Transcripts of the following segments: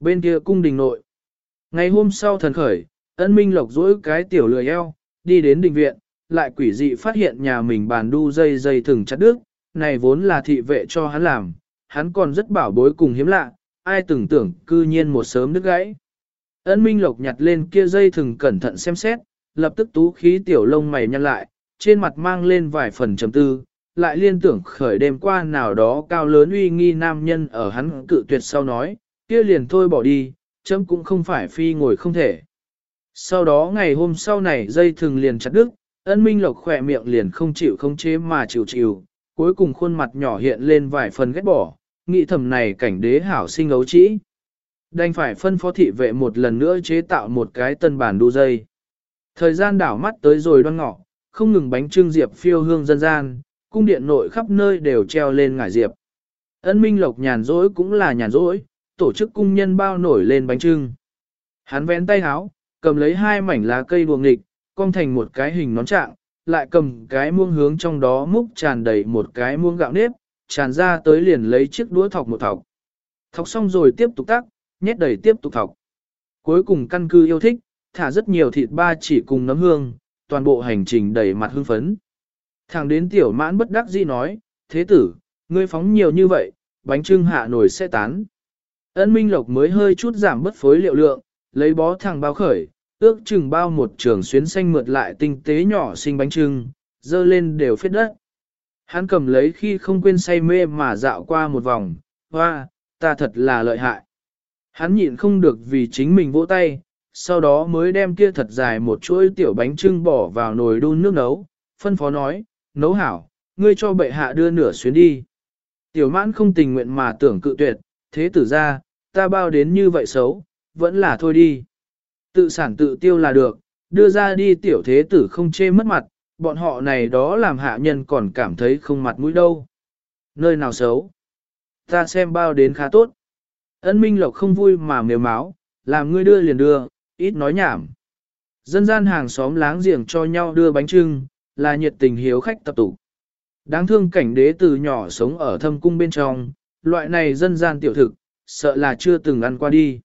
Bên kia cung đình nội. Ngày hôm sau thần khởi, ân minh lộc dỗi cái tiểu lười eo, đi đến đình viện, lại quỷ dị phát hiện nhà mình bàn đu dây dây thừng chặt đứt, này vốn là thị vệ cho hắn làm, hắn còn rất bảo bối cùng hiếm lạ, ai tưởng tưởng cư nhiên một sớm đứt gãy. Ân minh lộc nhặt lên kia dây thừng cẩn thận xem xét, lập tức tú khí tiểu lông mày nhăn lại, trên mặt mang lên vài phần trầm tư, lại liên tưởng khởi đêm qua nào đó cao lớn uy nghi nam nhân ở hắn cự tuyệt sau nói, kia liền thôi bỏ đi, chấm cũng không phải phi ngồi không thể. Sau đó ngày hôm sau này dây thừng liền chặt đứt, ân minh lộc khỏe miệng liền không chịu không chế mà chịu chịu, cuối cùng khuôn mặt nhỏ hiện lên vài phần ghét bỏ, nghĩ thầm này cảnh đế hảo sinh ấu trĩ. Đành phải phân phó thị vệ một lần nữa chế tạo một cái tân bản đu dây. Thời gian đảo mắt tới rồi đoan ngọ, không ngừng bánh trưng diệp phiêu hương dân gian, cung điện nội khắp nơi đều treo lên ngải diệp. Ân Minh Lộc nhàn rỗi cũng là nhàn rỗi, tổ chức cung nhân bao nổi lên bánh trưng. Hắn vén tay háo, cầm lấy hai mảnh lá cây buồng nghịch, cong thành một cái hình nón trạng, lại cầm cái muông hướng trong đó múc tràn đầy một cái muông gạo nếp, tràn ra tới liền lấy chiếc đũa thọc một thọc. Thọc xong rồi tiếp tục tắc, nhét đầy tiếp tục thọc. Cuối cùng căn cứ yêu thích, thả rất nhiều thịt ba chỉ cùng nấm hương, toàn bộ hành trình đầy mặt hưng phấn. Thẳng đến tiểu mãn bất đắc dĩ nói, thế tử, ngươi phóng nhiều như vậy, bánh trưng hạ nổi sẽ tán. Ân Minh Lộc mới hơi chút giảm bất phối liệu lượng, lấy bó thằng bao khởi, ước chừng bao một trường xuyến xanh mượt lại tinh tế nhỏ xinh bánh trưng, dơ lên đều phết đất. Hắn cầm lấy khi không quên say mê mà dạo qua một vòng, hoa, ta thật là lợi hại. Hắn nhịn không được vì chính mình vỗ tay, sau đó mới đem kia thật dài một chuỗi tiểu bánh trưng bỏ vào nồi đun nước nấu, phân phó nói, nấu hảo, ngươi cho bệ hạ đưa nửa xuyến đi. Tiểu mãn không tình nguyện mà tưởng cự tuyệt, thế tử ra, ta bao đến như vậy xấu, vẫn là thôi đi. Tự sản tự tiêu là được, đưa ra đi tiểu thế tử không chê mất mặt, bọn họ này đó làm hạ nhân còn cảm thấy không mặt mũi đâu. Nơi nào xấu? Ta xem bao đến khá tốt. Ân Minh Lộc không vui mà mềm máu, làm ngươi đưa liền đưa, ít nói nhảm. Dân gian hàng xóm láng giềng cho nhau đưa bánh trưng, là nhiệt tình hiếu khách tập tụ. Đáng thương cảnh đế từ nhỏ sống ở thâm cung bên trong, loại này dân gian tiểu thực, sợ là chưa từng ăn qua đi.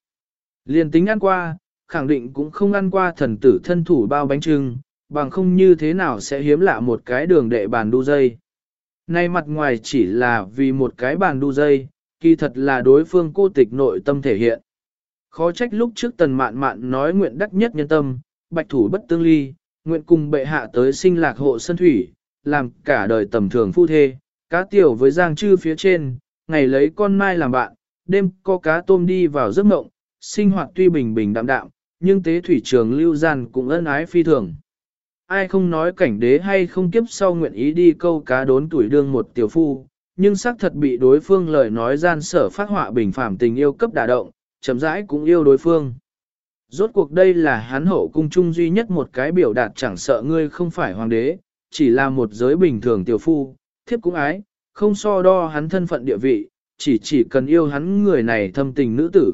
Liên tính ăn qua, khẳng định cũng không ăn qua thần tử thân thủ bao bánh trưng, bằng không như thế nào sẽ hiếm lạ một cái đường đệ bàn đu dây. Nay mặt ngoài chỉ là vì một cái bàn đu dây, kỳ thật là đối phương cô tịch nội tâm thể hiện. Khó trách lúc trước tần mạn mạn nói nguyện đắc nhất nhân tâm, bạch thủ bất tương ly, nguyện cùng bệ hạ tới sinh lạc hộ sân thủy, làm cả đời tầm thường phu thê, cá tiểu với giang chư phía trên, ngày lấy con mai làm bạn, đêm có cá tôm đi vào giấc mộng, sinh hoạt tuy bình bình đạm đạm, nhưng tế thủy trường lưu gian cũng ân ái phi thường. Ai không nói cảnh đế hay không kiếp sau nguyện ý đi câu cá đốn tuổi đương một tiểu phu, nhưng xác thật bị đối phương lời nói gian sở phát họa bình phạm tình yêu cấp đả động, chậm rãi cũng yêu đối phương. Rốt cuộc đây là hắn hậu cung chung duy nhất một cái biểu đạt chẳng sợ ngươi không phải hoàng đế, chỉ là một giới bình thường tiểu phu, thiếp cũng ái, không so đo hắn thân phận địa vị, chỉ chỉ cần yêu hắn người này thâm tình nữ tử.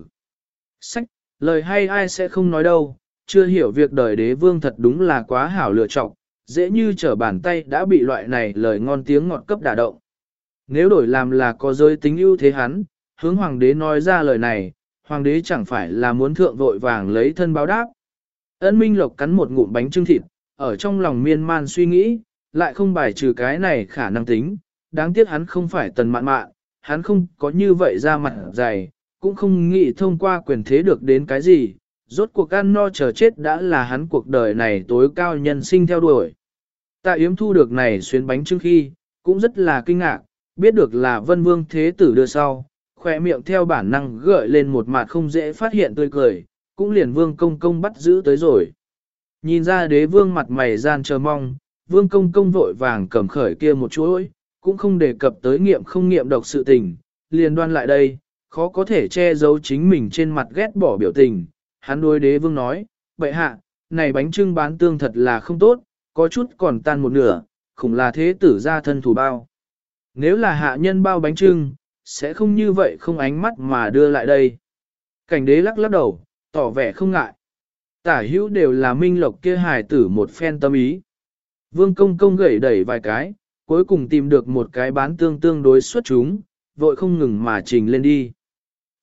Sách, lời hay ai sẽ không nói đâu, chưa hiểu việc đời đế vương thật đúng là quá hảo lựa chọn, dễ như trở bàn tay đã bị loại này lời ngon tiếng ngọt cấp đả động. Nếu đổi làm là có giới tính ưu thế hắn, hướng hoàng đế nói ra lời này, hoàng đế chẳng phải là muốn thượng vội vàng lấy thân báo đáp. Ân Minh Lộc cắn một ngụm bánh trưng thịt, ở trong lòng miên man suy nghĩ, lại không bài trừ cái này khả năng tính, đáng tiếc hắn không phải tần mạn mạn, hắn không có như vậy ra mặt dày, cũng không nghĩ thông qua quyền thế được đến cái gì, rốt cuộc ăn no chờ chết đã là hắn cuộc đời này tối cao nhân sinh theo đuổi. Tạ Yếm thu được này xuyến bánh trưng khi, cũng rất là kinh ngạc, biết được là vân vương thế tử đưa sau, khỏe miệng theo bản năng gợi lên một mặt không dễ phát hiện tươi cười, cũng liền vương công công bắt giữ tới rồi. Nhìn ra đế vương mặt mày gian chờ mong, vương công công vội vàng cầm khởi kia một chuỗi, cũng không đề cập tới nghiệm không nghiệm độc sự tình, liền đoan lại đây, khó có thể che giấu chính mình trên mặt ghét bỏ biểu tình. Hắn đối đế vương nói, bệ hạ, này bánh trưng bán tương thật là không tốt, có chút còn tan một nửa, khủng là thế tử ra thân thủ bao. Nếu là hạ nhân bao bánh trưng, sẽ không như vậy không ánh mắt mà đưa lại đây. Cảnh đế lắc lắc đầu, tỏ vẻ không ngại. Tả hữu đều là minh lộc kia hài tử một phen tâm ý. Vương công công gẩy đẩy vài cái, cuối cùng tìm được một cái bán tương tương đối xuất chúng, vội không ngừng mà trình lên đi.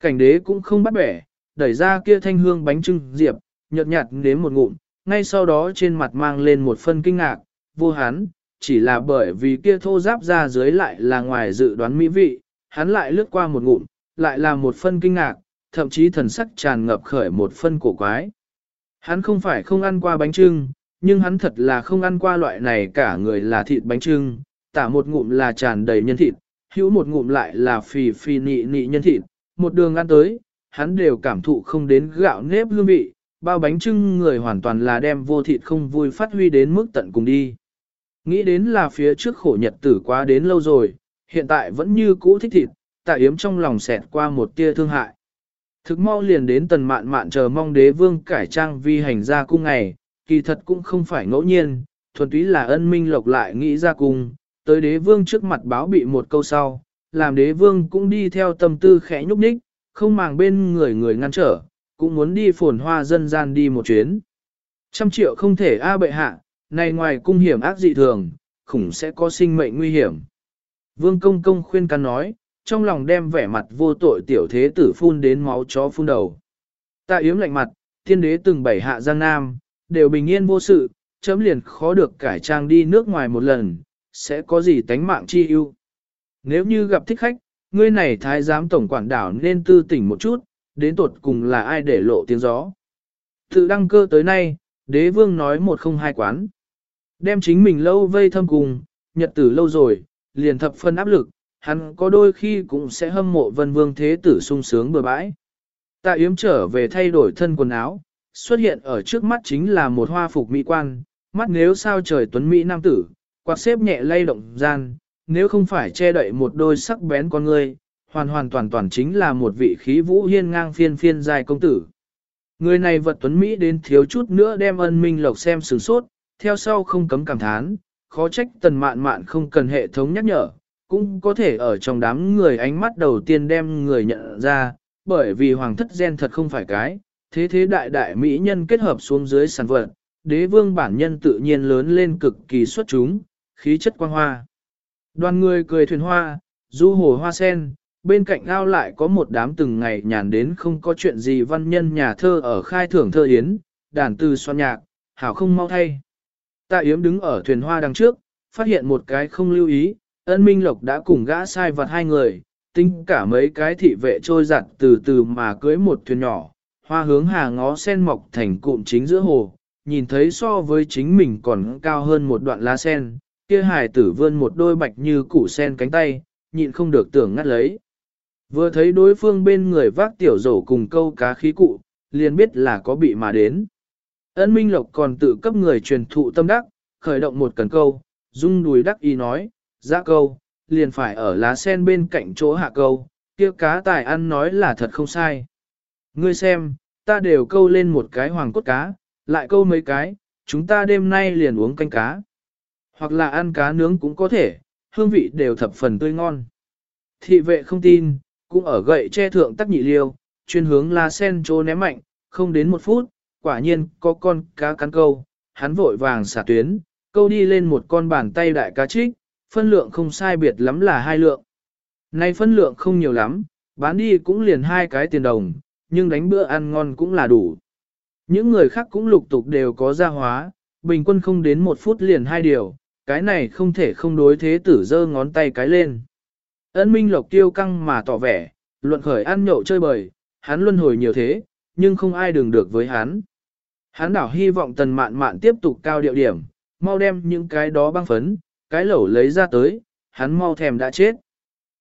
Cảnh đế cũng không bắt bẻ, đẩy ra kia thanh hương bánh trưng diệp, nhợt nhạt đến một ngụm, ngay sau đó trên mặt mang lên một phân kinh ngạc, vô hắn, chỉ là bởi vì kia thô giáp ra dưới lại là ngoài dự đoán mỹ vị, hắn lại lướt qua một ngụm, lại là một phân kinh ngạc, thậm chí thần sắc tràn ngập khởi một phân cổ quái. Hắn không phải không ăn qua bánh trưng, nhưng hắn thật là không ăn qua loại này cả người là thịt bánh trưng, tả một ngụm là tràn đầy nhân thịt, hữu một ngụm lại là phì phì nị nị nhân thịt, một đường ăn tới, hắn đều cảm thụ không đến gạo nếp hương vị, bao bánh trưng người hoàn toàn là đem vô thịt không vui phát huy đến mức tận cùng đi. Nghĩ đến là phía trước khổ nhật tử quá đến lâu rồi, hiện tại vẫn như cũ thích thịt, tạ yếm trong lòng xẹt qua một tia thương hại. Thực mau liền đến tần mạn mạn chờ mong đế vương cải trang vi hành ra cung ngày, kỳ thật cũng không phải ngẫu nhiên, thuần túy là ân minh lộc lại nghĩ ra cung, tới đế vương trước mặt báo bị một câu sau, làm đế vương cũng đi theo tâm tư khẽ nhúc nhích, không màng bên người người ngăn trở, cũng muốn đi phồn hoa dân gian đi một chuyến. Trăm triệu không thể a bệ hạ, này ngoài cung hiểm ác dị thường, khủng sẽ có sinh mệnh nguy hiểm. Vương công công khuyên can nói, trong lòng đem vẻ mặt vô tội tiểu thế tử phun đến máu chó phun đầu. Tạ yếm lạnh mặt, thiên đế từng bảy hạ giang nam, đều bình yên vô sự, chấm liền khó được cải trang đi nước ngoài một lần, sẽ có gì tánh mạng chi ưu. Nếu như gặp thích khách, ngươi này thái giám tổng quản đảo nên tư tỉnh một chút, đến tột cùng là ai để lộ tiếng gió. Tự đăng cơ tới nay, đế vương nói một không hai quán. Đem chính mình lâu vây thâm cùng, nhật tử lâu rồi, liền thập phân áp lực, hắn có đôi khi cũng sẽ hâm mộ vân vương thế tử sung sướng bừa bãi. Tạ yếm trở về thay đổi thân quần áo, xuất hiện ở trước mắt chính là một hoa phục mỹ quan, mắt nếu sao trời tuấn mỹ nam tử, quạt xếp nhẹ lay động gian, nếu không phải che đậy một đôi sắc bén con người, hoàn hoàn toàn toàn chính là một vị khí vũ hiên ngang phiên phiên dài công tử. Người này vật tuấn Mỹ đến thiếu chút nữa đem ân minh lộc xem sửng sốt, theo sau không cấm cảm thán, khó trách tần mạn mạn không cần hệ thống nhắc nhở, cũng có thể ở trong đám người ánh mắt đầu tiên đem người nhận ra, bởi vì hoàng thất gen thật không phải cái, thế thế đại đại mỹ nhân kết hợp xuống dưới sản vật, đế vương bản nhân tự nhiên lớn lên cực kỳ xuất chúng, khí chất quang hoa. Đoàn người cười thuyền hoa, du hồ hoa sen, bên cạnh ao lại có một đám từng ngày nhàn đến không có chuyện gì văn nhân nhà thơ ở khai thưởng thơ yến, đàn từ xoan nhạc, hảo không mau thay. Tạ Yếm đứng ở thuyền hoa đằng trước, phát hiện một cái không lưu ý, ân minh lộc đã cùng gã sai vật hai người, tính cả mấy cái thị vệ trôi giặt từ từ mà cưới một thuyền nhỏ, hoa hướng hà ngó sen mọc thành cụm chính giữa hồ, nhìn thấy so với chính mình còn cao hơn một đoạn lá sen, kia hài tử vươn một đôi bạch như củ sen cánh tay, nhịn không được tưởng ngắt lấy. Vừa thấy đối phương bên người vác tiểu rổ cùng câu cá khí cụ, liền biết là có bị mà đến. Ân Minh Lộc còn tự cấp người truyền thụ tâm đắc, khởi động một cần câu, rung đùi đắc y nói, ra câu, liền phải ở lá sen bên cạnh chỗ hạ câu, kia cá tài ăn nói là thật không sai. Ngươi xem, ta đều câu lên một cái hoàng cốt cá, lại câu mấy cái, chúng ta đêm nay liền uống canh cá. Hoặc là ăn cá nướng cũng có thể, hương vị đều thập phần tươi ngon. Thị vệ không tin, cũng ở gậy che thượng tắc nhị liêu, chuyên hướng la sen trô ném mạnh, không đến một phút, quả nhiên có con cá cắn câu, hắn vội vàng xả tuyến, câu đi lên một con bàn tay đại cá trích, phân lượng không sai biệt lắm là hai lượng. Nay phân lượng không nhiều lắm, bán đi cũng liền hai cái tiền đồng, nhưng đánh bữa ăn ngon cũng là đủ. Những người khác cũng lục tục đều có gia hóa, bình quân không đến một phút liền hai điều, cái này không thể không đối thế tử giơ ngón tay cái lên. Ân Minh Lộc tiêu căng mà tỏ vẻ, luận khởi ăn nhậu chơi bời, hắn luân hồi nhiều thế, nhưng không ai đừng được với hắn. Hắn đảo hy vọng tần mạn mạn tiếp tục cao điệu điểm, mau đem những cái đó băng phấn, cái lẩu lấy ra tới, hắn mau thèm đã chết.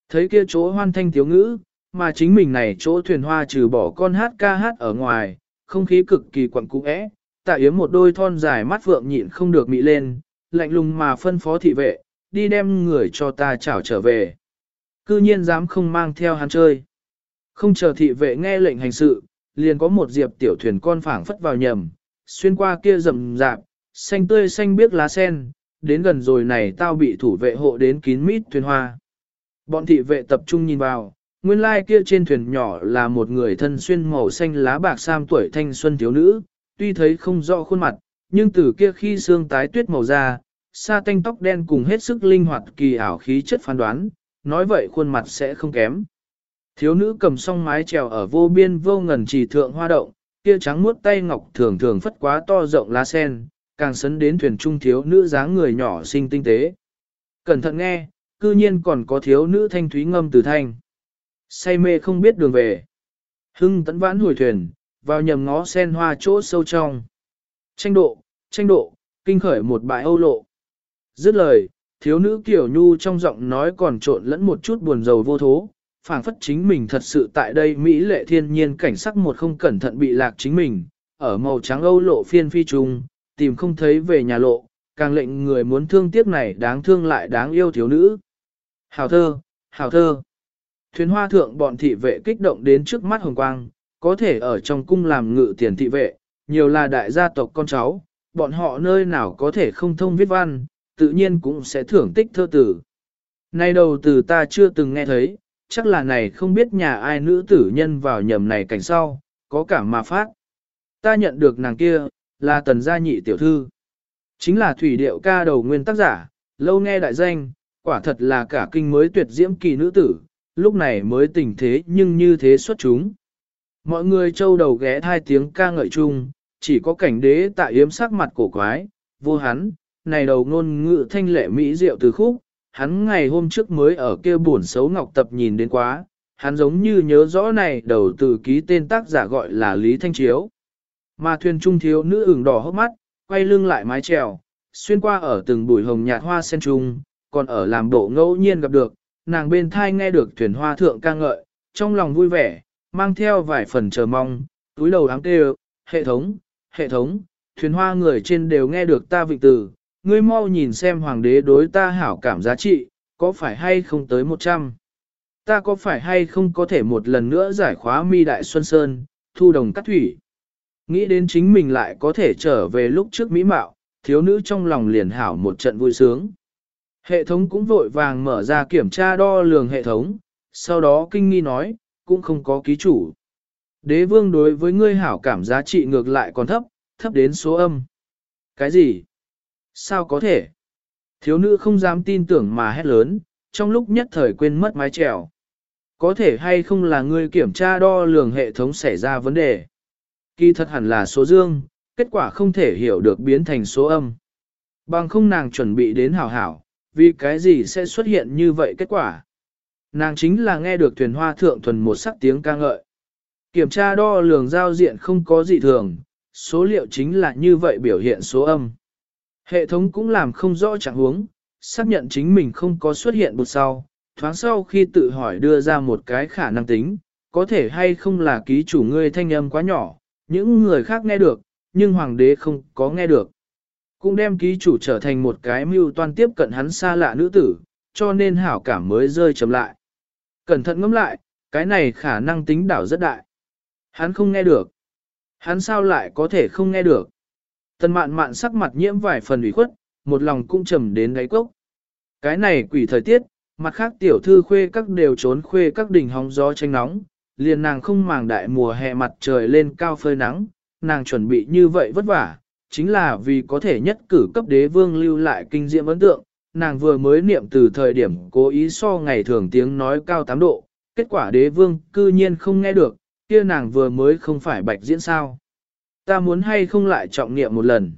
Thấy kia chỗ hoan thanh thiếu ngữ, mà chính mình này chỗ thuyền hoa trừ bỏ con hát ca hát ở ngoài, không khí cực kỳ quặn cũ ẽ, tạ yếm một đôi thon dài mắt vượng nhịn không được mị lên, lạnh lùng mà phân phó thị vệ, đi đem người cho ta chảo trở về. Cư nhiên dám không mang theo hắn chơi. Không chờ thị vệ nghe lệnh hành sự, liền có một diệp tiểu thuyền con phảng phất vào nhầm, xuyên qua kia rầm rạp, xanh tươi xanh biếc lá sen, đến gần rồi này tao bị thủ vệ hộ đến kín mít thuyền hoa. Bọn thị vệ tập trung nhìn vào, nguyên lai kia trên thuyền nhỏ là một người thân xuyên màu xanh lá bạc sam tuổi thanh xuân thiếu nữ, tuy thấy không rõ khuôn mặt, nhưng từ kia khi xương tái tuyết màu da, sa tanh tóc đen cùng hết sức linh hoạt kỳ ảo khí chất phán đoán, nói vậy khuôn mặt sẽ không kém. Thiếu nữ cầm song mái trèo ở vô biên vô ngần trì thượng hoa động, kia trắng muốt tay ngọc thường thường phất quá to rộng lá sen, càng sấn đến thuyền trung thiếu nữ dáng người nhỏ xinh tinh tế. Cẩn thận nghe, cư nhiên còn có thiếu nữ thanh thúy ngâm từ thanh. Say mê không biết đường về. Hưng tấn vãn hồi thuyền, vào nhầm ngó sen hoa chỗ sâu trong. Tranh độ, tranh độ, kinh khởi một bãi âu lộ. Dứt lời, thiếu nữ kiểu nhu trong giọng nói còn trộn lẫn một chút buồn rầu vô thố, phảng phất chính mình thật sự tại đây Mỹ lệ thiên nhiên cảnh sắc một không cẩn thận bị lạc chính mình, ở màu trắng âu lộ phiên phi trùng, tìm không thấy về nhà lộ, càng lệnh người muốn thương tiếc này đáng thương lại đáng yêu thiếu nữ. Hào thơ, hào thơ. Thuyền hoa thượng bọn thị vệ kích động đến trước mắt hồng quang, có thể ở trong cung làm ngự tiền thị vệ, nhiều là đại gia tộc con cháu, bọn họ nơi nào có thể không thông viết văn, tự nhiên cũng sẽ thưởng tích thơ tử. Nay đầu từ ta chưa từng nghe thấy, chắc là này không biết nhà ai nữ tử nhân vào nhầm này cảnh sau, có cả mà phát. Ta nhận được nàng kia, là tần gia nhị tiểu thư. Chính là thủy điệu ca đầu nguyên tác giả, lâu nghe đại danh, quả thật là cả kinh mới tuyệt diễm kỳ nữ tử, lúc này mới tình thế nhưng như thế xuất chúng. Mọi người châu đầu ghé hai tiếng ca ngợi chung, chỉ có cảnh đế tại yếm sắc mặt cổ quái, vô hắn, này đầu ngôn ngữ thanh lệ mỹ diệu từ khúc, hắn ngày hôm trước mới ở kia buồn xấu ngọc tập nhìn đến quá, hắn giống như nhớ rõ này đầu từ ký tên tác giả gọi là Lý Thanh Chiếu. Mà thuyền trung thiếu nữ ửng đỏ hốc mắt, quay lưng lại mái trèo, xuyên qua ở từng bụi hồng nhạt hoa sen trung, còn ở làm bộ ngẫu nhiên gặp được, nàng bên thai nghe được thuyền hoa thượng ca ngợi, trong lòng vui vẻ, mang theo vài phần chờ mong, túi đầu ám kêu, hệ thống, hệ thống, thuyền hoa người trên đều nghe được ta vịnh từ, ngươi mau nhìn xem hoàng đế đối ta hảo cảm giá trị, có phải hay không tới 100. Ta có phải hay không có thể một lần nữa giải khóa mi đại xuân sơn, thu đồng cắt thủy. Nghĩ đến chính mình lại có thể trở về lúc trước mỹ mạo, thiếu nữ trong lòng liền hảo một trận vui sướng. Hệ thống cũng vội vàng mở ra kiểm tra đo lường hệ thống, sau đó kinh nghi nói, cũng không có ký chủ. Đế vương đối với ngươi hảo cảm giá trị ngược lại còn thấp, thấp đến số âm. Cái gì? Sao có thể? Thiếu nữ không dám tin tưởng mà hét lớn, trong lúc nhất thời quên mất mái trèo. Có thể hay không là người kiểm tra đo lường hệ thống xảy ra vấn đề. Kỳ thật hẳn là số dương, kết quả không thể hiểu được biến thành số âm. Bằng không nàng chuẩn bị đến hảo hảo, vì cái gì sẽ xuất hiện như vậy kết quả. Nàng chính là nghe được thuyền hoa thượng thuần một sắc tiếng ca ngợi. Kiểm tra đo lường giao diện không có gì thường, số liệu chính là như vậy biểu hiện số âm. Hệ thống cũng làm không rõ trạng huống, xác nhận chính mình không có xuất hiện một sau, thoáng sau khi tự hỏi đưa ra một cái khả năng tính, có thể hay không là ký chủ ngươi thanh âm quá nhỏ, những người khác nghe được, nhưng hoàng đế không có nghe được. Cũng đem ký chủ trở thành một cái mưu toan tiếp cận hắn xa lạ nữ tử, cho nên hảo cảm mới rơi chấm lại. Cẩn thận ngẫm lại, cái này khả năng tính đảo rất đại. Hắn không nghe được. Hắn sao lại có thể không nghe được? Tần mạn mạn sắc mặt nhiễm vài phần ủy khuất, một lòng cũng trầm đến đáy cốc. Cái này quỷ thời tiết, mặt khác tiểu thư khuê các đều trốn khuê các đỉnh hóng gió tranh nóng, liền nàng không màng đại mùa hè mặt trời lên cao phơi nắng, nàng chuẩn bị như vậy vất vả, chính là vì có thể nhất cử cấp đế vương lưu lại kinh diệm ấn tượng, nàng vừa mới niệm từ thời điểm cố ý so ngày thường tiếng nói cao 8 độ, kết quả đế vương cư nhiên không nghe được, kia nàng vừa mới không phải bạch diễn sao. Ta muốn hay không lại trọng nghiệm một lần.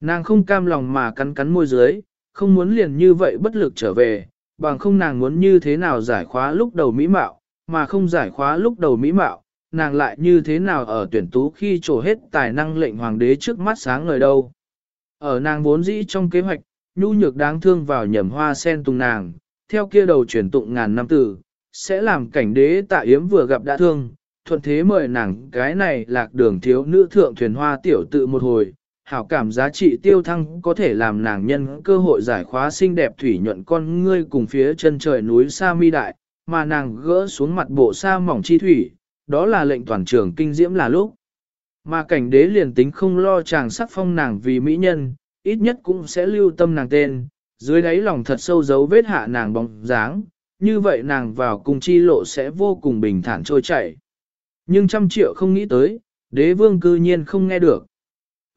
Nàng không cam lòng mà cắn cắn môi dưới, không muốn liền như vậy bất lực trở về, bằng không nàng muốn như thế nào giải khóa lúc đầu mỹ mạo, mà không giải khóa lúc đầu mỹ mạo, nàng lại như thế nào ở tuyển tú khi trổ hết tài năng lệnh hoàng đế trước mắt sáng ngời đâu. Ở nàng vốn dĩ trong kế hoạch, nhu nhược đáng thương vào nhầm hoa sen tung nàng, theo kia đầu chuyển tụng ngàn năm tử, sẽ làm cảnh đế tạ yếm vừa gặp đã thương, thuận thế mời nàng cái này lạc đường thiếu nữ thượng thuyền hoa tiểu tự một hồi, hảo cảm giá trị tiêu thăng có thể làm nàng nhân cơ hội giải khóa xinh đẹp thủy nhuận con ngươi cùng phía chân trời núi Sa Mi Đại, mà nàng gỡ xuống mặt bộ sa mỏng chi thủy, đó là lệnh toàn trường kinh diễm là lúc. Mà cảnh đế liền tính không lo chàng sắc phong nàng vì mỹ nhân, ít nhất cũng sẽ lưu tâm nàng tên, dưới đáy lòng thật sâu dấu vết hạ nàng bóng dáng, như vậy nàng vào cùng chi lộ sẽ vô cùng bình thản trôi chảy. Nhưng trăm triệu không nghĩ tới, đế vương cư nhiên không nghe được.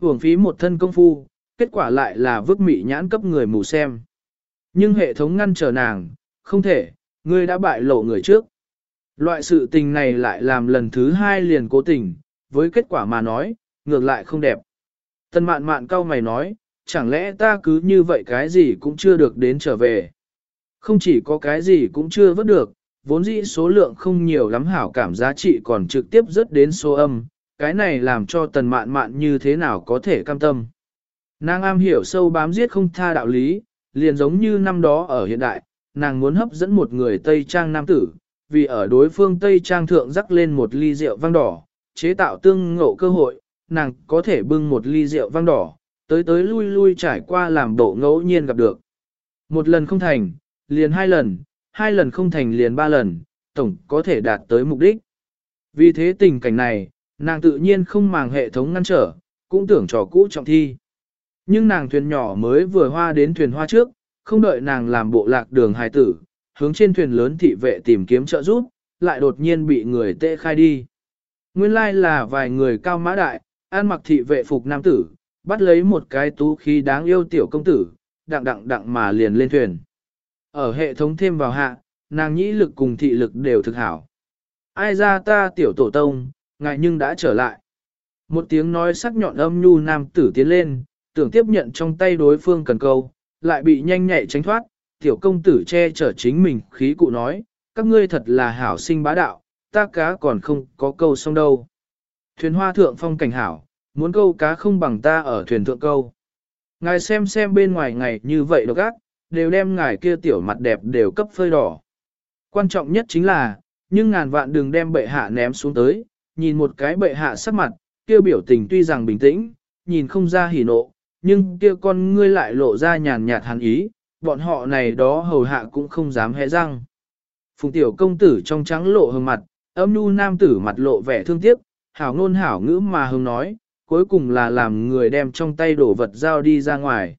Hưởng phí một thân công phu, kết quả lại là vứt mị nhãn cấp người mù xem. Nhưng hệ thống ngăn trở nàng, không thể, ngươi đã bại lộ người trước. Loại sự tình này lại làm lần thứ hai liền cố tình, với kết quả mà nói, ngược lại không đẹp. tân mạn mạn cau mày nói, chẳng lẽ ta cứ như vậy cái gì cũng chưa được đến trở về. Không chỉ có cái gì cũng chưa vớt được, vốn dĩ số lượng không nhiều lắm hảo cảm giá trị còn trực tiếp rớt đến số âm, cái này làm cho tần mạn mạn như thế nào có thể cam tâm. Nàng am hiểu sâu bám giết không tha đạo lý, liền giống như năm đó ở hiện đại, nàng muốn hấp dẫn một người Tây Trang nam tử, vì ở đối phương Tây Trang thượng rắc lên một ly rượu vang đỏ, chế tạo tương ngộ cơ hội, nàng có thể bưng một ly rượu vang đỏ, tới tới lui lui trải qua làm bộ ngẫu nhiên gặp được. Một lần không thành, liền hai lần, hai lần không thành liền ba lần, tổng có thể đạt tới mục đích. Vì thế tình cảnh này, nàng tự nhiên không màng hệ thống ngăn trở, cũng tưởng trò cũ trọng thi. Nhưng nàng thuyền nhỏ mới vừa hoa đến thuyền hoa trước, không đợi nàng làm bộ lạc đường hài tử, hướng trên thuyền lớn thị vệ tìm kiếm trợ giúp, lại đột nhiên bị người tệ khai đi. Nguyên lai là vài người cao mã đại, ăn mặc thị vệ phục nam tử, bắt lấy một cái tú khí đáng yêu tiểu công tử, đặng đặng đặng mà liền lên thuyền. Ở hệ thống thêm vào hạ, nàng nhĩ lực cùng thị lực đều thực hảo. Ai ra ta tiểu tổ tông, ngại nhưng đã trở lại. Một tiếng nói sắc nhọn âm nhu nam tử tiến lên, tưởng tiếp nhận trong tay đối phương cần câu, lại bị nhanh nhạy tránh thoát, tiểu công tử che chở chính mình khí cụ nói, các ngươi thật là hảo sinh bá đạo, ta cá còn không có câu xong đâu. Thuyền hoa thượng phong cảnh hảo, muốn câu cá không bằng ta ở thuyền thượng câu. Ngài xem xem bên ngoài ngày như vậy độc ác, đều đem ngài kia tiểu mặt đẹp đều cấp phơi đỏ. Quan trọng nhất chính là, nhưng ngàn vạn đừng đem bệ hạ ném xuống tới, nhìn một cái bệ hạ sắc mặt, kia biểu tình tuy rằng bình tĩnh, nhìn không ra hỉ nộ, nhưng kia con ngươi lại lộ ra nhàn nhạt hàn ý, bọn họ này đó hầu hạ cũng không dám hé răng. Phùng tiểu công tử trong trắng lộ hương mặt, âm nu nam tử mặt lộ vẻ thương tiếc, hảo ngôn hảo ngữ mà hương nói, cuối cùng là làm người đem trong tay đổ vật giao đi ra ngoài.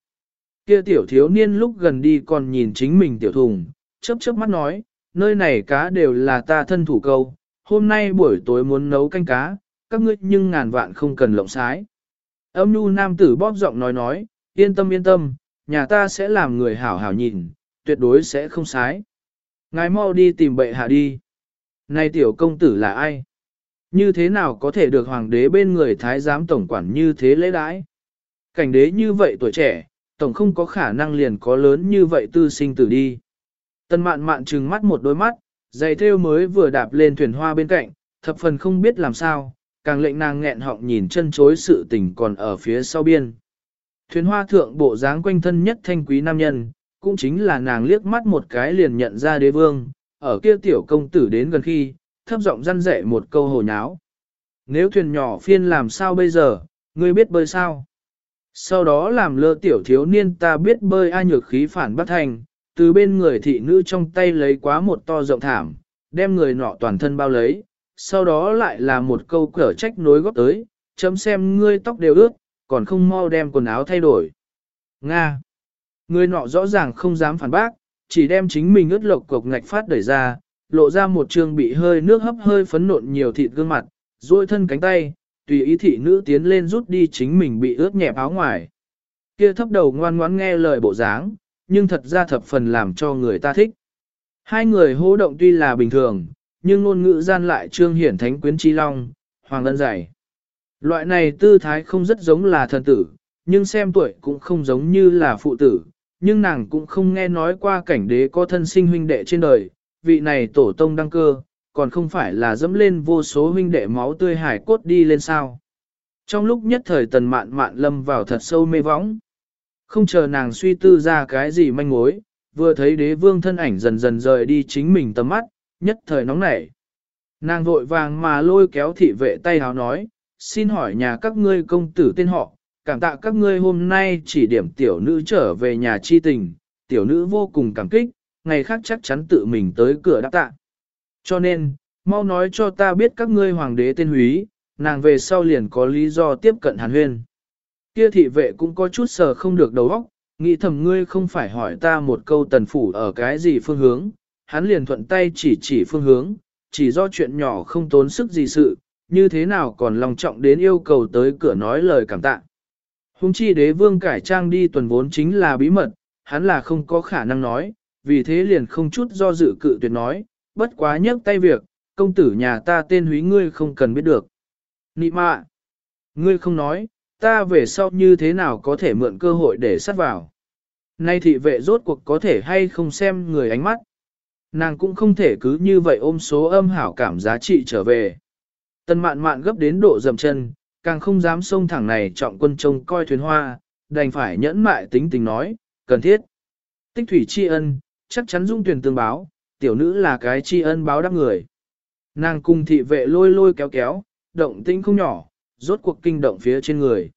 Kia tiểu thiếu niên lúc gần đi còn nhìn chính mình tiểu thùng, chớp chớp mắt nói, nơi này cá đều là ta thân thủ câu, hôm nay buổi tối muốn nấu canh cá, các ngươi nhưng ngàn vạn không cần lộng sái. Âm nhu nam tử bóp giọng nói nói, yên tâm yên tâm, nhà ta sẽ làm người hảo hảo nhìn, tuyệt đối sẽ không sái. Ngài mau đi tìm bệ hạ đi. Này tiểu công tử là ai? Như thế nào có thể được hoàng đế bên người thái giám tổng quản như thế lễ đãi? Cảnh đế như vậy tuổi trẻ, tổng không có khả năng liền có lớn như vậy tư sinh tử đi. Tân mạn mạn trừng mắt một đôi mắt, giày theo mới vừa đạp lên thuyền hoa bên cạnh, thập phần không biết làm sao, càng lệnh nàng nghẹn họng nhìn chân chối sự tình còn ở phía sau biên. Thuyền hoa thượng bộ dáng quanh thân nhất thanh quý nam nhân, cũng chính là nàng liếc mắt một cái liền nhận ra đế vương, ở kia tiểu công tử đến gần khi, thấp giọng răn rẻ một câu hồ nháo. Nếu thuyền nhỏ phiên làm sao bây giờ, ngươi biết bơi sao? Sau đó làm lơ tiểu thiếu niên ta biết bơi ai nhược khí phản bắt thành, từ bên người thị nữ trong tay lấy quá một to rộng thảm, đem người nọ toàn thân bao lấy, sau đó lại là một câu cở trách nối góp tới, chấm xem ngươi tóc đều ướt, còn không mau đem quần áo thay đổi. Nga. Người nọ rõ ràng không dám phản bác, chỉ đem chính mình ướt lộc cục ngạch phát đẩy ra, lộ ra một trường bị hơi nước hấp hơi phấn nộn nhiều thịt gương mặt, duỗi thân cánh tay, tùy ý thị nữ tiến lên rút đi chính mình bị ướt nhẹp áo ngoài. Kia thấp đầu ngoan ngoãn nghe lời bộ dáng, nhưng thật ra thập phần làm cho người ta thích. Hai người hô động tuy là bình thường, nhưng ngôn ngữ gian lại trương hiển thánh quyến chi long, hoàng lân dày. Loại này tư thái không rất giống là thần tử, nhưng xem tuổi cũng không giống như là phụ tử, nhưng nàng cũng không nghe nói qua cảnh đế có thân sinh huynh đệ trên đời, vị này tổ tông đăng cơ, còn không phải là dẫm lên vô số huynh đệ máu tươi hải cốt đi lên sao. Trong lúc nhất thời tần mạn mạn lâm vào thật sâu mê võng, không chờ nàng suy tư ra cái gì manh mối, vừa thấy đế vương thân ảnh dần dần rời đi chính mình tầm mắt, nhất thời nóng nảy. Nàng vội vàng mà lôi kéo thị vệ tay háo nói, xin hỏi nhà các ngươi công tử tên họ, cảm tạ các ngươi hôm nay chỉ điểm tiểu nữ trở về nhà chi tình, tiểu nữ vô cùng cảm kích, ngày khác chắc chắn tự mình tới cửa đáp tạ. Cho nên, mau nói cho ta biết các ngươi hoàng đế tên húy, nàng về sau liền có lý do tiếp cận hàn huyên. Kia thị vệ cũng có chút sờ không được đầu óc, nghĩ thầm ngươi không phải hỏi ta một câu tần phủ ở cái gì phương hướng, hắn liền thuận tay chỉ chỉ phương hướng, chỉ do chuyện nhỏ không tốn sức gì sự, như thế nào còn lòng trọng đến yêu cầu tới cửa nói lời cảm tạ. Hùng chi đế vương cải trang đi tuần vốn chính là bí mật, hắn là không có khả năng nói, vì thế liền không chút do dự cự tuyệt nói, bất quá nhấc tay việc, công tử nhà ta tên húy ngươi không cần biết được. Nị mạ, ngươi không nói, ta về sau như thế nào có thể mượn cơ hội để sát vào. Nay thị vệ rốt cuộc có thể hay không xem người ánh mắt. Nàng cũng không thể cứ như vậy ôm số âm hảo cảm giá trị trở về. tân mạn mạn gấp đến độ dầm chân, càng không dám xông thẳng này trọng quân trông coi thuyền hoa, đành phải nhẫn mại tính tình nói, cần thiết. Tích thủy tri ân, chắc chắn dung tuyển tương báo, tiểu nữ là cái tri ân báo đáp người. Nàng cùng thị vệ lôi lôi kéo kéo, động tĩnh không nhỏ, rốt cuộc kinh động phía trên người.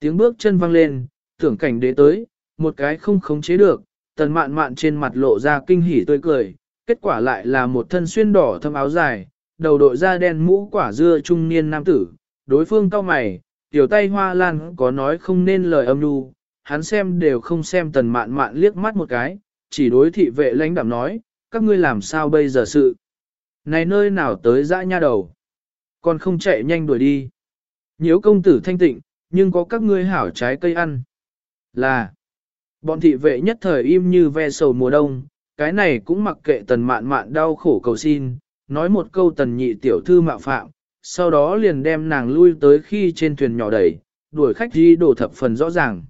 Tiếng bước chân vang lên, tưởng cảnh đế tới, một cái không khống chế được, tần mạn mạn trên mặt lộ ra kinh hỉ tươi cười, kết quả lại là một thân xuyên đỏ thâm áo dài, đầu đội da đen mũ quả dưa trung niên nam tử, đối phương cao mày, tiểu tay hoa lan có nói không nên lời âm nhu, hắn xem đều không xem tần mạn mạn liếc mắt một cái, chỉ đối thị vệ lãnh đạm nói, các ngươi làm sao bây giờ sự. Này nơi nào tới dã nha đầu, còn không chạy nhanh đuổi đi. Nhiễu công tử thanh tịnh, nhưng có các ngươi hảo trái cây ăn. Là, bọn thị vệ nhất thời im như ve sầu mùa đông, cái này cũng mặc kệ tần mạn mạn đau khổ cầu xin, nói một câu tần nhị tiểu thư mạo phạm, sau đó liền đem nàng lui tới khi trên thuyền nhỏ đẩy, đuổi khách đi đổ thập phần rõ ràng.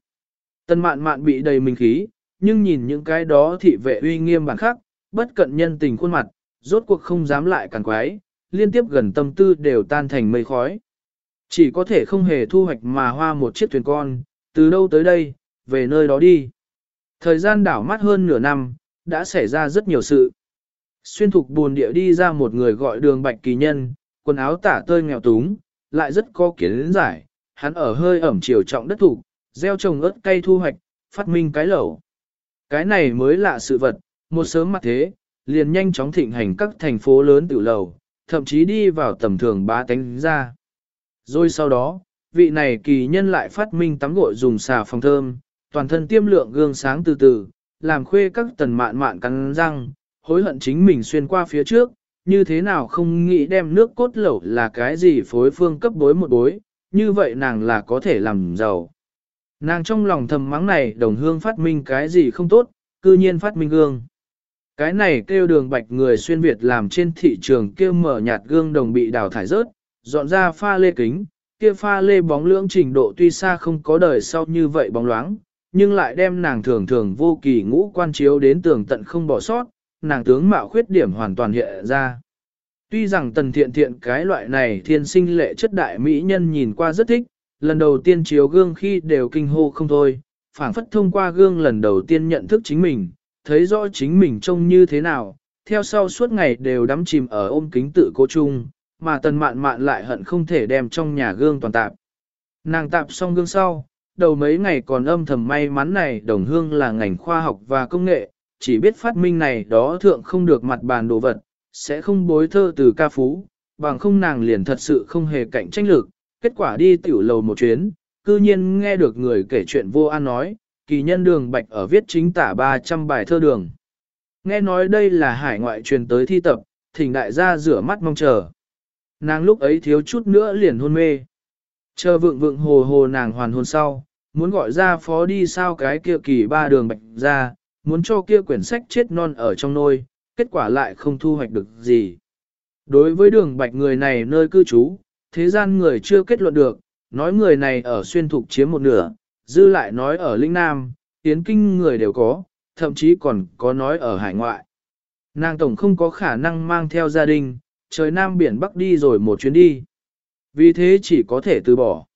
Tần mạn mạn bị đầy mình khí, nhưng nhìn những cái đó thị vệ uy nghiêm bản khắc, bất cận nhân tình khuôn mặt, rốt cuộc không dám lại càng quái, liên tiếp gần tâm tư đều tan thành mây khói. Chỉ có thể không hề thu hoạch mà hoa một chiếc thuyền con, từ đâu tới đây, về nơi đó đi. Thời gian đảo mắt hơn nửa năm, đã xảy ra rất nhiều sự. Xuyên thục buồn địa đi ra một người gọi đường bạch kỳ nhân, quần áo tả tơi nghèo túng, lại rất có kiến giải, hắn ở hơi ẩm chiều trọng đất thủ, gieo trồng ớt cây thu hoạch, phát minh cái lẩu. Cái này mới là sự vật, một sớm mặt thế, liền nhanh chóng thịnh hành các thành phố lớn tự lầu, thậm chí đi vào tầm thường bá tánh ra. Rồi sau đó, vị này kỳ nhân lại phát minh tắm gội dùng xà phòng thơm, toàn thân tiêm lượng gương sáng từ từ, làm khuê các tần mạn mạn cắn răng, hối hận chính mình xuyên qua phía trước, như thế nào không nghĩ đem nước cốt lẩu là cái gì phối phương cấp bối một bối, như vậy nàng là có thể làm giàu. Nàng trong lòng thầm mắng này đồng hương phát minh cái gì không tốt, cư nhiên phát minh gương. Cái này kêu đường bạch người xuyên Việt làm trên thị trường kêu mở nhạt gương đồng bị đào thải rớt, dọn ra pha lê kính, kia pha lê bóng lưỡng trình độ tuy xa không có đời sau như vậy bóng loáng, nhưng lại đem nàng thường thường vô kỳ ngũ quan chiếu đến tường tận không bỏ sót, nàng tướng mạo khuyết điểm hoàn toàn hiện ra. Tuy rằng tần thiện thiện cái loại này thiên sinh lệ chất đại mỹ nhân nhìn qua rất thích, lần đầu tiên chiếu gương khi đều kinh hô không thôi, phảng phất thông qua gương lần đầu tiên nhận thức chính mình, thấy rõ chính mình trông như thế nào, theo sau suốt ngày đều đắm chìm ở ôm kính tự cố chung, mà tần mạn mạn lại hận không thể đem trong nhà gương toàn tạp. Nàng tạp xong gương sau, đầu mấy ngày còn âm thầm may mắn này đồng hương là ngành khoa học và công nghệ, chỉ biết phát minh này đó thượng không được mặt bàn đồ vật, sẽ không bối thơ từ ca phú, bằng không nàng liền thật sự không hề cạnh tranh lực. Kết quả đi tiểu lầu một chuyến, cư nhiên nghe được người kể chuyện vô an nói, kỳ nhân đường bạch ở viết chính tả 300 bài thơ đường. Nghe nói đây là hải ngoại truyền tới thi tập, thỉnh đại gia rửa mắt mong chờ. Nàng lúc ấy thiếu chút nữa liền hôn mê. Chờ vượng vượng hồ hồ nàng hoàn hôn sau, muốn gọi ra phó đi sao cái kia kỳ ba đường bạch ra, muốn cho kia quyển sách chết non ở trong nôi, kết quả lại không thu hoạch được gì. Đối với đường bạch người này nơi cư trú, thế gian người chưa kết luận được, nói người này ở xuyên thục chiếm một nửa, dư lại nói ở Linh Nam, tiến kinh người đều có, thậm chí còn có nói ở hải ngoại. Nàng tổng không có khả năng mang theo gia đình, trời Nam biển Bắc đi rồi một chuyến đi. Vì thế chỉ có thể từ bỏ.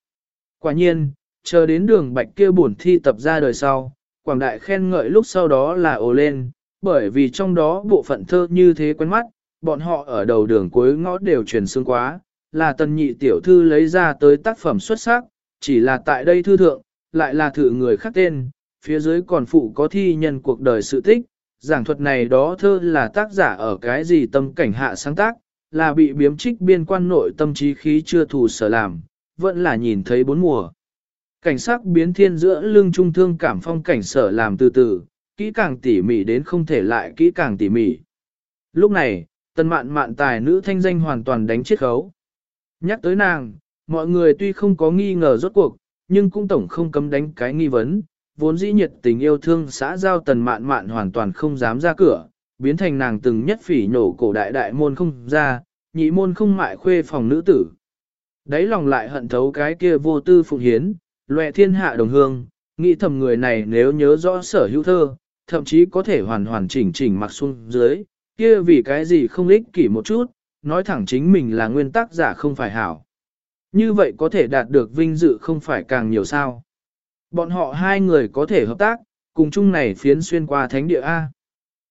Quả nhiên, chờ đến đường bạch kia buồn thi tập ra đời sau, quảng đại khen ngợi lúc sau đó là ồ lên, bởi vì trong đó bộ phận thơ như thế quen mắt, bọn họ ở đầu đường cuối ngõ đều truyền xương quá, là tần nhị tiểu thư lấy ra tới tác phẩm xuất sắc, chỉ là tại đây thư thượng, lại là thử người khác tên, phía dưới còn phụ có thi nhân cuộc đời sự tích, giảng thuật này đó thơ là tác giả ở cái gì tâm cảnh hạ sáng tác, là bị biếm trích biên quan nội tâm trí khí chưa thù sở làm, vẫn là nhìn thấy bốn mùa. Cảnh sắc biến thiên giữa lưng trung thương cảm phong cảnh sở làm từ từ, kỹ càng tỉ mỉ đến không thể lại kỹ càng tỉ mỉ. Lúc này, tần mạn mạn tài nữ thanh danh hoàn toàn đánh chết khấu. Nhắc tới nàng, mọi người tuy không có nghi ngờ rốt cuộc, nhưng cũng tổng không cấm đánh cái nghi vấn, vốn dĩ nhiệt tình yêu thương xã giao tần mạn mạn hoàn toàn không dám ra cửa, biến thành nàng từng nhất phỉ nổ cổ đại đại môn không ra, nhị môn không mại khuê phòng nữ tử. Đấy lòng lại hận thấu cái kia vô tư phụng hiến, loẹ thiên hạ đồng hương, nghĩ thầm người này nếu nhớ rõ sở hữu thơ, thậm chí có thể hoàn hoàn chỉnh chỉnh mặc xuống dưới, kia vì cái gì không ích kỷ một chút, nói thẳng chính mình là nguyên tắc giả không phải hảo. Như vậy có thể đạt được vinh dự không phải càng nhiều sao. Bọn họ hai người có thể hợp tác, cùng chung này phiến xuyên qua thánh địa A.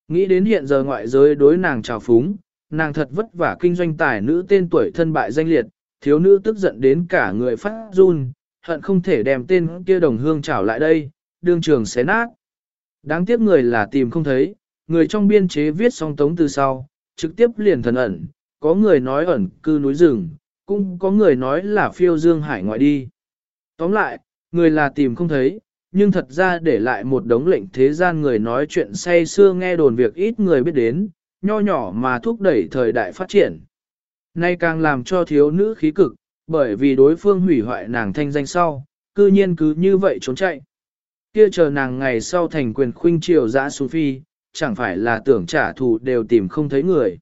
Nghĩ đến hiện giờ ngoại giới đối nàng trào phúng, nàng thật vất vả kinh doanh tài nữ tên tuổi thân bại danh liệt, thiếu nữ tức giận đến cả người phát run, hận không thể đem tên kia đồng hương trảo lại đây, đương trường xé nát. Đáng tiếc người là tìm không thấy, người trong biên chế viết xong tống từ sau, trực tiếp liền thần ẩn, có người nói ẩn cư núi rừng, cũng có người nói là phiêu dương hải ngoại đi. Tóm lại, người là tìm không thấy, nhưng thật ra để lại một đống lệnh thế gian người nói chuyện say xưa nghe đồn việc ít người biết đến, nho nhỏ mà thúc đẩy thời đại phát triển. Nay càng làm cho thiếu nữ khí cực, bởi vì đối phương hủy hoại nàng thanh danh sau, cư nhiên cứ như vậy trốn chạy. Kia chờ nàng ngày sau thành quyền khuynh triều dã xuống phi, chẳng phải là tưởng trả thù đều tìm không thấy người.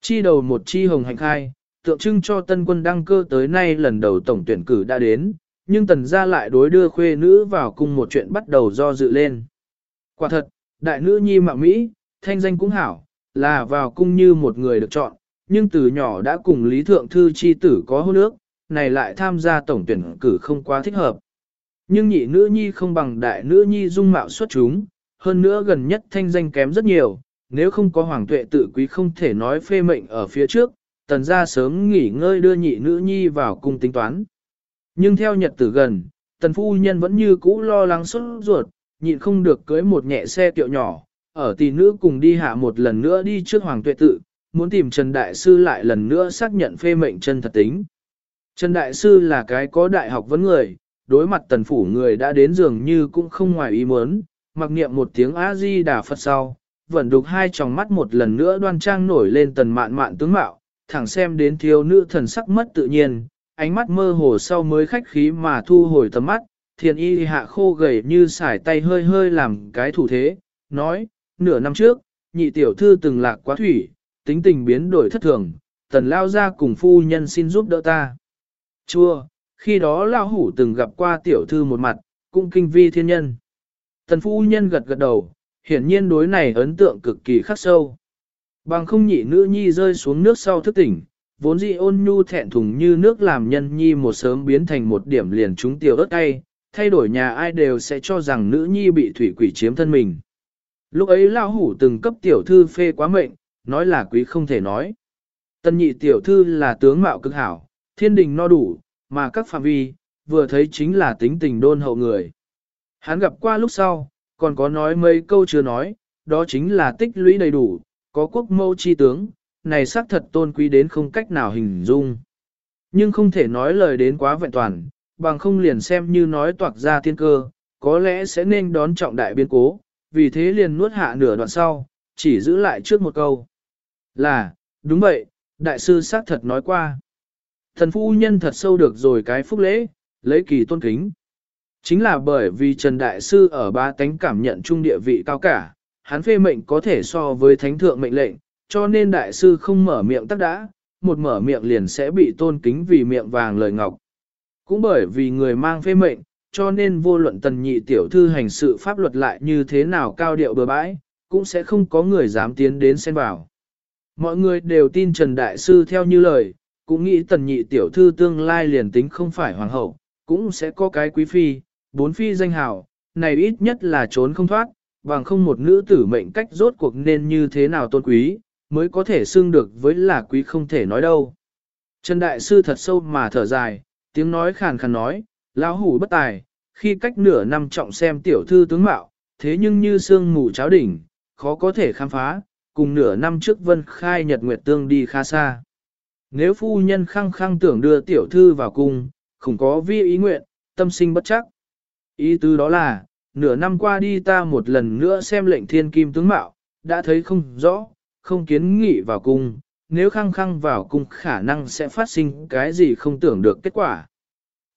Chi đầu một chi hồng hành khai, tượng trưng cho tân quân đăng cơ tới nay lần đầu tổng tuyển cử đã đến, nhưng tần gia lại đối đưa khuê nữ vào cung một chuyện bắt đầu do dự lên. Quả thật, đại nữ nhi mạo Mỹ, thanh danh cũng hảo, là vào cung như một người được chọn, nhưng từ nhỏ đã cùng Lý Thượng Thư chi tử có hôn ước, này lại tham gia tổng tuyển cử không quá thích hợp. Nhưng nhị nữ nhi không bằng đại nữ nhi dung mạo xuất chúng, hơn nữa gần nhất thanh danh kém rất nhiều, nếu không có hoàng tuệ tự quý không thể nói phê mệnh ở phía trước, tần gia sớm nghỉ ngơi đưa nhị nữ nhi vào cung tính toán. Nhưng theo nhật tử gần, tần phu nhân vẫn như cũ lo lắng xuất ruột, nhịn không được cưới một nhẹ xe tiệu nhỏ, ở tỷ nữ cùng đi hạ một lần nữa đi trước hoàng tuệ tự, muốn tìm Trần Đại Sư lại lần nữa xác nhận phê mệnh chân thật tính. Trần Đại Sư là cái có đại học vấn người, đối mặt tần phủ người đã đến dường như cũng không ngoài ý muốn, mặc niệm một tiếng A-di đà Phật sau, vẫn đục hai tròng mắt một lần nữa đoan trang nổi lên tần mạn mạn tướng mạo, thẳng xem đến thiếu nữ thần sắc mất tự nhiên, ánh mắt mơ hồ sau mới khách khí mà thu hồi tầm mắt, thiền y hạ khô gầy như sải tay hơi hơi làm cái thủ thế, nói, nửa năm trước, nhị tiểu thư từng lạc quá thủy, tính tình biến đổi thất thường, tần lao ra cùng phu nhân xin giúp đỡ ta. Chua, khi đó lao hủ từng gặp qua tiểu thư một mặt, cũng kinh vi thiên nhân. Tần phu nhân gật gật đầu, hiển nhiên đối này ấn tượng cực kỳ khắc sâu. Bằng không nhị nữ nhi rơi xuống nước sau thức tỉnh, vốn dĩ ôn nhu thẹn thùng như nước làm nhân nhi một sớm biến thành một điểm liền chúng tiểu ớt tay, thay đổi nhà ai đều sẽ cho rằng nữ nhi bị thủy quỷ chiếm thân mình. Lúc ấy lao hủ từng cấp tiểu thư phê quá mệnh, nói là quý không thể nói. Tân nhị tiểu thư là tướng mạo cực hảo, thiên đình no đủ, mà các phạm vi, vừa thấy chính là tính tình đôn hậu người. Hắn gặp qua lúc sau, còn có nói mấy câu chưa nói, đó chính là tích lũy đầy đủ, có quốc mâu chi tướng, này xác thật tôn quý đến không cách nào hình dung. Nhưng không thể nói lời đến quá vẹn toàn, bằng không liền xem như nói toạc ra thiên cơ, có lẽ sẽ nên đón trọng đại biến cố, vì thế liền nuốt hạ nửa đoạn sau, chỉ giữ lại trước một câu. Là, đúng vậy, đại sư xác thật nói qua. Thần phu nhân thật sâu được rồi cái phúc lễ, lấy kỳ tôn kính. Chính là bởi vì Trần Đại Sư ở ba tánh cảm nhận trung địa vị cao cả, hắn phê mệnh có thể so với thánh thượng mệnh lệnh, cho nên Đại Sư không mở miệng tắc đã, một mở miệng liền sẽ bị tôn kính vì miệng vàng lời ngọc. Cũng bởi vì người mang phê mệnh, cho nên vô luận tần nhị tiểu thư hành sự pháp luật lại như thế nào cao điệu bừa bãi, cũng sẽ không có người dám tiến đến xen vào. Mọi người đều tin Trần Đại Sư theo như lời, cũng nghĩ tần nhị tiểu thư tương lai liền tính không phải hoàng hậu, cũng sẽ có cái quý phi, bốn phi danh hào, này ít nhất là trốn không thoát, bằng không một nữ tử mệnh cách rốt cuộc nên như thế nào tôn quý, mới có thể xưng được với là quý không thể nói đâu. Trần Đại Sư thật sâu mà thở dài, tiếng nói khàn khàn nói, lão hủ bất tài, khi cách nửa năm trọng xem tiểu thư tướng mạo, thế nhưng như sương mù cháo đỉnh, khó có thể khám phá, cùng nửa năm trước vân khai nhật nguyệt tương đi khá xa. Nếu phu nhân khăng khăng tưởng đưa tiểu thư vào cung, không có vi ý nguyện, tâm sinh bất chắc. Ý tứ đó là, nửa năm qua đi ta một lần nữa xem lệnh thiên kim tướng mạo, đã thấy không rõ, không kiến nghị vào cung, nếu khăng khăng vào cung khả năng sẽ phát sinh cái gì không tưởng được kết quả.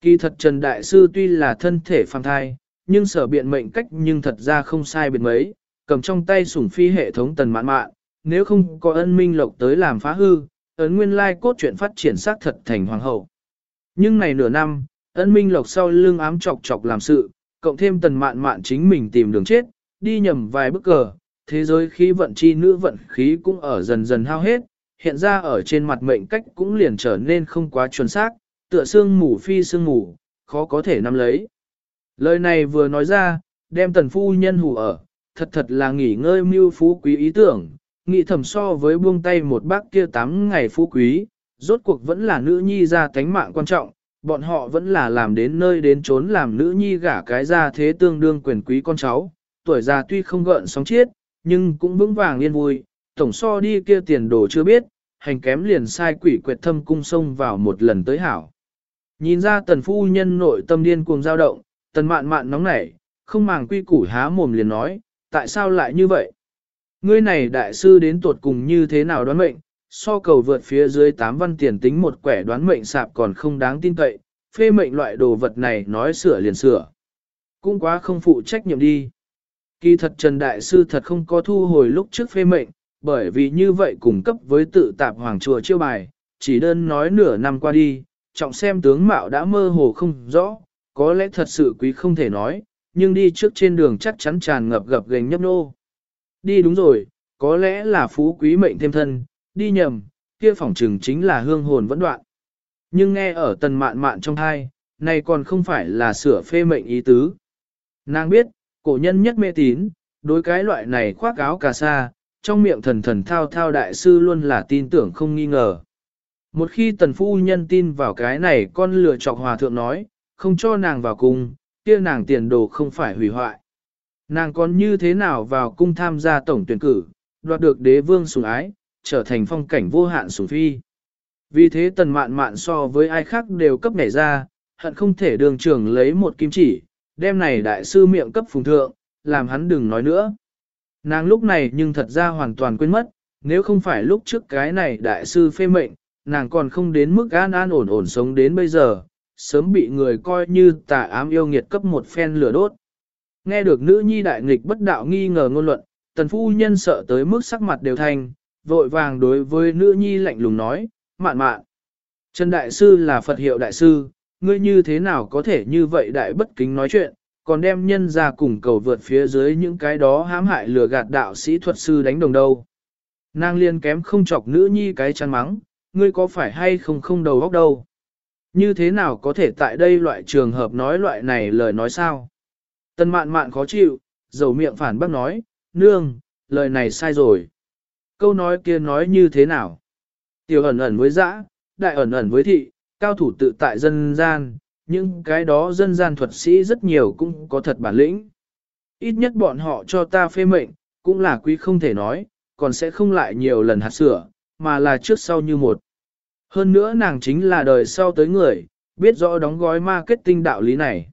Kỳ thật Trần Đại Sư tuy là thân thể phàm thai, nhưng sở biện mệnh cách nhưng thật ra không sai biệt mấy, cầm trong tay sủng phi hệ thống tần mạn mạn, nếu không có ân minh lộc tới làm phá hư, ấn nguyên lai cốt truyện phát triển xác thật thành hoàng hậu. Nhưng này nửa năm, ân minh lộc sau lưng ám chọc chọc làm sự, cộng thêm tần mạn mạn chính mình tìm đường chết, đi nhầm vài bước cờ, thế giới khí vận chi nữ vận khí cũng ở dần dần hao hết, hiện ra ở trên mặt mệnh cách cũng liền trở nên không quá chuẩn xác, tựa xương mù phi xương mù, khó có thể nắm lấy. Lời này vừa nói ra, đem tần phu nhân hù ở, thật thật là nghỉ ngơi mưu phú quý ý tưởng, nghĩ thầm so với buông tay một bác kia tám ngày phú quý, rốt cuộc vẫn là nữ nhi ra tánh mạng quan trọng, bọn họ vẫn là làm đến nơi đến trốn làm nữ nhi gả cái ra thế tương đương quyền quý con cháu, tuổi già tuy không gợn sóng chiết, nhưng cũng vững vàng yên vui, tổng so đi kia tiền đồ chưa biết, hành kém liền sai quỷ quyệt thâm cung sông vào một lần tới hảo. Nhìn ra tần phu nhân nội tâm điên cuồng dao động, tần mạn mạn nóng nảy, không màng quy củ há mồm liền nói, tại sao lại như vậy? Ngươi này đại sư đến tuột cùng như thế nào đoán mệnh, so cầu vượt phía dưới 8 văn tiền tính một quẻ đoán mệnh sạp còn không đáng tin cậy, phê mệnh loại đồ vật này nói sửa liền sửa. Cũng quá không phụ trách nhiệm đi. Kỳ thật Trần Đại Sư thật không có thu hồi lúc trước phê mệnh, bởi vì như vậy cung cấp với tự tạp hoàng chùa chiêu bài, chỉ đơn nói nửa năm qua đi, trọng xem tướng mạo đã mơ hồ không rõ, có lẽ thật sự quý không thể nói, nhưng đi trước trên đường chắc chắn tràn ngập gập gành nhấp nô. Đi đúng rồi, có lẽ là phú quý mệnh thêm thân, đi nhầm, kia phỏng trừng chính là hương hồn vẫn đoạn. Nhưng nghe ở tần mạn mạn trong hai, này còn không phải là sửa phê mệnh ý tứ. Nàng biết, cổ nhân nhất mê tín, đối cái loại này khoác áo cà sa, trong miệng thần thần thao thao đại sư luôn là tin tưởng không nghi ngờ. Một khi tần phu nhân tin vào cái này con lừa chọc hòa thượng nói, không cho nàng vào cung, kia nàng tiền đồ không phải hủy hoại. Nàng còn như thế nào vào cung tham gia tổng tuyển cử, đoạt được đế vương sủng ái, trở thành phong cảnh vô hạn sủng phi. Vì thế tần mạn mạn so với ai khác đều cấp nhảy ra, hận không thể đường trưởng lấy một kim chỉ, đem này đại sư miệng cấp phùng thượng, làm hắn đừng nói nữa. Nàng lúc này nhưng thật ra hoàn toàn quên mất, nếu không phải lúc trước cái này đại sư phê mệnh, nàng còn không đến mức an an ổn ổn sống đến bây giờ, sớm bị người coi như tà ám yêu nghiệt cấp một phen lửa đốt. Nghe được nữ nhi đại nghịch bất đạo nghi ngờ ngôn luận, tần phu nhân sợ tới mức sắc mặt đều thành, vội vàng đối với nữ nhi lạnh lùng nói, mạn mạn. Trần Đại Sư là Phật hiệu Đại Sư, ngươi như thế nào có thể như vậy đại bất kính nói chuyện, còn đem nhân ra cùng cầu vượt phía dưới những cái đó hãm hại lừa gạt đạo sĩ thuật sư đánh đồng đâu. Nàng liên kém không chọc nữ nhi cái chăn mắng, ngươi có phải hay không không đầu óc đâu. Như thế nào có thể tại đây loại trường hợp nói loại này lời nói sao? tân mạn mạn khó chịu, dầu miệng phản bác nói, nương, lời này sai rồi. Câu nói kia nói như thế nào? Tiểu ẩn ẩn với dã, đại ẩn ẩn với thị, cao thủ tự tại dân gian, nhưng cái đó dân gian thuật sĩ rất nhiều cũng có thật bản lĩnh. Ít nhất bọn họ cho ta phê mệnh, cũng là quý không thể nói, còn sẽ không lại nhiều lần hạt sửa, mà là trước sau như một. Hơn nữa nàng chính là đời sau tới người, biết rõ đóng gói marketing đạo lý này.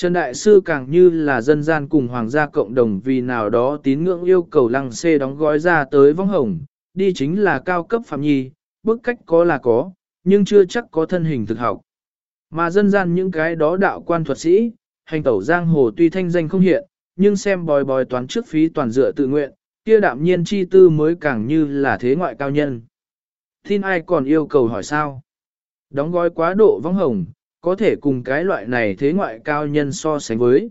Trần Đại Sư càng như là dân gian cùng hoàng gia cộng đồng vì nào đó tín ngưỡng yêu cầu lăng xê đóng gói ra tới vong hồng, đi chính là cao cấp phạm nhi, bức cách có là có, nhưng chưa chắc có thân hình thực học. Mà dân gian những cái đó đạo quan thuật sĩ, hành tẩu giang hồ tuy thanh danh không hiện, nhưng xem bòi bòi toán trước phí toàn dựa tự nguyện, kia đạm nhiên chi tư mới càng như là thế ngoại cao nhân. Tin ai còn yêu cầu hỏi sao? Đóng gói quá độ vong hồng, có thể cùng cái loại này thế ngoại cao nhân so sánh với.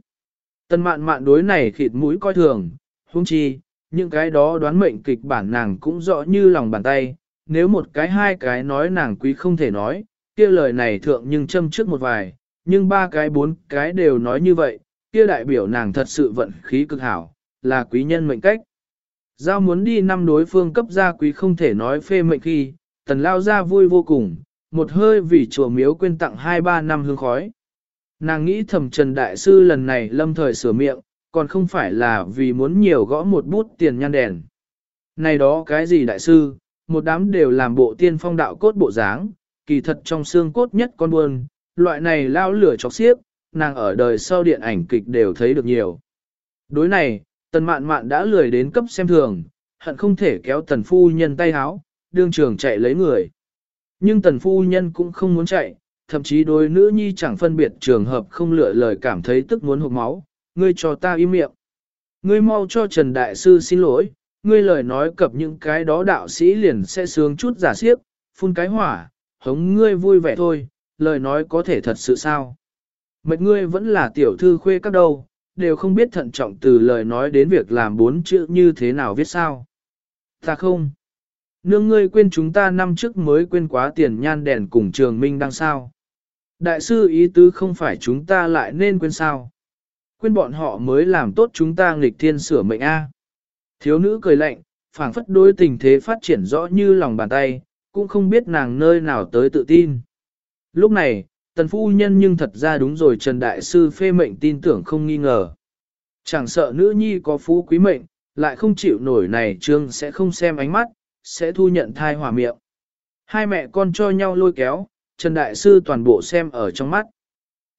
Tân mạn mạn đối này khịt mũi coi thường, hung chi, những cái đó đoán mệnh kịch bản nàng cũng rõ như lòng bàn tay, nếu một cái hai cái nói nàng quý không thể nói, kia lời này thượng nhưng châm trước một vài, nhưng ba cái bốn cái đều nói như vậy, kia đại biểu nàng thật sự vận khí cực hảo, là quý nhân mệnh cách. Giao muốn đi năm đối phương cấp gia quý không thể nói phê mệnh khi, tần lao ra vui vô cùng, một hơi vì chùa miếu quên tặng hai ba năm hương khói. Nàng nghĩ thầm Trần Đại Sư lần này lâm thời sửa miệng, còn không phải là vì muốn nhiều gõ một bút tiền nhan đèn. Này đó cái gì Đại Sư, một đám đều làm bộ tiên phong đạo cốt bộ dáng, kỳ thật trong xương cốt nhất con buồn, loại này lao lửa chọc xiếc, nàng ở đời sau điện ảnh kịch đều thấy được nhiều. Đối này, tần mạn mạn đã lười đến cấp xem thường, hận không thể kéo tần phu nhân tay háo, đương trường chạy lấy người. Nhưng tần phu nhân cũng không muốn chạy, thậm chí đôi nữ nhi chẳng phân biệt trường hợp không lựa lời cảm thấy tức muốn hụt máu, ngươi cho ta im miệng. Ngươi mau cho Trần Đại Sư xin lỗi, ngươi lời nói cập những cái đó đạo sĩ liền sẽ sướng chút giả xiếc, phun cái hỏa, hống ngươi vui vẻ thôi, lời nói có thể thật sự sao. Mệt ngươi vẫn là tiểu thư khuê các đâu, đều không biết thận trọng từ lời nói đến việc làm bốn chữ như thế nào viết sao. Ta không. Nương ngươi quên chúng ta năm trước mới quên quá tiền nhan đèn cùng trường minh đang sao. Đại sư ý tứ không phải chúng ta lại nên quên sao. Quên bọn họ mới làm tốt chúng ta nghịch thiên sửa mệnh A. Thiếu nữ cười lạnh, phảng phất đối tình thế phát triển rõ như lòng bàn tay, cũng không biết nàng nơi nào tới tự tin. Lúc này, tần phu nhân nhưng thật ra đúng rồi Trần Đại Sư phê mệnh tin tưởng không nghi ngờ. Chẳng sợ nữ nhi có phú quý mệnh, lại không chịu nổi này trương sẽ không xem ánh mắt, sẽ thu nhận thai hòa miệng. Hai mẹ con cho nhau lôi kéo, Trần Đại Sư toàn bộ xem ở trong mắt.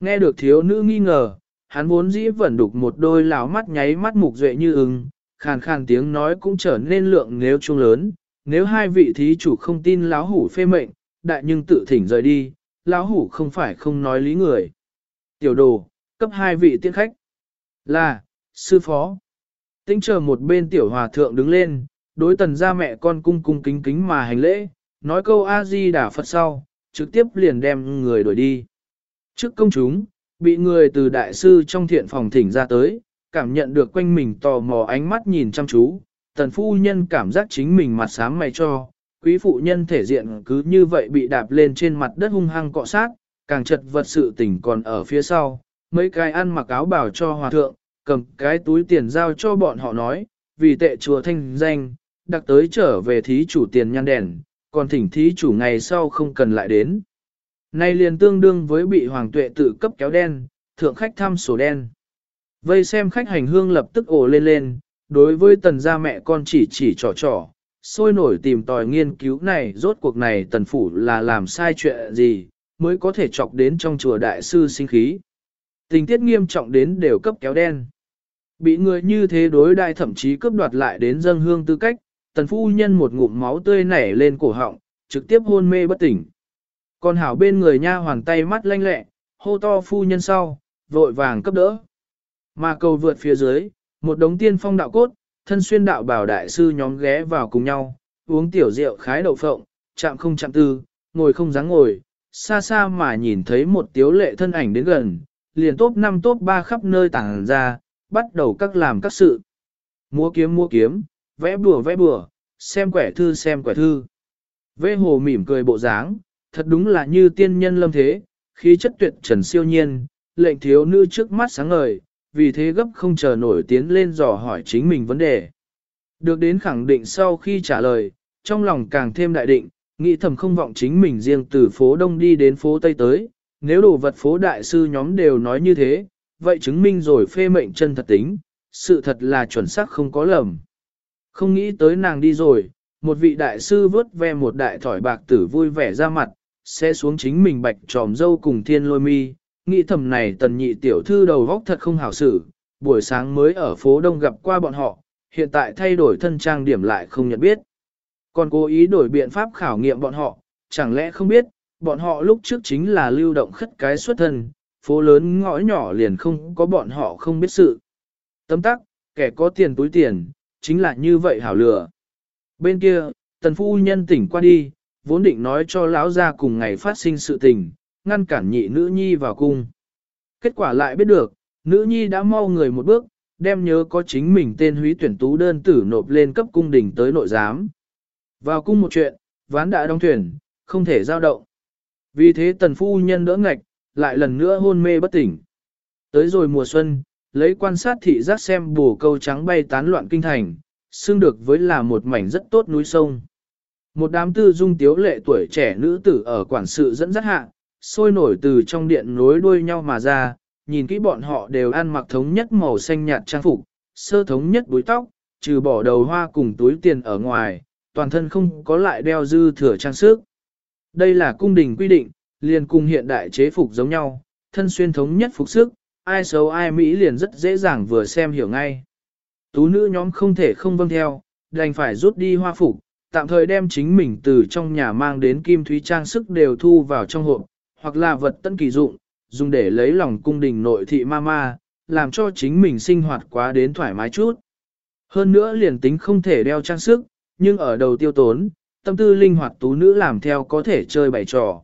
Nghe được thiếu nữ nghi ngờ, hắn vốn dĩ vẫn đục một đôi lão mắt nháy mắt mục duệ như ưng, khàn khàn tiếng nói cũng trở nên lượng nếu trung lớn, nếu hai vị thí chủ không tin lão hủ phê mệnh, đại nhưng tự thỉnh rời đi, lão hủ không phải không nói lý người. Tiểu đồ, cấp hai vị tiên khách. Là, sư phó. Tính chờ một bên tiểu hòa thượng đứng lên, đối tần ra mẹ con cung cung kính kính mà hành lễ, nói câu A-di đà Phật sau, trực tiếp liền đem người đuổi đi. Trước công chúng, bị người từ đại sư trong thiện phòng thỉnh ra tới, cảm nhận được quanh mình tò mò ánh mắt nhìn chăm chú, tần phu nhân cảm giác chính mình mặt sáng mày cho, quý phụ nhân thể diện cứ như vậy bị đạp lên trên mặt đất hung hăng cọ sát, càng chật vật sự tỉnh còn ở phía sau, mấy cái ăn mặc áo bảo cho hòa thượng, cầm cái túi tiền giao cho bọn họ nói, vì tệ chùa thanh danh, đặc tới trở về thí chủ tiền nhan đèn, còn thỉnh thí chủ ngày sau không cần lại đến. Nay liền tương đương với bị hoàng tuệ tự cấp kéo đen, thượng khách thăm sổ đen. Vây xem khách hành hương lập tức ồ lên lên, đối với tần gia mẹ con chỉ chỉ trò trò, sôi nổi tìm tòi nghiên cứu này rốt cuộc này tần phủ là làm sai chuyện gì, mới có thể chọc đến trong chùa đại sư sinh khí. Tình tiết nghiêm trọng đến đều cấp kéo đen. Bị người như thế đối đại thậm chí cướp đoạt lại đến dân hương tư cách, tần phu nhân một ngụm máu tươi nảy lên cổ họng, trực tiếp hôn mê bất tỉnh. Còn hảo bên người nha hoàn tay mắt lanh lẹ, hô to phu nhân sau, vội vàng cấp đỡ. Mà cầu vượt phía dưới, một đống tiên phong đạo cốt, thân xuyên đạo bảo đại sư nhóm ghé vào cùng nhau, uống tiểu rượu khái đậu phộng, chạm không chạm tư, ngồi không dáng ngồi, xa xa mà nhìn thấy một tiếu lệ thân ảnh đến gần, liền tốt năm tốt ba khắp nơi tàng ra, bắt đầu các làm các sự. Múa kiếm múa kiếm, vẽ bùa vẽ bùa, xem quẻ thư xem quẻ thư. Vê hồ mỉm cười bộ dáng, thật đúng là như tiên nhân lâm thế, khí chất tuyệt trần siêu nhiên, lệnh thiếu nữ trước mắt sáng ngời, vì thế gấp không chờ nổi tiến lên dò hỏi chính mình vấn đề. Được đến khẳng định sau khi trả lời, trong lòng càng thêm đại định, nghĩ thầm không vọng chính mình riêng từ phố Đông đi đến phố Tây tới, nếu đồ vật phố đại sư nhóm đều nói như thế, vậy chứng minh rồi phê mệnh chân thật tính, sự thật là chuẩn xác không có lầm. Không nghĩ tới nàng đi rồi, một vị đại sư vớt ve một đại thỏi bạc tử vui vẻ ra mặt, sẽ xuống chính mình bạch tròm dâu cùng thiên lôi mi, nghĩ thầm này tần nhị tiểu thư đầu vóc thật không hảo xử, buổi sáng mới ở phố đông gặp qua bọn họ, hiện tại thay đổi thân trang điểm lại không nhận biết. Còn cố ý đổi biện pháp khảo nghiệm bọn họ, chẳng lẽ không biết, bọn họ lúc trước chính là lưu động khất cái xuất thân, phố lớn ngõ nhỏ liền không có bọn họ không biết sự. Tấm tắc, kẻ có tiền túi tiền, chính là như vậy hảo lửa Bên kia, tần phu nhân tỉnh qua đi, vốn định nói cho lão gia cùng ngày phát sinh sự tình, ngăn cản nhị nữ nhi vào cung. Kết quả lại biết được, nữ nhi đã mau người một bước, đem nhớ có chính mình tên húy tuyển tú đơn tử nộp lên cấp cung đình tới nội giám. Vào cung một chuyện, ván đã đóng thuyền, không thể giao động. Vì thế tần phu nhân đỡ ngạch, lại lần nữa hôn mê bất tỉnh. Tới rồi mùa xuân, lấy quan sát thị giác xem bồ câu trắng bay tán loạn kinh thành, xưng được với là một mảnh rất tốt núi sông. Một đám tư dung tiếu lệ tuổi trẻ nữ tử ở quản sự dẫn dắt hạ, sôi nổi từ trong điện nối đuôi nhau mà ra, nhìn kỹ bọn họ đều ăn mặc thống nhất màu xanh nhạt trang phục, sơ thống nhất búi tóc, trừ bỏ đầu hoa cùng túi tiền ở ngoài, toàn thân không có lại đeo dư thừa trang sức. Đây là cung đình quy định, liền cùng hiện đại chế phục giống nhau, thân xuyên thống nhất phục sức, ai xấu ai Mỹ liền rất dễ dàng vừa xem hiểu ngay. Tú nữ nhóm không thể không vâng theo, đành phải rút đi hoa phục, tạm thời đem chính mình từ trong nhà mang đến kim thúy trang sức đều thu vào trong hộp, hoặc là vật tân kỳ dụng, dùng để lấy lòng cung đình nội thị ma ma, làm cho chính mình sinh hoạt quá đến thoải mái chút. Hơn nữa liền tính không thể đeo trang sức, nhưng ở đầu tiêu tốn, tâm tư linh hoạt tú nữ làm theo có thể chơi bảy trò.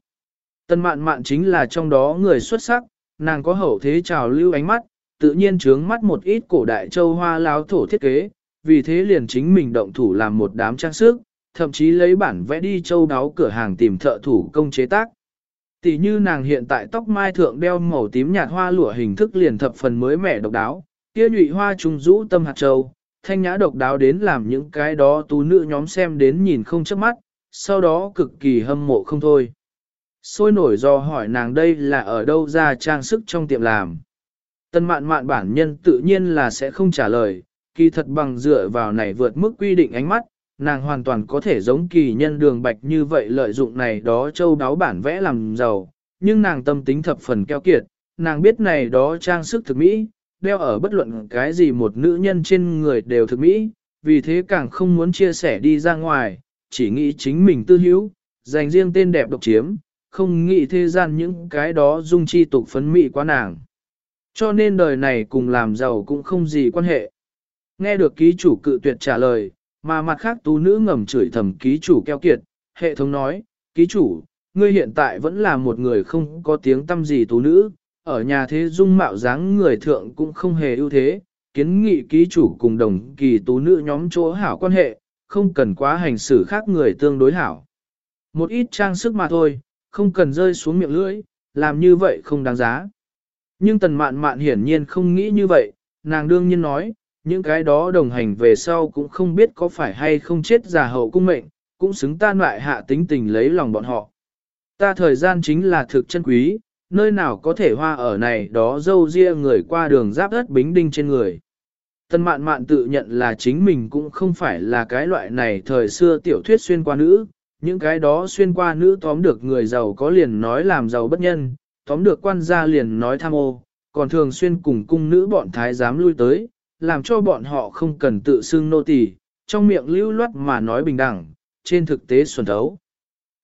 Tân mạn mạn chính là trong đó người xuất sắc, nàng có hậu thế trào lưu ánh mắt, tự nhiên trướng mắt một ít cổ đại châu hoa láo thổ thiết kế, vì thế liền chính mình động thủ làm một đám trang sức, thậm chí lấy bản vẽ đi châu đáo cửa hàng tìm thợ thủ công chế tác. Tỷ như nàng hiện tại tóc mai thượng đeo màu tím nhạt hoa lụa hình thức liền thập phần mới mẻ độc đáo, kia nhụy hoa trùng rũ tâm hạt châu, thanh nhã độc đáo đến làm những cái đó tú nữ nhóm xem đến nhìn không chớp mắt, sau đó cực kỳ hâm mộ không thôi. Sôi nổi do hỏi nàng đây là ở đâu ra trang sức trong tiệm làm. Tân mạn mạn bản nhân tự nhiên là sẽ không trả lời, kỳ thật bằng dựa vào này vượt mức quy định ánh mắt, nàng hoàn toàn có thể giống kỳ nhân đường bạch như vậy lợi dụng này đó châu đáo bản vẽ làm giàu, nhưng nàng tâm tính thập phần keo kiệt, nàng biết này đó trang sức thực mỹ, đeo ở bất luận cái gì một nữ nhân trên người đều thực mỹ, vì thế càng không muốn chia sẻ đi ra ngoài, chỉ nghĩ chính mình tư hữu, dành riêng tên đẹp độc chiếm, không nghĩ thế gian những cái đó dung chi tục phấn mỹ quá nàng. Cho nên đời này cùng làm giàu cũng không gì quan hệ. Nghe được ký chủ cự tuyệt trả lời, mà mặt khác tú nữ ngầm chửi thầm ký chủ keo kiệt, hệ thống nói, ký chủ, ngươi hiện tại vẫn là một người không có tiếng tâm gì tú nữ, ở nhà thế dung mạo dáng người thượng cũng không hề ưu thế, kiến nghị ký chủ cùng đồng kỳ tú nữ nhóm chỗ hảo quan hệ, không cần quá hành xử khác người tương đối hảo. Một ít trang sức mà thôi, không cần rơi xuống miệng lưỡi, làm như vậy không đáng giá. Nhưng tần mạn mạn hiển nhiên không nghĩ như vậy, nàng đương nhiên nói, những cái đó đồng hành về sau cũng không biết có phải hay không chết giả hậu cung mệnh, cũng xứng tan lại hạ tính tình lấy lòng bọn họ. Ta thời gian chính là thực chân quý, nơi nào có thể hoa ở này đó dâu ria người qua đường giáp đất bính đinh trên người. Tân mạn mạn tự nhận là chính mình cũng không phải là cái loại này thời xưa tiểu thuyết xuyên qua nữ, những cái đó xuyên qua nữ tóm được người giàu có liền nói làm giàu bất nhân, tóm được quan gia liền nói tham ô, còn thường xuyên cùng cung nữ bọn thái giám lui tới, làm cho bọn họ không cần tự xưng nô tỳ, trong miệng lưu loát mà nói bình đẳng, trên thực tế xuẩn thấu.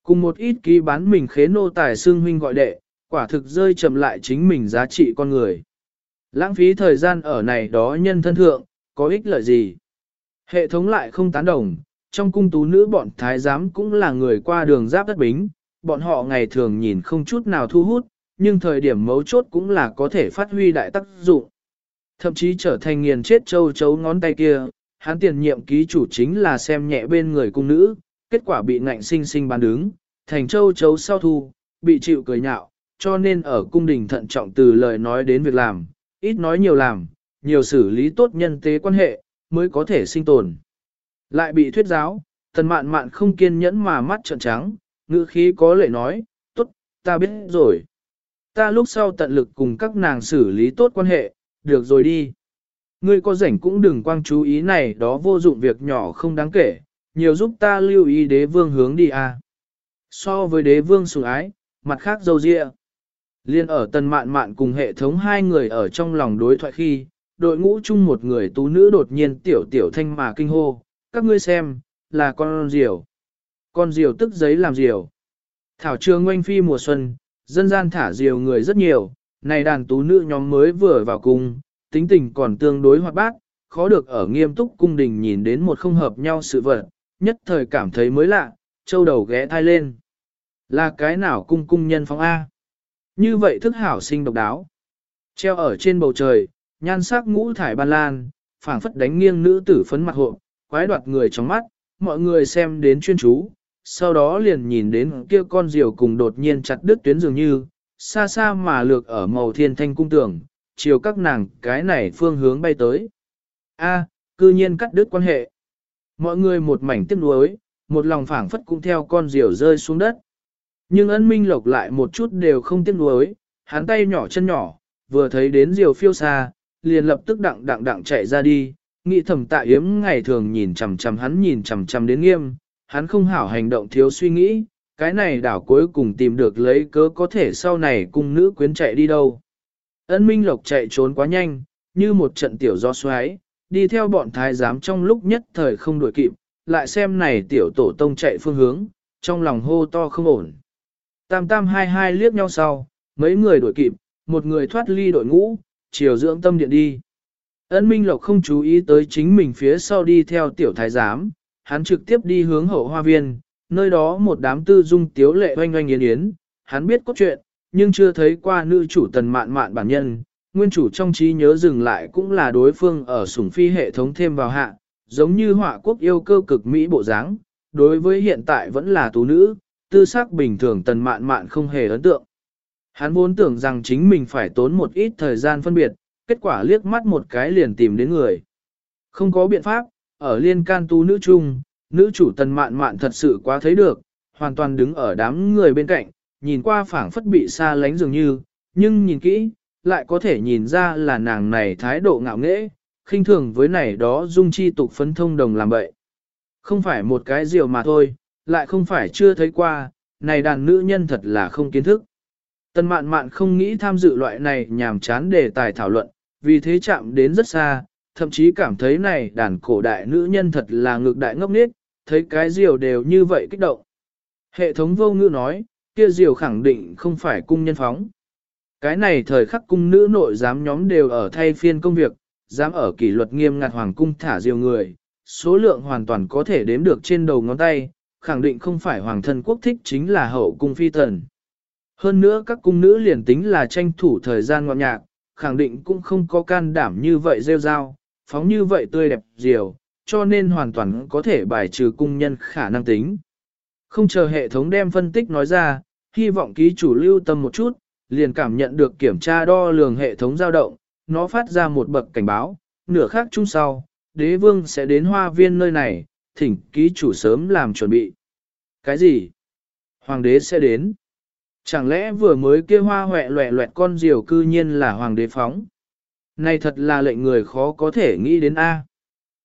Cùng một ít ký bán mình khế nô tài xưng huynh gọi đệ, quả thực rơi chậm lại chính mình giá trị con người. Lãng phí thời gian ở này đó nhân thân thượng, có ích lợi gì? Hệ thống lại không tán đồng, trong cung tú nữ bọn thái giám cũng là người qua đường giáp đất bính, bọn họ ngày thường nhìn không chút nào thu hút, nhưng thời điểm mấu chốt cũng là có thể phát huy đại tác dụng. Thậm chí trở thành nghiền chết châu chấu ngón tay kia, hắn tiền nhiệm ký chủ chính là xem nhẹ bên người cung nữ, kết quả bị ngạnh sinh sinh bán đứng, thành châu chấu sau thu, bị chịu cười nhạo, cho nên ở cung đình thận trọng từ lời nói đến việc làm, ít nói nhiều làm, nhiều xử lý tốt nhân tế quan hệ, mới có thể sinh tồn. Lại bị thuyết giáo, tần mạn mạn không kiên nhẫn mà mắt trợn trắng, ngữ khí có lệ nói, tốt, ta biết rồi. Ta lúc sau tận lực cùng các nàng xử lý tốt quan hệ, được rồi đi. Ngươi có rảnh cũng đừng quang chú ý này đó vô dụng việc nhỏ không đáng kể, nhiều giúp ta lưu ý đế vương hướng đi à. So với đế vương sủng ái, mặt khác dâu dịa. Liên ở tần mạn mạn cùng hệ thống hai người ở trong lòng đối thoại khi, đội ngũ chung một người tú nữ đột nhiên tiểu tiểu thanh mà kinh hô, các ngươi xem, là con diều. Con diều tức giấy làm diều. Thảo trường ngoanh phi mùa xuân, dân gian thả diều người rất nhiều, này đàn tú nữ nhóm mới vừa vào cung, tính tình còn tương đối hoạt bát, khó được ở nghiêm túc cung đình nhìn đến một không hợp nhau sự vật, nhất thời cảm thấy mới lạ, châu đầu ghé thai lên. Là cái nào cung cung nhân phóng A? Như vậy thức hảo sinh độc đáo. Treo ở trên bầu trời, nhan sắc ngũ thải ban lan, phảng phất đánh nghiêng nữ tử phấn mặt hộ, quái đoạt người trong mắt, mọi người xem đến chuyên chú, sau đó liền nhìn đến kia con diều cùng đột nhiên chặt đứt tuyến dường như, xa xa mà lược ở màu thiên thanh cung tưởng chiều các nàng cái này phương hướng bay tới. A, cư nhiên cắt đứt quan hệ. Mọi người một mảnh tiếc nuối, một lòng phảng phất cũng theo con diều rơi xuống đất. Nhưng ân minh lộc lại một chút đều không tiếc nuối, hắn tay nhỏ chân nhỏ, vừa thấy đến diều phiêu xa, liền lập tức đặng đặng đặng chạy ra đi, nghĩ thầm tạ yếm ngày thường nhìn chằm chằm hắn nhìn chằm chằm đến nghiêm, hắn không hảo hành động thiếu suy nghĩ, cái này đảo cuối cùng tìm được lấy cớ có thể sau này cùng nữ quyến chạy đi đâu. Ân Minh Lộc chạy trốn quá nhanh, như một trận tiểu gió xoáy, đi theo bọn thái giám trong lúc nhất thời không đuổi kịp, lại xem này tiểu tổ tông chạy phương hướng, trong lòng hô to không ổn. Tam tam hai hai liếc nhau sau, mấy người đuổi kịp, một người thoát ly đội ngũ, chiều dưỡng tâm điện đi. Ân Minh Lộc không chú ý tới chính mình phía sau đi theo tiểu thái giám, hắn trực tiếp đi hướng hậu hoa viên, nơi đó một đám tư dung tiếu lệ oanh oanh yến yến, hắn biết cốt truyện, nhưng chưa thấy qua nữ chủ tần mạn mạn bản nhân, nguyên chủ trong trí nhớ dừng lại cũng là đối phương ở sủng phi hệ thống thêm vào hạ, giống như họa quốc yêu cơ cực Mỹ bộ dáng, đối với hiện tại vẫn là tú nữ, tư sắc bình thường tần mạn mạn không hề ấn tượng. Hắn vốn tưởng rằng chính mình phải tốn một ít thời gian phân biệt, kết quả liếc mắt một cái liền tìm đến người. Không có biện pháp, ở liên can tu nữ chung, nữ chủ tần mạn mạn thật sự quá thấy được, hoàn toàn đứng ở đám người bên cạnh, nhìn qua phảng phất bị xa lánh dường như, nhưng nhìn kỹ, lại có thể nhìn ra là nàng này thái độ ngạo nghễ, khinh thường với này đó dung chi tục phấn thông đồng làm bậy. Không phải một cái diều mà thôi, lại không phải chưa thấy qua, này đàn nữ nhân thật là không kiến thức. Tần mạn mạn không nghĩ tham dự loại này nhàm chán đề tài thảo luận, vì thế chạm đến rất xa, thậm chí cảm thấy này đàn cổ đại nữ nhân thật là ngược đại ngốc nghếch, thấy cái diều đều như vậy kích động. Hệ thống vô ngữ nói, kia diều khẳng định không phải cung nhân phóng. Cái này thời khắc cung nữ nội giám nhóm đều ở thay phiên công việc, dám ở kỷ luật nghiêm ngặt hoàng cung thả diều người, số lượng hoàn toàn có thể đếm được trên đầu ngón tay, khẳng định không phải hoàng thân quốc thích chính là hậu cung phi thần Hơn nữa các cung nữ liền tính là tranh thủ thời gian ngọt nhạc, khẳng định cũng không có can đảm như vậy rêu rao, phóng như vậy tươi đẹp diều, cho nên hoàn toàn có thể bài trừ cung nhân khả năng tính. Không chờ hệ thống đem phân tích nói ra, hy vọng ký chủ lưu tâm một chút, liền cảm nhận được kiểm tra đo lường hệ thống dao động, nó phát ra một bậc cảnh báo, nửa khác chung sau, đế vương sẽ đến hoa viên nơi này, thỉnh ký chủ sớm làm chuẩn bị. Cái gì? Hoàng đế sẽ đến. Chẳng lẽ vừa mới kia hoa hoẹ loẹ loẹt con diều cư nhiên là hoàng đế phóng? Này thật là lệnh người khó có thể nghĩ đến A.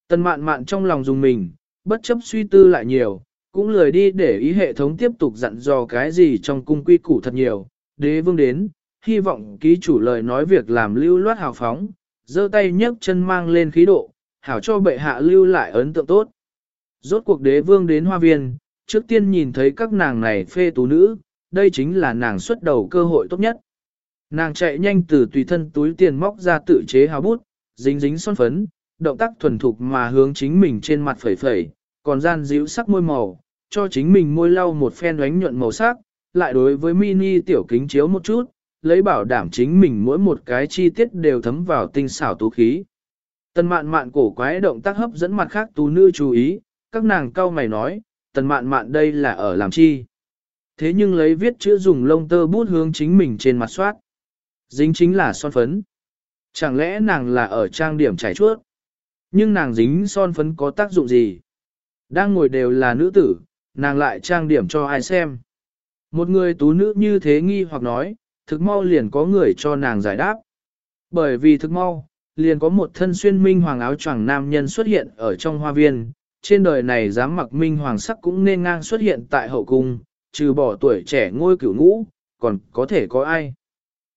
Tần mạn mạn trong lòng dùng mình, bất chấp suy tư lại nhiều, cũng lười đi để ý hệ thống tiếp tục dặn dò cái gì trong cung quy củ thật nhiều. Đế vương đến, hy vọng ký chủ lời nói việc làm lưu loát hào phóng, giơ tay nhấc chân mang lên khí độ, hảo cho bệ hạ lưu lại ấn tượng tốt. Rốt cuộc đế vương đến hoa viên, trước tiên nhìn thấy các nàng này phê tú nữ, đây chính là nàng xuất đầu cơ hội tốt nhất. Nàng chạy nhanh từ tùy thân túi tiền móc ra tự chế hào bút, dính dính son phấn, động tác thuần thục mà hướng chính mình trên mặt phẩy phẩy, còn gian díu sắc môi màu, cho chính mình môi lau một phen ánh nhuận màu sắc, lại đối với mini tiểu kính chiếu một chút, lấy bảo đảm chính mình mỗi một cái chi tiết đều thấm vào tinh xảo tú khí. Tần mạn mạn cổ quái động tác hấp dẫn mặt khác tú nữ chú ý, các nàng cau mày nói, tần mạn mạn đây là ở làm chi. Thế nhưng lấy viết chữ dùng lông tơ bút hướng chính mình trên mặt soát. Dính chính là son phấn. Chẳng lẽ nàng là ở trang điểm trải chuốt? Nhưng nàng dính son phấn có tác dụng gì? Đang ngồi đều là nữ tử, nàng lại trang điểm cho ai xem? Một người tú nữ như thế nghi hoặc nói, thực mau liền có người cho nàng giải đáp. Bởi vì thực mau, liền có một thân xuyên minh hoàng áo choàng nam nhân xuất hiện ở trong hoa viên, trên đời này dám mặc minh hoàng sắc cũng nên ngang xuất hiện tại hậu cung, trừ bỏ tuổi trẻ ngôi cửu ngũ, còn có thể có ai.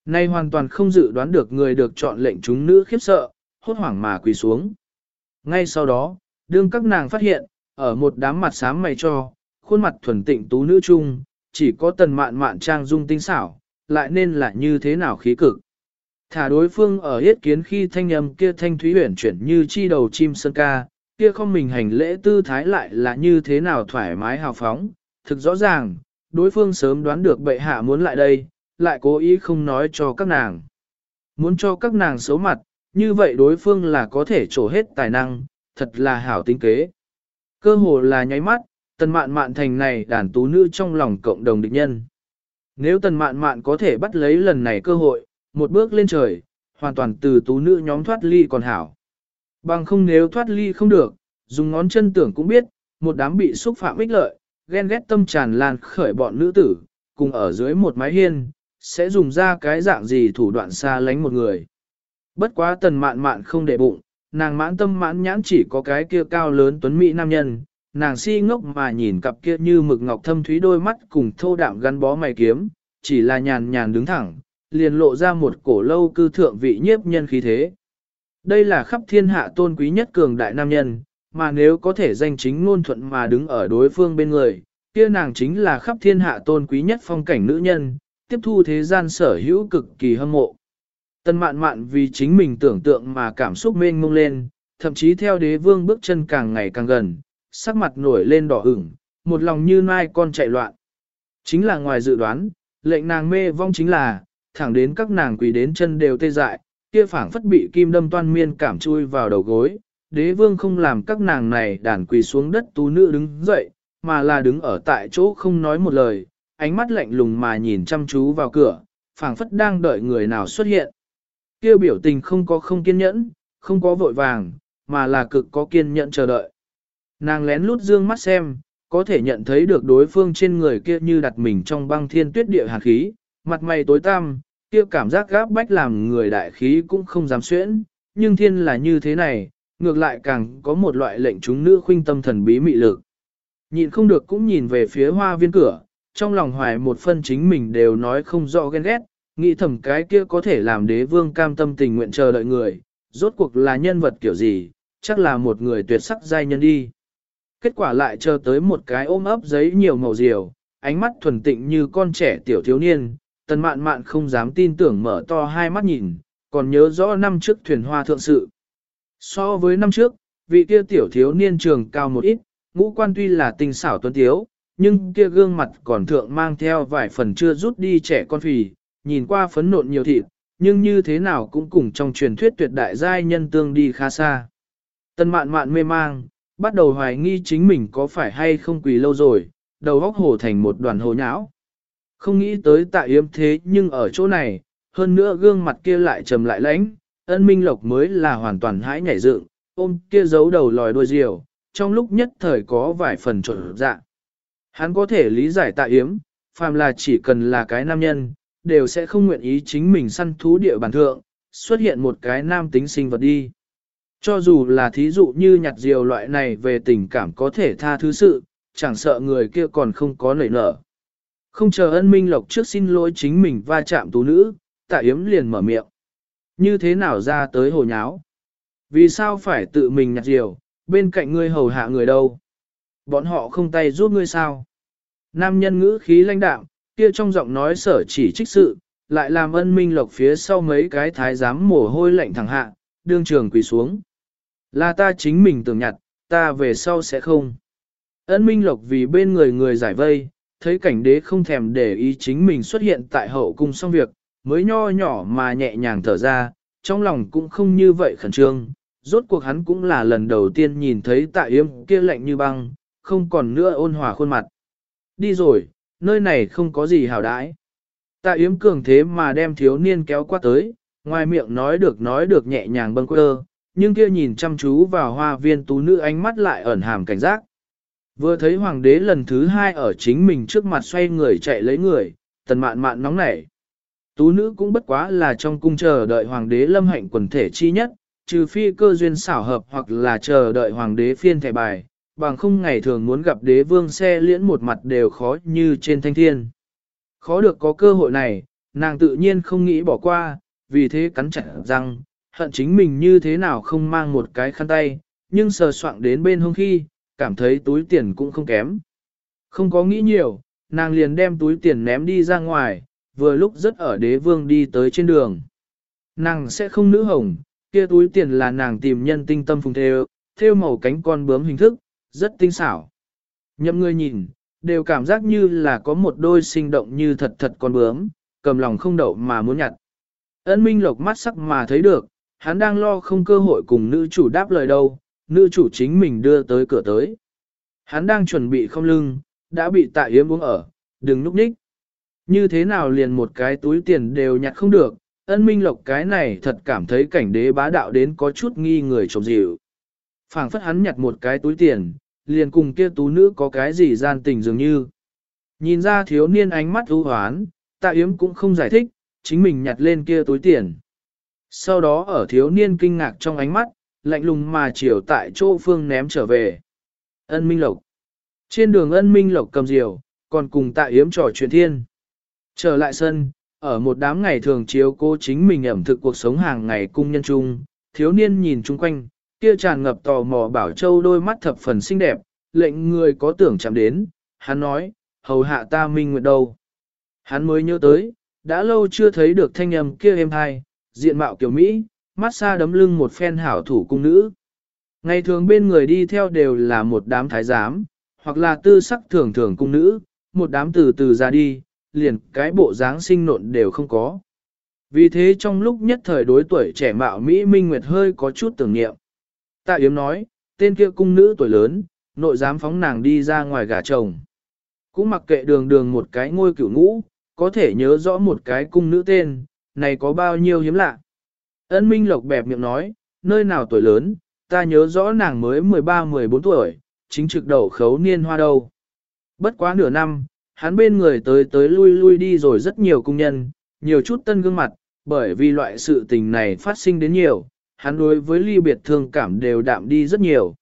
Nay hoàn toàn không dự đoán được người được chọn lệnh chúng nữ khiếp sợ, hốt hoảng mà quỳ xuống. Ngay sau đó, đương các nàng phát hiện, ở một đám mặt xám mày cho, khuôn mặt thuần tịnh tú nữ chung, chỉ có tần mạn mạn trang dung tinh xảo, lại nên là như thế nào khí cực. Thả đối phương ở hết kiến khi thanh âm kia thanh thúy huyển chuyển như chi đầu chim sơn ca, kia không mình hành lễ tư thái lại là như thế nào thoải mái hào phóng, thực rõ ràng, đối phương sớm đoán được bệ hạ muốn lại đây, lại cố ý không nói cho các nàng. Muốn cho các nàng xấu mặt, như vậy đối phương là có thể trổ hết tài năng, thật là hảo tính kế. Cơ hồ là nháy mắt, tần mạn mạn thành này đàn tú nữ trong lòng cộng đồng địch nhân. Nếu tần mạn mạn có thể bắt lấy lần này cơ hội, một bước lên trời, hoàn toàn từ tú nữ nhóm thoát ly còn hảo. Bằng không nếu thoát ly không được, dùng ngón chân tưởng cũng biết, một đám bị xúc phạm ích lợi, ghen ghét tâm tràn lan khởi bọn nữ tử, cùng ở dưới một mái hiên, sẽ dùng ra cái dạng gì thủ đoạn xa lánh một người. Bất quá tần mạn mạn không để bụng, nàng mãn tâm mãn nhãn chỉ có cái kia cao lớn tuấn mỹ nam nhân, nàng si ngốc mà nhìn cặp kia như mực ngọc thâm thúy đôi mắt cùng thô đạm gắn bó mày kiếm, chỉ là nhàn nhàn đứng thẳng, liền lộ ra một cổ lâu cư thượng vị nhiếp nhân khí thế. Đây là khắp thiên hạ tôn quý nhất cường đại nam nhân, mà nếu có thể danh chính ngôn thuận mà đứng ở đối phương bên người, kia nàng chính là khắp thiên hạ tôn quý nhất phong cảnh nữ nhân, tiếp thu thế gian sở hữu cực kỳ hâm mộ. Tân mạn mạn vì chính mình tưởng tượng mà cảm xúc mênh mông lên, thậm chí theo đế vương bước chân càng ngày càng gần, sắc mặt nổi lên đỏ ửng, một lòng như nai con chạy loạn. Chính là ngoài dự đoán, lệnh nàng mê vong chính là, thẳng đến các nàng quỳ đến chân đều tê dại, kia phảng phất bị kim đâm toan miên cảm chui vào đầu gối. Đế vương không làm các nàng này đàn quỳ xuống đất tú nữ đứng dậy, mà là đứng ở tại chỗ không nói một lời, ánh mắt lạnh lùng mà nhìn chăm chú vào cửa, phảng phất đang đợi người nào xuất hiện. Kêu biểu tình không có không kiên nhẫn, không có vội vàng, mà là cực có kiên nhẫn chờ đợi. Nàng lén lút dương mắt xem, có thể nhận thấy được đối phương trên người kia như đặt mình trong băng thiên tuyết địa hàn khí, mặt mày tối tăm, kia cảm giác gáp bách làm người đại khí cũng không dám xuyễn, nhưng thiên là như thế này, ngược lại càng có một loại lệnh chúng nữ khuynh tâm thần bí mị lực. Nhìn không được cũng nhìn về phía hoa viên cửa, trong lòng hoài một phân chính mình đều nói không rõ ghen ghét, nghĩ thầm cái kia có thể làm đế vương cam tâm tình nguyện chờ đợi người, rốt cuộc là nhân vật kiểu gì, chắc là một người tuyệt sắc giai nhân đi. Kết quả lại chờ tới một cái ôm ấp giấy nhiều màu diều, ánh mắt thuần tịnh như con trẻ tiểu thiếu niên, tần mạn mạn không dám tin tưởng mở to hai mắt nhìn, còn nhớ rõ năm trước thuyền hoa thượng sự. So với năm trước, vị kia tiểu thiếu niên trường cao một ít, ngũ quan tuy là tình xảo tuấn tiếu, nhưng kia gương mặt còn thượng mang theo vài phần chưa rút đi trẻ con phì, nhìn qua phấn nộn nhiều thịt, nhưng như thế nào cũng cùng trong truyền thuyết tuyệt đại giai nhân tương đi khá xa. Tân mạn mạn mê mang, bắt đầu hoài nghi chính mình có phải hay không quỳ lâu rồi, đầu góc hồ thành một đoàn hồ nhão. Không nghĩ tới tạ yếm thế nhưng ở chỗ này, hơn nữa gương mặt kia lại trầm lại lãnh, ân minh lộc mới là hoàn toàn hãi nhảy dựng, ôm kia giấu đầu lòi đuôi diều, trong lúc nhất thời có vài phần trộn dạ. Hắn có thể lý giải tạ yếm, phàm là chỉ cần là cái nam nhân, đều sẽ không nguyện ý chính mình săn thú địa bàn thượng, xuất hiện một cái nam tính sinh vật đi. Cho dù là thí dụ như nhặt diều loại này về tình cảm có thể tha thứ sự, chẳng sợ người kia còn không có nảy nở. Không chờ ân minh lộc trước xin lỗi chính mình va chạm tú nữ, tạ yếm liền mở miệng. Như thế nào ra tới hồ nháo? Vì sao phải tự mình nhặt diều, bên cạnh ngươi hầu hạ người đâu? Bọn họ không tay giúp ngươi sao? Nam nhân ngữ khí lãnh đạm, kia trong giọng nói sở chỉ trích sự, lại làm ân minh lộc phía sau mấy cái thái giám mồ hôi lạnh thẳng hạ, đương trường quỳ xuống. Là ta chính mình tưởng nhặt, ta về sau sẽ không. Ân minh lộc vì bên người người giải vây, thấy cảnh đế không thèm để ý chính mình xuất hiện tại hậu cung xong việc, mới nho nhỏ mà nhẹ nhàng thở ra, trong lòng cũng không như vậy khẩn trương. Rốt cuộc hắn cũng là lần đầu tiên nhìn thấy tạ yếm kia lạnh như băng, không còn nữa ôn hòa khuôn mặt. Đi rồi, nơi này không có gì hảo đãi. Tạ yếm cường thế mà đem thiếu niên kéo qua tới, ngoài miệng nói được nói được nhẹ nhàng bâng quơ, nhưng kia nhìn chăm chú vào hoa viên tú nữ ánh mắt lại ẩn hàm cảnh giác. Vừa thấy hoàng đế lần thứ hai ở chính mình trước mặt xoay người chạy lấy người, tần mạn mạn nóng nảy. Tú nữ cũng bất quá là trong cung chờ đợi hoàng đế lâm hạnh quần thể chi nhất, trừ phi cơ duyên xảo hợp hoặc là chờ đợi hoàng đế phiên thẻ bài, bằng không ngày thường muốn gặp đế vương xe liễn một mặt đều khó như trên thanh thiên. Khó được có cơ hội này, nàng tự nhiên không nghĩ bỏ qua, vì thế cắn chặt răng, hận chính mình như thế nào không mang một cái khăn tay, nhưng sờ soạn đến bên hông khi, cảm thấy túi tiền cũng không kém. Không có nghĩ nhiều, nàng liền đem túi tiền ném đi ra ngoài, vừa lúc rất ở đế vương đi tới trên đường. Nàng sẽ không nữ hồng, kia túi tiền là nàng tìm nhân tinh tâm phùng theo, theo màu cánh con bướm hình thức, rất tinh xảo. Nhậm người nhìn, đều cảm giác như là có một đôi sinh động như thật thật con bướm, cầm lòng không đậu mà muốn nhặt. Ấn Minh Lộc mắt sắc mà thấy được, hắn đang lo không cơ hội cùng nữ chủ đáp lời đâu, nữ chủ chính mình đưa tới cửa tới. Hắn đang chuẩn bị không lưng, đã bị tạ yếm uống ở, đừng núp ních. Như thế nào liền một cái túi tiền đều nhặt không được, ân minh lộc cái này thật cảm thấy cảnh đế bá đạo đến có chút nghi người trộm dịu. phảng phất hắn nhặt một cái túi tiền, liền cùng kia tú nữ có cái gì gian tình dường như. Nhìn ra thiếu niên ánh mắt ưu hoán, tạ yếm cũng không giải thích, chính mình nhặt lên kia túi tiền. Sau đó ở thiếu niên kinh ngạc trong ánh mắt, lạnh lùng mà chiều tại chỗ phương ném trở về. Ân Minh Lộc. Trên đường ân Minh Lộc cầm diều, còn cùng tạ yếm trò chuyện thiên. Trở lại sân, ở một đám ngày thường chiếu cô chính mình ẩm thực cuộc sống hàng ngày cung nhân chung, thiếu niên nhìn chung quanh, kia tràn ngập tò mò bảo châu đôi mắt thập phần xinh đẹp, lệnh người có tưởng chạm đến, hắn nói, hầu hạ ta minh nguyện đâu. Hắn mới nhớ tới, đã lâu chưa thấy được thanh âm kia êm hai, diện mạo kiểu Mỹ, mắt xa đấm lưng một phen hảo thủ cung nữ. Ngày thường bên người đi theo đều là một đám thái giám, hoặc là tư sắc thường thường cung nữ, một đám từ từ ra đi, liền cái bộ dáng sinh nộn đều không có. Vì thế trong lúc nhất thời đối tuổi trẻ mạo Mỹ Minh Nguyệt hơi có chút tưởng niệm. Tạ Yếm nói, tên kia cung nữ tuổi lớn, nội dám phóng nàng đi ra ngoài gả chồng. Cũng mặc kệ đường đường một cái ngôi cửu ngũ, có thể nhớ rõ một cái cung nữ tên, này có bao nhiêu hiếm lạ. Ân Minh Lộc bẹp miệng nói, nơi nào tuổi lớn, ta nhớ rõ nàng mới 13-14 tuổi, chính trực đầu khấu niên hoa đâu. Bất quá nửa năm, hắn bên người tới tới lui lui đi rồi rất nhiều cung nhân, nhiều chút tân gương mặt, bởi vì loại sự tình này phát sinh đến nhiều, hắn đối với ly biệt thương cảm đều đạm đi rất nhiều.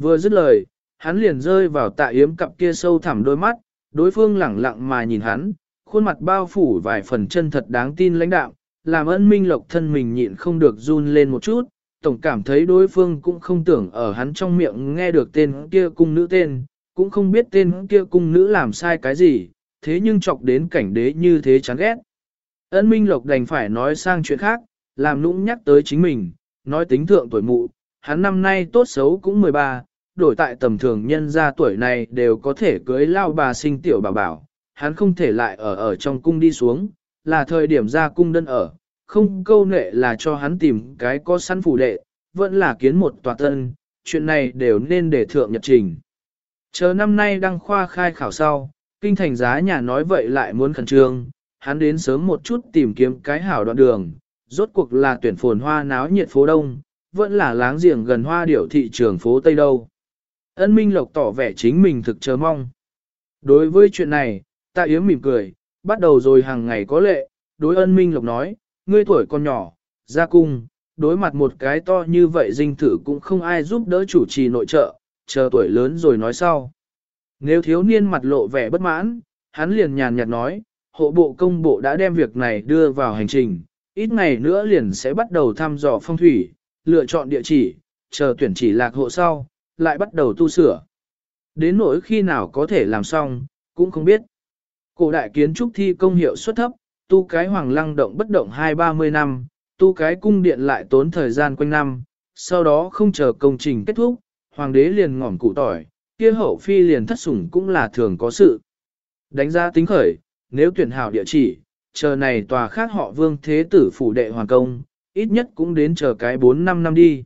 Vừa dứt lời, hắn liền rơi vào tạ yếm cặp kia sâu thẳm đôi mắt, đối phương lẳng lặng mà nhìn hắn, khuôn mặt bao phủ vài phần chân thật đáng tin lãnh đạo, làm ân minh lộc thân mình nhịn không được run lên một chút, tổng cảm thấy đối phương cũng không tưởng ở hắn trong miệng nghe được tên kia cung nữ tên, cũng không biết tên kia cung nữ làm sai cái gì, thế nhưng chọc đến cảnh đế như thế chán ghét. Ân minh lộc đành phải nói sang chuyện khác, làm nũng nhắc tới chính mình, nói tính thượng tuổi mụ, hắn năm nay tốt xấu cũng 13, đổi tại tầm thường nhân gia tuổi này đều có thể cưới lao bà sinh tiểu bảo bảo, hắn không thể lại ở ở trong cung đi xuống, là thời điểm ra cung đơn ở, không câu nệ là cho hắn tìm cái có săn phủ đệ, vẫn là kiến một tòa tân, chuyện này đều nên để thượng nhật trình. Chờ năm nay đăng khoa khai khảo sau, kinh thành giá nhà nói vậy lại muốn khẩn trương, hắn đến sớm một chút tìm kiếm cái hảo đoạn đường, rốt cuộc là tuyển phồn hoa náo nhiệt phố Đông, vẫn là láng giềng gần hoa điểu thị trường phố Tây đâu. Ân Minh Lộc tỏ vẻ chính mình thực chờ mong. Đối với chuyện này, tạ yếm mỉm cười, bắt đầu rồi hàng ngày có lệ, đối ân Minh Lộc nói, ngươi tuổi còn nhỏ, ra cung, đối mặt một cái to như vậy dinh thử cũng không ai giúp đỡ chủ trì nội trợ, chờ tuổi lớn rồi nói sau. Nếu thiếu niên mặt lộ vẻ bất mãn, hắn liền nhàn nhạt nói, hộ bộ công bộ đã đem việc này đưa vào hành trình, ít ngày nữa liền sẽ bắt đầu thăm dò phong thủy, lựa chọn địa chỉ, chờ tuyển chỉ lạc hộ sau, lại bắt đầu tu sửa. Đến nỗi khi nào có thể làm xong, cũng không biết. Cổ đại kiến trúc thi công hiệu suất thấp, tu cái hoàng lăng động bất động hai ba mươi năm, tu cái cung điện lại tốn thời gian quanh năm, sau đó không chờ công trình kết thúc, hoàng đế liền ngỏm cụ tỏi, kia hậu phi liền thất sủng cũng là thường có sự. Đánh giá tính khởi, nếu tuyển hảo địa chỉ, chờ này tòa khác họ vương thế tử phủ đệ hoàng công, ít nhất cũng đến chờ cái 4-5 năm đi.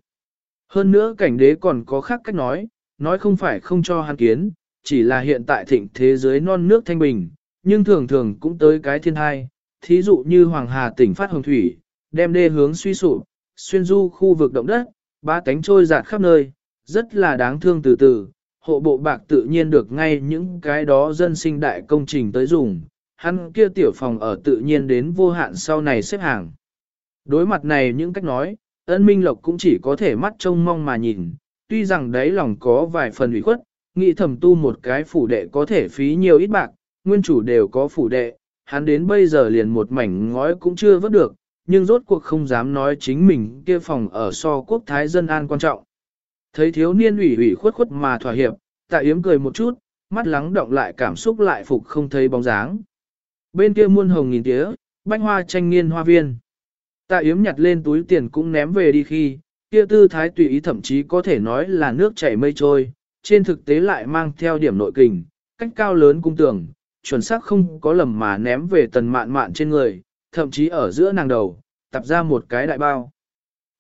Hơn nữa cảnh đế còn có khác cách nói, nói không phải không cho hắn kiến, chỉ là hiện tại thịnh thế giới non nước thanh bình, nhưng thường thường cũng tới cái thiên hai, thí dụ như Hoàng Hà tỉnh phát hồng thủy, đem đê hướng suy sụp, xuyên du khu vực động đất, ba cánh trôi dạt khắp nơi, rất là đáng thương từ từ, hộ bộ bạc tự nhiên được ngay những cái đó dân sinh đại công trình tới dùng, hắn kia tiểu phòng ở tự nhiên đến vô hạn sau này xếp hàng. Đối mặt này những cách nói, ân minh lộc cũng chỉ có thể mắt trông mong mà nhìn, tuy rằng đấy lòng có vài phần ủy khuất, nghĩ thầm tu một cái phủ đệ có thể phí nhiều ít bạc, nguyên chủ đều có phủ đệ, hắn đến bây giờ liền một mảnh ngói cũng chưa vớt được, nhưng rốt cuộc không dám nói chính mình kia phòng ở so quốc thái dân an quan trọng. Thấy thiếu niên ủy ủy khuất khuất mà thỏa hiệp, tạ yếm cười một chút, mắt lắng động lại cảm xúc lại phục không thấy bóng dáng. Bên kia muôn hồng nghìn tía, bách hoa tranh nghiên hoa viên. Tạ yếm nhặt lên túi tiền cũng ném về đi khi, kia tư thái tùy ý thậm chí có thể nói là nước chảy mây trôi, trên thực tế lại mang theo điểm nội kình, cách cao lớn cung tưởng, chuẩn xác không có lầm mà ném về tần mạn mạn trên người, thậm chí ở giữa nàng đầu, tập ra một cái đại bao.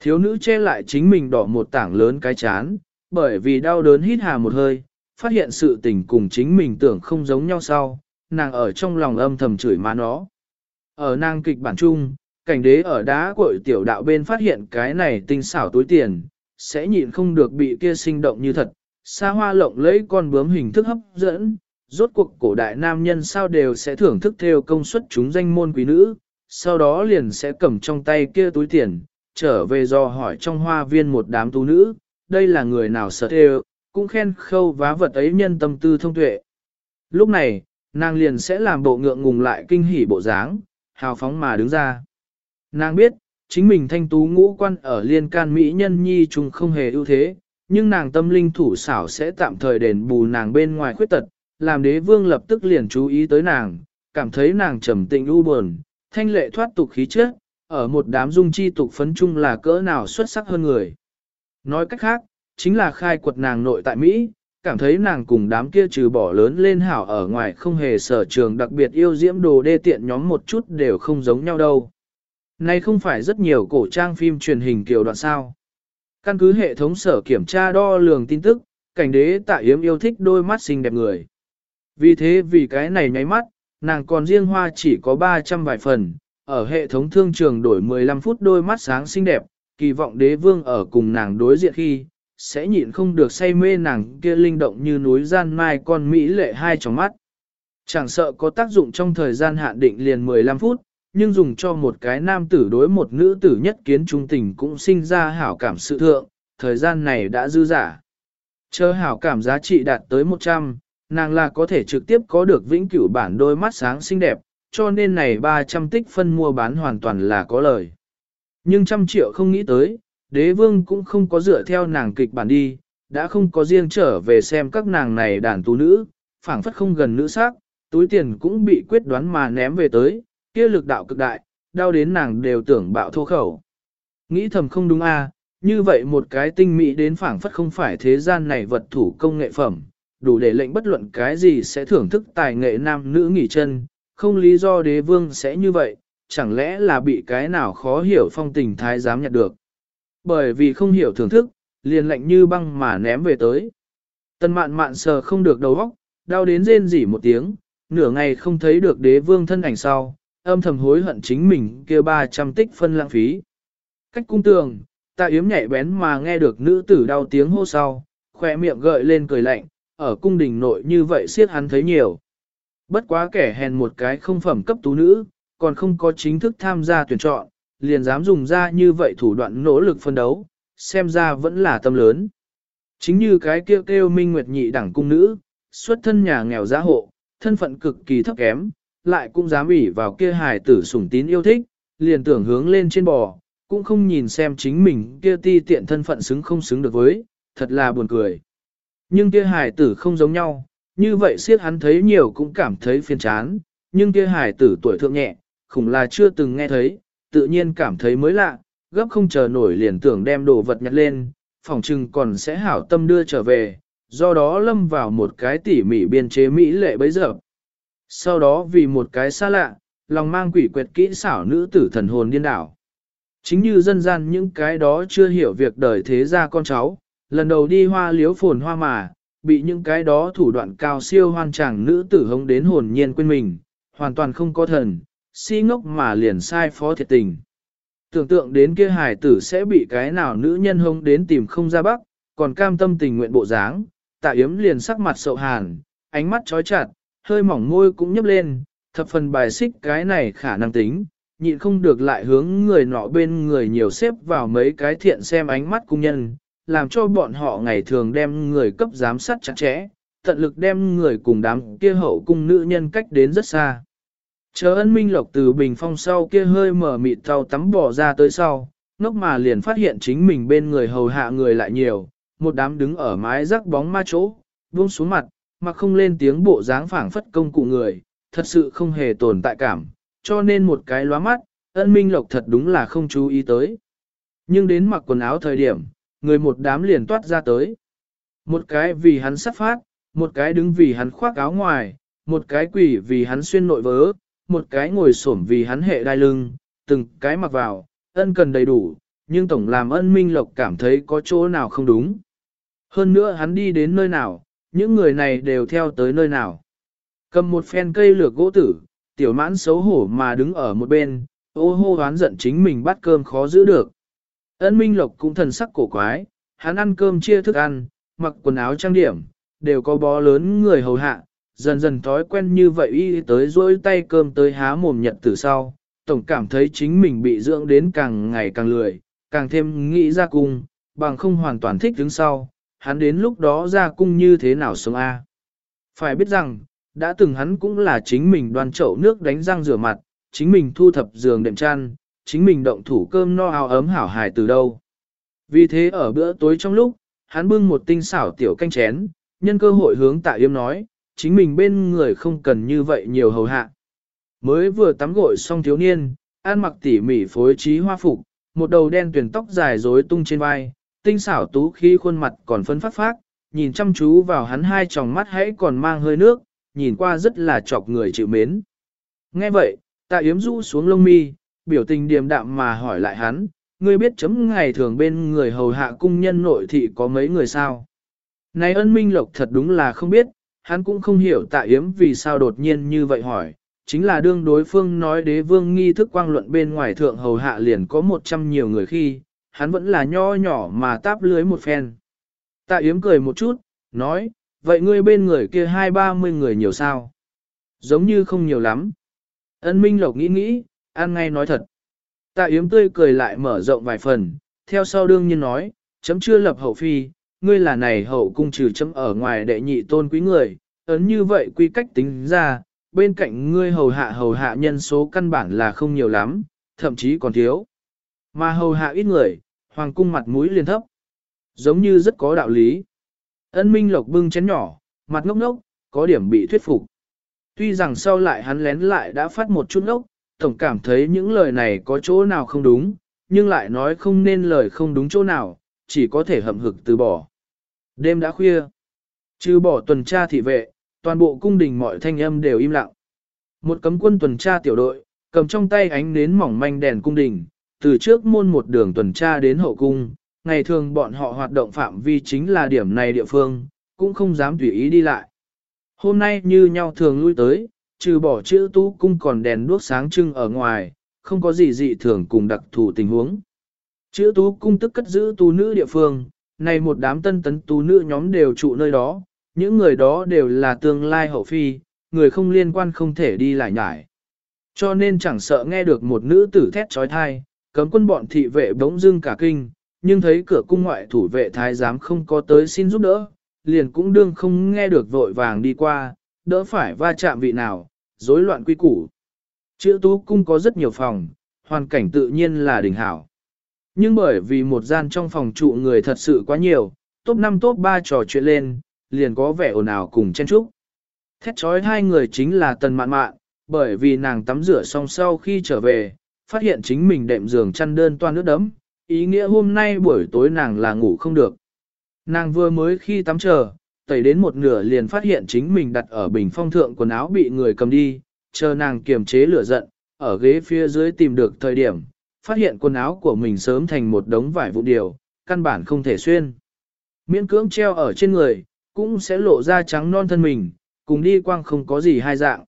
Thiếu nữ che lại chính mình đỏ một tảng lớn cái chán, bởi vì đau đớn hít hà một hơi, phát hiện sự tình cùng chính mình tưởng không giống nhau sau, nàng ở trong lòng âm thầm chửi má nó. Ở nàng kịch bản chung, cảnh đế ở đá cội tiểu đạo bên phát hiện cái này tinh xảo túi tiền, sẽ nhịn không được bị kia sinh động như thật, xa hoa lộng lấy con bướm hình thức hấp dẫn, rốt cuộc cổ đại nam nhân sao đều sẽ thưởng thức theo công suất chúng danh môn quý nữ, sau đó liền sẽ cầm trong tay kia túi tiền, trở về do hỏi trong hoa viên một đám tú nữ, đây là người nào sợ theo, cũng khen khâu vá vật ấy nhân tâm tư thông tuệ. Lúc này, nàng liền sẽ làm bộ ngượng ngùng lại kinh hỉ bộ dáng, hào phóng mà đứng ra. Nàng biết, chính mình thanh tú ngũ quan ở liên can mỹ nhân nhi chung không hề ưu thế, nhưng nàng tâm linh thủ xảo sẽ tạm thời đền bù nàng bên ngoài khuyết tật, làm đế vương lập tức liền chú ý tới nàng, cảm thấy nàng trầm tĩnh u buồn, thanh lệ thoát tục khí chất, ở một đám dung chi tục phấn chung là cỡ nào xuất sắc hơn người. Nói cách khác, chính là khai quật nàng nội tại Mỹ, cảm thấy nàng cùng đám kia trừ bỏ lớn lên hảo ở ngoài không hề sở trường đặc biệt yêu diễm đồ đê tiện nhóm một chút đều không giống nhau đâu. Này không phải rất nhiều cổ trang phim truyền hình kiểu đoạn sao. Căn cứ hệ thống sở kiểm tra đo lường tin tức, cảnh đế tạ yếm yêu thích đôi mắt xinh đẹp người. Vì thế vì cái này nháy mắt, nàng còn riêng hoa chỉ có 300 vài phần, ở hệ thống thương trường đổi 15 phút đôi mắt sáng xinh đẹp, kỳ vọng đế vương ở cùng nàng đối diện khi, sẽ nhịn không được say mê nàng kia linh động như núi gian mai con Mỹ lệ hai trong mắt. Chẳng sợ có tác dụng trong thời gian hạn định liền 15 phút, nhưng dùng cho một cái nam tử đối một nữ tử nhất kiến trung tình cũng sinh ra hảo cảm sự thượng, thời gian này đã dư giả. Chờ hảo cảm giá trị đạt tới 100, nàng là có thể trực tiếp có được vĩnh cửu bản đôi mắt sáng xinh đẹp, cho nên này 300 tích phân mua bán hoàn toàn là có lời. Nhưng trăm triệu không nghĩ tới, đế vương cũng không có dựa theo nàng kịch bản đi, đã không có riêng trở về xem các nàng này đàn tú nữ, phảng phất không gần nữ sắc, túi tiền cũng bị quyết đoán mà ném về tới, kia lực đạo cực đại, đau đến nàng đều tưởng bạo thô khẩu. Nghĩ thầm không đúng a, như vậy một cái tinh mỹ đến phảng phất không phải thế gian này vật thủ công nghệ phẩm, đủ để lệnh bất luận cái gì sẽ thưởng thức tài nghệ nam nữ nghỉ chân, không lý do đế vương sẽ như vậy, chẳng lẽ là bị cái nào khó hiểu phong tình thái dám nhặt được. Bởi vì không hiểu thưởng thức, liền lệnh như băng mà ném về tới. Tần mạn mạn sờ không được đầu óc, đau đến rên rỉ một tiếng, nửa ngày không thấy được đế vương thân ảnh sau, âm thầm hối hận chính mình kia 300 tích phân lãng phí. Cách cung tường, tạ yếm nhạy bén mà nghe được nữ tử đau tiếng hô sau, khỏe miệng gợi lên cười lạnh, ở cung đình nội như vậy siết hắn thấy nhiều. Bất quá kẻ hèn một cái không phẩm cấp tú nữ, còn không có chính thức tham gia tuyển chọn, liền dám dùng ra như vậy thủ đoạn nỗ lực phân đấu, xem ra vẫn là tâm lớn. Chính như cái kêu kêu minh nguyệt nhị đẳng cung nữ, xuất thân nhà nghèo giá hộ, thân phận cực kỳ thấp kém, lại cũng dám ủy vào kia hài tử sủng tín yêu thích, liền tưởng hướng lên trên bò, cũng không nhìn xem chính mình kia ti tiện thân phận xứng không xứng được với, thật là buồn cười. Nhưng kia hài tử không giống nhau, như vậy siết hắn thấy nhiều cũng cảm thấy phiền chán, nhưng kia hài tử tuổi thượng nhẹ, khủng là chưa từng nghe thấy, tự nhiên cảm thấy mới lạ, gấp không chờ nổi liền tưởng đem đồ vật nhặt lên, phòng trừng còn sẽ hảo tâm đưa trở về, do đó lâm vào một cái tỉ mỉ biên chế mỹ lệ bấy giờ. Sau đó vì một cái xa lạ, lòng mang quỷ quyệt kỹ xảo nữ tử thần hồn điên đảo. Chính như dân gian những cái đó chưa hiểu việc đời thế ra con cháu, lần đầu đi hoa liếu phồn hoa mà, bị những cái đó thủ đoạn cao siêu hoan tràng nữ tử hống đến hồn nhiên quên mình, hoàn toàn không có thần, si ngốc mà liền sai phó thiệt tình. Tưởng tượng đến kia hài tử sẽ bị cái nào nữ nhân hống đến tìm không ra bắc, còn cam tâm tình nguyện bộ dáng, tạ yếm liền sắc mặt sậu hàn, ánh mắt trói chặt, hơi mỏng môi cũng nhấp lên, thập phần bài xích cái này khả năng tính, nhịn không được lại hướng người nọ bên người nhiều xếp vào mấy cái thiện xem ánh mắt cung nhân, làm cho bọn họ ngày thường đem người cấp giám sát chặt chẽ, tận lực đem người cùng đám kia hậu cung nữ nhân cách đến rất xa. Chờ ân minh lộc từ bình phong sau kia hơi mở mịt thao tắm bỏ ra tới sau, ngốc mà liền phát hiện chính mình bên người hầu hạ người lại nhiều, một đám đứng ở mái rắc bóng ma chỗ, buông xuống mặt, mà không lên tiếng bộ dáng phảng phất công cụ người, thật sự không hề tồn tại cảm, cho nên một cái lóa mắt, ân minh lộc thật đúng là không chú ý tới. Nhưng đến mặc quần áo thời điểm, người một đám liền toát ra tới. Một cái vì hắn sắp phát, một cái đứng vì hắn khoác áo ngoài, một cái quỷ vì hắn xuyên nội vớ, một cái ngồi xổm vì hắn hệ đai lưng, từng cái mặc vào, ân cần đầy đủ, nhưng tổng làm ân minh lộc cảm thấy có chỗ nào không đúng. Hơn nữa hắn đi đến nơi nào, những người này đều theo tới nơi nào. Cầm một phen cây lược gỗ tử, tiểu mãn xấu hổ mà đứng ở một bên, ô hô hoán giận chính mình bắt cơm khó giữ được. Ân Minh Lộc cũng thần sắc cổ quái, hắn ăn cơm chia thức ăn, mặc quần áo trang điểm, đều có bó lớn người hầu hạ, dần dần thói quen như vậy y tới rỗi tay cơm tới há mồm nhật từ sau, tổng cảm thấy chính mình bị dưỡng đến càng ngày càng lười, càng thêm nghĩ ra cung, bằng không hoàn toàn thích đứng sau, hắn đến lúc đó ra cung như thế nào sống a? Phải biết rằng, đã từng hắn cũng là chính mình đoan chậu nước đánh răng rửa mặt, chính mình thu thập giường đệm chăn, chính mình động thủ cơm no áo ấm hảo hài từ đâu. Vì thế ở bữa tối trong lúc, hắn bưng một tinh xảo tiểu canh chén, nhân cơ hội hướng tạ yếm nói, chính mình bên người không cần như vậy nhiều hầu hạ. Mới vừa tắm gội xong thiếu niên, ăn mặc tỉ mỉ phối trí hoa phục, một đầu đen tuyển tóc dài rối tung trên vai, tinh xảo tú khi khuôn mặt còn phấn phát phát, nhìn chăm chú vào hắn hai tròng mắt hãy còn mang hơi nước, nhìn qua rất là chọc người chịu mến. Nghe vậy, tạ yếm rũ xuống lông mi, biểu tình điềm đạm mà hỏi lại hắn, ngươi biết chấm ngày thường bên người hầu hạ cung nhân nội thị có mấy người sao? Này ân minh lộc thật đúng là không biết, hắn cũng không hiểu tạ yếm vì sao đột nhiên như vậy hỏi, chính là đương đối phương nói đế vương nghi thức quang luận bên ngoài thượng hầu hạ liền có một trăm nhiều người khi, hắn vẫn là nho nhỏ mà táp lưới một phen. Tạ yếm cười một chút, nói, vậy ngươi bên người kia hai ba mươi người nhiều sao? Giống như không nhiều lắm. Ân Minh Lộc nghĩ nghĩ, ăn ngay nói thật. Tạ yếm tươi cười lại mở rộng vài phần, theo sau đương nhiên nói, chấm chưa lập hậu phi, ngươi là này hậu cung trừ chấm ở ngoài đệ nhị tôn quý người, ấn như vậy quy cách tính ra, bên cạnh ngươi hầu hạ hầu hạ nhân số căn bản là không nhiều lắm, thậm chí còn thiếu. Mà hầu hạ ít người, hoàng cung mặt mũi liền thấp. Giống như rất có đạo lý. Ân Minh Lộc bưng chén nhỏ, mặt ngốc ngốc, có điểm bị thuyết phục. Tuy rằng sau lại hắn lén lại đã phát một chút ngốc, tổng cảm thấy những lời này có chỗ nào không đúng, nhưng lại nói không nên lời không đúng chỗ nào, chỉ có thể hậm hực từ bỏ. Đêm đã khuya, trừ bỏ tuần tra thị vệ, toàn bộ cung đình mọi thanh âm đều im lặng. Một cấm quân tuần tra tiểu đội, cầm trong tay ánh nến mỏng manh đèn cung đình, từ trước môn một đường tuần tra đến hậu cung, ngày thường bọn họ hoạt động phạm vi chính là điểm này địa phương, cũng không dám tùy ý đi lại. Hôm nay như nhau thường lui tới, trừ bỏ chữ tú cung còn đèn đuốc sáng trưng ở ngoài, không có gì dị thường cùng đặc thù tình huống. Chữ tú cung tức cất giữ tú nữ địa phương, này một đám tân tấn tú nữ nhóm đều trụ nơi đó, những người đó đều là tương lai hậu phi, người không liên quan không thể đi lại nhải. Cho nên chẳng sợ nghe được một nữ tử thét trói thai, cấm quân bọn thị vệ bỗng dưng cả kinh, nhưng thấy cửa cung ngoại thủ vệ thái giám không có tới xin giúp đỡ, liền cũng đương không nghe được vội vàng đi qua, đỡ phải va chạm vị nào, rối loạn quy củ. Chữ tú cung có rất nhiều phòng, hoàn cảnh tự nhiên là đỉnh hảo. Nhưng bởi vì một gian trong phòng trụ người thật sự quá nhiều, top 5 top 3 trò chuyện lên, liền có vẻ ồn ào cùng chen chúc. Thét trói hai người chính là tần mạn mạn, bởi vì nàng tắm rửa xong sau khi trở về, phát hiện chính mình đệm giường chăn đơn toan nước đấm, ý nghĩa hôm nay buổi tối nàng là ngủ không được. Nàng vừa mới khi tắm chờ, tẩy đến một nửa liền phát hiện chính mình đặt ở bình phong thượng quần áo bị người cầm đi, chờ nàng kiềm chế lửa giận, ở ghế phía dưới tìm được thời điểm, phát hiện quần áo của mình sớm thành một đống vải vụ điều, căn bản không thể xuyên. Miễn cưỡng treo ở trên người, cũng sẽ lộ ra trắng non thân mình, cùng đi quang không có gì hai dạng.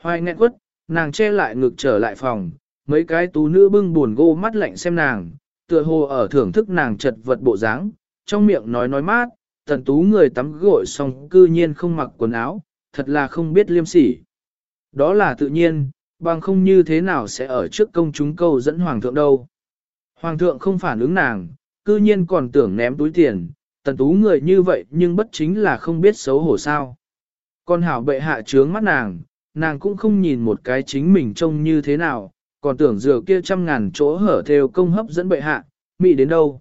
Hoài nghẹn quất, nàng che lại ngực trở lại phòng, mấy cái tú nữ bưng buồn gô mắt lạnh xem nàng, tựa hồ ở thưởng thức nàng chật vật bộ dáng, trong miệng nói nói mát, tần tú người tắm gội xong cư nhiên không mặc quần áo, thật là không biết liêm sỉ. Đó là tự nhiên, bằng không như thế nào sẽ ở trước công chúng câu dẫn hoàng thượng đâu. Hoàng thượng không phản ứng nàng, cư nhiên còn tưởng ném túi tiền, tần tú người như vậy nhưng bất chính là không biết xấu hổ sao. Con hảo bệ hạ trướng mắt nàng, nàng cũng không nhìn một cái chính mình trông như thế nào, còn tưởng dừa kia trăm ngàn chỗ hở theo công hấp dẫn bệ hạ, mị đến đâu.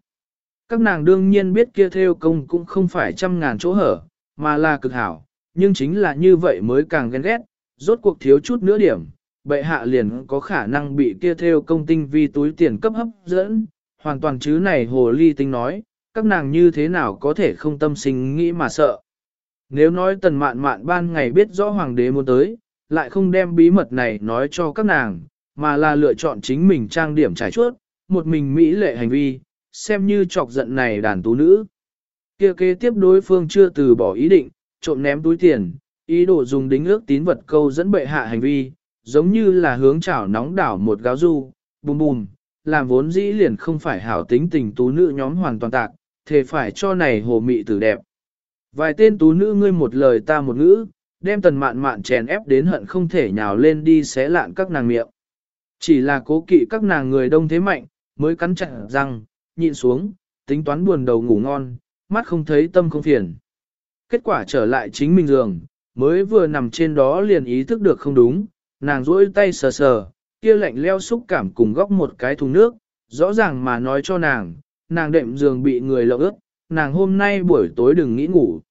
Các nàng đương nhiên biết kia theo công cũng không phải trăm ngàn chỗ hở, mà là cực hảo, nhưng chính là như vậy mới càng ghen ghét, rốt cuộc thiếu chút nữa điểm, bệ hạ liền có khả năng bị kia theo công tinh vi túi tiền cấp hấp dẫn, hoàn toàn chứ này hồ ly tinh nói, các nàng như thế nào có thể không tâm sinh nghĩ mà sợ. Nếu nói tần mạn mạn ban ngày biết rõ hoàng đế muốn tới, lại không đem bí mật này nói cho các nàng, mà là lựa chọn chính mình trang điểm trải chuốt, một mình mỹ lệ hành vi, xem như chọc giận này đàn tú nữ. Kia kế tiếp đối phương chưa từ bỏ ý định, trộm ném túi tiền, ý đồ dùng đính ước tín vật câu dẫn bệ hạ hành vi, giống như là hướng chảo nóng đảo một gáo du, bùm bùm, làm vốn dĩ liền không phải hảo tính tình tú nữ nhóm hoàn toàn tạc, thề phải cho này hồ mị tử đẹp. Vài tên tú nữ ngươi một lời ta một ngữ, đem tần mạn mạn chèn ép đến hận không thể nhào lên đi xé lạn các nàng miệng. Chỉ là cố kỵ các nàng người đông thế mạnh, mới cắn chặt răng, nhịn xuống, tính toán buồn đầu ngủ ngon, mắt không thấy tâm không phiền. Kết quả trở lại chính mình giường, mới vừa nằm trên đó liền ý thức được không đúng, nàng duỗi tay sờ sờ, kia lạnh leo xúc cảm cùng góc một cái thùng nước, rõ ràng mà nói cho nàng, nàng đệm giường bị người lộng ướt, nàng hôm nay buổi tối đừng nghĩ ngủ.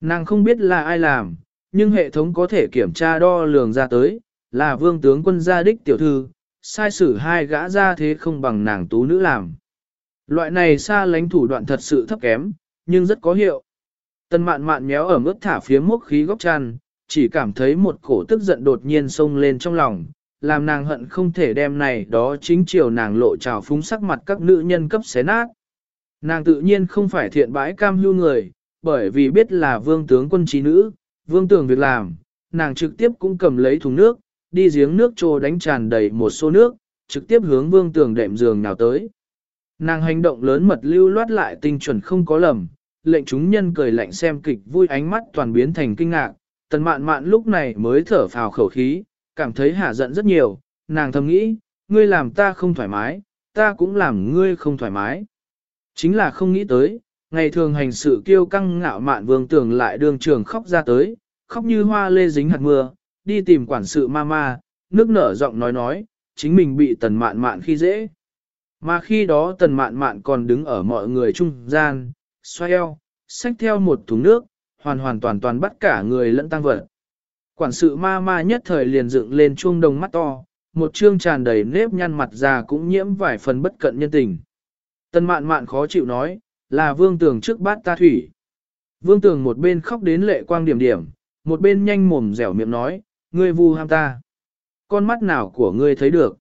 Nàng không biết là ai làm, nhưng hệ thống có thể kiểm tra đo lường ra tới, là vương tướng quân gia đích tiểu thư, sai sử hai gã ra thế không bằng nàng tú nữ làm. Loại này xa lánh thủ đoạn thật sự thấp kém, nhưng rất có hiệu. Tần mạn mạn méo ở mức thả phía mốc khí góc tràn, chỉ cảm thấy một cổ tức giận đột nhiên xông lên trong lòng, làm nàng hận không thể đem này đó chính chiều nàng lộ trào phúng sắc mặt các nữ nhân cấp xé nát. Nàng tự nhiên không phải thiện bãi cam hưu người, bởi vì biết là vương tướng quân trí nữ, vương tưởng việc làm, nàng trực tiếp cũng cầm lấy thùng nước, đi giếng nước trô đánh tràn đầy một xô nước, trực tiếp hướng vương tưởng đệm giường nào tới. Nàng hành động lớn mật lưu loát lại tinh chuẩn không có lầm, lệnh chúng nhân cười lạnh xem kịch vui ánh mắt toàn biến thành kinh ngạc, tần mạn mạn lúc này mới thở phào khẩu khí, cảm thấy hả giận rất nhiều, nàng thầm nghĩ, ngươi làm ta không thoải mái, ta cũng làm ngươi không thoải mái. Chính là không nghĩ tới, ngày thường hành sự kiêu căng ngạo mạn vương tưởng lại đường trường khóc ra tới, khóc như hoa lê dính hạt mưa, đi tìm quản sự ma ma, nước nở giọng nói nói, chính mình bị tần mạn mạn khi dễ. Mà khi đó tần mạn mạn còn đứng ở mọi người trung gian, xoay eo, xách theo một thùng nước, hoàn hoàn toàn toàn bắt cả người lẫn tăng vật. Quản sự ma ma nhất thời liền dựng lên chuông đồng mắt to, một trương tràn đầy nếp nhăn mặt già cũng nhiễm vài phần bất cận nhân tình. Tần mạn mạn khó chịu nói, là vương tường trước bát ta thủy. Vương tường một bên khóc đến lệ quang điểm điểm, một bên nhanh mồm dẻo miệng nói, ngươi vu ham ta. Con mắt nào của ngươi thấy được?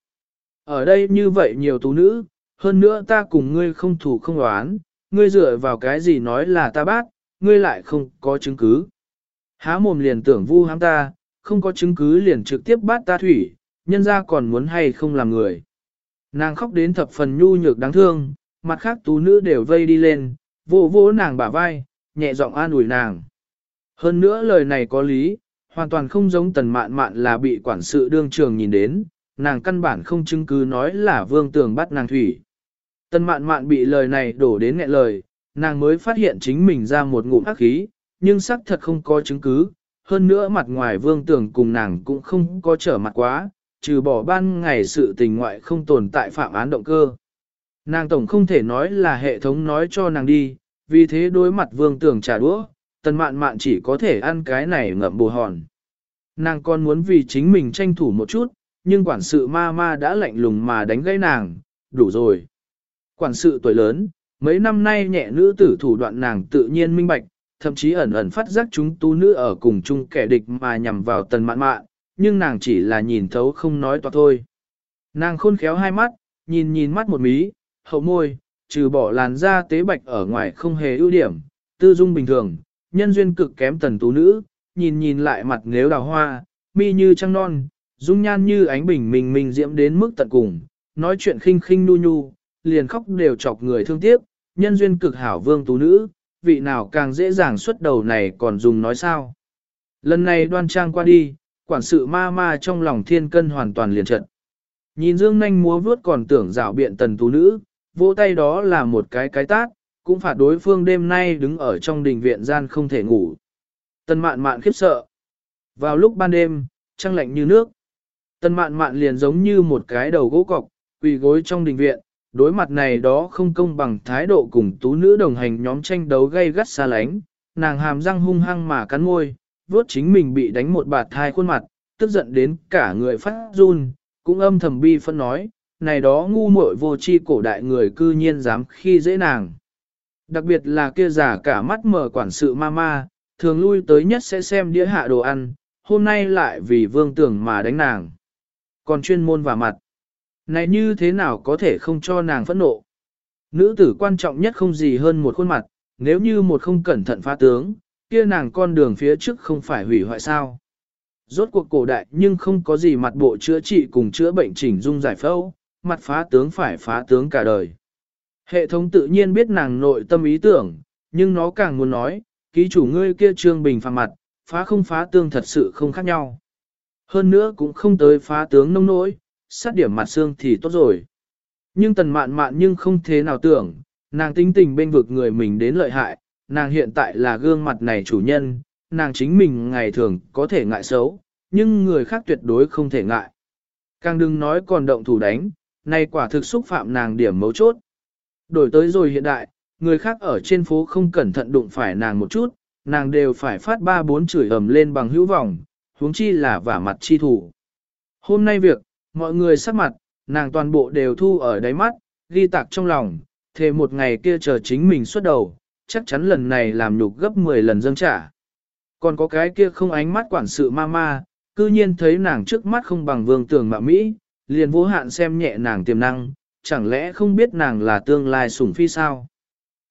Ở đây như vậy nhiều tú nữ, hơn nữa ta cùng ngươi không thủ không đoán, ngươi dựa vào cái gì nói là ta bát, ngươi lại không có chứng cứ. Há mồm liền tưởng vu hám ta, không có chứng cứ liền trực tiếp bắt ta thủy, nhân ra còn muốn hay không làm người. Nàng khóc đến thập phần nhu nhược đáng thương, mặt khác tú nữ đều vây đi lên, vỗ vỗ nàng bả vai, nhẹ giọng an ủi nàng. Hơn nữa lời này có lý, hoàn toàn không giống tần mạn mạn là bị quản sự đương trường nhìn đến, nàng căn bản không chứng cứ nói là vương tường bắt nàng thủy. Tần mạn mạn bị lời này đổ đến nghẹn lời, nàng mới phát hiện chính mình ra một ngụm ác khí, nhưng xác thật không có chứng cứ, hơn nữa mặt ngoài vương tường cùng nàng cũng không có trở mặt quá, trừ bỏ ban ngày sự tình ngoại không tồn tại phạm án động cơ. Nàng tổng không thể nói là hệ thống nói cho nàng đi, vì thế đối mặt vương tường trả đũa, tần mạn mạn chỉ có thể ăn cái này ngậm bù hòn. Nàng còn muốn vì chính mình tranh thủ một chút, nhưng quản sự ma ma đã lạnh lùng mà đánh gãy nàng, đủ rồi. Quản sự tuổi lớn, mấy năm nay nhẹ nữ tử thủ đoạn nàng tự nhiên minh bạch, thậm chí ẩn ẩn phát giác chúng tu nữ ở cùng chung kẻ địch mà nhằm vào tần mạn mạn, nhưng nàng chỉ là nhìn thấu không nói toạc thôi. Nàng khôn khéo hai mắt, nhìn nhìn mắt một mí, hậu môi, trừ bỏ làn da tế bạch ở ngoài không hề ưu điểm, tư dung bình thường, nhân duyên cực kém tần tú nữ, nhìn nhìn lại mặt nếu đào hoa, mi như trăng non, dung nhan như ánh bình minh minh diễm đến mức tận cùng, nói chuyện khinh khinh nu nhu, liền khóc đều chọc người thương tiếc, nhân duyên cực hảo vương tú nữ, vị nào càng dễ dàng xuất đầu này còn dùng nói sao. Lần này đoan trang qua đi, quản sự ma ma trong lòng thiên cân hoàn toàn liền trận. Nhìn dương nanh múa vuốt còn tưởng rảo biện tần tú nữ, vỗ tay đó là một cái cái tát, cũng phạt đối phương đêm nay đứng ở trong đình viện gian không thể ngủ. Tần mạn mạn khiếp sợ. Vào lúc ban đêm, trăng lạnh như nước. Tần mạn mạn liền giống như một cái đầu gỗ cọc, quỳ gối trong đình viện, đối mặt này đó không công bằng thái độ cùng tú nữ đồng hành nhóm tranh đấu gây gắt xa lánh, nàng hàm răng hung hăng mà cắn môi, vuốt chính mình bị đánh một bạt thai khuôn mặt, tức giận đến cả người phát run, cũng âm thầm bi phân nói, này đó ngu muội vô tri cổ đại người cư nhiên dám khi dễ nàng. Đặc biệt là kia giả cả mắt mở quản sự mama, thường lui tới nhất sẽ xem đĩa hạ đồ ăn, hôm nay lại vì vương tưởng mà đánh nàng. Còn chuyên môn và mặt. Này như thế nào có thể không cho nàng phẫn nộ? Nữ tử quan trọng nhất không gì hơn một khuôn mặt, nếu như một không cẩn thận phá tướng, kia nàng con đường phía trước không phải hủy hoại sao. Rốt cuộc cổ đại nhưng không có gì mặt bộ chữa trị cùng chữa bệnh chỉnh dung giải phẫu, mặt phá tướng phải phá tướng cả đời. Hệ thống tự nhiên biết nàng nội tâm ý tưởng, nhưng nó càng muốn nói, ký chủ ngươi kia trương bình phàm mặt, phá không phá tương thật sự không khác nhau. Hơn nữa cũng không tới phá tướng nông nỗi, sát điểm mặt xương thì tốt rồi. Nhưng tần mạn mạn nhưng không thế nào tưởng, nàng tính tình bên vực người mình đến lợi hại, nàng hiện tại là gương mặt này chủ nhân, nàng chính mình ngày thường có thể ngại xấu, nhưng người khác tuyệt đối không thể ngại. Càng đừng nói còn động thủ đánh, nay quả thực xúc phạm nàng điểm mấu chốt. Đổi tới rồi hiện đại, người khác ở trên phố không cẩn thận đụng phải nàng một chút, nàng đều phải phát ba bốn chửi ầm lên bằng hữu vọng, huống chi là vả mặt chi thủ. Hôm nay việc, mọi người sắc mặt, nàng toàn bộ đều thu ở đáy mắt, ghi tạc trong lòng, thề một ngày kia chờ chính mình xuất đầu, chắc chắn lần này làm nhục gấp 10 lần dâng trả. Còn có cái kia không ánh mắt quản sự ma ma, cư nhiên thấy nàng trước mắt không bằng vương tường mạ Mỹ, liền vô hạn xem nhẹ nàng tiềm năng, chẳng lẽ không biết nàng là tương lai sủng phi sao?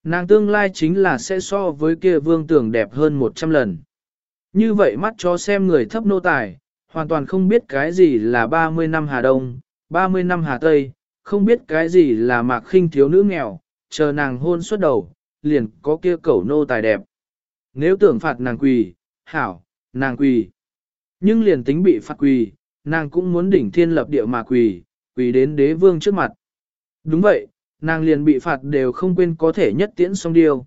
Nàng tương lai chính là sẽ so với kia vương tường đẹp hơn 100 lần. Như vậy mắt cho xem người thấp nô tài, hoàn toàn không biết cái gì là 30 năm Hà Đông, 30 năm Hà Tây, không biết cái gì là mạc khinh thiếu nữ nghèo, chờ nàng hôn suốt đầu, liền có kia cẩu nô tài đẹp. Nếu tưởng phạt nàng quỳ, hảo, nàng quỳ. Nhưng liền tính bị phạt quỳ, nàng cũng muốn đỉnh thiên lập địa mà quỳ, quỳ đến đế vương trước mặt. Đúng vậy, nàng liền bị phạt đều không quên có thể nhất tiễn xong điều.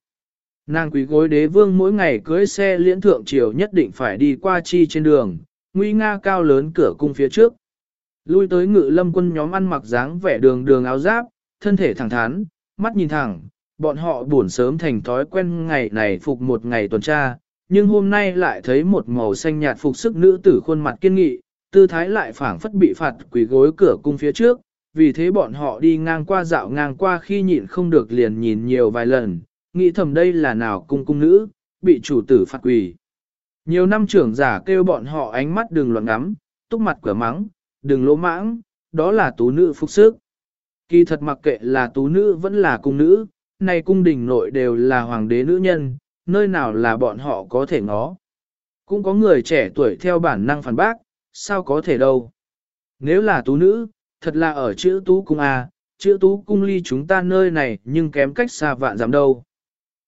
Nàng quỳ gối đế vương mỗi ngày cưới xe liễn thượng triều nhất định phải đi qua chi trên đường, nguy nga cao lớn cửa cung phía trước. Lui tới ngự lâm quân nhóm ăn mặc dáng vẻ đường đường áo giáp, thân thể thẳng thắn, mắt nhìn thẳng, bọn họ buồn sớm thành thói quen ngày này phục một ngày tuần tra, nhưng hôm nay lại thấy một màu xanh nhạt phục sức nữ tử khuôn mặt kiên nghị, tư thái lại phảng phất bị phạt quỳ gối cửa cung phía trước, vì thế bọn họ đi ngang qua dạo ngang qua khi nhịn không được liền nhìn nhiều vài lần, nghĩ thầm đây là nào cung cung nữ, bị chủ tử phạt quỳ. Nhiều năm trưởng giả kêu bọn họ ánh mắt đừng loạn ngắm, túc mặt cửa mắng, đừng lỗ mãng, đó là tú nữ phục sức. Kỳ thật mặc kệ là tú nữ vẫn là cung nữ, này cung đình nội đều là hoàng đế nữ nhân, nơi nào là bọn họ có thể ngó. Cũng có người trẻ tuổi theo bản năng phản bác, sao có thể đâu. Nếu là tú nữ, thật là ở chữ tú cung A, chữ tú cung ly chúng ta nơi này nhưng kém cách xa vạn giảm đâu.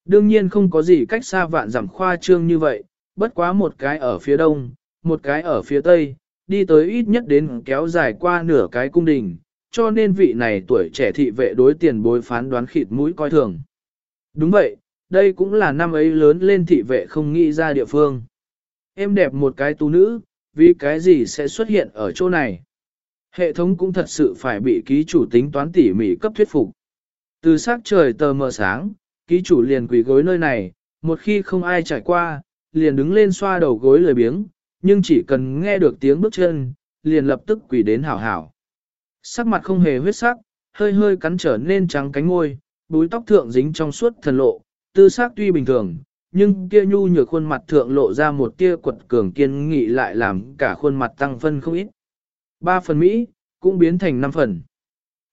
Đương nhiên không có gì cách xa vạn giảm khoa trương như vậy, bất quá một cái ở phía đông, một cái ở phía tây, đi tới ít nhất đến kéo dài qua nửa cái cung đình, cho nên vị này tuổi trẻ thị vệ đối tiền bối phán đoán khịt mũi coi thường. Đúng vậy, đây cũng là năm ấy lớn lên thị vệ không nghĩ ra địa phương. Em đẹp một cái tú nữ, vì cái gì sẽ xuất hiện ở chỗ này? Hệ thống cũng thật sự phải bị ký chủ tính toán tỉ mỉ cấp thuyết phục. Từ sát trời tờ mờ sáng, ký chủ liền quỳ gối nơi này, một khi không ai trải qua, liền đứng lên xoa đầu gối lười biếng, nhưng chỉ cần nghe được tiếng bước chân, liền lập tức quỳ đến hảo hảo. Sắc mặt không hề huyết sắc, hơi hơi cắn trở nên trắng cánh ngôi, búi tóc thượng dính trong suốt thần lộ, tư sắc tuy bình thường, nhưng kia nhu nhược khuôn mặt thượng lộ ra một tia quật cường kiên nghị lại làm cả khuôn mặt tăng phân không ít. Ba phần Mỹ, cũng biến thành năm phần.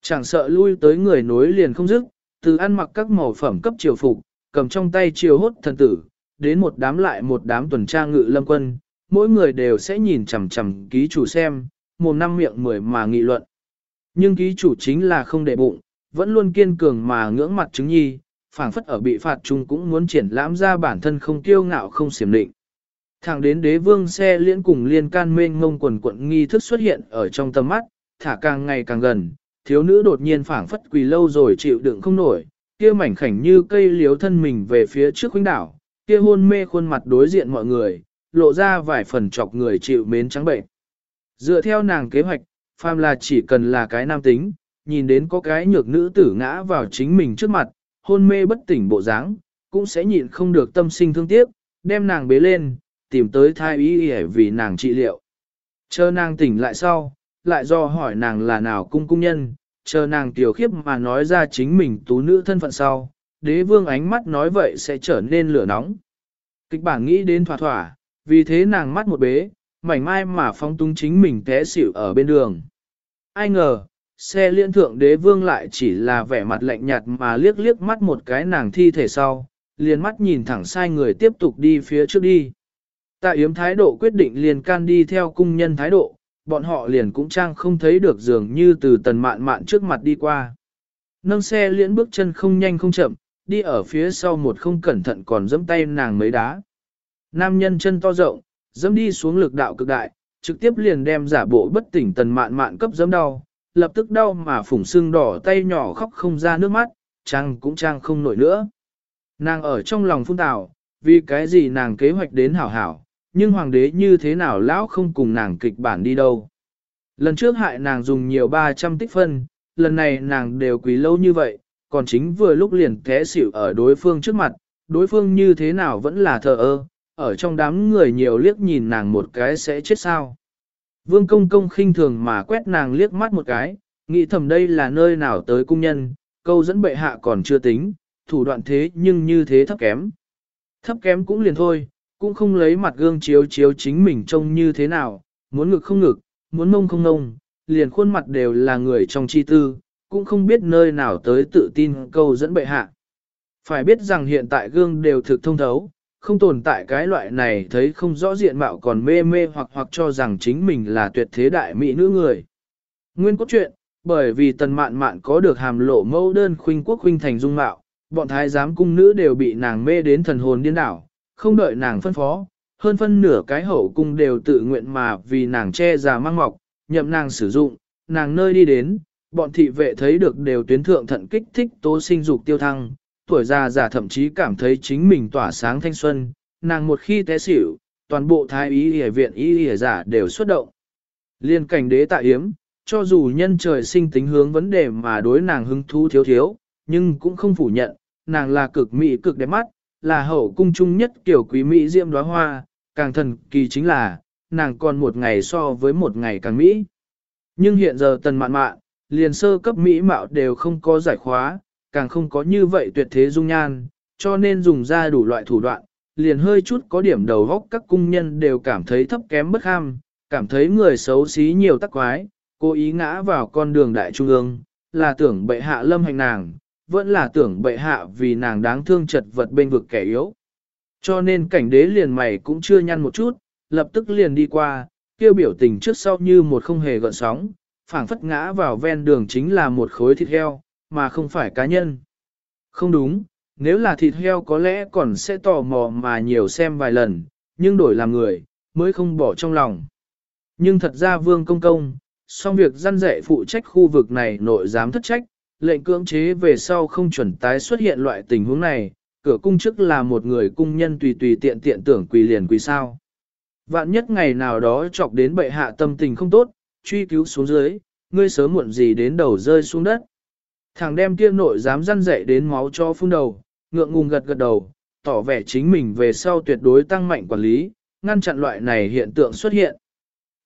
Chẳng sợ lui tới người nối liền không dứt, từ ăn mặc các màu phẩm cấp triều phục, cầm trong tay triều hốt thần tử, đến một đám lại một đám tuần tra ngự lâm quân, mỗi người đều sẽ nhìn chằm chằm ký chủ xem, một năm miệng mười mà nghị luận. Nhưng ký chủ chính là không để bụng, vẫn luôn kiên cường mà ngưỡng mặt chứng nhi, phảng phất ở bị phạt chung cũng muốn triển lãm ra bản thân không kiêu ngạo không xiểm định. Thẳng đến đế vương xe liễn cùng liên can mênh ngông quần quận nghi thức xuất hiện ở trong tầm mắt, thả càng ngày càng gần, thiếu nữ đột nhiên phảng phất quỳ lâu rồi chịu đựng không nổi, kia mảnh khảnh như cây liếu thân mình về phía trước huynh đảo, kia hôn mê khuôn mặt đối diện mọi người, lộ ra vài phần chọc người chịu mến trắng bệnh. Dựa theo nàng kế hoạch, phàm là chỉ cần là cái nam tính, nhìn đến có cái nhược nữ tử ngã vào chính mình trước mặt, hôn mê bất tỉnh bộ dáng, cũng sẽ nhịn không được tâm sinh thương tiếc, đem nàng bế lên, tìm tới thai ý vì nàng trị liệu. Chờ nàng tỉnh lại sau, lại do hỏi nàng là nào cung cung nhân, chờ nàng tiểu khiếp mà nói ra chính mình tú nữ thân phận sau, đế vương ánh mắt nói vậy sẽ trở nên lửa nóng. Kịch bản nghĩ đến thỏa thỏa, vì thế nàng mắt một bế, mảnh mai mà phong tung chính mình té xỉu ở bên đường. Ai ngờ, xe liên thượng đế vương lại chỉ là vẻ mặt lạnh nhạt mà liếc liếc mắt một cái nàng thi thể sau, liền mắt nhìn thẳng sai người tiếp tục đi phía trước đi. Tạ yếm thái độ quyết định liền can đi theo cung nhân thái độ, bọn họ liền cũng trang không thấy được dường như từ tần mạn mạn trước mặt đi qua. Nâng xe liễn bước chân không nhanh không chậm, đi ở phía sau một không cẩn thận còn dẫm tay nàng mấy đá. Nam nhân chân to rộng, dẫm đi xuống lực đạo cực đại, trực tiếp liền đem giả bộ bất tỉnh tần mạn mạn cấp dẫm đau, lập tức đau mà phủng xương đỏ tay nhỏ khóc không ra nước mắt, trang cũng trang không nổi nữa. Nàng ở trong lòng phun tào, vì cái gì nàng kế hoạch đến hảo hảo, nhưng hoàng đế như thế nào lão không cùng nàng kịch bản đi đâu. Lần trước hại nàng dùng nhiều 300 tích phân, lần này nàng đều quý lâu như vậy, còn chính vừa lúc liền té xỉu ở đối phương trước mặt, đối phương như thế nào vẫn là thờ ơ, ở trong đám người nhiều liếc nhìn nàng một cái sẽ chết sao. Vương công công khinh thường mà quét nàng liếc mắt một cái, nghĩ thầm đây là nơi nào tới cung nhân, câu dẫn bệ hạ còn chưa tính, thủ đoạn thế nhưng như thế thấp kém. Thấp kém cũng liền thôi, cũng không lấy mặt gương chiếu chiếu chính mình trông như thế nào, muốn ngực không ngực, muốn mông không nông, liền khuôn mặt đều là người trong chi tư, cũng không biết nơi nào tới tự tin câu dẫn bệ hạ. Phải biết rằng hiện tại gương đều thực thông thấu, không tồn tại cái loại này thấy không rõ diện mạo còn mê mê hoặc hoặc cho rằng chính mình là tuyệt thế đại mỹ nữ người. Nguyên cốt truyện, bởi vì tần mạn mạn có được hàm lộ mẫu đơn khuynh quốc khuynh thành dung mạo, bọn thái giám cung nữ đều bị nàng mê đến thần hồn điên đảo, không đợi nàng phân phó, hơn phân nửa cái hậu cung đều tự nguyện mà vì nàng che già mang mọc, nhậm nàng sử dụng, nàng nơi đi đến, bọn thị vệ thấy được đều tuyến thượng thận kích thích tố sinh dục tiêu thăng, tuổi già già thậm chí cảm thấy chính mình tỏa sáng thanh xuân, nàng một khi té xỉu, toàn bộ thái y y viện y y giả đều xuất động. Liên cảnh đế tại yếm, cho dù nhân trời sinh tính hướng vấn đề mà đối nàng hứng thú thiếu thiếu, nhưng cũng không phủ nhận, nàng là cực mỹ cực đẹp mắt, là hậu cung trung nhất kiểu quý mỹ diễm đóa hoa, càng thần kỳ chính là, nàng còn một ngày so với một ngày càng mỹ. Nhưng hiện giờ tần mạn mạn, liền sơ cấp mỹ mạo đều không có giải khóa, càng không có như vậy tuyệt thế dung nhan, cho nên dùng ra đủ loại thủ đoạn, liền hơi chút có điểm đầu góc các cung nhân đều cảm thấy thấp kém bất ham, cảm thấy người xấu xí nhiều tắc quái, cố ý ngã vào con đường đại trung ương, là tưởng bệ hạ lâm hành nàng, vẫn là tưởng bệ hạ vì nàng đáng thương chật vật bên vực kẻ yếu. Cho nên cảnh đế liền mày cũng chưa nhăn một chút, lập tức liền đi qua, kêu biểu tình trước sau như một không hề gợn sóng, phảng phất ngã vào ven đường chính là một khối thịt heo, mà không phải cá nhân. Không đúng, nếu là thịt heo có lẽ còn sẽ tò mò mà nhiều xem vài lần, nhưng đổi làm người, mới không bỏ trong lòng. Nhưng thật ra vương công công, song việc gian dạy phụ trách khu vực này nội giám thất trách, lệnh cưỡng chế về sau không chuẩn tái xuất hiện loại tình huống này, cửa cung chức là một người cung nhân tùy tùy tiện tiện tưởng quỳ liền quỳ sao. Vạn nhất ngày nào đó chọc đến bệ hạ tâm tình không tốt, truy cứu xuống dưới, ngươi sớm muộn gì đến đầu rơi xuống đất. Thằng đem kia nội dám răn dậy đến máu cho phun đầu, ngượng ngùng gật gật đầu, tỏ vẻ chính mình về sau tuyệt đối tăng mạnh quản lý, ngăn chặn loại này hiện tượng xuất hiện.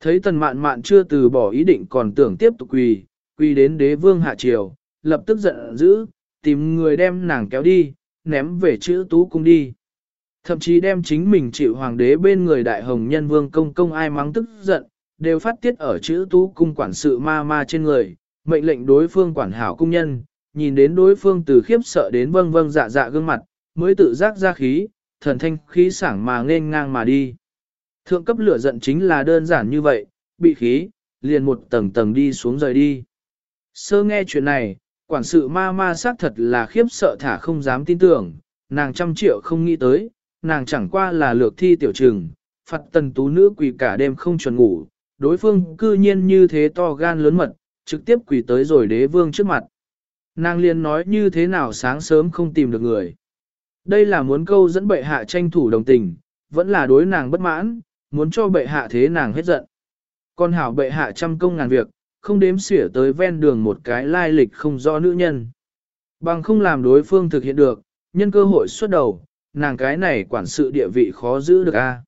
Thấy tần mạn mạn chưa từ bỏ ý định còn tưởng tiếp tục quỳ, quỳ đến đế vương hạ triều, lập tức giận dữ, tìm người đem nàng kéo đi, ném về chữ tú cung đi. Thậm chí đem chính mình chịu hoàng đế bên người đại hồng nhân vương công công ai mắng tức giận, đều phát tiết ở chữ tú cung quản sự ma ma trên người, mệnh lệnh đối phương quản hảo cung nhân, nhìn đến đối phương từ khiếp sợ đến vâng vâng dạ dạ gương mặt, mới tự giác ra khí, thần thanh khí sảng mà nên ngang mà đi. Thượng cấp lửa giận chính là đơn giản như vậy, bị khí, liền một tầng tầng đi xuống rời đi. Sơ nghe chuyện này, quản sự ma ma xác thật là khiếp sợ thả không dám tin tưởng, nàng trăm triệu không nghĩ tới, nàng chẳng qua là lược thi tiểu trừng, phạt tần tú nữ quỳ cả đêm không chuẩn ngủ, đối phương cư nhiên như thế to gan lớn mật, trực tiếp quỳ tới rồi đế vương trước mặt. Nàng liền nói như thế nào sáng sớm không tìm được người. Đây là muốn câu dẫn bệ hạ tranh thủ đồng tình, vẫn là đối nàng bất mãn, muốn cho bệ hạ thế nàng hết giận. Con hảo bệ hạ trăm công ngàn việc, không đếm xỉa tới ven đường một cái lai lịch không do nữ nhân. Bằng không làm đối phương thực hiện được, nhân cơ hội xuất đầu, nàng cái này quản sự địa vị khó giữ được a.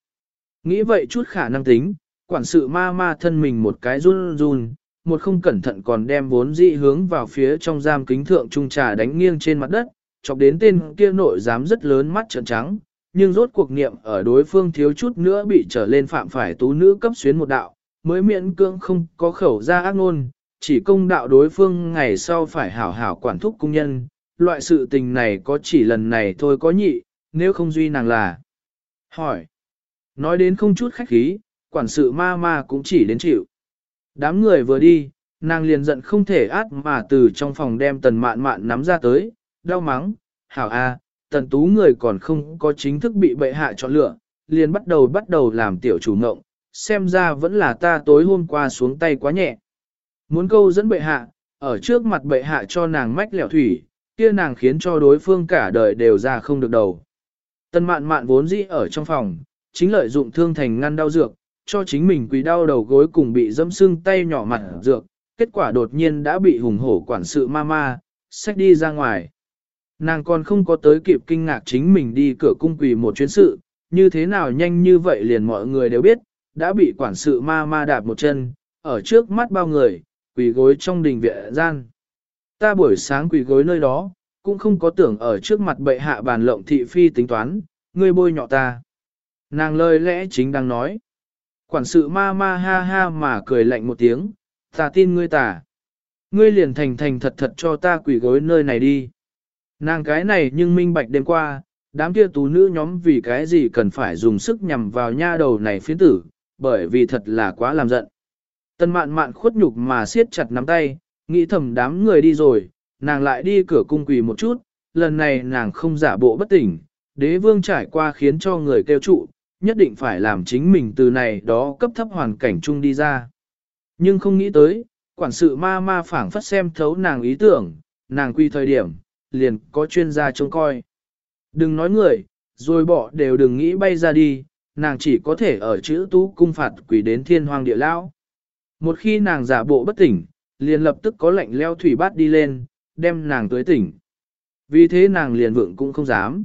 Nghĩ vậy chút khả năng tính, quản sự ma ma thân mình một cái run run, một không cẩn thận còn đem vốn dị hướng vào phía trong giam kính thượng trung trà đánh nghiêng trên mặt đất, chọc đến tên kia nội dám rất lớn mắt trợn trắng, nhưng rốt cuộc niệm ở đối phương thiếu chút nữa bị trở lên phạm phải tú nữ cấp xuyến một đạo, mới miễn cưỡng không có khẩu ra ác ngôn, chỉ công đạo đối phương ngày sau phải hảo hảo quản thúc cung nhân, loại sự tình này có chỉ lần này thôi có nhị, nếu không duy nàng là. Hỏi. Nói đến không chút khách khí, quản sự ma ma cũng chỉ đến chịu. Đám người vừa đi, nàng liền giận không thể át mà từ trong phòng đem tần mạn mạn nắm ra tới, đau mắng, hảo a, tần tú người còn không có chính thức bị bệ hạ chọn lựa, liền bắt đầu bắt đầu làm tiểu chủ ngộng, xem ra vẫn là ta tối hôm qua xuống tay quá nhẹ. Muốn câu dẫn bệ hạ, ở trước mặt bệ hạ cho nàng mách lẻo thủy, kia nàng khiến cho đối phương cả đời đều ra không được đầu. tân mạn mạn vốn dĩ ở trong phòng, chính lợi dụng thương thành ngăn đau dược, cho chính mình quỳ đau đầu gối cùng bị dâm sưng tay nhỏ mặt dược, kết quả đột nhiên đã bị hùng hổ quản sự ma ma xách đi ra ngoài. Nàng còn không có tới kịp kinh ngạc chính mình đi cửa cung quỳ một chuyến sự, như thế nào nhanh như vậy liền mọi người đều biết, đã bị quản sự ma ma đạp một chân, ở trước mắt bao người, quỳ gối trong đình viện gian. Ta buổi sáng quỳ gối nơi đó, cũng không có tưởng ở trước mặt bệ hạ bàn lộng thị phi tính toán, ngươi bôi nhọ ta. Nàng lời lẽ chính đang nói. Quản sự ma ma ha ha mà cười lạnh một tiếng, ta tin ngươi tả. Ngươi liền thành thành thật thật cho ta quỷ gối nơi này đi. Nàng cái này nhưng minh bạch đêm qua, đám kia tú nữ nhóm vì cái gì cần phải dùng sức nhằm vào nha đầu này phiến tử, bởi vì thật là quá làm giận. Tân mạn mạn khuất nhục mà siết chặt nắm tay, nghĩ thầm đám người đi rồi, nàng lại đi cửa cung quỳ một chút, lần này nàng không giả bộ bất tỉnh, đế vương trải qua khiến cho người kêu trụ, nhất định phải làm chính mình từ này đó cấp thấp hoàn cảnh chung đi ra. Nhưng không nghĩ tới, quản sự ma ma phảng phất xem thấu nàng ý tưởng, nàng quy thời điểm, liền có chuyên gia trông coi. Đừng nói người, rồi bỏ đều đừng nghĩ bay ra đi, nàng chỉ có thể ở chữ tú cung phạt quỷ đến thiên hoàng địa lao. Một khi nàng giả bộ bất tỉnh, liền lập tức có lệnh leo thủy bát đi lên, đem nàng tới tỉnh. Vì thế nàng liền vượng cũng không dám.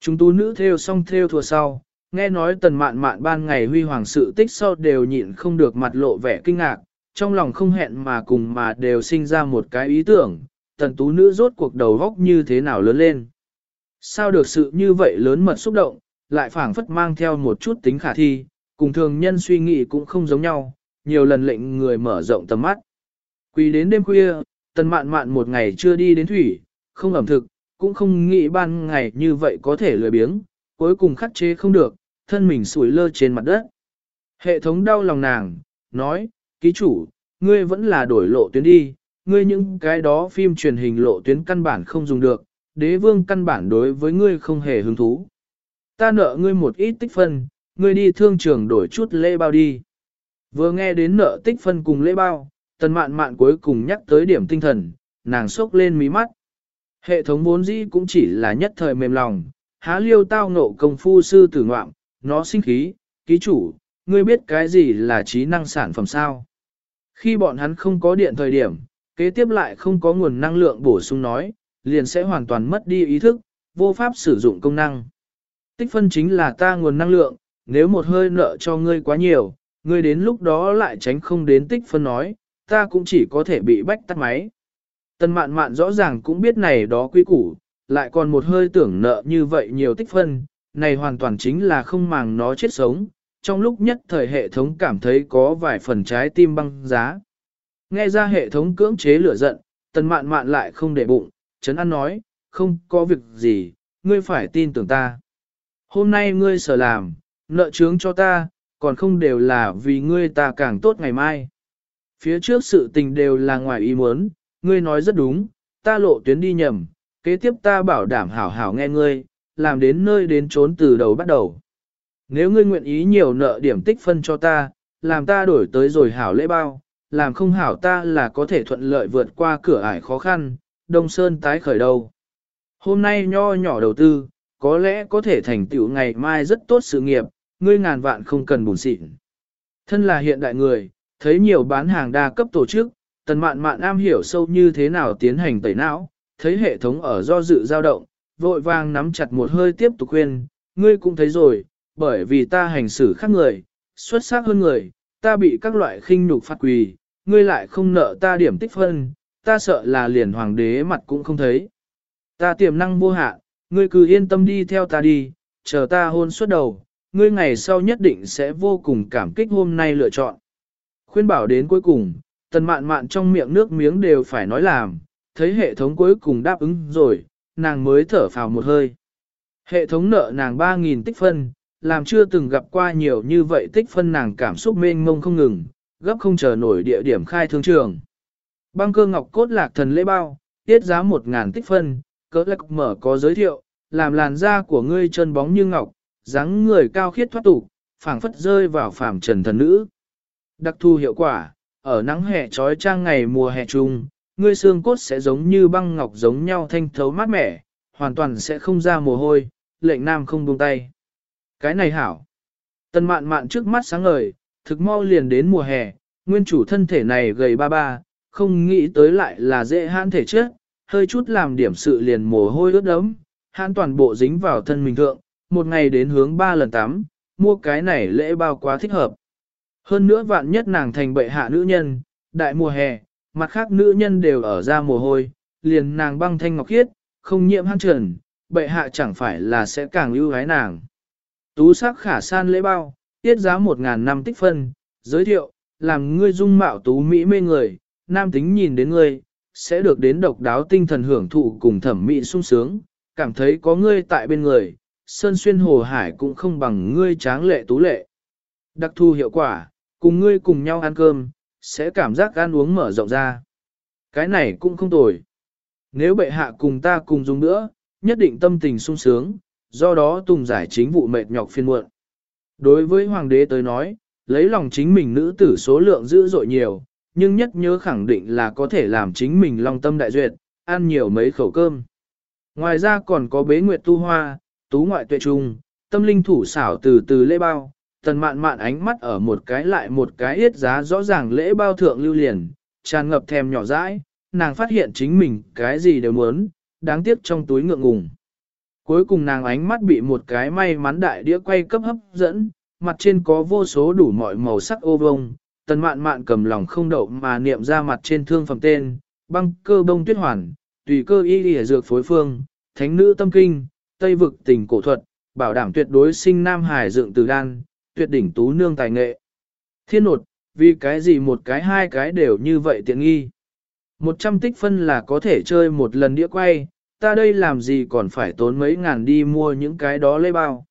Chúng tú nữ theo xong theo thua sau, nghe nói tần mạn mạn ban ngày huy hoàng sự tích sau đều nhịn không được mặt lộ vẻ kinh ngạc, trong lòng không hẹn mà cùng mà đều sinh ra một cái ý tưởng, tần tú nữ rốt cuộc đầu góc như thế nào lớn lên. Sao được sự như vậy lớn mật xúc động, lại phảng phất mang theo một chút tính khả thi, cùng thường nhân suy nghĩ cũng không giống nhau, nhiều lần lệnh người mở rộng tầm mắt. Quỳ đến đêm khuya, tần mạn mạn một ngày chưa đi đến thủy, không ẩm thực, cũng không nghĩ ban ngày như vậy có thể lười biếng, cuối cùng khắc chế không được, thân mình sủi lơ trên mặt đất. Hệ thống đau lòng nàng, nói, ký chủ, ngươi vẫn là đổi lộ tuyến đi, ngươi những cái đó phim truyền hình lộ tuyến căn bản không dùng được, đế vương căn bản đối với ngươi không hề hứng thú. Ta nợ ngươi một ít tích phân, ngươi đi thương trường đổi chút lễ bao đi. Vừa nghe đến nợ tích phân cùng lễ bao, tần mạn mạn cuối cùng nhắc tới điểm tinh thần, nàng sốc lên mí mắt. Hệ thống vốn dĩ cũng chỉ là nhất thời mềm lòng, há liêu tao nộ công phu sư tử ngoạm, nó sinh khí, ký chủ, ngươi biết cái gì là trí năng sản phẩm sao? Khi bọn hắn không có điện thời điểm, kế tiếp lại không có nguồn năng lượng bổ sung nói, liền sẽ hoàn toàn mất đi ý thức, vô pháp sử dụng công năng. Tích phân chính là ta nguồn năng lượng, nếu một hơi nợ cho ngươi quá nhiều, ngươi đến lúc đó lại tránh không đến tích phân nói, ta cũng chỉ có thể bị bách tắt máy. Tần mạn mạn rõ ràng cũng biết này đó quy củ, lại còn một hơi tưởng nợ như vậy nhiều tích phân, này hoàn toàn chính là không màng nó chết sống, trong lúc nhất thời hệ thống cảm thấy có vài phần trái tim băng giá. Nghe ra hệ thống cưỡng chế lửa giận, tần mạn mạn lại không để bụng, Trấn An nói, không có việc gì, ngươi phải tin tưởng ta. Hôm nay ngươi sở làm, nợ trướng cho ta, còn không đều là vì ngươi ta càng tốt ngày mai. Phía trước sự tình đều là ngoài ý muốn, ngươi nói rất đúng, ta lộ tuyến đi nhầm, kế tiếp ta bảo đảm hảo hảo nghe ngươi, làm đến nơi đến trốn từ đầu bắt đầu. Nếu ngươi nguyện ý nhiều nợ điểm tích phân cho ta, làm ta đổi tới rồi hảo lễ bao, làm không hảo ta là có thể thuận lợi vượt qua cửa ải khó khăn, Đông Sơn tái khởi đầu. Hôm nay nho nhỏ đầu tư, có lẽ có thể thành tựu ngày mai rất tốt sự nghiệp, ngươi ngàn vạn không cần buồn xịn. Thân là hiện đại người, thấy nhiều bán hàng đa cấp tổ chức, tần mạn mạn am hiểu sâu như thế nào tiến hành tẩy não, thấy hệ thống ở do dự dao động, vội vàng nắm chặt một hơi tiếp tục khuyên, ngươi cũng thấy rồi, bởi vì ta hành xử khác người, xuất sắc hơn người, ta bị các loại khinh nhục phát quỳ, ngươi lại không nợ ta điểm tích phân, ta sợ là liền hoàng đế mặt cũng không thấy. Ta tiềm năng vô hạn, ngươi cứ yên tâm đi theo ta đi, chờ ta hôn suốt đầu, ngươi ngày sau nhất định sẽ vô cùng cảm kích hôm nay lựa chọn. Khuyên bảo đến cuối cùng, tần mạn mạn trong miệng nước miếng đều phải nói làm, thấy hệ thống cuối cùng đáp ứng rồi, nàng mới thở phào một hơi. Hệ thống nợ nàng 3.000 tích phân, làm chưa từng gặp qua nhiều như vậy tích phân nàng cảm xúc mênh mông không ngừng, gấp không chờ nổi địa điểm khai thương trường. Băng cơ ngọc cốt lạc thần lễ bao, tiết giá 1.000 tích phân, cỡ lạc mở có giới thiệu, làm làn da của ngươi chân bóng như ngọc, dáng người cao khiết thoát tục, phảng phất rơi vào phàm trần thần nữ. Đặc thu hiệu quả, ở nắng hè trói trang ngày mùa hè trung, ngươi xương cốt sẽ giống như băng ngọc giống nhau thanh thấu mát mẻ, hoàn toàn sẽ không ra mồ hôi, lệnh nam không buông tay. Cái này hảo. Tần mạn mạn trước mắt sáng ngời, thực mau liền đến mùa hè, nguyên chủ thân thể này gầy ba ba, không nghĩ tới lại là dễ hãn thể chất, hơi chút làm điểm sự liền mồ hôi ướt đẫm, hãn toàn bộ dính vào thân mình thượng, một ngày đến hướng ba lần tắm, mua cái này lễ bao quá thích hợp. Hơn nữa vạn nhất nàng thành bệ hạ nữ nhân, đại mùa hè, mặt khác nữ nhân đều ở ra mồ hôi, liền nàng băng thanh ngọc khiết, không nhiễm hăng trần, bệ hạ chẳng phải là sẽ càng ưu gái nàng. Tú sắc khả san lễ bao, tiết giá một ngàn năm tích phân, giới thiệu, làm ngươi dung mạo tú mỹ mê người, nam tính nhìn đến ngươi, sẽ được đến độc đáo tinh thần hưởng thụ cùng thẩm mỹ sung sướng, cảm thấy có ngươi tại bên người, sơn xuyên hồ hải cũng không bằng ngươi tráng lệ tú lệ. Đặc thu hiệu quả, cùng ngươi cùng nhau ăn cơm, sẽ cảm giác ăn uống mở rộng ra. Cái này cũng không tồi. Nếu bệ hạ cùng ta cùng dùng nữa, nhất định tâm tình sung sướng, do đó tùng giải chính vụ mệt nhọc phiên muộn. Đối với hoàng đế tới nói, lấy lòng chính mình nữ tử số lượng dữ dội nhiều, nhưng nhất nhớ khẳng định là có thể làm chính mình long tâm đại duyệt, ăn nhiều mấy khẩu cơm. Ngoài ra còn có bế nguyệt tu hoa, tú ngoại tuệ trung, tâm linh thủ xảo từ từ lễ bao, tần mạn mạn ánh mắt ở một cái lại một cái yết giá rõ ràng lễ bao thượng lưu liền, tràn ngập thèm nhỏ dãi, nàng phát hiện chính mình cái gì đều muốn, đáng tiếc trong túi ngượng ngùng. Cuối cùng nàng ánh mắt bị một cái may mắn đại đĩa quay cấp hấp dẫn, mặt trên có vô số đủ mọi màu sắc ô vông, tần mạn mạn cầm lòng không đậu mà niệm ra mặt trên thương phẩm tên, băng cơ bông tuyết hoàn, tùy cơ y lìa dược phối phương, thánh nữ tâm kinh, tây vực tình cổ thuật, bảo đảm tuyệt đối sinh nam hải dựng từ đan, tuyệt đỉnh tú nương tài nghệ. Thiên nột, vì cái gì một cái hai cái đều như vậy tiện nghi. Một trăm tích phân là có thể chơi một lần đĩa quay, ta đây làm gì còn phải tốn mấy ngàn đi mua những cái đó lấy bao.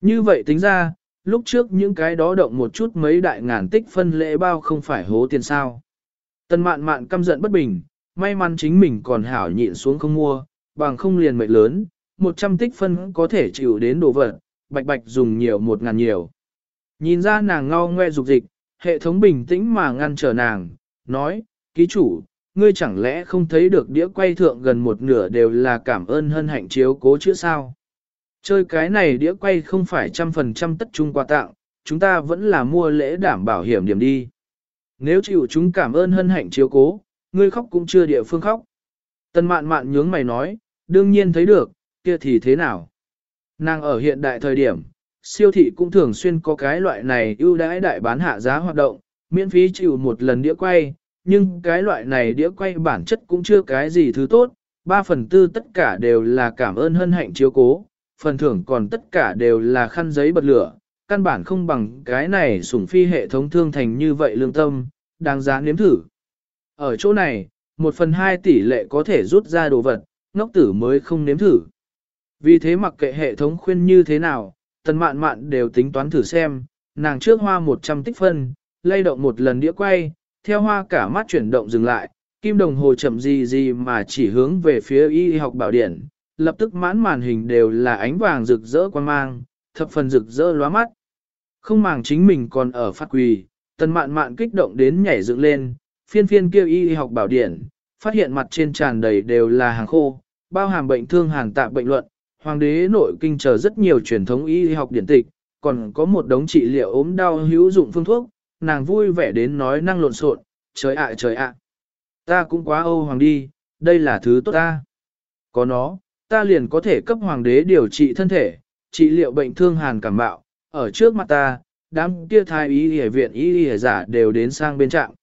Như vậy tính ra, lúc trước những cái đó động một chút mấy đại ngàn tích phân lễ bao không phải hố tiền sao. Tần mạn mạn căm giận bất bình, may mắn chính mình còn hảo nhịn xuống không mua, bằng không liền mệnh lớn, 100 tích phân có thể chịu đến đồ vật, bạch bạch dùng nhiều một ngàn nhiều. Nhìn ra nàng ngao ngoe dục dịch, hệ thống bình tĩnh mà ngăn trở nàng, nói, ký chủ, ngươi chẳng lẽ không thấy được đĩa quay thượng gần một nửa đều là cảm ơn hân hạnh chiếu cố chữa sao? Chơi cái này đĩa quay không phải trăm phần trăm tất trung quà tặng, chúng ta vẫn là mua lễ đảm bảo hiểm điểm đi. Nếu chịu chúng cảm ơn hân hạnh chiếu cố, ngươi khóc cũng chưa địa phương khóc. Tân mạn mạn nhướng mày nói, đương nhiên thấy được, kia thì thế nào? Nàng ở hiện đại thời điểm, siêu thị cũng thường xuyên có cái loại này ưu đãi đại bán hạ giá hoạt động, miễn phí chịu một lần đĩa quay, nhưng cái loại này đĩa quay bản chất cũng chưa cái gì thứ tốt, ba phần tư tất cả đều là cảm ơn hân hạnh chiếu cố, phần thưởng còn tất cả đều là khăn giấy bật lửa, căn bản không bằng cái này sủng phi hệ thống thương thành như vậy lương tâm, đáng giá nếm thử. Ở chỗ này, một phần hai tỷ lệ có thể rút ra đồ vật, ngốc tử mới không nếm thử. Vì thế mặc kệ hệ thống khuyên như thế nào, tần mạn mạn đều tính toán thử xem, nàng trước hoa 100 tích phân, lay động một lần đĩa quay, theo hoa cả mắt chuyển động dừng lại, kim đồng hồ chậm gì gì mà chỉ hướng về phía y học bảo điển, lập tức mãn màn hình đều là ánh vàng rực rỡ quan mang, thập phần rực rỡ lóa mắt. Không màng chính mình còn ở phát quỳ, tần mạn mạn kích động đến nhảy dựng lên, phiên phiên kêu y học bảo điển, phát hiện mặt trên tràn đầy đều là hàng khô, bao hàm bệnh thương hàng tạp bệnh luận, hoàng đế nội kinh chờ rất nhiều truyền thống y học điển tịch, còn có một đống trị liệu ốm đau hữu dụng phương thuốc, nàng vui vẻ đến nói năng lộn xộn, trời ạ trời ạ. Ta cũng quá âu hoàng đi, đây là thứ tốt ta. Có nó, ta liền có thể cấp hoàng đế điều trị thân thể, trị liệu bệnh thương hàn cảm bạo, ở trước mặt ta, đám kia thái y y viện y y giả đều đến sang bên trạng.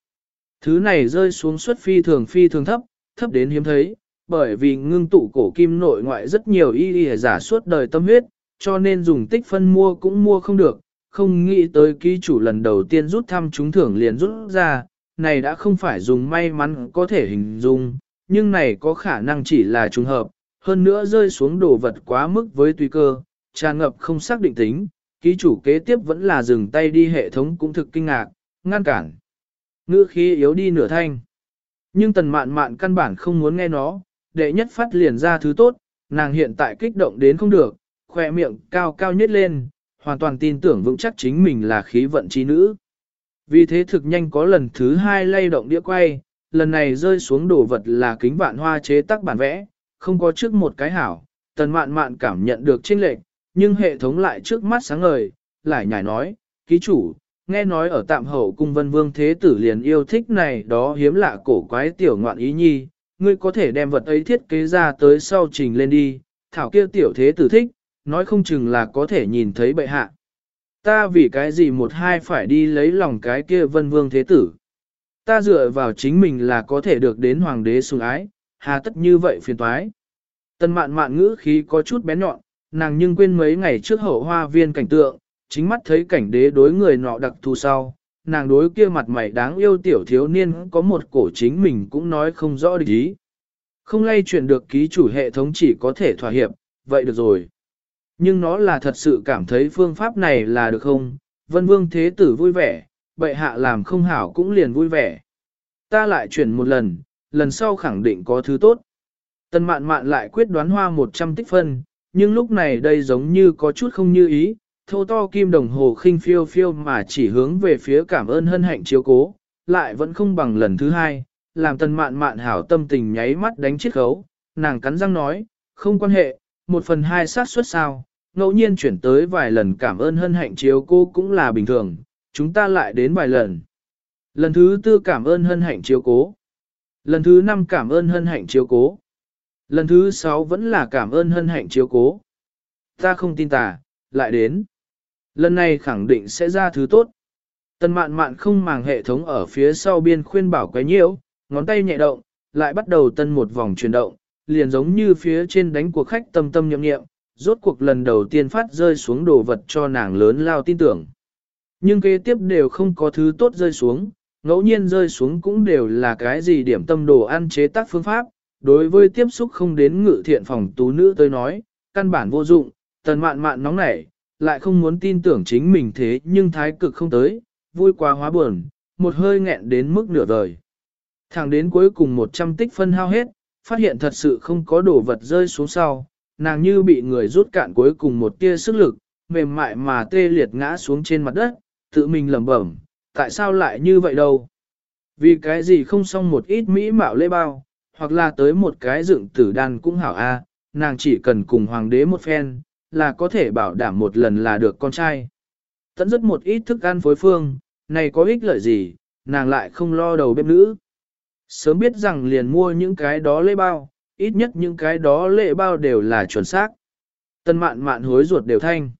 Thứ này rơi xuống suất phi thường phi thường thấp, thấp đến hiếm thấy, bởi vì ngưng tụ cổ kim nội ngoại rất nhiều y y giả suốt đời tâm huyết, cho nên dùng tích phân mua cũng mua không được, không nghĩ tới ký chủ lần đầu tiên rút thăm trúng thưởng liền rút ra, này đã không phải dùng may mắn có thể hình dung, nhưng này có khả năng chỉ là trùng hợp, hơn nữa rơi xuống đồ vật quá mức với tùy cơ, tràn ngập không xác định tính, ký chủ kế tiếp vẫn là dừng tay đi hệ thống cũng thực kinh ngạc, ngăn cản. Ngữ khí yếu đi nửa thanh. Nhưng tần mạn mạn căn bản không muốn nghe nó, đệ nhất phát liền ra thứ tốt, nàng hiện tại kích động đến không được, khỏe miệng cao cao nhất lên, hoàn toàn tin tưởng vững chắc chính mình là khí vận chi nữ. Vì thế thực nhanh có lần thứ hai lay động đĩa quay, lần này rơi xuống đồ vật là kính vạn hoa chế tác bản vẽ, không có trước một cái hảo, tần mạn mạn cảm nhận được chênh lệch, nhưng hệ thống lại trước mắt sáng ngời, lại nhảy nói, ký chủ, nghe nói ở tạm hậu cung vân vương thế tử liền yêu thích này đó hiếm lạ cổ quái tiểu ngoạn ý nhi, ngươi có thể đem vật ấy thiết kế ra tới sau trình lên đi, thảo kia tiểu thế tử thích, nói không chừng là có thể nhìn thấy bệ hạ. Ta vì cái gì một hai phải đi lấy lòng cái kia vân vương thế tử. Ta dựa vào chính mình là có thể được đến hoàng đế sủng ái, hà tất như vậy phiền toái. Tân mạn mạn ngữ khí có chút bén nhọn, nàng nhưng quên mấy ngày trước hậu hoa viên cảnh tượng, chính mắt thấy cảnh đế đối người nọ đặc thù sau, nàng đối kia mặt mày đáng yêu tiểu thiếu niên có một cổ chính mình cũng nói không rõ địch ý. Không lay chuyển được ký chủ hệ thống chỉ có thể thỏa hiệp, vậy được rồi. Nhưng nó là thật sự cảm thấy phương pháp này là được không? Vân vương thế tử vui vẻ, bệ hạ làm không hảo cũng liền vui vẻ. Ta lại chuyển một lần, lần sau khẳng định có thứ tốt. Tân mạn mạn lại quyết đoán hoa 100 tích phân, nhưng lúc này đây giống như có chút không như ý, thô to kim đồng hồ khinh phiêu phiêu mà chỉ hướng về phía cảm ơn hân hạnh chiếu cố, lại vẫn không bằng lần thứ hai, làm tần mạn mạn hảo tâm tình nháy mắt đánh chiết khấu, nàng cắn răng nói, không quan hệ, một phần hai sát suất sao, ngẫu nhiên chuyển tới vài lần cảm ơn hân hạnh chiếu cố cũng là bình thường, chúng ta lại đến vài lần. Lần thứ tư cảm ơn hân hạnh chiếu cố. Lần thứ năm cảm ơn hân hạnh chiếu cố. Lần thứ sáu vẫn là cảm ơn hân hạnh chiếu cố. Ta không tin tà, lại đến. Lần này khẳng định sẽ ra thứ tốt. Tần mạn mạn không màng hệ thống ở phía sau biên khuyên bảo quấy nhiễu, ngón tay nhẹ động, lại bắt đầu tân một vòng chuyển động, liền giống như phía trên đánh cuộc khách tâm tâm nhậm nghiệm, rốt cuộc lần đầu tiên phát rơi xuống đồ vật cho nàng lớn lao tin tưởng. Nhưng kế tiếp đều không có thứ tốt rơi xuống, ngẫu nhiên rơi xuống cũng đều là cái gì điểm tâm đồ ăn chế tác phương pháp, đối với tiếp xúc không đến ngự thiện phòng tú nữ tới nói, căn bản vô dụng, tần mạn mạn nóng nảy, lại không muốn tin tưởng chính mình thế nhưng thái cực không tới, vui quá hóa buồn, một hơi nghẹn đến mức nửa vời. Thẳng đến cuối cùng 100 tích phân hao hết, phát hiện thật sự không có đồ vật rơi xuống sau, nàng như bị người rút cạn cuối cùng một tia sức lực, mềm mại mà tê liệt ngã xuống trên mặt đất, tự mình lẩm bẩm, tại sao lại như vậy đâu? Vì cái gì không xong một ít mỹ mạo lễ bao, hoặc là tới một cái dựng tử đan cũng hảo a, nàng chỉ cần cùng hoàng đế một phen, là có thể bảo đảm một lần là được con trai. Tận rất một ít thức ăn phối phương, này có ích lợi gì, nàng lại không lo đầu bếp nữ. Sớm biết rằng liền mua những cái đó lễ bao, ít nhất những cái đó lễ bao đều là chuẩn xác. Tân mạn mạn hối ruột đều thanh.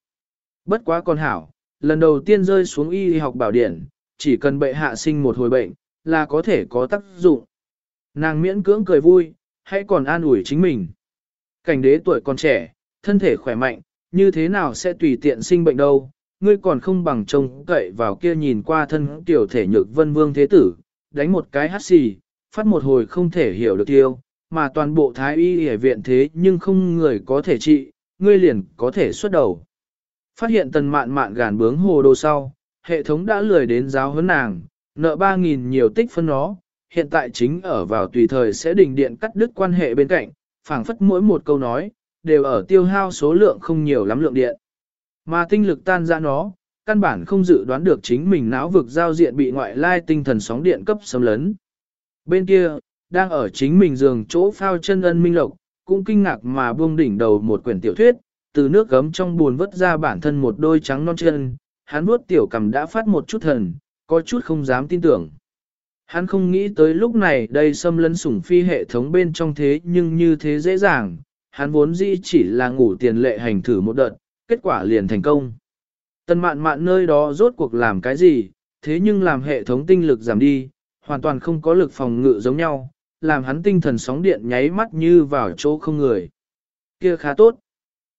Bất quá con hảo, lần đầu tiên rơi xuống y học bảo điển, chỉ cần bệ hạ sinh một hồi bệnh, là có thể có tác dụng. Nàng miễn cưỡng cười vui, hãy còn an ủi chính mình. Cảnh đế tuổi còn trẻ, thân thể khỏe mạnh, như thế nào sẽ tùy tiện sinh bệnh đâu, ngươi còn không bằng trông cậy vào kia nhìn qua thân tiểu thể nhược vân vương thế tử, đánh một cái hát xì, phát một hồi không thể hiểu được tiêu, mà toàn bộ thái y y viện thế nhưng không người có thể trị, ngươi liền có thể xuất đầu. Phát hiện tần mạn mạn gàn bướng hồ đồ sau, hệ thống đã lười đến giáo huấn nàng, nợ 3.000 nhiều tích phân nó, hiện tại chính ở vào tùy thời sẽ đình điện cắt đứt quan hệ bên cạnh, phảng phất mỗi một câu nói, đều ở tiêu hao số lượng không nhiều lắm lượng điện. Mà tinh lực tan ra nó, căn bản không dự đoán được chính mình não vực giao diện bị ngoại lai tinh thần sóng điện cấp xâm lấn. Bên kia, đang ở chính mình giường chỗ phao chân ân minh lộc, cũng kinh ngạc mà buông đỉnh đầu một quyển tiểu thuyết, từ nước gấm trong buồn vớt ra bản thân một đôi trắng non chân, hắn vuốt tiểu cầm đã phát một chút thần, có chút không dám tin tưởng. Hắn không nghĩ tới lúc này đây xâm lấn sủng phi hệ thống bên trong thế nhưng như thế dễ dàng, hắn vốn dĩ chỉ là ngủ tiền lệ hành thử một đợt, kết quả liền thành công. Tần mạn mạn nơi đó rốt cuộc làm cái gì, thế nhưng làm hệ thống tinh lực giảm đi, hoàn toàn không có lực phòng ngự giống nhau, làm hắn tinh thần sóng điện nháy mắt như vào chỗ không người. Kia khá tốt.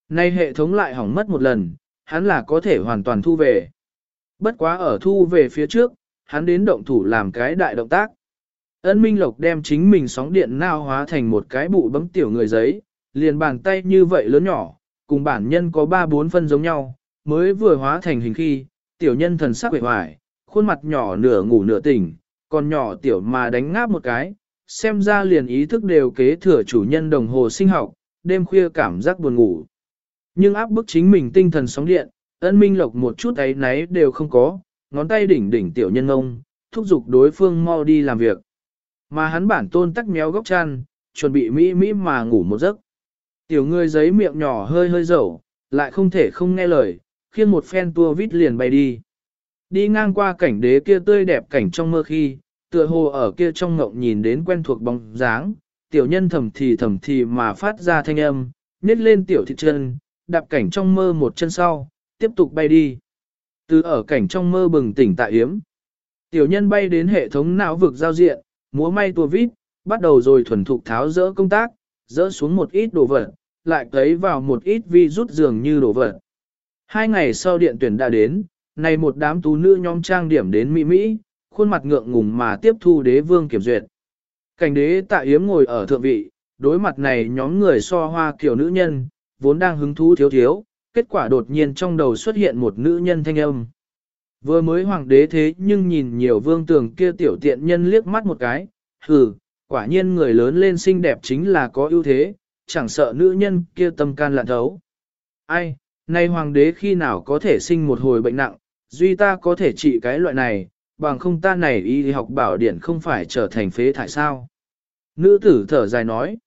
Nay hệ thống lại hỏng mất một lần, hắn là có thể hoàn toàn thu về. Bất quá ở thu về phía trước, hắn đến động thủ làm cái đại động tác. Ân Minh Lộc đem chính mình sóng điện nao hóa thành một cái bụ bấm tiểu người giấy, liền bàn tay như vậy lớn nhỏ, cùng bản nhân có 3-4 phân giống nhau, mới vừa hóa thành hình khi, tiểu nhân thần sắc vẻ hoài, khuôn mặt nhỏ nửa ngủ nửa tỉnh, còn nhỏ tiểu mà đánh ngáp một cái, xem ra liền ý thức đều kế thừa chủ nhân đồng hồ sinh học, đêm khuya cảm giác buồn ngủ. Nhưng áp bức chính mình tinh thần sóng điện, ân minh lộc một chút ấy náy đều không có, ngón tay đỉnh đỉnh tiểu nhân ngông, thúc giục đối phương mau đi làm việc. Mà hắn bản tôn tắc méo góc chăn, chuẩn bị mỹ mỹ mà ngủ một giấc. Tiểu người giấy miệng nhỏ hơi hơi dầu, lại không thể không nghe lời, khiến một phen tua vít liền bay đi. Đi ngang qua cảnh đế kia tươi đẹp cảnh trong mơ khi, tựa hồ ở kia trong ngộng nhìn đến quen thuộc bóng dáng, tiểu nhân thầm thì thầm thì mà phát ra thanh âm, nết lên tiểu thịt chân, đạp cảnh trong mơ một chân sau, tiếp tục bay đi. Từ ở cảnh trong mơ bừng tỉnh tại yếm. Tiểu nhân bay đến hệ thống não vực giao diện, múa may tua vít, bắt đầu rồi thuần thục tháo rỡ công tác, dỡ xuống một ít đồ vật, lại cấy vào một ít vi rút dường như đồ vật. Hai ngày sau điện tuyển đã đến, này một đám tú nữ nhóm trang điểm đến Mỹ Mỹ, khuôn mặt ngượng ngùng mà tiếp thu đế vương kiểm duyệt. Cảnh đế tạ yếm ngồi ở thượng vị, đối mặt này nhóm người so hoa kiểu nữ nhân, vốn đang hứng thú thiếu thiếu, kết quả đột nhiên trong đầu xuất hiện một nữ nhân thanh âm. Vừa mới hoàng đế thế nhưng nhìn nhiều vương tường kia tiểu tiện nhân liếc mắt một cái, hừ, quả nhiên người lớn lên xinh đẹp chính là có ưu thế, chẳng sợ nữ nhân kia tâm can lạn thấu. Ai, nay hoàng đế khi nào có thể sinh một hồi bệnh nặng, duy ta có thể trị cái loại này, bằng không ta này y học bảo điển không phải trở thành phế thải sao. Nữ tử thở dài nói,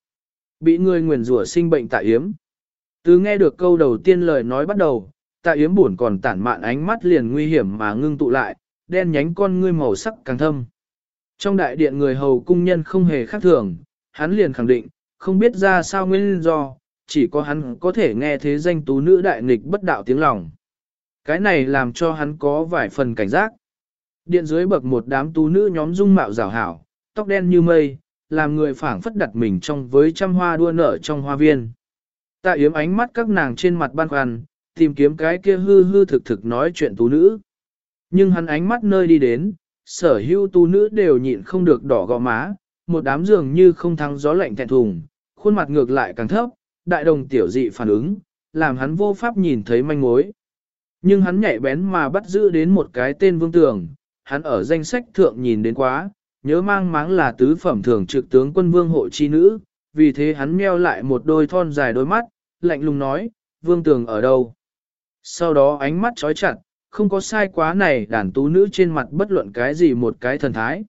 bị người nguyền rủa sinh bệnh tại yếm. Từ nghe được câu đầu tiên lời nói bắt đầu, tạ yếm buồn còn tản mạn ánh mắt liền nguy hiểm mà ngưng tụ lại, đen nhánh con ngươi màu sắc càng thâm. Trong đại điện người hầu cung nhân không hề khác thường, hắn liền khẳng định, không biết ra sao nguyên do, chỉ có hắn có thể nghe thế danh tú nữ đại nghịch bất đạo tiếng lòng. Cái này làm cho hắn có vài phần cảnh giác. Điện dưới bậc một đám tú nữ nhóm dung mạo rào hảo, tóc đen như mây, làm người phảng phất đặt mình trong với trăm hoa đua nở trong hoa viên. Tạ yếm ánh mắt các nàng trên mặt ban khoăn, tìm kiếm cái kia hư hư thực thực nói chuyện tú nữ. Nhưng hắn ánh mắt nơi đi đến, sở hữu tú nữ đều nhịn không được đỏ gò má, một đám dường như không thắng gió lạnh thẹn thùng, khuôn mặt ngược lại càng thấp, đại đồng tiểu dị phản ứng, làm hắn vô pháp nhìn thấy manh mối. Nhưng hắn nhạy bén mà bắt giữ đến một cái tên vương tường, hắn ở danh sách thượng nhìn đến quá, nhớ mang máng là tứ phẩm thường trực tướng quân vương hộ chi nữ, vì thế hắn meo lại một đôi thon dài đôi mắt, lạnh lùng nói, vương tường ở đâu? Sau đó ánh mắt trói chặt, không có sai quá này đàn tú nữ trên mặt bất luận cái gì một cái thần thái.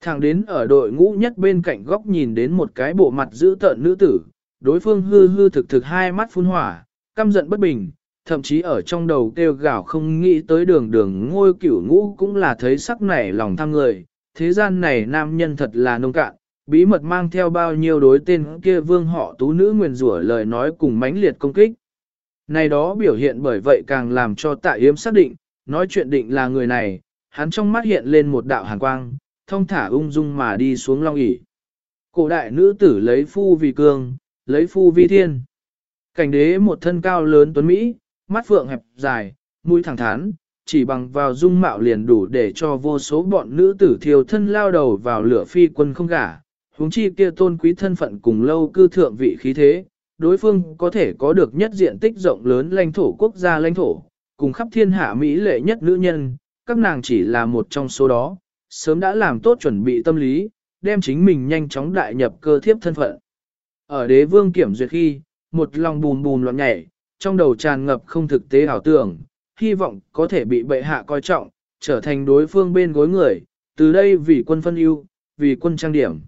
Thẳng đến ở đội ngũ nhất bên cạnh góc nhìn đến một cái bộ mặt giữ tợn nữ tử, đối phương hư hư thực thực hai mắt phun hỏa, căm giận bất bình, thậm chí ở trong đầu kêu gào không nghĩ tới đường đường ngôi cửu ngũ cũng là thấy sắc nảy lòng tham người. Thế gian này nam nhân thật là nông cạn, bí mật mang theo bao nhiêu đối tên kia vương họ tú nữ nguyền rủa lời nói cùng mãnh liệt công kích. Này đó biểu hiện bởi vậy càng làm cho tạ yếm xác định, nói chuyện định là người này, hắn trong mắt hiện lên một đạo hàn quang, thông thả ung dung mà đi xuống long ỷ. Cổ đại nữ tử lấy phu vì cương, lấy phu vi thiên. Cảnh đế một thân cao lớn tuấn Mỹ, mắt phượng hẹp dài, mũi thẳng thắn, chỉ bằng vào dung mạo liền đủ để cho vô số bọn nữ tử thiêu thân lao đầu vào lửa phi quân không gả huống chi kia tôn quý thân phận cùng lâu cư thượng vị khí thế, đối phương có thể có được nhất diện tích rộng lớn lãnh thổ quốc gia lãnh thổ, cùng khắp thiên hạ Mỹ lệ nhất nữ nhân, các nàng chỉ là một trong số đó, sớm đã làm tốt chuẩn bị tâm lý, đem chính mình nhanh chóng đại nhập cơ thiếp thân phận. Ở đế vương kiểm duyệt khi, một lòng bùn bùn loạn nhảy, trong đầu tràn ngập không thực tế ảo tưởng, hy vọng có thể bị bệ hạ coi trọng, trở thành đối phương bên gối người, từ đây vì quân phân ưu, vì quân trang điểm.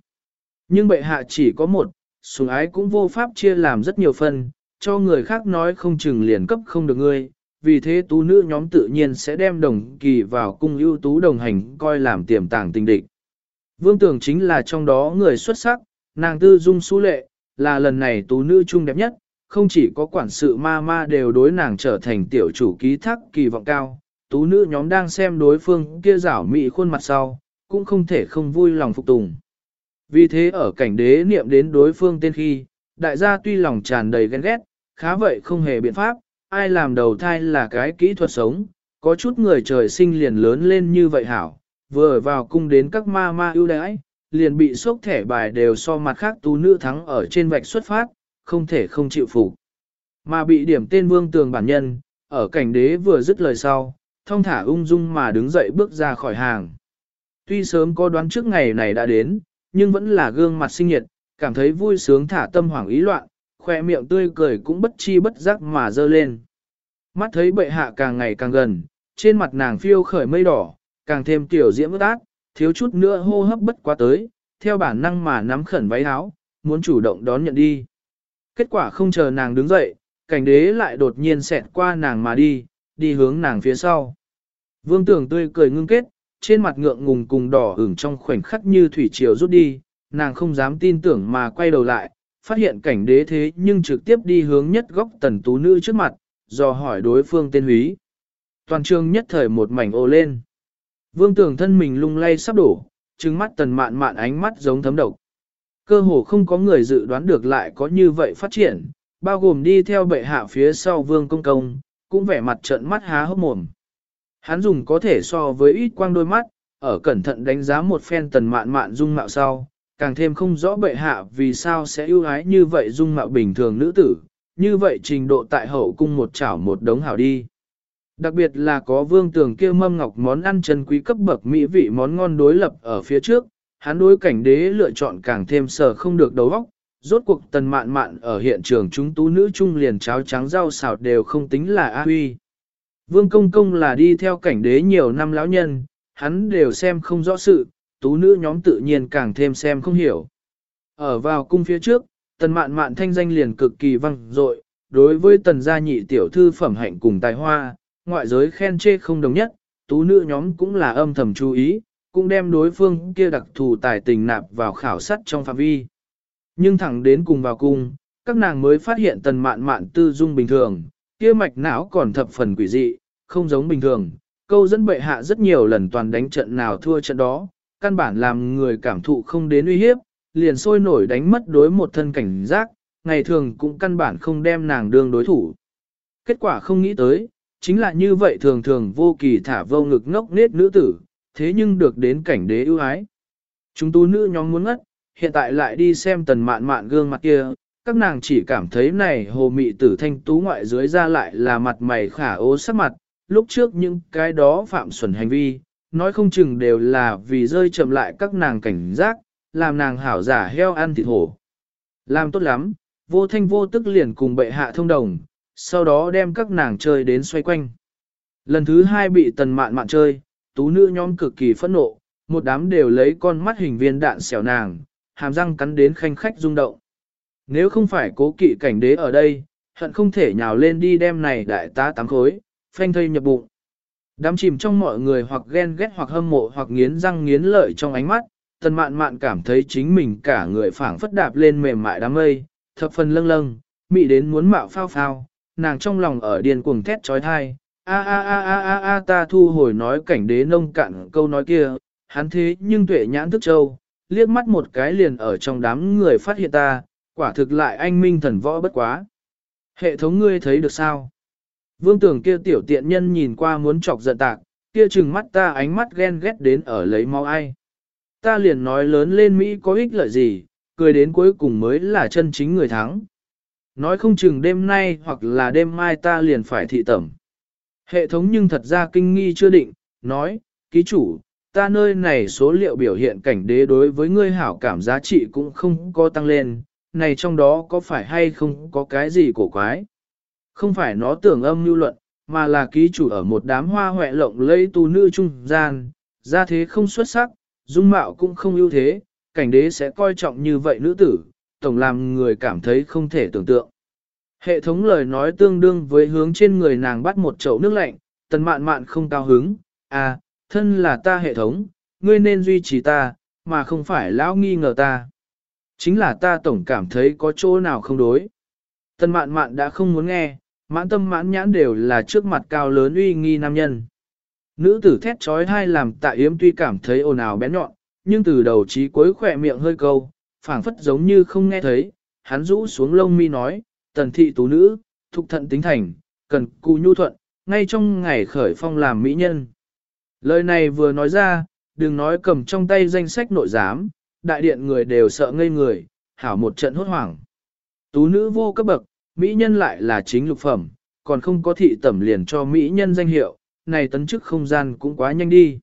Nhưng bệ hạ chỉ có một, sùng ái cũng vô pháp chia làm rất nhiều phần, cho người khác nói không chừng liền cấp không được ngươi, vì thế tú nữ nhóm tự nhiên sẽ đem đồng kỳ vào cung ưu tú đồng hành coi làm tiềm tàng tình địch. Vương tưởng chính là trong đó người xuất sắc, nàng tư dung su lệ, là lần này tú nữ trung đẹp nhất, không chỉ có quản sự ma ma đều đối nàng trở thành tiểu chủ ký thác kỳ vọng cao, tú nữ nhóm đang xem đối phương kia rảo mị khuôn mặt sau, cũng không thể không vui lòng phục tùng. Vì thế ở cảnh đế niệm đến đối phương tên khi, đại gia tuy lòng tràn đầy ghen ghét, khá vậy không hề biện pháp, ai làm đầu thai là cái kỹ thuật sống, có chút người trời sinh liền lớn lên như vậy hảo, vừa vào cung đến các ma ma ưu đãi, liền bị sốc thẻ bài đều so mặt khác tú nữ thắng ở trên vạch xuất phát, không thể không chịu phục. Mà bị điểm tên vương tường bản nhân, ở cảnh đế vừa dứt lời sau, thông thả ung dung mà đứng dậy bước ra khỏi hàng. Tuy sớm có đoán trước ngày này đã đến, nhưng vẫn là gương mặt sinh nhiệt, cảm thấy vui sướng thả tâm hoảng ý loạn, khoe miệng tươi cười cũng bất chi bất giác mà dơ lên. Mắt thấy bệ hạ càng ngày càng gần, trên mặt nàng phiêu khởi mây đỏ, càng thêm tiểu diễm ướt át, thiếu chút nữa hô hấp bất quá tới, theo bản năng mà nắm khẩn váy áo, muốn chủ động đón nhận đi. Kết quả không chờ nàng đứng dậy, cảnh đế lại đột nhiên xẹt qua nàng mà đi, đi hướng nàng phía sau. Vương tưởng tươi cười ngưng kết, trên mặt ngượng ngùng cùng đỏ ửng trong khoảnh khắc như thủy triều rút đi, nàng không dám tin tưởng mà quay đầu lại, phát hiện cảnh đế thế nhưng trực tiếp đi hướng nhất góc tần tú nữ trước mặt, do hỏi đối phương tên húy. Toàn trường nhất thời một mảnh ô lên. Vương tưởng thân mình lung lay sắp đổ, trừng mắt tần mạn mạn ánh mắt giống thấm độc. Cơ hồ không có người dự đoán được lại có như vậy phát triển, bao gồm đi theo bệ hạ phía sau vương công công, cũng vẻ mặt trợn mắt há hốc mồm. Hắn dùng có thể so với ít quang đôi mắt, ở cẩn thận đánh giá một phen tần mạn mạn dung mạo sau, càng thêm không rõ bệ hạ vì sao sẽ ưu ái như vậy dung mạo bình thường nữ tử, như vậy trình độ tại hậu cung một chảo một đống hảo đi. Đặc biệt là có vương tường kia mâm ngọc món ăn chân quý cấp bậc mỹ vị món ngon đối lập ở phía trước, hắn đối cảnh đế lựa chọn càng thêm sở không được đầu óc. Rốt cuộc tần mạn mạn ở hiện trường chúng tú nữ trung liền cháo trắng rau xào đều không tính là A huy. Vương công công là đi theo cảnh đế nhiều năm lão nhân, hắn đều xem không rõ sự, tú nữ nhóm tự nhiên càng thêm xem không hiểu. Ở vào cung phía trước, tần mạn mạn thanh danh liền cực kỳ văng dội đối với tần gia nhị tiểu thư phẩm hạnh cùng tài hoa, ngoại giới khen chê không đồng nhất, tú nữ nhóm cũng là âm thầm chú ý, cũng đem đối phương kia đặc thù tài tình nạp vào khảo sát trong phạm vi. Nhưng thẳng đến cùng vào cung, các nàng mới phát hiện tần mạn mạn tư dung bình thường, kia mạch não còn thập phần quỷ dị, không giống bình thường. Câu dẫn bệ hạ rất nhiều lần toàn đánh trận nào thua trận đó, căn bản làm người cảm thụ không đến uy hiếp, liền sôi nổi đánh mất đối một thân cảnh giác, ngày thường cũng căn bản không đem nàng đương đối thủ. Kết quả không nghĩ tới, chính là như vậy thường thường vô kỳ thả vô ngực ngốc nết nữ tử, thế nhưng được đến cảnh đế ưu ái. Chúng tu nữ nhóm muốn ngất, hiện tại lại đi xem tần mạn mạn gương mặt kia, các nàng chỉ cảm thấy này hồ mị tử thanh tú ngoại dưới ra lại là mặt mày khả ố sắc mặt, lúc trước những cái đó phạm xuẩn hành vi, nói không chừng đều là vì rơi chậm lại các nàng cảnh giác, làm nàng hảo giả heo ăn thịt hổ. Làm tốt lắm, vô thanh vô tức liền cùng bệ hạ thông đồng, sau đó đem các nàng chơi đến xoay quanh. Lần thứ hai bị tần mạn mạn chơi, tú nữ nhóm cực kỳ phẫn nộ, một đám đều lấy con mắt hình viên đạn xẻo nàng, hàm răng cắn đến khanh khách rung động. Nếu không phải cố kỵ cảnh đế ở đây, hận không thể nhào lên đi đem này đại tá tám khối, phanh thây nhập bụng. Đám chìm trong mọi người hoặc ghen ghét hoặc hâm mộ hoặc nghiến răng nghiến lợi trong ánh mắt, tần mạn mạn cảm thấy chính mình cả người phảng phất đạp lên mềm mại đám mây, thập phần lâng lâng, mị đến muốn mạo phao phao, nàng trong lòng ở điên cuồng thét trói thai, a a a a a a ta thu hồi nói cảnh đế nông cạn câu nói kia, hắn thế nhưng tuệ nhãn thức châu, liếc mắt một cái liền ở trong đám người phát hiện ta, quả thực lại anh minh thần võ bất quá. Hệ thống ngươi thấy được sao? Vương tưởng kia tiểu tiện nhân nhìn qua muốn chọc giận tạc, kia chừng mắt ta ánh mắt ghen ghét đến ở lấy máu ai. Ta liền nói lớn lên Mỹ có ích lợi gì, cười đến cuối cùng mới là chân chính người thắng. Nói không chừng đêm nay hoặc là đêm mai ta liền phải thị tẩm. Hệ thống nhưng thật ra kinh nghi chưa định, nói, ký chủ, ta nơi này số liệu biểu hiện cảnh đế đối với ngươi hảo cảm giá trị cũng không có tăng lên, này trong đó có phải hay không có cái gì cổ quái. Không phải nó tưởng âm mưu luận, mà là ký chủ ở một đám hoa hoẹ lộng lây tu nữ trung gian, ra thế không xuất sắc, dung mạo cũng không ưu thế, cảnh đế sẽ coi trọng như vậy nữ tử, tổng làm người cảm thấy không thể tưởng tượng. Hệ thống lời nói tương đương với hướng trên người nàng bắt một chậu nước lạnh, tần mạn mạn không cao hứng, à, thân là ta hệ thống, ngươi nên duy trì ta, mà không phải lão nghi ngờ ta. Chính là ta tổng cảm thấy có chỗ nào không đối. Tần mạn mạn đã không muốn nghe, mãn tâm mãn nhãn đều là trước mặt cao lớn uy nghi nam nhân. Nữ tử thét trói thai làm tạ yếm tuy cảm thấy ồn ào bé nhọn, nhưng từ đầu chí cuối khỏe miệng hơi câu, phảng phất giống như không nghe thấy, hắn rũ xuống lông mi nói, tần thị tú nữ, thục thận tính thành, cần cù nhu thuận, ngay trong ngày khởi phong làm mỹ nhân. Lời này vừa nói ra, đừng nói cầm trong tay danh sách nội giám, đại điện người đều sợ ngây người, hảo một trận hốt hoảng. Tú nữ vô cấp bậc, mỹ nhân lại là chính lục phẩm, còn không có thị tẩm liền cho mỹ nhân danh hiệu, này tấn chức không gian cũng quá nhanh đi.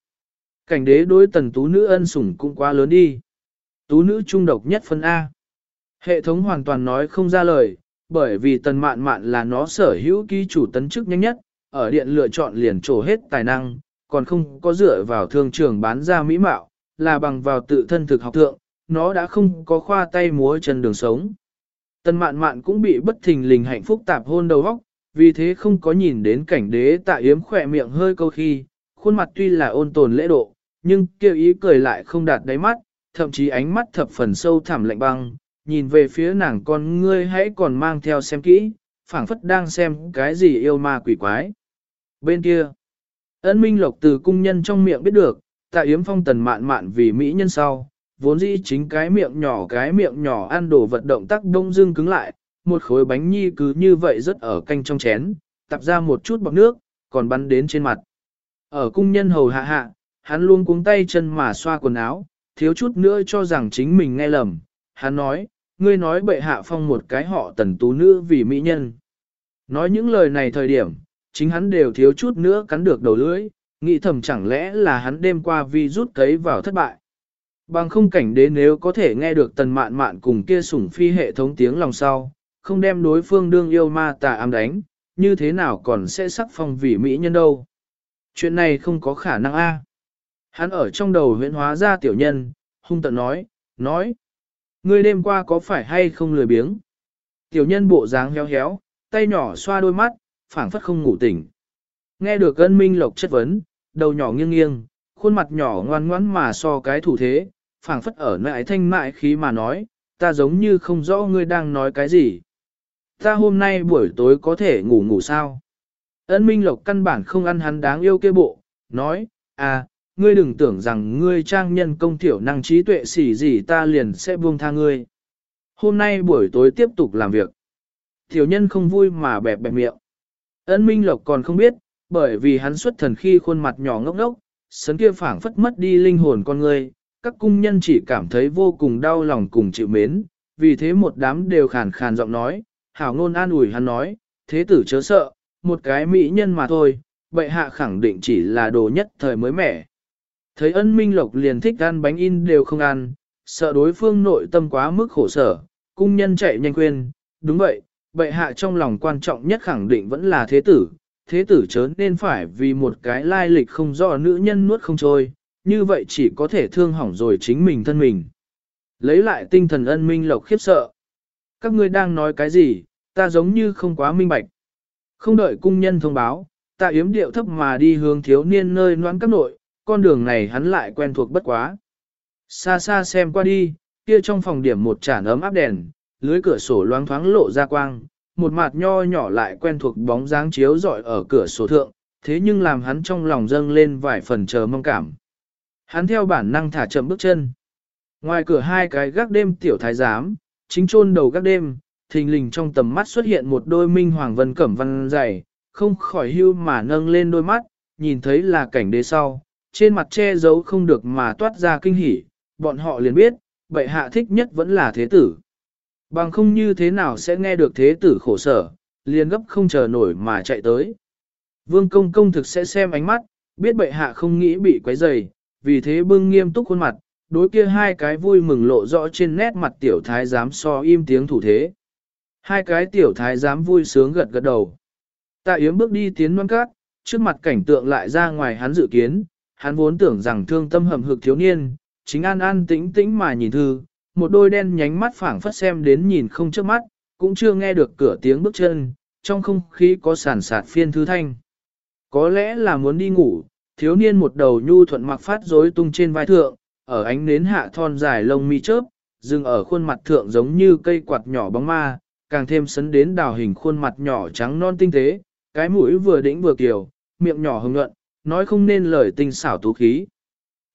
Cảnh đế đối tần tú nữ ân sủng cũng quá lớn đi. Tú nữ trung độc nhất phân A. Hệ thống hoàn toàn nói không ra lời, bởi vì tần mạn mạn là nó sở hữu ký chủ tấn chức nhanh nhất, ở điện lựa chọn liền trổ hết tài năng, còn không có dựa vào thương trường bán ra mỹ mạo, là bằng vào tự thân thực học thượng, nó đã không có khoa tay múa chân đường sống. Tần mạn mạn cũng bị bất thình lình hạnh phúc tạp hôn đầu óc, vì thế không có nhìn đến cảnh đế tạ yếm khỏe miệng hơi câu khi, khuôn mặt tuy là ôn tồn lễ độ, nhưng kêu ý cười lại không đạt đáy mắt, thậm chí ánh mắt thập phần sâu thẳm lạnh băng, nhìn về phía nàng con ngươi hãy còn mang theo xem kỹ, phảng phất đang xem cái gì yêu ma quỷ quái. Bên kia, ân minh lộc từ cung nhân trong miệng biết được, tạ yếm phong tần mạn mạn vì mỹ nhân sau, vốn dĩ chính cái miệng nhỏ cái miệng nhỏ ăn đồ vật động tác đông dương cứng lại, một khối bánh nhi cứ như vậy rất ở canh trong chén, tập ra một chút bọc nước, còn bắn đến trên mặt. Ở cung nhân hầu hạ hạ, hắn luôn cuống tay chân mà xoa quần áo, thiếu chút nữa cho rằng chính mình nghe lầm. Hắn nói, ngươi nói bệ hạ phong một cái họ tần tú nữ vì mỹ nhân. Nói những lời này thời điểm, chính hắn đều thiếu chút nữa cắn được đầu lưỡi, nghĩ thầm chẳng lẽ là hắn đêm qua vi rút cấy vào thất bại. Bằng không cảnh đế nếu có thể nghe được tần mạn mạn cùng kia sủng phi hệ thống tiếng lòng sau, không đem đối phương đương yêu ma tà ám đánh, như thế nào còn sẽ sắc phong vì mỹ nhân đâu. Chuyện này không có khả năng a. Hắn ở trong đầu huyễn hóa ra tiểu nhân, hung tận nói, nói. Ngươi đêm qua có phải hay không lười biếng? Tiểu nhân bộ dáng héo héo, tay nhỏ xoa đôi mắt, phảng phất không ngủ tỉnh. Nghe được ân minh lộc chất vấn, đầu nhỏ nghiêng nghiêng, khuôn mặt nhỏ ngoan ngoãn mà so cái thủ thế, phảng phất ở nại thanh mại khí mà nói, ta giống như không rõ ngươi đang nói cái gì. Ta hôm nay buổi tối có thể ngủ ngủ sao? Ân minh lộc căn bản không ăn hắn đáng yêu kia bộ, nói, à, ngươi đừng tưởng rằng ngươi trang nhân công tiểu năng trí tuệ xỉ gì ta liền sẽ buông tha ngươi. Hôm nay buổi tối tiếp tục làm việc. Tiểu nhân không vui mà bẹp bẹp miệng. Ân Minh Lộc còn không biết, bởi vì hắn xuất thần khi khuôn mặt nhỏ ngốc ngốc, sấn kia phảng phất mất đi linh hồn con người, các cung nhân chỉ cảm thấy vô cùng đau lòng cùng chịu mến, vì thế một đám đều khàn khàn giọng nói, hảo ngôn an ủi hắn nói, thế tử chớ sợ, một cái mỹ nhân mà thôi, bệ hạ khẳng định chỉ là đồ nhất thời mới mẻ. Thấy ân minh lộc liền thích ăn bánh in đều không ăn, sợ đối phương nội tâm quá mức khổ sở, cung nhân chạy nhanh quên, đúng vậy, bệ hạ trong lòng quan trọng nhất khẳng định vẫn là thế tử, thế tử chớ nên phải vì một cái lai lịch không rõ nữ nhân nuốt không trôi, như vậy chỉ có thể thương hỏng rồi chính mình thân mình. Lấy lại tinh thần ân minh lộc khiếp sợ. Các ngươi đang nói cái gì, ta giống như không quá minh bạch. Không đợi cung nhân thông báo, ta yếm điệu thấp mà đi hướng thiếu niên nơi noan các nội, con đường này hắn lại quen thuộc bất quá. Xa xa xem qua đi, kia trong phòng điểm một chản ấm áp đèn, lưới cửa sổ loáng thoáng lộ ra quang, một mặt nho nhỏ lại quen thuộc bóng dáng chiếu rọi ở cửa sổ thượng, thế nhưng làm hắn trong lòng dâng lên vài phần chờ mong cảm. Hắn theo bản năng thả chậm bước chân. Ngoài cửa hai cái gác đêm tiểu thái giám, chính chôn đầu gác đêm, thình lình trong tầm mắt xuất hiện một đôi minh hoàng vân cẩm văn dày, không khỏi hưu mà nâng lên đôi mắt, nhìn thấy là cảnh đế sau, trên mặt che giấu không được mà toát ra kinh hỉ, bọn họ liền biết, bệ hạ thích nhất vẫn là thế tử. Bằng không như thế nào sẽ nghe được thế tử khổ sở, liền gấp không chờ nổi mà chạy tới. Vương công công thực sẽ xem ánh mắt, biết bệ hạ không nghĩ bị quấy rầy, vì thế bưng nghiêm túc khuôn mặt, đối kia hai cái vui mừng lộ rõ trên nét mặt tiểu thái giám so im tiếng thủ thế. Hai cái tiểu thái giám vui sướng gật gật đầu. Tạ Yếm bước đi tiến non cát, trước mặt cảnh tượng lại ra ngoài hắn dự kiến, hắn vốn tưởng rằng thương tâm hầm hực thiếu niên, chính an an tĩnh tĩnh mà nhìn thư, một đôi đen nhánh mắt phảng phất xem đến nhìn không trước mắt, cũng chưa nghe được cửa tiếng bước chân, trong không khí có sản sạt phiên thư thanh. Có lẽ là muốn đi ngủ, thiếu niên một đầu nhu thuận mặc phát rối tung trên vai thượng, ở ánh nến hạ thon dài lông mi chớp, dừng ở khuôn mặt thượng giống như cây quạt nhỏ bóng ma, càng thêm sấn đến đào hình khuôn mặt nhỏ trắng non tinh tế, cái mũi vừa đĩnh vừa kiều, miệng nhỏ hồng nhuận, nói không nên lời tinh xảo tú khí.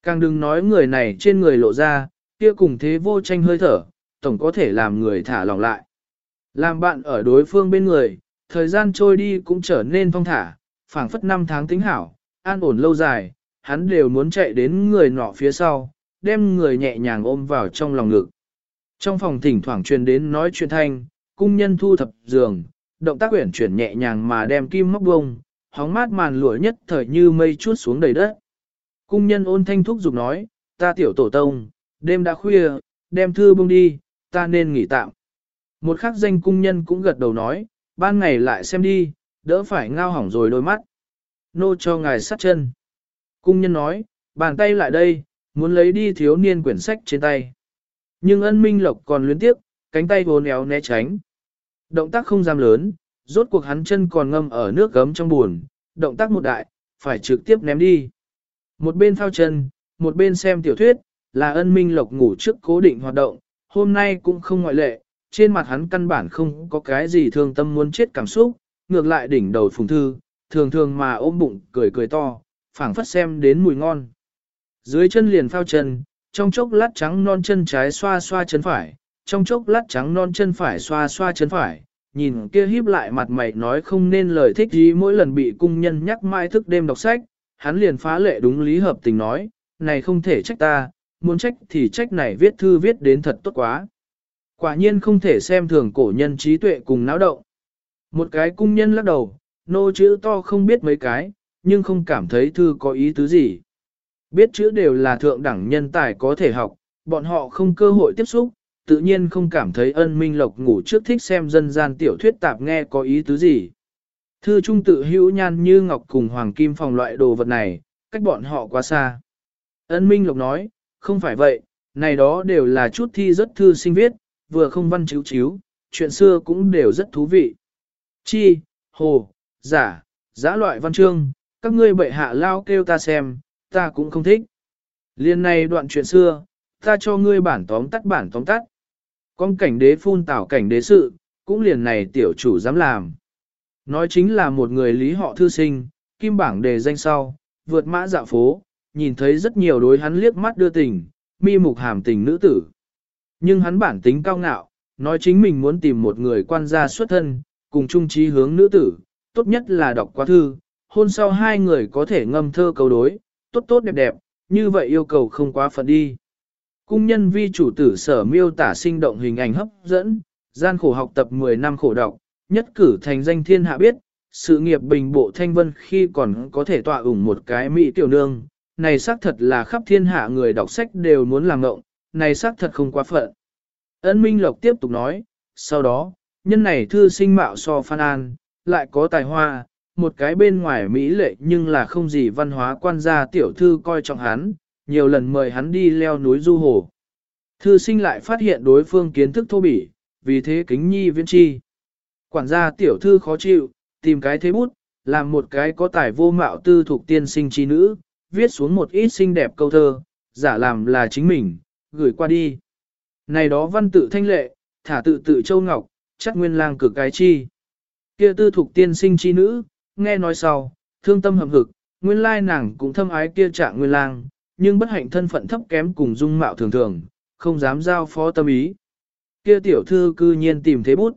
Càng đừng nói người này trên người lộ ra, kia cùng thế vô tranh hơi thở, tổng có thể làm người thả lòng lại. Làm bạn ở đối phương bên người, thời gian trôi đi cũng trở nên phong thả, phảng phất năm tháng tính hảo, an ổn lâu dài, hắn đều muốn chạy đến người nọ phía sau, đem người nhẹ nhàng ôm vào trong lòng ngực. Trong phòng thỉnh thoảng truyền đến nói chuyện thanh, cung nhân thu thập giường, động tác quyển chuyển nhẹ nhàng mà đem kim móc bông, hóng mát màn lụa nhất thời như mây chuốt xuống đầy đất. Cung nhân ôn thanh thúc giục nói, ta tiểu tổ tông, đêm đã khuya, đem thư bông đi, ta nên nghỉ tạm. Một khắc danh cung nhân cũng gật đầu nói, ban ngày lại xem đi, đỡ phải ngao hỏng rồi đôi mắt. Nô cho ngài sát chân. Cung nhân nói, bàn tay lại đây, muốn lấy đi thiếu niên quyển sách trên tay. Nhưng ân minh lộc còn luyến tiếp, cánh tay vốn éo né tránh. Động tác không dám lớn, rốt cuộc hắn chân còn ngâm ở nước gấm trong buồn, động tác một đại, phải trực tiếp ném đi. Một bên phao chân, một bên xem tiểu thuyết, là ân minh lộc ngủ trước cố định hoạt động, hôm nay cũng không ngoại lệ, trên mặt hắn căn bản không có cái gì thương tâm muốn chết cảm xúc, ngược lại đỉnh đầu phùng thư, thường thường mà ôm bụng cười cười to, phảng phất xem đến mùi ngon. Dưới chân liền phao chân, trong chốc lát trắng non chân trái xoa xoa chân phải, trong chốc lát trắng non chân phải xoa xoa chân phải, nhìn kia híp lại mặt mày nói không nên lời thích gì mỗi lần bị cung nhân nhắc mãi thức đêm đọc sách, hắn liền phá lệ đúng lý hợp tình nói, này không thể trách ta, muốn trách thì trách này viết thư viết đến thật tốt quá. Quả nhiên không thể xem thường cổ nhân trí tuệ cùng náo động. Một cái cung nhân lắc đầu, nô chữ to không biết mấy cái, nhưng không cảm thấy thư có ý tứ gì. Biết chữ đều là thượng đẳng nhân tài có thể học, bọn họ không cơ hội tiếp xúc, tự nhiên không cảm thấy ân minh lộc ngủ trước thích xem dân gian tiểu thuyết tạp nghe có ý tứ gì. Thư trung tự hữu nhan như ngọc cùng hoàng kim phòng loại đồ vật này, cách bọn họ quá xa. Ân minh lộc nói, không phải vậy, này đó đều là chút thi rất thư sinh viết, vừa không văn chiếu chiếu, chuyện xưa cũng đều rất thú vị. Chi, hồ, giả, giả loại văn chương, các ngươi bệ hạ lao kêu ta xem, ta cũng không thích. Liên này đoạn chuyện xưa, ta cho ngươi bản tóm tắt bản tóm tắt. Con cảnh đế phun tảo cảnh đế sự, cũng liền này tiểu chủ dám làm. Nói chính là một người lý họ thư sinh, kim bảng đề danh sau, vượt mã dạo phố, nhìn thấy rất nhiều đối hắn liếc mắt đưa tình, mi mục hàm tình nữ tử. Nhưng hắn bản tính cao ngạo, nói chính mình muốn tìm một người quan gia xuất thân, cùng chung trí hướng nữ tử, tốt nhất là đọc qua thư, hôn sau hai người có thể ngâm thơ cầu đối, tốt tốt đẹp đẹp, như vậy yêu cầu không quá phận đi. Cung nhân vi chủ tử sở miêu tả sinh động hình ảnh hấp dẫn, gian khổ học tập 10 năm khổ đọc, nhất cử thành danh thiên hạ biết, sự nghiệp bình bộ thanh vân khi còn có thể tọa ủng một cái mỹ tiểu nương, này xác thật là khắp thiên hạ người đọc sách đều muốn làm ngộng, này xác thật không quá phận. Ấn Minh Lộc tiếp tục nói, sau đó, nhân này thư sinh mạo so phan an, lại có tài hoa, một cái bên ngoài mỹ lệ nhưng là không gì văn hóa quan gia tiểu thư coi trọng hắn, nhiều lần mời hắn đi leo núi du hồ. Thư sinh lại phát hiện đối phương kiến thức thô bỉ, vì thế kính nhi viên chi. Quản gia tiểu thư khó chịu, tìm cái thế bút, làm một cái có tài vô mạo tư thuộc tiên sinh chi nữ, viết xuống một ít xinh đẹp câu thơ, giả làm là chính mình, gửi qua đi. Này đó văn tự thanh lệ, thả tự tự châu ngọc, chắc nguyên lang cực cái chi. Kia tư thuộc tiên sinh chi nữ, nghe nói sau, thương tâm hầm hực, nguyên lai nàng cũng thâm ái kia trạng nguyên lang, nhưng bất hạnh thân phận thấp kém cùng dung mạo thường thường, không dám giao phó tâm ý. Kia tiểu thư cư nhiên tìm thế bút.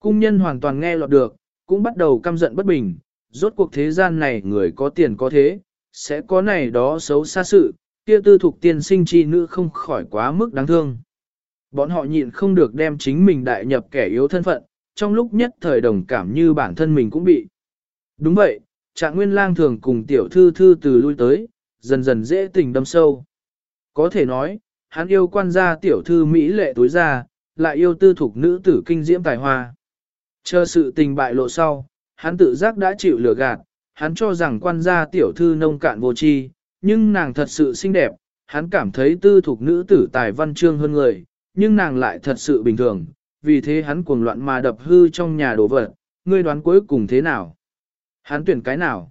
Cung nhân hoàn toàn nghe lọt được, cũng bắt đầu căm giận bất bình, rốt cuộc thế gian này người có tiền có thế, sẽ có này đó xấu xa sự, kia tư thuộc tiên sinh chi nữ không khỏi quá mức đáng thương. Bọn họ nhịn không được đem chính mình đại nhập kẻ yếu thân phận, trong lúc nhất thời đồng cảm như bản thân mình cũng bị. Đúng vậy, trạng nguyên lang thường cùng tiểu thư thư từ lui tới, dần dần dễ tình đâm sâu. Có thể nói, hắn yêu quan gia tiểu thư Mỹ lệ tối ra, lại yêu tư thuộc nữ tử kinh diễm tài hoa. Chờ sự tình bại lộ sau, hắn tự giác đã chịu lừa gạt, hắn cho rằng quan gia tiểu thư nông cạn vô tri, nhưng nàng thật sự xinh đẹp, hắn cảm thấy tư thuộc nữ tử tài văn chương hơn người, nhưng nàng lại thật sự bình thường, vì thế hắn cuồng loạn mà đập hư trong nhà đồ vật, ngươi đoán cuối cùng thế nào? Hắn tuyển cái nào?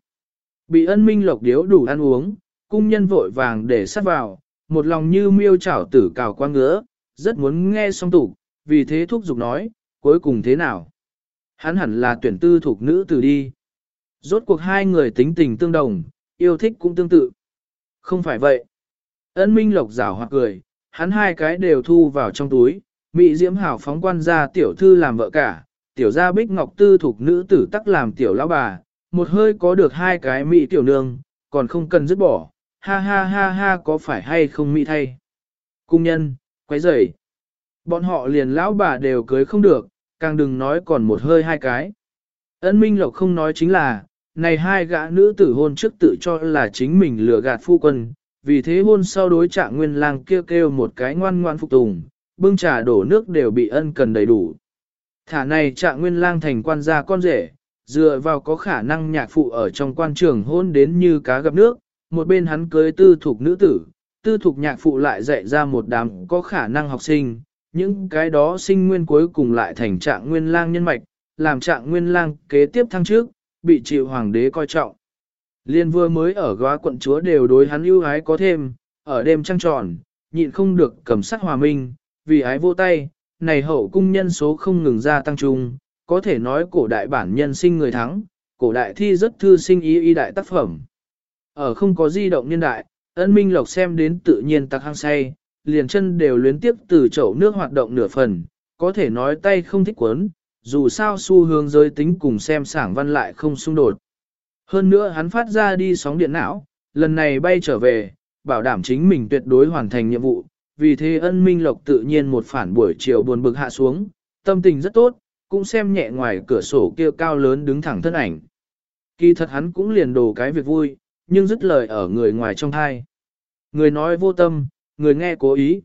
Bị ân minh lộc điếu đủ ăn uống, cung nhân vội vàng để sát vào, một lòng như miêu chảo tử cào qua ngứa, rất muốn nghe xong tục, vì thế thúc giục nói, cuối cùng thế nào? Hắn hẳn là tuyển tư thuộc nữ tử đi. Rốt cuộc hai người tính tình tương đồng, yêu thích cũng tương tự. Không phải vậy. Ân minh lộc rảo hoặc cười, hắn hai cái đều thu vào trong túi, Mỹ Diễm Hảo phóng quan ra tiểu thư làm vợ cả, tiểu gia bích ngọc tư thuộc nữ tử tắc làm tiểu lão bà, một hơi có được hai cái Mỹ tiểu nương, còn không cần dứt bỏ, ha ha ha ha có phải hay không Mỹ thay. Cung nhân, quấy rầy. Bọn họ liền lão bà đều cưới không được, càng đừng nói còn một hơi hai cái. Ân Minh Lộc không nói chính là, này hai gã nữ tử hôn trước tự cho là chính mình lừa gạt phu quân, vì thế hôn sau đối trạng nguyên lang kêu kêu một cái ngoan ngoan phục tùng, bưng trà đổ nước đều bị ân cần đầy đủ. Thả này trạng nguyên lang thành quan gia con rể, dựa vào có khả năng nhạc phụ ở trong quan trường hôn đến như cá gặp nước, một bên hắn cưới tư thuộc nữ tử, tư thuộc nhạc phụ lại dạy ra một đám có khả năng học sinh, những cái đó sinh nguyên cuối cùng lại thành trạng nguyên lang nhân mạch, làm trạng nguyên lang kế tiếp thăng trước, bị chịu hoàng đế coi trọng. Liên vừa mới ở góa quận chúa đều đối hắn ưu ái có thêm, ở đêm trăng tròn, nhịn không được cầm sắc hòa minh, vì ái vô tay, này hậu cung nhân số không ngừng gia tăng trung, có thể nói cổ đại bản nhân sinh người thắng, cổ đại thi rất thư sinh ý y đại tác phẩm. Ở không có di động niên đại, ân minh lộc xem đến tự nhiên tặc hăng say, liền chân đều luyến tiếp từ chậu nước hoạt động nửa phần, có thể nói tay không thích quấn, dù sao xu hướng giới tính cùng xem sảng văn lại không xung đột. Hơn nữa hắn phát ra đi sóng điện não, lần này bay trở về, bảo đảm chính mình tuyệt đối hoàn thành nhiệm vụ, vì thế ân minh lộc tự nhiên một phản buổi chiều buồn bực hạ xuống, tâm tình rất tốt, cũng xem nhẹ ngoài cửa sổ kia cao lớn đứng thẳng thân ảnh. Kỳ thật hắn cũng liền đồ cái việc vui, nhưng dứt lời ở người ngoài trong thai. Người nói vô tâm, người nghe cố ý.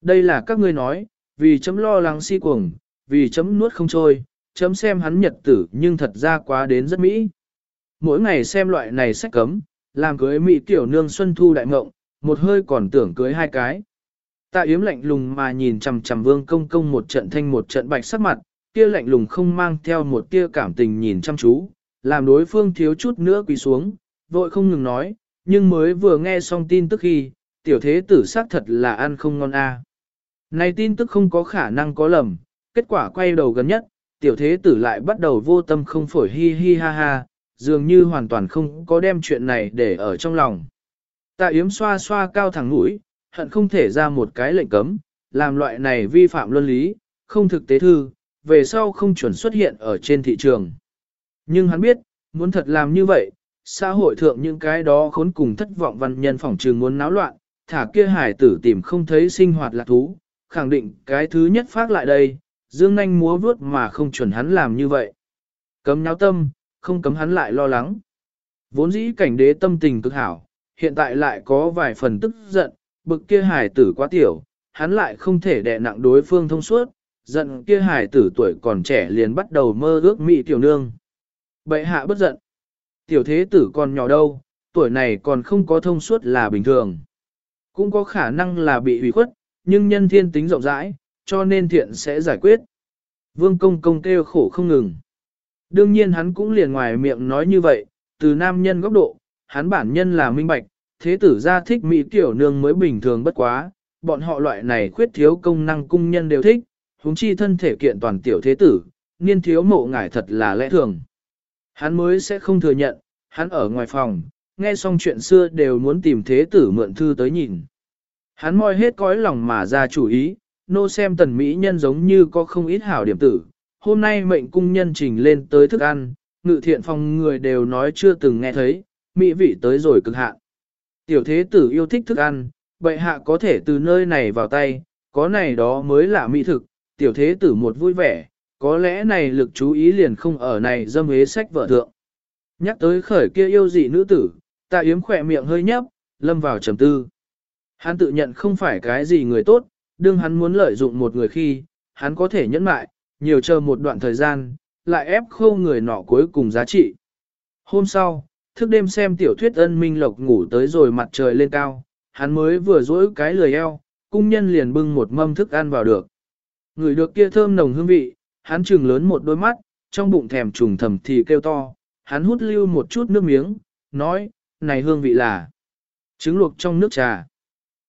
Đây là các ngươi nói, vì chấm lo lắng si cuồng, vì chấm nuốt không trôi, chấm xem hắn nhật tử nhưng thật ra quá đến rất mỹ. Mỗi ngày xem loại này sách cấm, làm cưới mỹ tiểu nương xuân thu đại mộng, một hơi còn tưởng cưới hai cái. Tạ yếm lạnh lùng mà nhìn chằm chằm vương công công một trận thanh một trận bạch sắc mặt, kia lạnh lùng không mang theo một tia cảm tình nhìn chăm chú, làm đối phương thiếu chút nữa quỳ xuống, vội không ngừng nói, nhưng mới vừa nghe xong tin tức khi, tiểu thế tử xác thật là ăn không ngon a. Này tin tức không có khả năng có lầm, kết quả quay đầu gần nhất, tiểu thế tử lại bắt đầu vô tâm không phổi hi hi ha ha, dường như hoàn toàn không có đem chuyện này để ở trong lòng. Tạ yếm xoa xoa cao thẳng mũi, hận không thể ra một cái lệnh cấm, làm loại này vi phạm luân lý, không thực tế thư, về sau không chuẩn xuất hiện ở trên thị trường. Nhưng hắn biết, muốn thật làm như vậy, xã hội thượng những cái đó khốn cùng thất vọng văn nhân phỏng trường muốn náo loạn, thả kia hải tử tìm không thấy sinh hoạt lạc thú, khẳng định cái thứ nhất phát lại đây, dương nanh múa vướt mà không chuẩn hắn làm như vậy. Cấm nháo tâm, không cấm hắn lại lo lắng. Vốn dĩ cảnh đế tâm tình cực hảo, hiện tại lại có vài phần tức giận, bực kia hải tử quá tiểu, hắn lại không thể đè nặng đối phương thông suốt, giận kia hải tử tuổi còn trẻ liền bắt đầu mơ ước mị tiểu nương. Bệ hạ bất giận. Tiểu thế tử còn nhỏ đâu, tuổi này còn không có thông suốt là bình thường. Cũng có khả năng là bị hủy khuất, nhưng nhân thiên tính rộng rãi, cho nên thiện sẽ giải quyết. Vương công công kêu khổ không ngừng. Đương nhiên hắn cũng liền ngoài miệng nói như vậy, từ nam nhân góc độ, hắn bản nhân là minh bạch, thế tử gia thích mỹ tiểu nương mới bình thường bất quá, bọn họ loại này khuyết thiếu công năng cung nhân đều thích, huống chi thân thể kiện toàn tiểu thế tử, niên thiếu mộ ngải thật là lẽ thường. Hắn mới sẽ không thừa nhận, hắn ở ngoài phòng, nghe xong chuyện xưa đều muốn tìm thế tử mượn thư tới nhìn. Hắn moi hết cõi lòng mà ra chủ ý, nô xem tần mỹ nhân giống như có không ít hảo điểm tử. Hôm nay mệnh cung nhân trình lên tới thức ăn, ngự thiện phòng người đều nói chưa từng nghe thấy, mỹ vị tới rồi cực hạn. Tiểu thế tử yêu thích thức ăn, bệ hạ có thể từ nơi này vào tay, có này đó mới là mỹ thực, tiểu thế tử một vui vẻ, có lẽ này lực chú ý liền không ở này dâm hế sách vợ thượng. Nhắc tới khởi kia yêu dị nữ tử, tạ yếm khỏe miệng hơi nhấp, lâm vào trầm tư. Hắn tự nhận không phải cái gì người tốt, đương hắn muốn lợi dụng một người khi, hắn có thể nhẫn mại, nhiều chờ một đoạn thời gian, lại ép khâu người nọ cuối cùng giá trị. Hôm sau, thức đêm xem tiểu thuyết ân minh lộc ngủ tới rồi mặt trời lên cao, hắn mới vừa dỗi cái lười eo, cung nhân liền bưng một mâm thức ăn vào được. Người được kia thơm nồng hương vị, hắn trừng lớn một đôi mắt, trong bụng thèm trùng thầm thì kêu to, hắn hút lưu một chút nước miếng, nói, này hương vị là trứng luộc trong nước trà.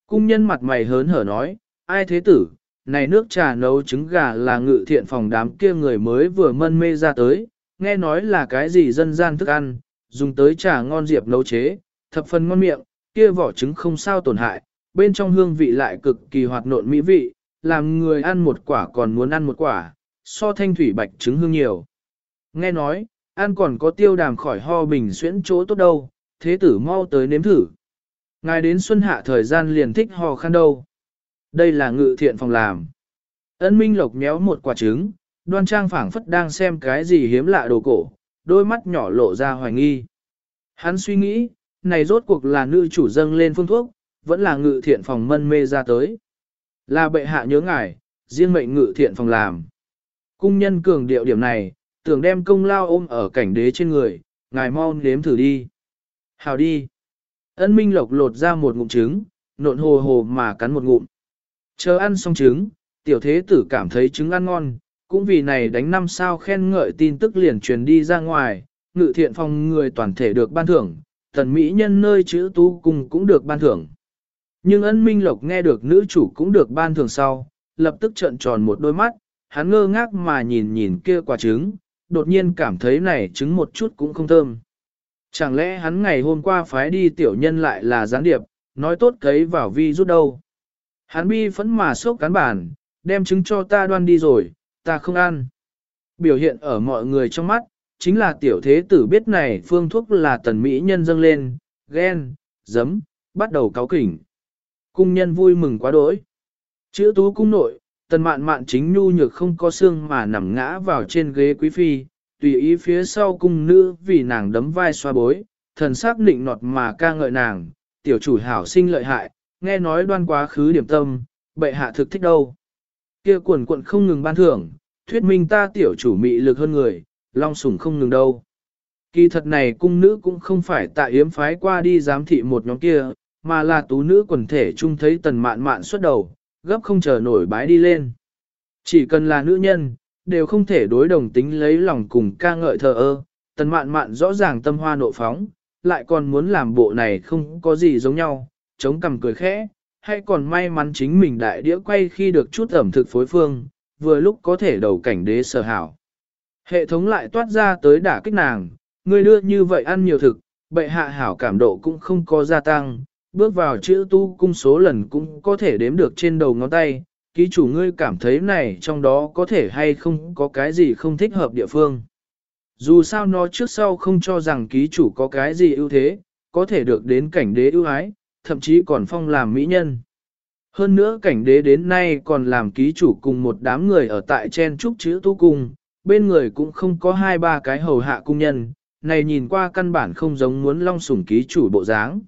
Cung nhân mặt mày hớn hở nói, ai thế tử, này nước trà nấu trứng gà là ngự thiện phòng đám kia người mới vừa mân mê ra tới, nghe nói là cái gì dân gian thức ăn, dùng tới trà ngon diệp nấu chế, thập phần ngon miệng, kia vỏ trứng không sao tổn hại, bên trong hương vị lại cực kỳ hoạt nộn mỹ vị, làm người ăn một quả còn muốn ăn một quả, so thanh thủy bạch trứng hương nhiều. Nghe nói, ăn còn có tiêu đàm khỏi ho bình xuyễn chỗ tốt đâu, thế tử mau tới nếm thử. Ngài đến xuân hạ thời gian liền thích ho khăn đâu. Đây là ngự thiện phòng làm. Ân Minh Lộc méo một quả trứng, đoan trang phảng phất đang xem cái gì hiếm lạ đồ cổ, đôi mắt nhỏ lộ ra hoài nghi. Hắn suy nghĩ, này rốt cuộc là nữ chủ dâng lên phương thuốc, vẫn là ngự thiện phòng mân mê ra tới. Là bệ hạ nhớ ngài, riêng mệnh ngự thiện phòng làm. Cung nhân cường điệu điểm này, tưởng đem công lao ôm ở cảnh đế trên người, ngài mau nếm thử đi. Hào đi. Ân Minh Lộc lột ra một ngụm trứng, nộn hồ hồ mà cắn một ngụm. Chờ ăn xong trứng, tiểu thế tử cảm thấy trứng ăn ngon, cũng vì này đánh năm sao khen ngợi tin tức liền truyền đi ra ngoài, ngự thiện phòng người toàn thể được ban thưởng, tần mỹ nhân nơi chữ tú cùng cũng được ban thưởng. Nhưng ân minh lộc nghe được nữ chủ cũng được ban thưởng sau, lập tức trợn tròn một đôi mắt, hắn ngơ ngác mà nhìn nhìn kia quả trứng, đột nhiên cảm thấy này trứng một chút cũng không thơm. Chẳng lẽ hắn ngày hôm qua phái đi tiểu nhân lại là gián điệp, nói tốt cấy vào vi rút đâu. Hắn bi phẫn mà sốc cán bản, đem trứng cho ta đoan đi rồi, ta không ăn. Biểu hiện ở mọi người trong mắt, chính là tiểu thế tử biết này phương thuốc là tần mỹ nhân dâng lên, ghen, giấm, bắt đầu cáo kỉnh. Cung nhân vui mừng quá đỗi. Chữ tú cung nội, tần mạn mạn chính nhu nhược không có xương mà nằm ngã vào trên ghế quý phi, tùy ý phía sau cung nữ vì nàng đấm vai xoa bối, thần sắc định nọt mà ca ngợi nàng, tiểu chủ hảo sinh lợi hại, nghe nói đoan quá khứ điểm tâm, bệ hạ thực thích đâu. Kia quần quận không ngừng ban thưởng, thuyết minh ta tiểu chủ mị lực hơn người, long sủng không ngừng đâu. Kỳ thật này cung nữ cũng không phải tại yếm phái qua đi giám thị một nhóm kia, mà là tú nữ quần thể chung thấy tần mạn mạn xuất đầu, gấp không chờ nổi bái đi lên. Chỉ cần là nữ nhân, đều không thể đối đồng tính lấy lòng cùng ca ngợi thờ ơ, tần mạn mạn rõ ràng tâm hoa nộ phóng, lại còn muốn làm bộ này không có gì giống nhau, chống cằm cười khẽ, hay còn may mắn chính mình đại đĩa quay khi được chút ẩm thực phối phương, vừa lúc có thể đầu cảnh đế sở hảo. Hệ thống lại toát ra tới đả kích nàng, người đưa như vậy ăn nhiều thực, bệ hạ hảo cảm độ cũng không có gia tăng, bước vào chữ tu cung số lần cũng có thể đếm được trên đầu ngón tay, ký chủ ngươi cảm thấy này trong đó có thể hay không có cái gì không thích hợp địa phương. Dù sao nó trước sau không cho rằng ký chủ có cái gì ưu thế, có thể được đến cảnh đế ưu ái, thậm chí còn phong làm mỹ nhân. Hơn nữa cảnh đế đến nay còn làm ký chủ cùng một đám người ở tại chen trúc chữ tu cung, bên người cũng không có hai ba cái hầu hạ cung nhân, này nhìn qua căn bản không giống muốn long sủng ký chủ bộ dáng.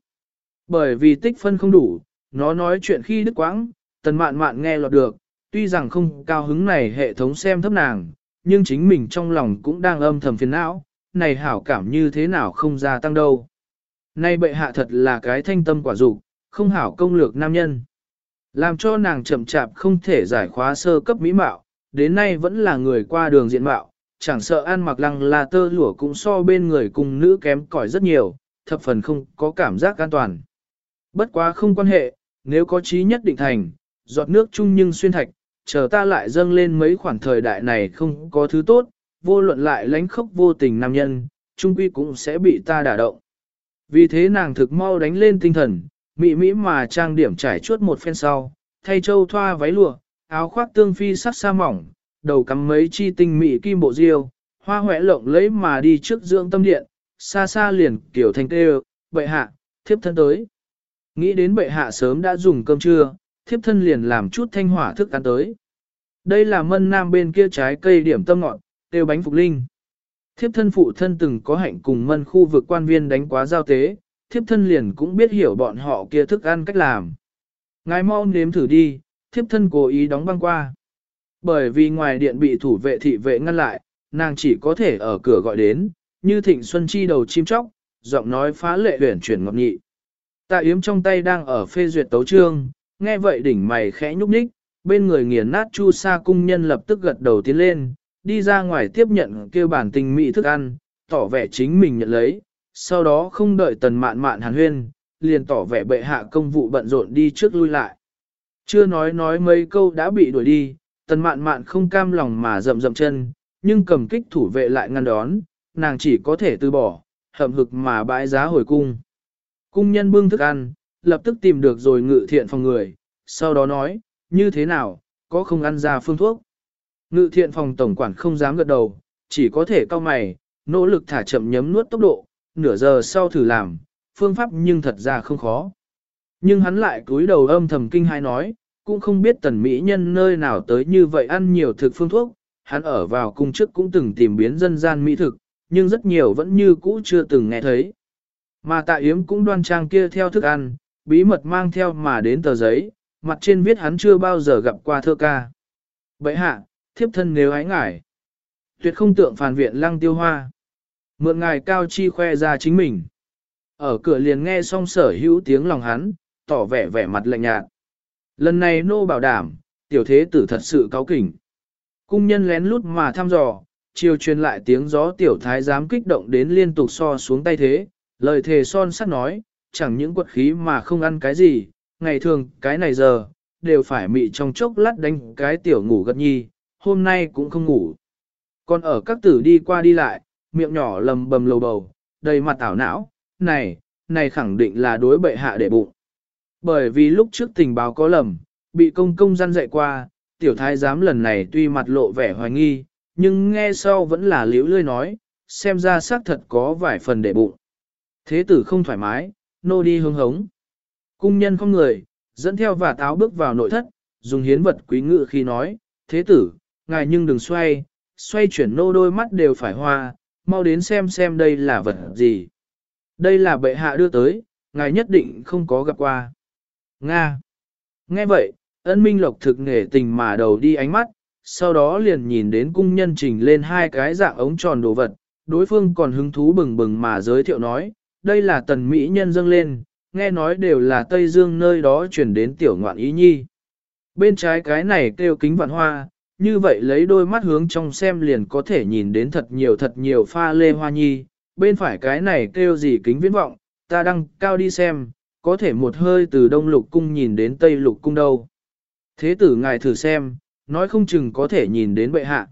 Bởi vì tích phân không đủ, nó nói chuyện khi đứt quãng, tần mạn mạn nghe lọt được, tuy rằng không cao hứng này hệ thống xem thấp nàng, nhưng chính mình trong lòng cũng đang âm thầm phiền não, này hảo cảm như thế nào không gia tăng đâu nay bệ hạ thật là cái thanh tâm quả dục, không hảo công lược nam nhân. Làm cho nàng chậm chạp không thể giải khóa sơ cấp mỹ mạo, đến nay vẫn là người qua đường diện mạo, chẳng sợ ăn mặc lăng là tơ lụa cũng so bên người cùng nữ kém cỏi rất nhiều, thập phần không có cảm giác an toàn. Bất quá không quan hệ, nếu có trí nhất định thành, giọt nước chung nhưng xuyên thạch, chờ ta lại dâng lên mấy khoảng thời đại này không có thứ tốt, vô luận lại lánh khốc vô tình nam nhân, trung quy cũng sẽ bị ta đả động. Vì thế nàng thực mau đánh lên tinh thần, mị mỹ mà trang điểm trải chuốt một phen sau, thay châu thoa váy lụa, áo khoác tương phi sắc sa mỏng, đầu cắm mấy chi tinh mị kim bộ diêu, hoa hoẹ lộng lấy mà đi trước dưỡng tâm điện, xa xa liền kiểu thanh tê bệ hạ, thiếp thân tới. Nghĩ đến bệ hạ sớm đã dùng cơm trưa, thiếp thân liền làm chút thanh hỏa thức ăn tới. Đây là mân nam bên kia trái cây điểm tâm ngọn, tiêu bánh phục linh. Thiếp thân phụ thân từng có hạnh cùng mân khu vực quan viên đánh quá giao tế, thiếp thân liền cũng biết hiểu bọn họ kia thức ăn cách làm. Ngài mau nếm thử đi, thiếp thân cố ý đóng băng qua. Bởi vì ngoài điện bị thủ vệ thị vệ ngăn lại, nàng chỉ có thể ở cửa gọi đến, như thịnh xuân chi đầu chim chóc, giọng nói phá lệ huyển chuyển ngọt nhị. Tạ yếm trong tay đang ở phê duyệt tấu trương, nghe vậy đỉnh mày khẽ nhúc nhích, bên người nghiền nát chu sa cung nhân lập tức gật đầu tiến lên, đi ra ngoài tiếp nhận kêu bản tình mỹ thức ăn, tỏ vẻ chính mình nhận lấy, sau đó không đợi tần mạn mạn hàn huyên, liền tỏ vẻ bệ hạ công vụ bận rộn đi trước lui lại. Chưa nói nói mấy câu đã bị đuổi đi, tần mạn mạn không cam lòng mà rậm rậm chân, nhưng cầm kích thủ vệ lại ngăn đón, nàng chỉ có thể từ bỏ, hậm hực mà bãi giá hồi cung. Cung nhân bưng thức ăn, lập tức tìm được rồi ngự thiện phòng người, sau đó nói, như thế nào, có không ăn ra phương thuốc. Ngự thiện phòng tổng quản không dám gật đầu, chỉ có thể cao mày, nỗ lực thả chậm nhấm nuốt tốc độ, nửa giờ sau thử làm, phương pháp nhưng thật ra không khó. Nhưng hắn lại cúi đầu âm thầm kinh hai nói, cũng không biết tần mỹ nhân nơi nào tới như vậy ăn nhiều thực phương thuốc, hắn ở vào cung chức cũng từng tìm biến dân gian mỹ thực, nhưng rất nhiều vẫn như cũ chưa từng nghe thấy. Mà tạ yếm cũng đoan trang kia theo thức ăn, bí mật mang theo mà đến tờ giấy, mặt trên viết hắn chưa bao giờ gặp qua thơ ca. Vậy hạ, thiếp thân nếu ái ngải. Tuyệt không tượng phản viện lăng tiêu hoa. Mượn ngài cao chi khoe ra chính mình. Ở cửa liền nghe xong sở hữu tiếng lòng hắn, tỏ vẻ vẻ mặt lạnh nhạt. Lần này nô bảo đảm, tiểu thế tử thật sự cáo kỉnh. Cung nhân lén lút mà thăm dò, chiều truyền lại tiếng gió tiểu thái dám kích động đến liên tục so xuống tay thế, lời thề son sắt nói, chẳng những quật khí mà không ăn cái gì, ngày thường cái này giờ, đều phải mị trong chốc lát đánh cái tiểu ngủ gật nhi, hôm nay cũng không ngủ. Còn ở các tử đi qua đi lại, miệng nhỏ lầm bầm lầu bầu, đầy mặt ảo não, này, này khẳng định là đối bệ hạ để bụng. Bởi vì lúc trước tình báo có lầm, bị công công gian dạy qua, tiểu thái giám lần này tuy mặt lộ vẻ hoài nghi, nhưng nghe sau vẫn là liễu lươi nói, xem ra xác thật có vài phần để bụng. Thế tử không thoải mái, nô đi hướng hống. Cung nhân không người, dẫn theo và táo bước vào nội thất, dùng hiến vật quý ngự khi nói, thế tử, ngài nhưng đừng xoay, xoay chuyển nô đôi mắt đều phải hoa, mau đến xem xem đây là vật gì. Đây là bệ hạ đưa tới, ngài nhất định không có gặp qua. Nga. Nghe vậy, ân minh lộc thực nghề tình mà đầu đi ánh mắt, sau đó liền nhìn đến cung nhân trình lên hai cái dạng ống tròn đồ vật, đối phương còn hứng thú bừng bừng mà giới thiệu nói, đây là tần mỹ nhân dâng lên, nghe nói đều là Tây Dương nơi đó chuyển đến tiểu ngoạn ý nhi. Bên trái cái này kêu kính vạn hoa, như vậy lấy đôi mắt hướng trong xem liền có thể nhìn đến thật nhiều thật nhiều pha lê hoa nhi, bên phải cái này kêu gì kính viễn vọng, ta đăng cao đi xem, có thể một hơi từ đông lục cung nhìn đến tây lục cung đâu. Thế tử ngài thử xem, nói không chừng có thể nhìn đến bệ hạ.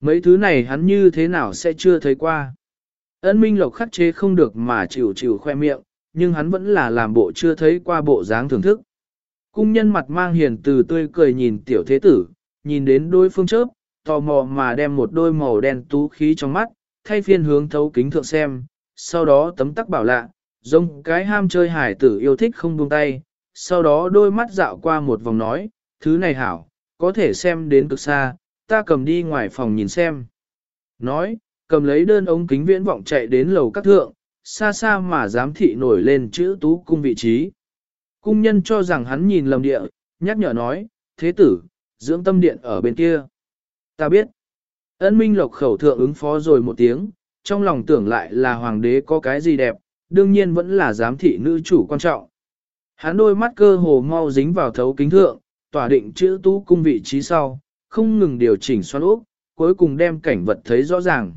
Mấy thứ này hắn như thế nào sẽ chưa thấy qua. Ân Minh Lộc khắc chế không được mà chịu chịu khoe miệng, nhưng hắn vẫn là làm bộ chưa thấy qua bộ dáng thưởng thức. Cung nhân mặt mang hiền từ tươi cười nhìn tiểu thế tử, nhìn đến đôi phương chớp, tò mò mà đem một đôi màu đen tú khí trong mắt, thay phiên hướng thấu kính thượng xem, sau đó tấm tắc bảo lạ, giống cái ham chơi hải tử yêu thích không buông tay, sau đó đôi mắt dạo qua một vòng nói, thứ này hảo, có thể xem đến cực xa, ta cầm đi ngoài phòng nhìn xem. Nói, cầm lấy đơn ống kính viễn vọng chạy đến lầu các thượng, xa xa mà giám thị nổi lên chữ tú cung vị trí. Cung nhân cho rằng hắn nhìn lầm địa, nhắc nhở nói, thế tử, dưỡng tâm điện ở bên kia. Ta biết. Ân Minh Lộc khẩu thượng ứng phó rồi một tiếng, trong lòng tưởng lại là hoàng đế có cái gì đẹp, đương nhiên vẫn là giám thị nữ chủ quan trọng. Hắn đôi mắt cơ hồ mau dính vào thấu kính thượng, tỏa định chữ tú cung vị trí sau, không ngừng điều chỉnh xoắn ốc, cuối cùng đem cảnh vật thấy rõ ràng.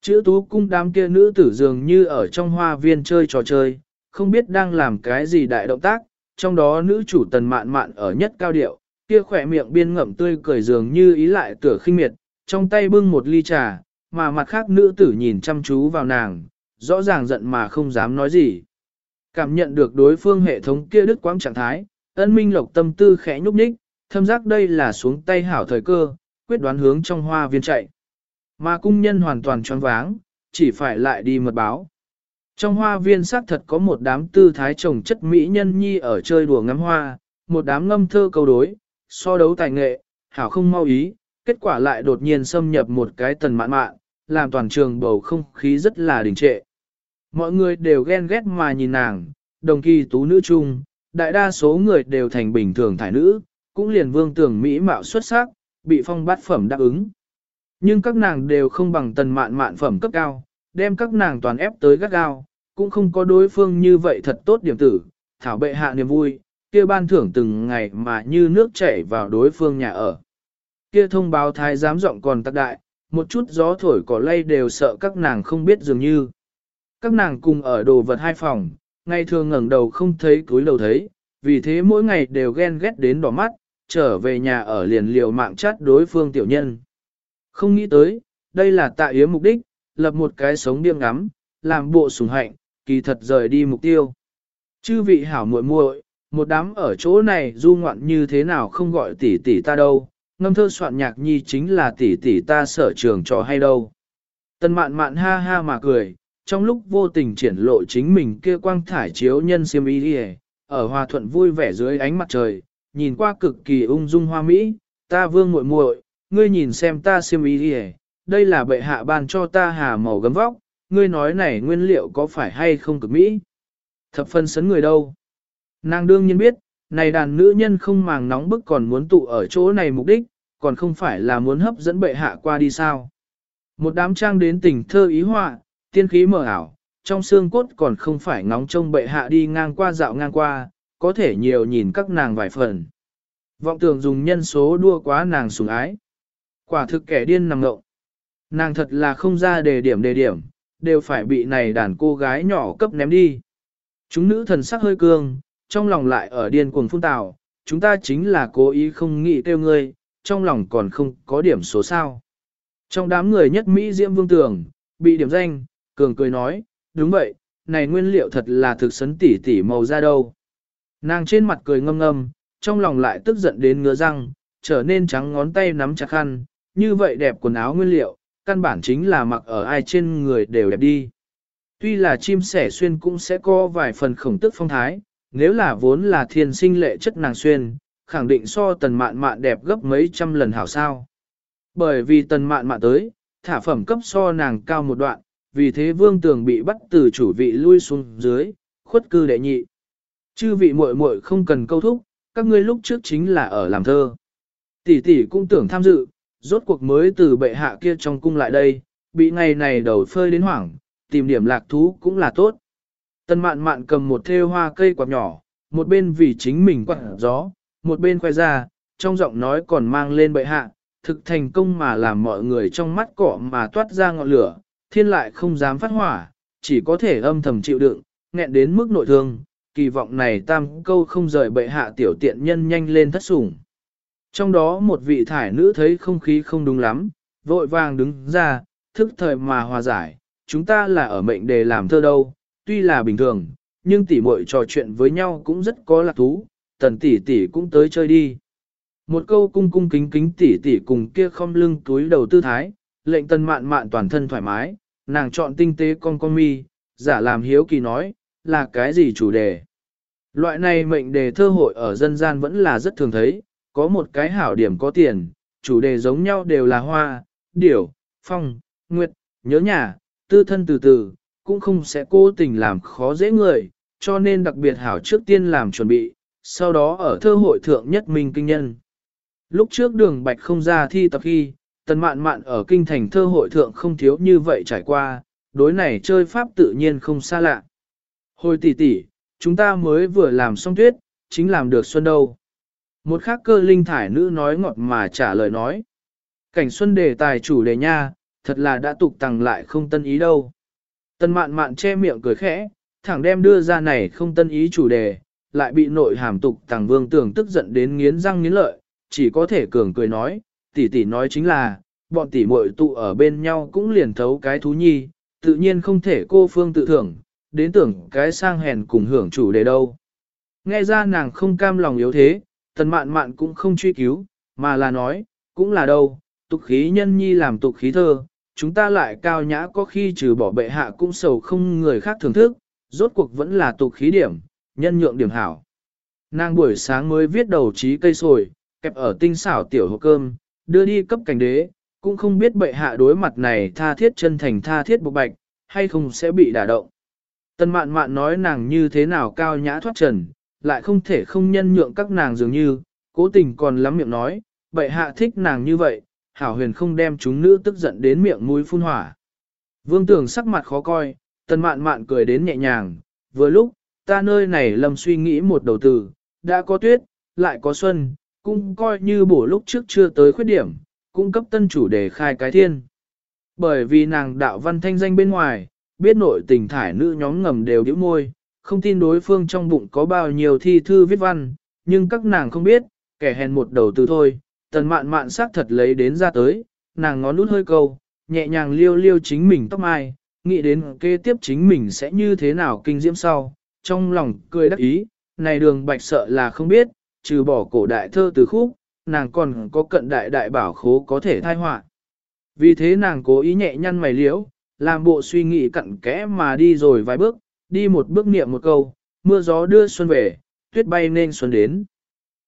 Chữ tú cung đám kia nữ tử dường như ở trong hoa viên chơi trò chơi, không biết đang làm cái gì đại động tác, trong đó nữ chủ tần mạn mạn ở nhất cao điệu, kia khỏe miệng biên ngậm tươi cười dường như ý lại tựa khinh miệt, trong tay bưng một ly trà, mà mặt khác nữ tử nhìn chăm chú vào nàng, rõ ràng giận mà không dám nói gì. Cảm nhận được đối phương hệ thống kia đứt quãng trạng thái, ân minh lộc tâm tư khẽ nhúc nhích, thâm giác đây là xuống tay hảo thời cơ, quyết đoán hướng trong hoa viên chạy. Mà cung nhân hoàn toàn choáng váng, chỉ phải lại đi mật báo. Trong hoa viên xác thật có một đám tư thái trồng chất mỹ nhân nhi ở chơi đùa ngắm hoa, một đám ngâm thơ câu đối, so đấu tài nghệ, hảo không mau ý, kết quả lại đột nhiên xâm nhập một cái tần mạn mạn, làm toàn trường bầu không khí rất là đình trệ. Mọi người đều ghen ghét mà nhìn nàng, đồng kỳ tú nữ chung, đại đa số người đều thành bình thường thải nữ, cũng liền vương tưởng mỹ mạo xuất sắc, bị phong bát phẩm đáp ứng. Nhưng các nàng đều không bằng tần mạn mạn phẩm cấp cao, đem các nàng toàn ép tới gắt gao, cũng không có đối phương như vậy thật tốt điểm tử, thảo bệ hạ niềm vui, kia ban thưởng từng ngày mà như nước chảy vào đối phương nhà ở. Kia thông báo thái giám giọng còn tắc đại, một chút gió thổi cỏ lay đều sợ các nàng không biết dường như. Các nàng cùng ở đồ vật hai phòng, ngày thường ngẩng đầu không thấy cúi đầu thấy, vì thế mỗi ngày đều ghen ghét đến đỏ mắt, trở về nhà ở liền liều mạng chát đối phương tiểu nhân. Không nghĩ tới, đây là tạ yếm mục đích, lập một cái sống điêm ngắm, làm bộ sùng hạnh, kỳ thật rời đi mục tiêu. Chư vị hảo muội muội, một đám ở chỗ này du ngoạn như thế nào không gọi tỷ tỷ ta đâu, ngâm thơ soạn nhạc nhi chính là tỷ tỷ ta sở trường trò hay đâu. Tần mạn mạn ha ha mà cười, trong lúc vô tình triển lộ chính mình kia quang thải chiếu nhân siêm ý đi ở hòa thuận vui vẻ dưới ánh mặt trời, nhìn qua cực kỳ ung dung hoa mỹ, ta vương muội muội, ngươi nhìn xem ta siêm ý đi đây là bệ hạ ban cho ta hà màu gấm vóc, ngươi nói này nguyên liệu có phải hay không cực mỹ. Thập phân sấn người đâu. Nàng đương nhiên biết, này đàn nữ nhân không màng nóng bức còn muốn tụ ở chỗ này mục đích, còn không phải là muốn hấp dẫn bệ hạ qua đi sao. Một đám trang đến tình thơ ý họa, tiên khí mở ảo, trong xương cốt còn không phải ngóng trông bệ hạ đi ngang qua dạo ngang qua, có thể nhiều nhìn các nàng vài phần. Vọng tưởng dùng nhân số đua quá nàng sủng ái. Quả thực kẻ điên nằm ngộng. Nàng thật là không ra đề điểm đề điểm, đều phải bị này đàn cô gái nhỏ cấp ném đi. Chúng nữ thần sắc hơi cương, trong lòng lại ở điên cuồng phun tào, chúng ta chính là cố ý không nghĩ tiêu ngươi, trong lòng còn không có điểm số sao. Trong đám người nhất Mỹ Diễm Vương Tường, bị điểm danh, cường cười nói, đúng vậy, này nguyên liệu thật là thực sấn tỉ tỉ màu ra đâu. Nàng trên mặt cười ngâm ngâm, trong lòng lại tức giận đến ngứa răng, trở nên trắng ngón tay nắm chặt khăn, như vậy đẹp quần áo nguyên liệu, căn bản chính là mặc ở ai trên người đều đẹp đi. Tuy là chim sẻ xuyên cũng sẽ có vài phần khổng tức phong thái, nếu là vốn là thiên sinh lệ chất nàng xuyên, khẳng định so tần mạn mạn đẹp gấp mấy trăm lần hảo sao. Bởi vì tần mạn mạn tới, thả phẩm cấp so nàng cao một đoạn, vì thế vương tường bị bắt từ chủ vị lui xuống dưới, khuất cư đệ nhị. Chư vị muội muội không cần câu thúc, các ngươi lúc trước chính là ở làm thơ. Tỷ tỷ cũng tưởng tham dự, rốt cuộc mới từ bệ hạ kia trong cung lại đây, bị ngày này đầu phơi đến hoảng, tìm điểm lạc thú cũng là tốt. Tần mạn mạn cầm một thêu hoa cây quạt nhỏ, một bên vì chính mình quạt gió, một bên khoe ra, trong giọng nói còn mang lên bệ hạ, thực thành công mà làm mọi người trong mắt cỏ mà toát ra ngọn lửa, thiên lại không dám phát hỏa, chỉ có thể âm thầm chịu đựng, nghẹn đến mức nội thương, kỳ vọng này tam câu không rời bệ hạ tiểu tiện nhân nhanh lên thất sủng. Trong đó một vị thải nữ thấy không khí không đúng lắm, vội vàng đứng ra, thức thời mà hòa giải, chúng ta là ở mệnh đề làm thơ đâu, tuy là bình thường, nhưng tỷ muội trò chuyện với nhau cũng rất có lạc thú, tần tỷ tỷ cũng tới chơi đi. Một câu cung cung kính kính tỷ tỷ cùng kia không lưng túi đầu tư thái, lệnh tần mạn mạn toàn thân thoải mái, nàng chọn tinh tế con con mi, giả làm hiếu kỳ nói, là cái gì chủ đề. Loại này mệnh đề thơ hội ở dân gian vẫn là rất thường thấy, có một cái hảo điểm có tiền, chủ đề giống nhau đều là hoa, điểu, phong, nguyệt, nhớ nhà, tư thân từ từ, cũng không sẽ cố tình làm khó dễ người, cho nên đặc biệt hảo trước tiên làm chuẩn bị, sau đó ở thơ hội thượng nhất minh kinh nhân. Lúc trước đường bạch không ra thi tập khi, tần mạn mạn ở kinh thành thơ hội thượng không thiếu như vậy trải qua, đối này chơi pháp tự nhiên không xa lạ. Hồi tỷ tỷ, chúng ta mới vừa làm xong tuyết, chính làm được xuân đâu. Một khác cơ linh thải nữ nói ngọt mà trả lời nói. Cảnh xuân đề tài chủ đề nha, thật là đã tục tằng lại không tân ý đâu. Tần mạn mạn che miệng cười khẽ, thẳng đem đưa ra này không tân ý chủ đề, lại bị nội hàm tục tàng vương tưởng tức giận đến nghiến răng nghiến lợi, chỉ có thể cường cười nói, tỷ tỷ nói chính là, bọn tỷ muội tụ ở bên nhau cũng liền thấu cái thú nhi, tự nhiên không thể cô phương tự thưởng, đến tưởng cái sang hèn cùng hưởng chủ đề đâu. Nghe ra nàng không cam lòng yếu thế, tần mạn mạn cũng không truy cứu, mà là nói, cũng là đâu, tục khí nhân nhi làm tục khí thơ, chúng ta lại cao nhã có khi trừ bỏ bệ hạ cũng sầu không người khác thưởng thức, rốt cuộc vẫn là tục khí điểm, nhân nhượng điểm hảo. Nàng buổi sáng mới viết đầu trí cây sồi, kẹp ở tinh xảo tiểu hộp cơm, đưa đi cấp cảnh đế, cũng không biết bệ hạ đối mặt này tha thiết chân thành tha thiết bộc bạch, hay không sẽ bị đả động. tân mạn mạn nói nàng như thế nào cao nhã thoát trần, lại không thể không nhân nhượng các nàng dường như, cố tình còn lắm miệng nói, bệ hạ thích nàng như vậy, hảo huyền không đem chúng nữ tức giận đến miệng mũi phun hỏa. Vương tưởng sắc mặt khó coi, tần mạn mạn cười đến nhẹ nhàng, vừa lúc, ta nơi này lầm suy nghĩ một đầu từ, đã có tuyết, lại có xuân, cũng coi như bổ lúc trước chưa tới khuyết điểm, cung cấp tân chủ đề khai cái thiên. Bởi vì nàng đạo văn thanh danh bên ngoài, biết nội tình thải nữ nhóm ngầm đều điếu môi, không tin đối phương trong bụng có bao nhiêu thi thư viết văn, nhưng các nàng không biết, kẻ hèn một đầu từ thôi, tần mạn mạn xác thật lấy đến ra tới, nàng ngón nút hơi câu, nhẹ nhàng liêu liêu chính mình tóc mai, nghĩ đến kế tiếp chính mình sẽ như thế nào kinh diễm sau, trong lòng cười đắc ý, này đường bạch sợ là không biết, trừ bỏ cổ đại thơ từ khúc, nàng còn có cận đại đại bảo khố có thể thai họa. Vì thế nàng cố ý nhẹ nhăn mày liễu, làm bộ suy nghĩ cặn kẽ mà đi rồi vài bước, đi một bước niệm một câu, mưa gió đưa xuân về, tuyết bay nên xuân đến.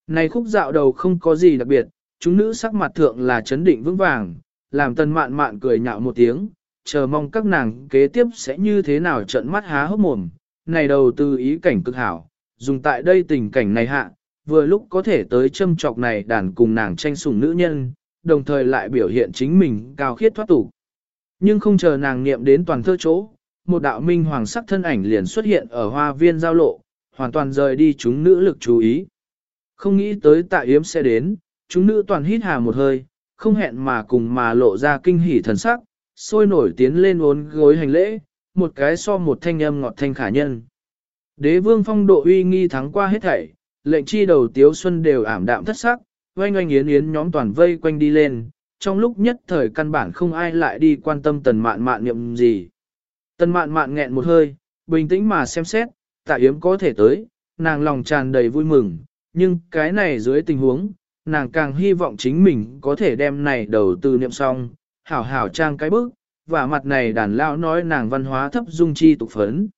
Này khúc dạo đầu không có gì đặc biệt, chúng nữ sắc mặt thượng là chấn định vững vàng, làm tần mạn mạn cười nhạo một tiếng, chờ mong các nàng kế tiếp sẽ như thế nào trận mắt há hốc mồm. Này đầu tư ý cảnh cực hảo, dùng tại đây tình cảnh này hạ, vừa lúc có thể tới châm trọc này đàn cùng nàng tranh sủng nữ nhân, đồng thời lại biểu hiện chính mình cao khiết thoát tục. Nhưng không chờ nàng niệm đến toàn thơ chỗ, một đạo minh hoàng sắc thân ảnh liền xuất hiện ở hoa viên giao lộ, hoàn toàn rời đi chúng nữ lực chú ý. Không nghĩ tới tạ yếm sẽ đến, chúng nữ toàn hít hà một hơi, không hẹn mà cùng mà lộ ra kinh hỉ thần sắc, sôi nổi tiến lên uốn gối hành lễ, một cái so một thanh âm ngọt thanh khả nhân. Đế vương phong độ uy nghi thắng qua hết thảy, lệnh chi đầu tiếu xuân đều ảm đạm thất sắc, oanh oanh yến yến nhóm toàn vây quanh đi lên, trong lúc nhất thời căn bản không ai lại đi quan tâm tần mạn mạn niệm gì. Tần mạn mạn nghẹn một hơi, bình tĩnh mà xem xét, tạ yếm có thể tới, nàng lòng tràn đầy vui mừng, nhưng cái này dưới tình huống, nàng càng hy vọng chính mình có thể đem này đầu tư niệm xong, hảo hảo trang cái bức, và mặt này đàn lão nói nàng văn hóa thấp dung chi tục phấn.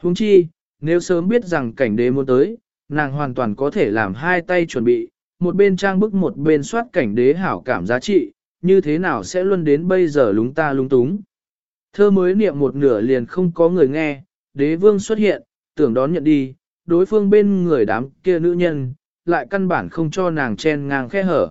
Huống chi, nếu sớm biết rằng cảnh đế muốn tới, nàng hoàn toàn có thể làm hai tay chuẩn bị, một bên trang bức một bên soát cảnh đế hảo cảm giá trị, như thế nào sẽ luôn đến bây giờ lúng ta lúng túng. Thơ mới niệm một nửa liền không có người nghe, đế vương xuất hiện, tưởng đón nhận đi, đối phương bên người đám kia nữ nhân, lại căn bản không cho nàng chen ngang khe hở.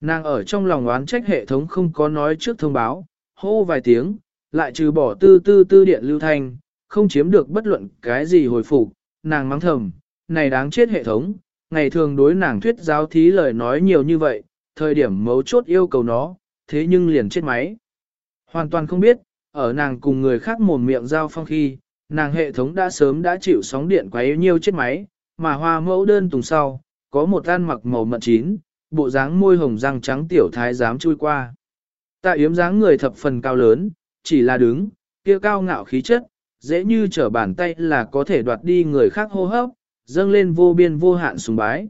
Nàng ở trong lòng oán trách hệ thống không có nói trước thông báo, hô vài tiếng, lại trừ bỏ tư tư tư điện lưu thanh, không chiếm được bất luận cái gì hồi phục, nàng mắng thầm, này đáng chết hệ thống, ngày thường đối nàng thuyết giáo thí lời nói nhiều như vậy, thời điểm mấu chốt yêu cầu nó, thế nhưng liền chết máy. Hoàn toàn không biết, ở nàng cùng người khác mồm miệng giao phong khi, nàng hệ thống đã sớm đã chịu sóng điện quá yêu nhiêu chết máy, mà hoa mẫu đơn tùng sau, có một ăn mặc màu mận chín, bộ dáng môi hồng răng trắng tiểu thái dám chui qua. Tạ yếm dáng người thập phần cao lớn, chỉ là đứng, kia cao ngạo khí chất, dễ như trở bàn tay là có thể đoạt đi người khác hô hấp, dâng lên vô biên vô hạn sùng bái.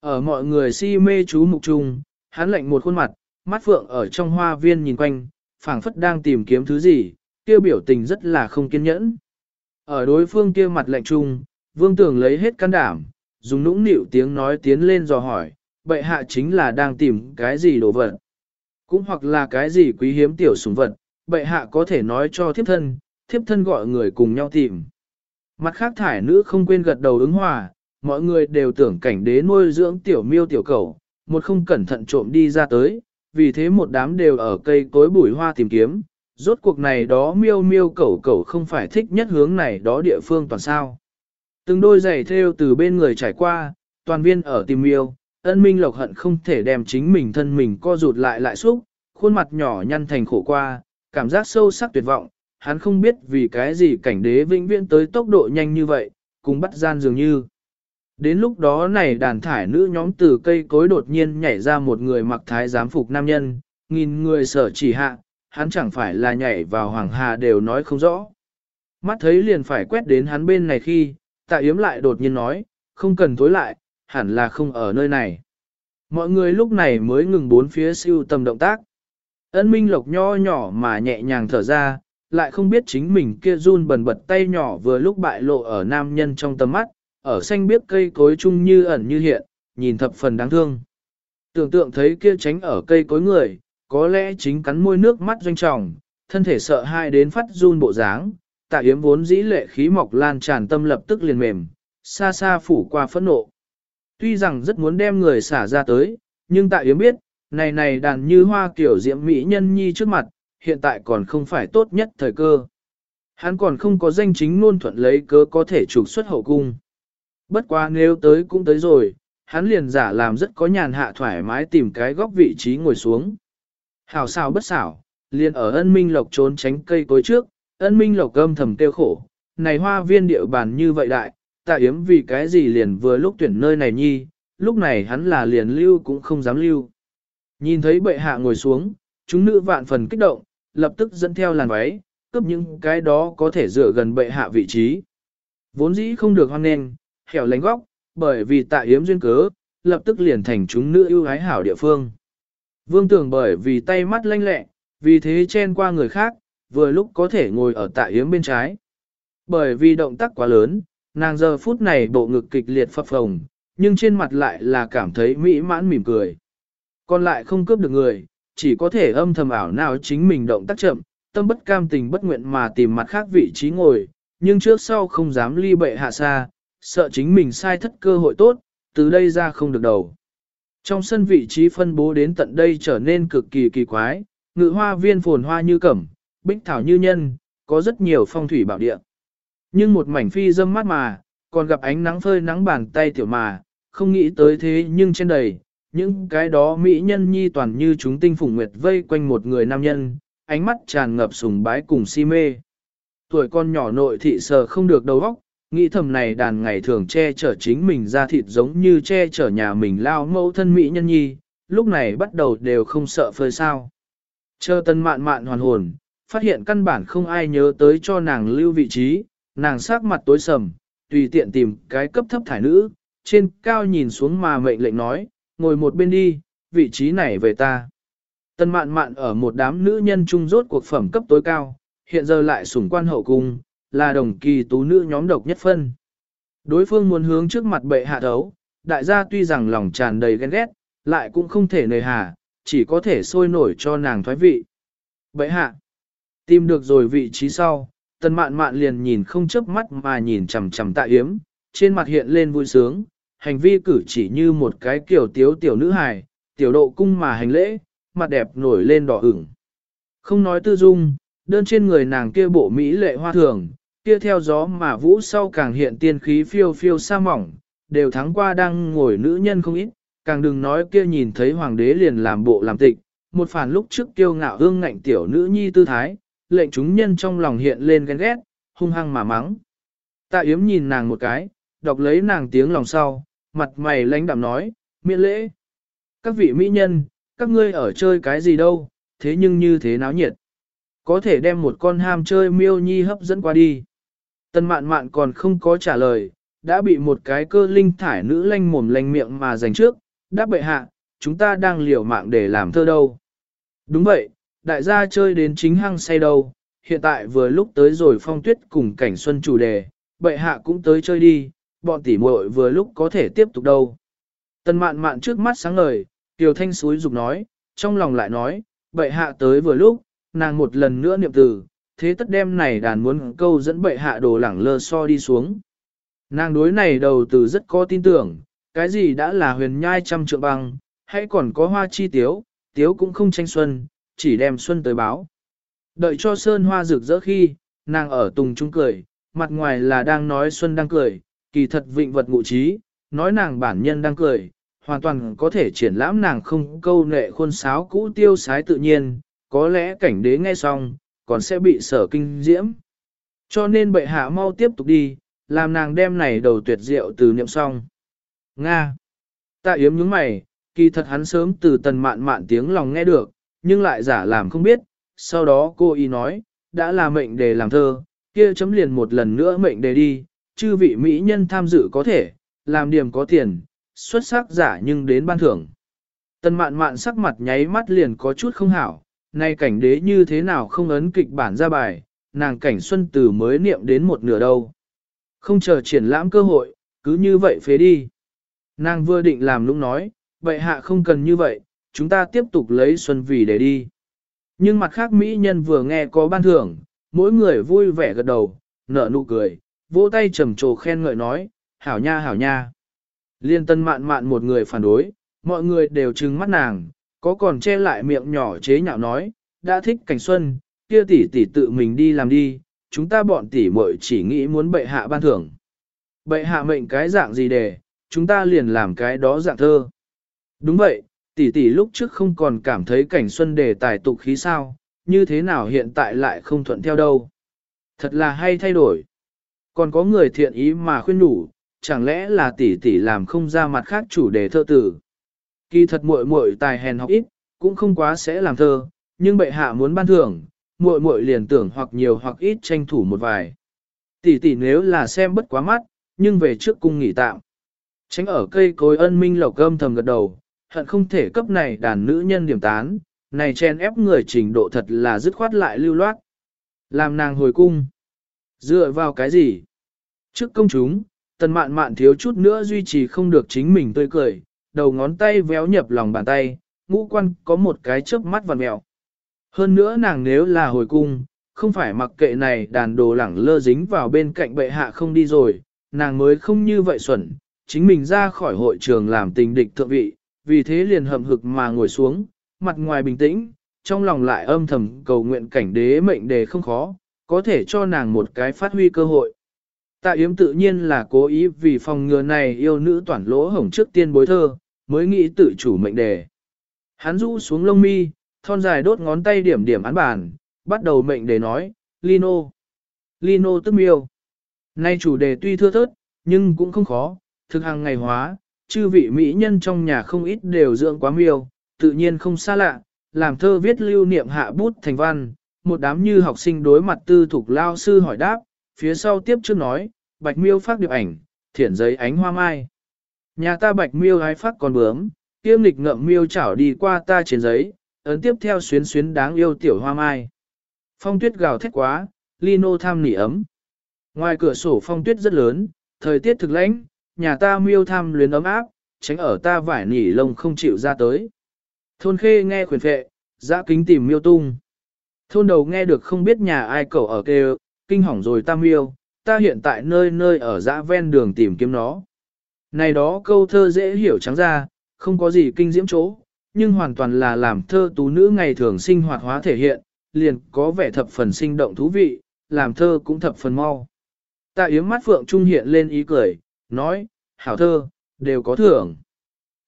Ở mọi người si mê chú mục trung, hắn lạnh một khuôn mặt, mắt phượng ở trong hoa viên nhìn quanh, phảng phất đang tìm kiếm thứ gì, kia biểu tình rất là không kiên nhẫn. Ở đối phương kia mặt lạnh trung, vương tưởng lấy hết can đảm, dùng nũng nịu tiếng nói tiến lên dò hỏi, bệ hạ chính là đang tìm cái gì đồ vật. Cũng hoặc là cái gì quý hiếm tiểu sủng vật, bệ hạ có thể nói cho thiếp thân, thiếp thân gọi người cùng nhau tìm. Mặt khác thải nữ không quên gật đầu ứng hòa, mọi người đều tưởng cảnh đế nuôi dưỡng tiểu miêu tiểu cầu, một không cẩn thận trộm đi ra tới, vì thế một đám đều ở cây cối bụi hoa tìm kiếm, rốt cuộc này đó miêu miêu cẩu cẩu không phải thích nhất hướng này đó địa phương toàn sao. Từng đôi giày theo từ bên người trải qua, toàn viên ở tìm yêu, ân minh lộc hận không thể đem chính mình thân mình co rụt lại lại xúc, khuôn mặt nhỏ nhăn thành khổ qua, cảm giác sâu sắc tuyệt vọng, hắn không biết vì cái gì cảnh đế vĩnh viễn tới tốc độ nhanh như vậy, cùng bắt gian dường như. Đến lúc đó này đàn thải nữ nhóm từ cây cối đột nhiên nhảy ra một người mặc thái giám phục nam nhân, nghìn người sở chỉ hạ, hắn chẳng phải là nhảy vào hoàng hà đều nói không rõ. Mắt thấy liền phải quét đến hắn bên này khi, tạ yếm lại đột nhiên nói, không cần tối lại, hẳn là không ở nơi này. Mọi người lúc này mới ngừng bốn phía siêu tầm động tác. Ân minh lộc nho nhỏ mà nhẹ nhàng thở ra, lại không biết chính mình kia run bần bật tay nhỏ vừa lúc bại lộ ở nam nhân trong tầm mắt, ở xanh biếc cây cối chung như ẩn như hiện, nhìn thập phần đáng thương. Tưởng tượng thấy kia tránh ở cây cối người, có lẽ chính cắn môi nước mắt doanh trọng, thân thể sợ hai đến phát run bộ dáng, tạ yếm vốn dĩ lệ khí mọc lan tràn tâm lập tức liền mềm, xa xa phủ qua phẫn nộ. Tuy rằng rất muốn đem người xả ra tới, nhưng tạ yếm biết, này này đàn như hoa kiểu diễm mỹ nhân nhi trước mặt, hiện tại còn không phải tốt nhất thời cơ. Hắn còn không có danh chính luôn thuận lấy cớ có thể trục xuất hậu cung. Bất quá nếu tới cũng tới rồi, hắn liền giả làm rất có nhàn hạ thoải mái tìm cái góc vị trí ngồi xuống. Hảo xảo bất xảo, liền ở ân minh lộc trốn tránh cây cối trước, ân minh lộc âm thầm tiêu khổ, này hoa viên địa bàn như vậy đại, tạ yếm vì cái gì liền vừa lúc tuyển nơi này nhi, lúc này hắn là liền lưu cũng không dám lưu. Nhìn thấy bệ hạ ngồi xuống, chúng nữ vạn phần kích động, lập tức dẫn theo làn váy, cướp những cái đó có thể dựa gần bệ hạ vị trí. Vốn dĩ không được hoan nghênh, hẻo lánh góc, bởi vì tạ yếm duyên cớ, lập tức liền thành chúng nữ ưu ái hảo địa phương. Vương tưởng bởi vì tay mắt lanh lẹ, vì thế chen qua người khác, vừa lúc có thể ngồi ở tạ yếm bên trái. Bởi vì động tác quá lớn, nàng giờ phút này bộ ngực kịch liệt phập phồng, nhưng trên mặt lại là cảm thấy mỹ mãn mỉm cười. Còn lại không cướp được người, chỉ có thể âm thầm ảo nào chính mình động tác chậm, tâm bất cam tình bất nguyện mà tìm mặt khác vị trí ngồi, nhưng trước sau không dám ly bệ hạ xa, sợ chính mình sai thất cơ hội tốt, từ đây ra không được đầu. Trong sân vị trí phân bố đến tận đây trở nên cực kỳ kỳ quái, ngự hoa viên phồn hoa như cẩm, bích thảo như nhân, có rất nhiều phong thủy bảo địa. Nhưng một mảnh phi dâm mát mà, còn gặp ánh nắng phơi nắng bàn tay tiểu mà, không nghĩ tới thế nhưng trên đầy, những cái đó mỹ nhân nhi toàn như chúng tinh phùng nguyệt vây quanh một người nam nhân, ánh mắt tràn ngập sùng bái cùng si mê. Tuổi con nhỏ nội thị sờ không được đầu óc, nghĩ thầm này đàn ngày thường che chở chính mình ra thịt giống như che chở nhà mình lao mẫu thân mỹ nhân nhi, lúc này bắt đầu đều không sợ phơi sao. Chờ tân mạn mạn hoàn hồn, phát hiện căn bản không ai nhớ tới cho nàng lưu vị trí, nàng sắc mặt tối sầm, tùy tiện tìm cái cấp thấp thải nữ, trên cao nhìn xuống mà mệnh lệnh nói, ngồi một bên đi, vị trí này về ta. tân mạn mạn ở một đám nữ nhân trung rốt cuộc phẩm cấp tối cao, hiện giờ lại sủng quan hậu cung, là đồng kỳ tú nữ nhóm độc nhất phân. Đối phương muốn hướng trước mặt bệ hạ đấu, đại gia tuy rằng lòng tràn đầy ghen ghét, lại cũng không thể nề hà, chỉ có thể sôi nổi cho nàng thoái vị. Bệ hạ, tìm được rồi vị trí sau, tần mạn mạn liền nhìn không chớp mắt mà nhìn chằm chằm tạ yếm, trên mặt hiện lên vui sướng, hành vi cử chỉ như một cái kiểu tiếu tiểu nữ hài, tiểu độ cung mà hành lễ, mặt đẹp nổi lên đỏ ửng. Không nói tư dung, đơn trên người nàng kia bộ mỹ lệ hoa thường, kia theo gió mà vũ sau càng hiện tiên khí phiêu phiêu sa mỏng, đều thắng qua đang ngồi nữ nhân không ít, càng đừng nói kia nhìn thấy hoàng đế liền làm bộ làm tịch, một phản lúc trước kiêu ngạo hương ngạnh tiểu nữ nhi tư thái, lệnh chúng nhân trong lòng hiện lên ghen ghét, hung hăng mà mắng. Tạ yếm nhìn nàng một cái, đọc lấy nàng tiếng lòng sau, mặt mày lãnh đạm nói, miễn lễ. Các vị mỹ nhân, các ngươi ở chơi cái gì đâu, thế nhưng như thế náo nhiệt. Có thể đem một con ham chơi miêu nhi hấp dẫn qua đi. Tân mạn mạn còn không có trả lời, đã bị một cái cơ linh thải nữ lanh mồm lanh miệng mà giành trước, đáp bệ hạ, chúng ta đang liều mạng để làm thơ đâu. Đúng vậy, đại gia chơi đến chính hăng say đâu, hiện tại vừa lúc tới rồi phong tuyết cùng cảnh xuân chủ đề, bệ hạ cũng tới chơi đi, bọn tỉ muội vừa lúc có thể tiếp tục đâu. Tần mạn mạn trước mắt sáng ngời, Tiểu Thanh suối dục nói, trong lòng lại nói, bệ hạ tới vừa lúc, nàng một lần nữa niệm từ, thế tất đem này đàn muốn câu dẫn bệ hạ đồ lẳng lơ so đi xuống. Nàng đối này đầu từ rất có tin tưởng, cái gì đã là huyền nhai trăm trượng băng, hay còn có hoa chi tiếu, tiếu cũng không tranh xuân, chỉ đem xuân tới báo. Đợi cho sơn hoa rực rỡ khi, nàng ở tùng trung cười, mặt ngoài là đang nói xuân đang cười, kỳ thật vịnh vật ngụ trí, nói nàng bản nhân đang cười, hoàn toàn có thể triển lãm nàng không câu nệ khuôn sáo cũ tiêu sái tự nhiên, có lẽ cảnh đế nghe xong, còn sẽ bị sở kinh diễm. Cho nên bệ hạ mau tiếp tục đi, làm nàng đem này đầu tuyệt diệu từ niệm xong. Nga. Tạ yếm những mày, kỳ thật hắn sớm từ tần mạn mạn tiếng lòng nghe được, nhưng lại giả làm không biết. Sau đó cô y nói, đã là mệnh đề làm thơ, kia chấm liền một lần nữa mệnh đề đi, chư vị mỹ nhân tham dự có thể, làm điểm có tiền, xuất sắc giả nhưng đến ban thưởng. Tần mạn mạn sắc mặt nháy mắt liền có chút không hảo, nay cảnh đế như thế nào không ấn kịch bản ra bài, nàng cảnh xuân từ mới niệm đến một nửa đâu. Không chờ triển lãm cơ hội, cứ như vậy phế đi. Nàng vừa định làm lúc nói, vậy hạ không cần như vậy, chúng ta tiếp tục lấy xuân vì để đi. Nhưng mặt khác Mỹ nhân vừa nghe có ban thưởng, mỗi người vui vẻ gật đầu, nở nụ cười, vỗ tay trầm trồ khen ngợi nói, hảo nha hảo nha. Liên tân mạn mạn một người phản đối, mọi người đều trừng mắt nàng, có còn che lại miệng nhỏ chế nhạo nói, đã thích cảnh xuân, kia tỷ tỷ tự mình đi làm đi, chúng ta bọn tỷ muội chỉ nghĩ muốn bệ hạ ban thưởng. Bệ hạ mệnh cái dạng gì để, chúng ta liền làm cái đó dạng thơ. Đúng vậy, tỷ tỷ lúc trước không còn cảm thấy cảnh xuân đề tài tục khí sao, như thế nào hiện tại lại không thuận theo đâu. Thật là hay thay đổi. Còn có người thiện ý mà khuyên đủ, chẳng lẽ là tỷ tỷ làm không ra mặt khác chủ đề thơ tử. Kỳ thật muội muội tài hèn học ít, cũng không quá sẽ làm thơ, nhưng bệ hạ muốn ban thưởng, muội muội liền tưởng hoặc nhiều hoặc ít tranh thủ một vài. Tỷ tỷ nếu là xem bất quá mắt, nhưng về trước cung nghỉ tạm. Tránh ở cây cối ân minh lộc gâm thầm gật đầu, hận không thể cấp này đàn nữ nhân điểm tán, này chen ép người trình độ thật là dứt khoát lại lưu loát. Làm nàng hồi cung. Dựa vào cái gì? Trước công chúng, tần mạn mạn thiếu chút nữa duy trì không được chính mình tươi cười, đầu ngón tay véo nhập lòng bàn tay, ngũ quan có một cái chớp mắt vằn mẹo Hơn nữa nàng nếu là hồi cung, không phải mặc kệ này đàn đồ lẳng lơ dính vào bên cạnh bệ hạ không đi rồi, nàng mới không như vậy xuẩn, chính mình ra khỏi hội trường làm tình địch thượng vị, vì thế liền hậm hực mà ngồi xuống, mặt ngoài bình tĩnh, trong lòng lại âm thầm cầu nguyện cảnh đế mệnh đề không khó, có thể cho nàng một cái phát huy cơ hội. Tạ Yếm tự nhiên là cố ý vì phòng ngừa này yêu nữ toàn lỗ hổng trước tiên bối thơ, mới nghĩ tự chủ mệnh đề. Hắn rũ xuống lông mi, thon dài đốt ngón tay điểm điểm án bản, bắt đầu mệnh đề nói, Lino. Lino tức miêu. Nay chủ đề tuy thưa thớt, nhưng cũng không khó, thực hàng ngày hóa, chư vị mỹ nhân trong nhà không ít đều dưỡng quá miêu, tự nhiên không xa lạ, làm thơ viết lưu niệm hạ bút thành văn, một đám như học sinh đối mặt tư thục lao sư hỏi đáp, phía sau tiếp trước nói, bạch miêu phát điệp ảnh, thiển giấy ánh hoa mai. Nhà ta bạch miêu hái phát còn bướm, kiêm lịch ngậm miêu chảo đi qua ta trên giấy, ấn tiếp theo xuyến xuyến đáng yêu tiểu hoa mai. Phong tuyết gào thét quá, lino tham nỉ ấm. Ngoài cửa sổ phong tuyết rất lớn, thời tiết thực lãnh, nhà ta miêu tham luyến ấm áp, tránh ở ta vải nỉ lông không chịu ra tới. Thôn khê nghe khuyển phệ, giã kính tìm miêu tung. Thôn đầu nghe được không biết nhà ai cậu ở kêu, kinh hỏng rồi ta miêu, ta hiện tại nơi nơi ở dã ven đường tìm kiếm nó. Này đó câu thơ dễ hiểu trắng ra, không có gì kinh diễm chỗ, nhưng hoàn toàn là làm thơ tú nữ ngày thường sinh hoạt hóa thể hiện, liền có vẻ thập phần sinh động thú vị, làm thơ cũng thập phần mau. Tạ yếm mắt phượng trung hiện lên ý cười, nói, hảo thơ, đều có thưởng.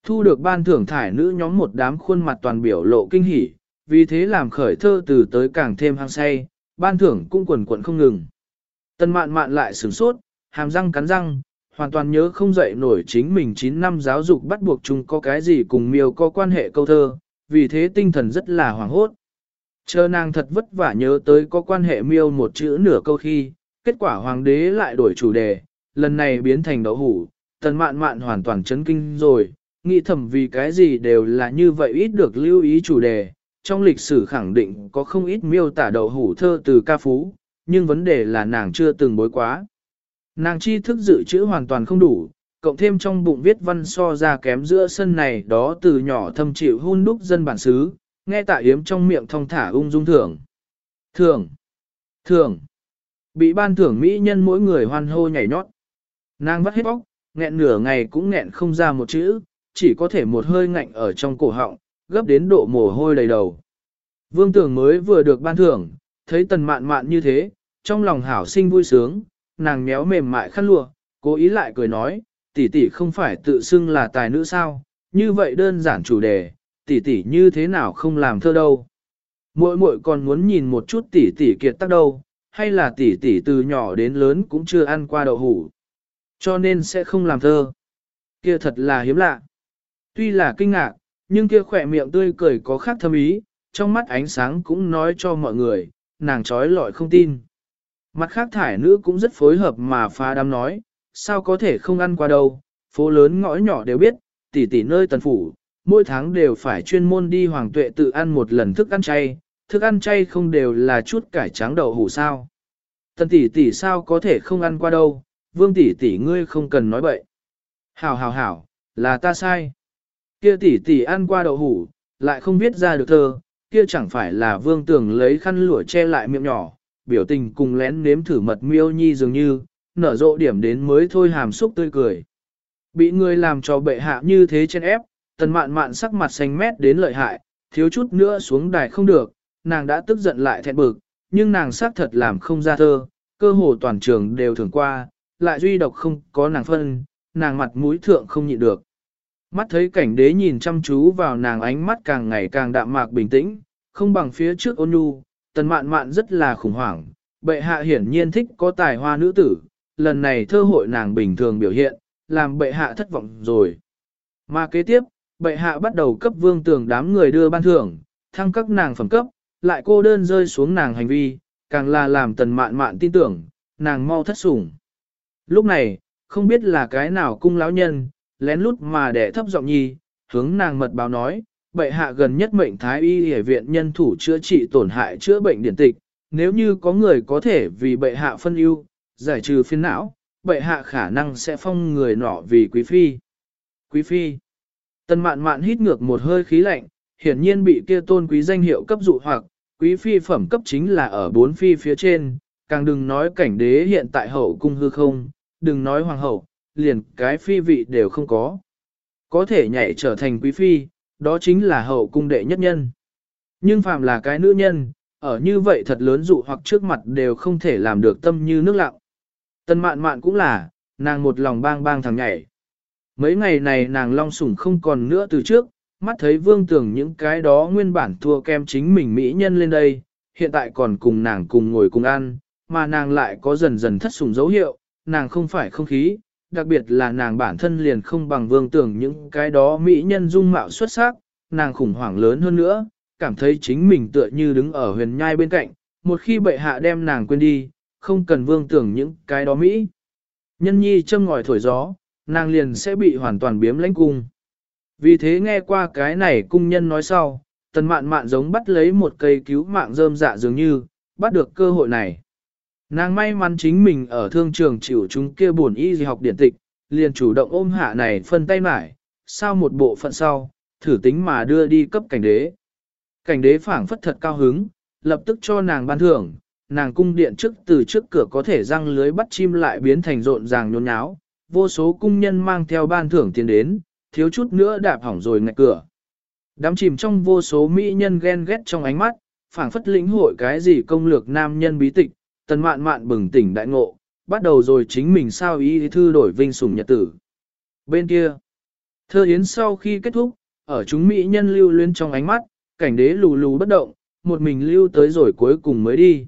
Thu được ban thưởng thải nữ nhóm một đám khuôn mặt toàn biểu lộ kinh hỉ, vì thế làm khởi thơ từ tới càng thêm hăng say, ban thưởng cũng quần quần không ngừng. Tân mạn mạn lại sửng sốt, hàm răng cắn răng, hoàn toàn nhớ không dậy nổi chính mình 9 năm giáo dục bắt buộc chung có cái gì cùng miêu có quan hệ câu thơ, vì thế tinh thần rất là hoảng hốt. Chờ nàng thật vất vả nhớ tới có quan hệ miêu một chữ nửa câu khi, kết quả hoàng đế lại đổi chủ đề, lần này biến thành đậu hủ, tần mạn mạn hoàn toàn chấn kinh rồi, nghĩ thầm vì cái gì đều là như vậy ít được lưu ý chủ đề, trong lịch sử khẳng định có không ít miêu tả đậu hủ thơ từ ca phú, nhưng vấn đề là nàng chưa từng bối quá. Nàng chi thức dự trữ hoàn toàn không đủ, cộng thêm trong bụng viết văn so ra kém giữa sân này đó từ nhỏ thâm chịu hun đúc dân bản xứ, nghe tạ yếm trong miệng thong thả ung dung thưởng. Thưởng! Thưởng! Bị ban thưởng mỹ nhân mỗi người hoan hô nhảy nhót. Nàng vắt hết bóc, nghẹn nửa ngày cũng nghẹn không ra một chữ, chỉ có thể một hơi ngạnh ở trong cổ họng, gấp đến độ mồ hôi đầy đầu. Vương tưởng mới vừa được ban thưởng, thấy tần mạn mạn như thế, trong lòng hảo sinh vui sướng, nàng méo mềm mại khăn lụa, cố ý lại cười nói, tỷ tỷ không phải tự xưng là tài nữ sao, như vậy đơn giản chủ đề, tỷ tỷ như thế nào không làm thơ đâu. Muội muội còn muốn nhìn một chút tỷ tỷ kiệt tác đâu, hay là tỷ tỷ từ nhỏ đến lớn cũng chưa ăn qua đậu hủ. Cho nên sẽ không làm thơ. Kia thật là hiếm lạ. Tuy là kinh ngạc, nhưng kia khỏe miệng tươi cười có khác thâm ý, trong mắt ánh sáng cũng nói cho mọi người, nàng trói lọi không tin. Mặt khác thải nữ cũng rất phối hợp mà phá đám nói, sao có thể không ăn qua đâu, phố lớn ngõ nhỏ đều biết, tỷ tỷ nơi tần phủ, mỗi tháng đều phải chuyên môn đi hoàng tuệ tự ăn một lần thức ăn chay, thức ăn chay không đều là chút cải trắng đậu hủ sao. Tần tỷ tỷ sao có thể không ăn qua đâu, vương tỷ tỷ ngươi không cần nói bậy. Hảo hảo hảo, là ta sai. Kia tỷ tỷ ăn qua đậu hủ, lại không viết ra được thơ, kia chẳng phải là vương tưởng lấy khăn lụa che lại miệng nhỏ, biểu tình cùng lén nếm thử mật miêu nhi dường như, nở rộ điểm đến mới thôi hàm xúc tươi cười. Bị người làm cho bệ hạ như thế trên ép, tần mạn mạn sắc mặt xanh mét đến lợi hại, thiếu chút nữa xuống đài không được, nàng đã tức giận lại thẹn bực, nhưng nàng xác thật làm không ra thơ, cơ hồ toàn trường đều thường qua, lại duy độc không có nàng phân, nàng mặt mũi thượng không nhịn được. Mắt thấy cảnh đế nhìn chăm chú vào nàng ánh mắt càng ngày càng đạm mạc bình tĩnh, không bằng phía trước ôn nhu, tần mạn mạn rất là khủng hoảng, bệ hạ hiển nhiên thích có tài hoa nữ tử, lần này thơ hội nàng bình thường biểu hiện, làm bệ hạ thất vọng rồi. Mà kế tiếp, bệ hạ bắt đầu cấp vương tường đám người đưa ban thưởng, thăng các nàng phẩm cấp, lại cô đơn rơi xuống nàng hành vi, càng là làm tần mạn mạn tin tưởng, nàng mau thất sủng. Lúc này, không biết là cái nào cung lão nhân, lén lút mà đẻ thấp giọng nhi, hướng nàng mật báo nói, bệ hạ gần nhất mệnh thái y hệ viện nhân thủ chữa trị tổn hại chữa bệnh điển tịch, nếu như có người có thể vì bệ hạ phân ưu, giải trừ phiền não, bệ hạ khả năng sẽ phong người nọ vì quý phi. Quý phi. Tần mạn mạn hít ngược một hơi khí lạnh, hiển nhiên bị kia tôn quý danh hiệu cấp dụ hoặc, quý phi phẩm cấp chính là ở bốn phi phía trên, càng đừng nói cảnh đế hiện tại hậu cung hư không, đừng nói hoàng hậu, liền cái phi vị đều không có. Có thể nhảy trở thành quý phi, đó chính là hậu cung đệ nhất nhân. Nhưng phàm là cái nữ nhân, ở như vậy thật lớn dụ hoặc trước mặt đều không thể làm được tâm như nước lặng. Tân mạn mạn cũng là, nàng một lòng bang bang thằng nhảy. Mấy ngày này nàng long sủng không còn nữa từ trước, mắt thấy vương tưởng những cái đó nguyên bản thua kem chính mình mỹ nhân lên đây, hiện tại còn cùng nàng cùng ngồi cùng ăn, mà nàng lại có dần dần thất sủng dấu hiệu, nàng không phải không khí, đặc biệt là nàng bản thân liền không bằng vương tưởng những cái đó mỹ nhân dung mạo xuất sắc, nàng khủng hoảng lớn hơn nữa, cảm thấy chính mình tựa như đứng ở huyền nhai bên cạnh, một khi bệ hạ đem nàng quên đi, không cần vương tưởng những cái đó mỹ. Nhân nhi châm ngòi thổi gió, nàng liền sẽ bị hoàn toàn biếm lãnh cung. Vì thế nghe qua cái này cung nhân nói sau, tần mạn mạn giống bắt lấy một cây cứu mạng rơm dạ dường như, bắt được cơ hội này. Nàng may mắn chính mình ở thương trường chịu chúng kia buồn y gì học điển tịch, liền chủ động ôm hạ này phân tay mải, sau một bộ phận sau, thử tính mà đưa đi cấp cảnh đế. Cảnh đế phảng phất thật cao hứng, lập tức cho nàng ban thưởng, nàng cung điện trước từ trước cửa có thể răng lưới bắt chim lại biến thành rộn ràng nhốn nháo, vô số cung nhân mang theo ban thưởng tiền đến, thiếu chút nữa đạp hỏng rồi ngạch cửa. Đám chìm trong vô số mỹ nhân ghen ghét trong ánh mắt, phảng phất lĩnh hội cái gì công lược nam nhân bí tịch, tần mạn mạn bừng tỉnh đại ngộ, bắt đầu rồi chính mình sao ý thư đổi vinh sủng nhật tử. Bên kia, thơ yến sau khi kết thúc, ở chúng mỹ nhân lưu luyến trong ánh mắt, cảnh đế lù lù bất động, một mình lưu tới rồi cuối cùng mới đi.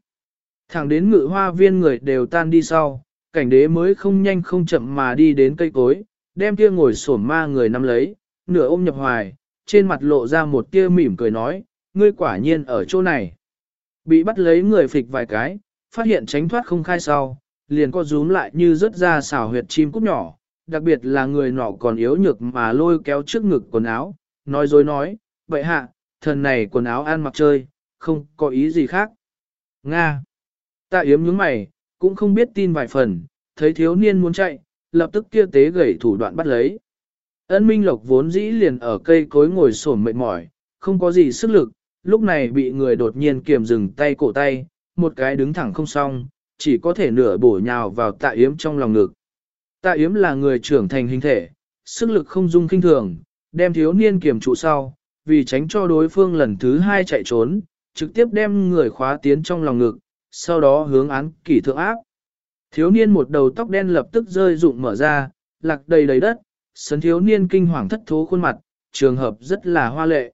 Thẳng đến ngự hoa viên người đều tan đi sau, cảnh đế mới không nhanh không chậm mà đi đến cây cối, đem kia ngồi sổm ma người nắm lấy, nửa ôm nhập hoài, trên mặt lộ ra một tia mỉm cười nói, ngươi quả nhiên ở chỗ này. Bị bắt lấy người phịch vài cái, phát hiện tránh thoát không khai sau, liền co rúm lại như rớt ra xảo huyệt chim cút nhỏ, đặc biệt là người nọ còn yếu nhược mà lôi kéo trước ngực quần áo, nói dối nói, vậy hạ, thần này quần áo ăn mặc chơi, không có ý gì khác. Nga. Tạ yếm nhướng mày, cũng không biết tin vài phần, thấy thiếu niên muốn chạy, lập tức kia tế gẩy thủ đoạn bắt lấy. Ân Minh Lộc vốn dĩ liền ở cây cối ngồi sổm mệt mỏi, không có gì sức lực, lúc này bị người đột nhiên kiềm dừng tay cổ tay, một cái đứng thẳng không xong, chỉ có thể nửa bổ nhào vào tạ yếm trong lòng ngực. Tạ yếm là người trưởng thành hình thể, sức lực không dung kinh thường, đem thiếu niên kiềm trụ sau, vì tránh cho đối phương lần thứ hai chạy trốn, trực tiếp đem người khóa tiến trong lòng ngực, sau đó hướng án kỷ thượng áp. Thiếu niên một đầu tóc đen lập tức rơi rụng mở ra, lạc đầy đầy đất, sấn thiếu niên kinh hoàng thất thố khuôn mặt, trường hợp rất là hoa lệ.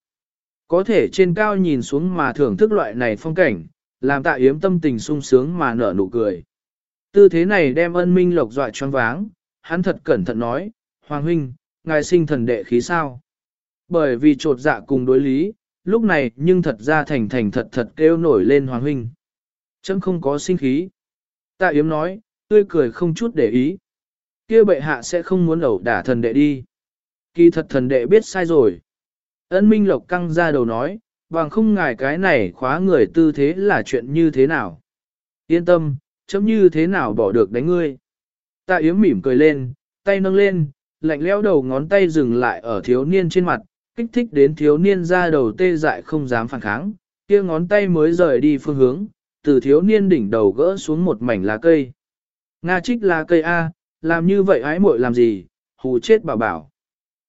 Có thể trên cao nhìn xuống mà thưởng thức loại này phong cảnh, làm tạ yếm tâm tình sung sướng mà nở nụ cười. Tư thế này đem ân minh lộc dọa choáng váng, hắn thật cẩn thận nói, Hoàng huynh, ngài sinh thần đệ khí sao? Bởi vì trột dạ cùng đối lý, lúc này nhưng thật ra thành thành thật thật kêu nổi lên Hoàng huynh. Chẳng không có sinh khí. Tạ yếm nói, tươi cười không chút để ý. kia bệ hạ sẽ không muốn ẩu đả thần đệ đi. Kỳ thật thần đệ biết sai rồi. Ân Minh Lộc căng ra đầu nói, bằng không ngài cái này khóa người tư thế là chuyện như thế nào. Yên tâm, chấm như thế nào bỏ được đánh ngươi. Tạ Yếm mỉm cười lên, tay nâng lên, lạnh lẽo đầu ngón tay dừng lại ở thiếu niên trên mặt, kích thích đến thiếu niên ra đầu tê dại không dám phản kháng, kia ngón tay mới rời đi phương hướng, từ thiếu niên đỉnh đầu gỡ xuống một mảnh lá cây. Nga trích lá cây A, làm như vậy ái muội làm gì, hù chết bảo bảo.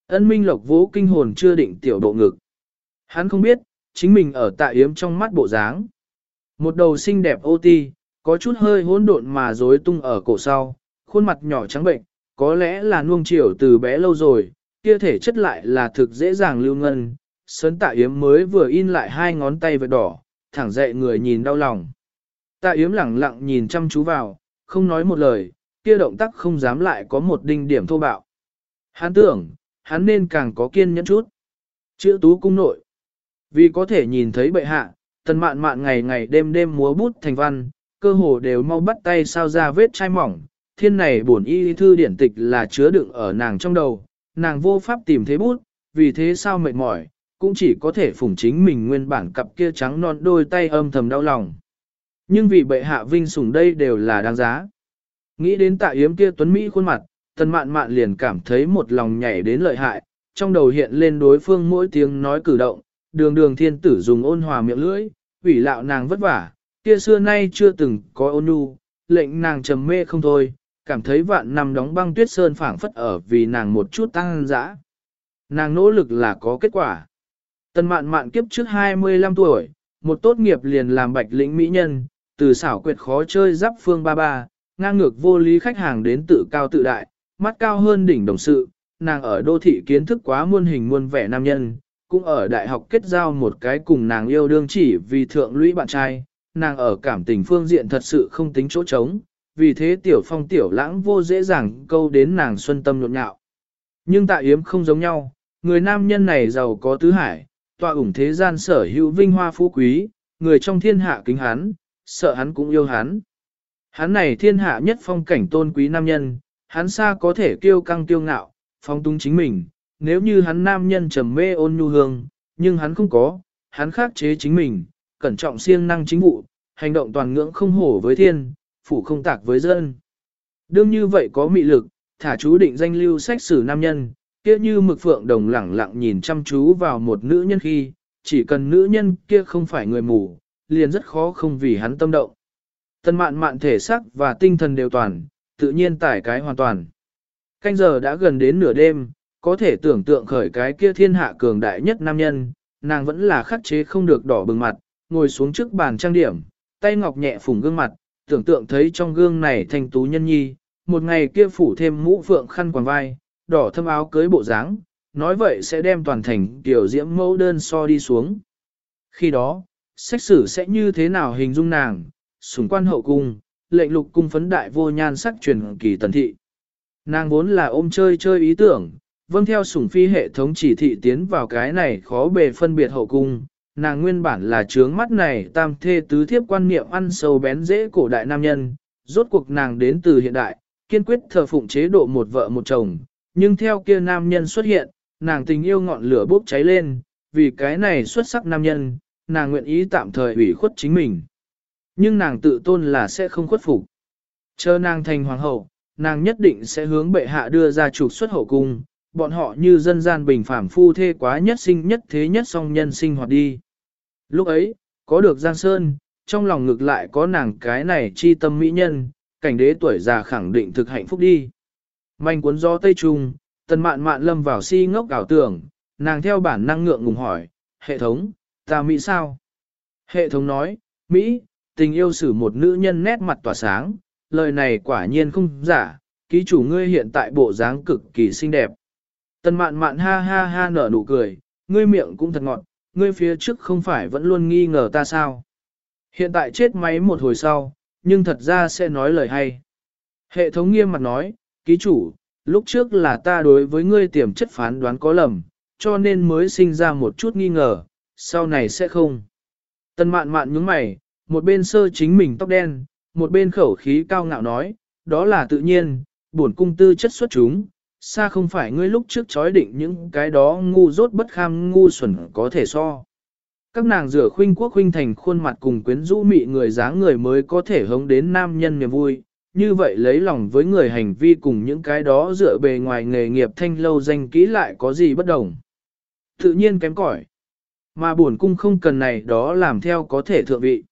Ân Minh Lộc vỗ kinh hồn chưa định tiểu độ ngực. Hắn không biết, chính mình ở tạ yếm trong mắt bộ dáng. Một đầu xinh đẹp ô ti, có chút hơi hỗn độn mà rối tung ở cổ sau, khuôn mặt nhỏ trắng bệnh, có lẽ là nuông chiều từ bé lâu rồi, kia thể chất lại là thực dễ dàng lưu ngân. Sấn tạ yếm mới vừa in lại hai ngón tay vệt đỏ, thẳng dậy người nhìn đau lòng. Tạ yếm lẳng lặng nhìn chăm chú vào, không nói một lời, kia động tác không dám lại có một đinh điểm thô bạo. Hắn tưởng, hắn nên càng có kiên nhẫn chút. Chữ tú cung nội. Vì có thể nhìn thấy bệ hạ, tần mạn mạn ngày ngày đêm đêm múa bút thành văn, cơ hồ đều mau bắt tay sao ra vết chai mỏng. Thiên này bổn y thư điển tịch là chứa đựng ở nàng trong đầu, nàng vô pháp tìm thấy bút, vì thế sao mệt mỏi, cũng chỉ có thể phủng chính mình nguyên bản cặp kia trắng non đôi tay âm thầm đau lòng. Nhưng vì bệ hạ vinh sủng đây đều là đáng giá. Nghĩ đến tạ yếm kia tuấn Mỹ khuôn mặt, tần mạn mạn liền cảm thấy một lòng nhảy đến lợi hại, trong đầu hiện lên đối phương mỗi tiếng nói cử động, đường đường thiên tử dùng ôn hòa miệng lưỡi, ủy lạo nàng vất vả, kia xưa nay chưa từng có ôn nhu, lệnh nàng trầm mê không thôi, cảm thấy vạn năm đóng băng tuyết sơn phảng phất ở vì nàng một chút tăng dã. Nàng nỗ lực là có kết quả. Tần mạn mạn kiếp trước 25 tuổi, một tốt nghiệp liền làm bạch lĩnh mỹ nhân, từ xảo quyệt khó chơi giáp phương ba ba, ngang ngược vô lý khách hàng đến tự cao tự đại, mắt cao hơn đỉnh đồng sự, nàng ở đô thị kiến thức quá muôn hình muôn vẻ nam nhân, cũng ở đại học kết giao một cái cùng nàng yêu đương chỉ vì thượng lũy bạn trai, nàng ở cảm tình phương diện thật sự không tính chỗ trống, vì thế tiểu phong tiểu lãng vô dễ dàng câu đến nàng xuân tâm nhộn nhạo. Nhưng tạ yếm không giống nhau, người nam nhân này giàu có tứ hải, tọa ủng thế gian sở hữu vinh hoa phú quý, người trong thiên hạ kính hắn, sợ hắn cũng yêu hắn. Hắn này thiên hạ nhất phong cảnh tôn quý nam nhân, hắn xa có thể kiêu căng kiêu ngạo, phong tung chính mình, nếu như hắn nam nhân trầm mê ôn nhu hương, nhưng hắn không có, hắn khắc chế chính mình, cẩn trọng siêng năng chính vụ, hành động toàn ngưỡng không hổ với thiên, phủ không tạc với dân. Đương như vậy có mị lực, thả chú định danh lưu sách sử nam nhân, kia như mực phượng đồng lẳng lặng nhìn chăm chú vào một nữ nhân khi, chỉ cần nữ nhân kia không phải người mù, liền rất khó không vì hắn tâm động. Tân mạn mạn thể sắc và tinh thần đều toàn, tự nhiên tải cái hoàn toàn. Canh giờ đã gần đến nửa đêm, có thể tưởng tượng khởi cái kia thiên hạ cường đại nhất nam nhân, nàng vẫn là khắc chế không được đỏ bừng mặt, ngồi xuống trước bàn trang điểm, tay ngọc nhẹ phủng gương mặt, tưởng tượng thấy trong gương này thành tú nhân nhi, một ngày kia phủ thêm mũ phượng khăn quàng vai, đỏ thâm áo cưới bộ dáng, nói vậy sẽ đem toàn thành tiểu diễm mẫu đơn so đi xuống. Khi đó, sách sử sẽ như thế nào hình dung nàng, sủng quan hậu cung, lệnh lục cung phấn đại vô nhan sắc truyền kỳ tần thị. Nàng vốn là ôm chơi chơi ý tưởng, vâng theo sủng phi hệ thống chỉ thị tiến vào cái này khó bề phân biệt hậu cung. Nàng nguyên bản là trướng mắt này tam thê tứ thiếp quan niệm ăn sâu bén dễ cổ đại nam nhân, rốt cuộc nàng đến từ hiện đại, kiên quyết thờ phụng chế độ một vợ một chồng, nhưng theo kia nam nhân xuất hiện, nàng tình yêu ngọn lửa bốc cháy lên, vì cái này xuất sắc nam nhân, nàng nguyện ý tạm thời ủy khuất chính mình. Nhưng nàng tự tôn là sẽ không khuất phục. Chờ nàng thành hoàng hậu, nàng nhất định sẽ hướng bệ hạ đưa ra trục xuất hậu cung, bọn họ như dân gian bình phàm phu thê quá nhất sinh nhất thế nhất song nhân sinh hoạt đi. Lúc ấy, có được Giang Sơn, trong lòng ngược lại có nàng cái này chi tâm mỹ nhân, cảnh đế tuổi già khẳng định thực hạnh phúc đi. Manh cuốn gió Tây Trung, tần mạn mạn lâm vào si ngốc ảo tưởng, nàng theo bản năng ngượng ngùng hỏi, hệ thống, ta Mỹ sao? Hệ thống nói, Mỹ, tình yêu xử một nữ nhân nét mặt tỏa sáng, lời này quả nhiên không giả, ký chủ ngươi hiện tại bộ dáng cực kỳ xinh đẹp. Tần mạn mạn ha ha ha nở nụ cười, ngươi miệng cũng thật ngọt, ngươi phía trước không phải vẫn luôn nghi ngờ ta sao. Hiện tại chết máy một hồi sau, nhưng thật ra sẽ nói lời hay. Hệ thống nghiêm mặt nói, ký chủ, lúc trước là ta đối với ngươi tiềm chất phán đoán có lầm, cho nên mới sinh ra một chút nghi ngờ, sau này sẽ không. Tần mạn mạn nhướng mày, một bên sơ chính mình tóc đen, một bên khẩu khí cao ngạo nói, đó là tự nhiên, bổn cung tư chất xuất chúng, xa không phải ngươi lúc trước chói định những cái đó ngu dốt bất kham ngu xuẩn có thể so. Các nàng rửa khuynh quốc khuynh thành khuôn mặt cùng quyến rũ mị người dáng người mới có thể hống đến nam nhân niềm vui, như vậy lấy lòng với người hành vi cùng những cái đó dựa bề ngoài nghề nghiệp thanh lâu danh kỹ lại có gì bất đồng. Tự nhiên kém cỏi. Mà buồn cung không cần này đó làm theo có thể thượng vị.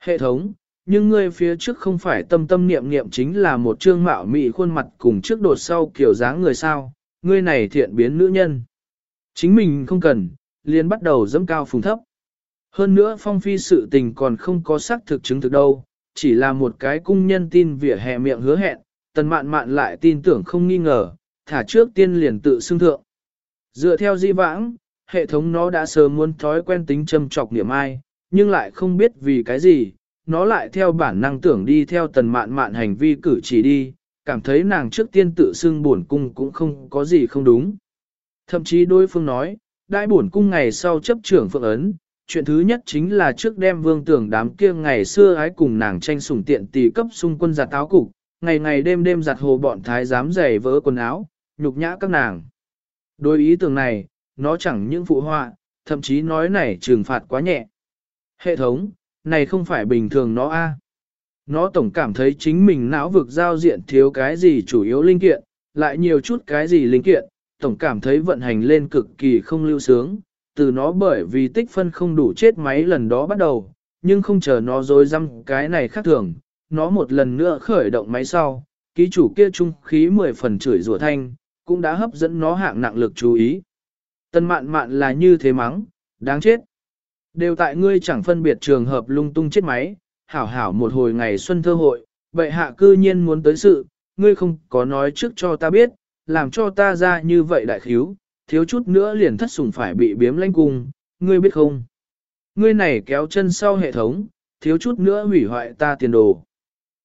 Hệ thống, nhưng ngươi phía trước không phải tâm tâm niệm niệm chính là một trương mạo mị khuôn mặt cùng trước đột sau kiểu dáng người sao, ngươi này thiện biến nữ nhân. Chính mình không cần, liền bắt đầu dẫm cao phùng thấp. Hơn nữa phong phi sự tình còn không có xác thực chứng thực đâu, chỉ là một cái cung nhân tin vỉa hè miệng hứa hẹn, tần mạn mạn lại tin tưởng không nghi ngờ, thả trước tiên liền tự xưng thượng. Dựa theo di vãng, hệ thống nó đã sớm muốn thói quen tính châm trọc niệm ai, nhưng lại không biết vì cái gì, nó lại theo bản năng tưởng đi theo tần mạn mạn hành vi cử chỉ đi, cảm thấy nàng trước tiên tự xưng buồn cung cũng không có gì không đúng. Thậm chí đối phương nói, đại buồn cung ngày sau chấp trưởng phượng ấn, chuyện thứ nhất chính là trước đem vương tưởng đám kia ngày xưa ái cùng nàng tranh sủng tiện tỷ cấp xung quân giặt áo cục, ngày ngày đêm đêm giặt hồ bọn thái giám giày vỡ quần áo, nhục nhã các nàng. Đối ý tưởng này, nó chẳng những phụ họa, thậm chí nói này trừng phạt quá nhẹ. Hệ thống, này không phải bình thường nó a. Nó tổng cảm thấy chính mình não vực giao diện thiếu cái gì chủ yếu linh kiện, lại nhiều chút cái gì linh kiện, tổng cảm thấy vận hành lên cực kỳ không lưu sướng, từ nó bởi vì tích phân không đủ chết máy lần đó bắt đầu, nhưng không chờ nó dối răm cái này khác thường, nó một lần nữa khởi động máy sau, ký chủ kia trung khí 10 phần chửi rủa thanh, cũng đã hấp dẫn nó hạng nặng lực chú ý. Tân mạn mạn là như thế mắng, đáng chết. Đều tại ngươi chẳng phân biệt trường hợp lung tung chết máy, hảo hảo một hồi ngày xuân thơ hội, bệ hạ cư nhiên muốn tới sự, ngươi không có nói trước cho ta biết, làm cho ta ra như vậy đại khiếu, thiếu chút nữa liền thất sủng phải bị biếm lanh cung, ngươi biết không? Ngươi này kéo chân sau hệ thống, thiếu chút nữa hủy hoại ta tiền đồ.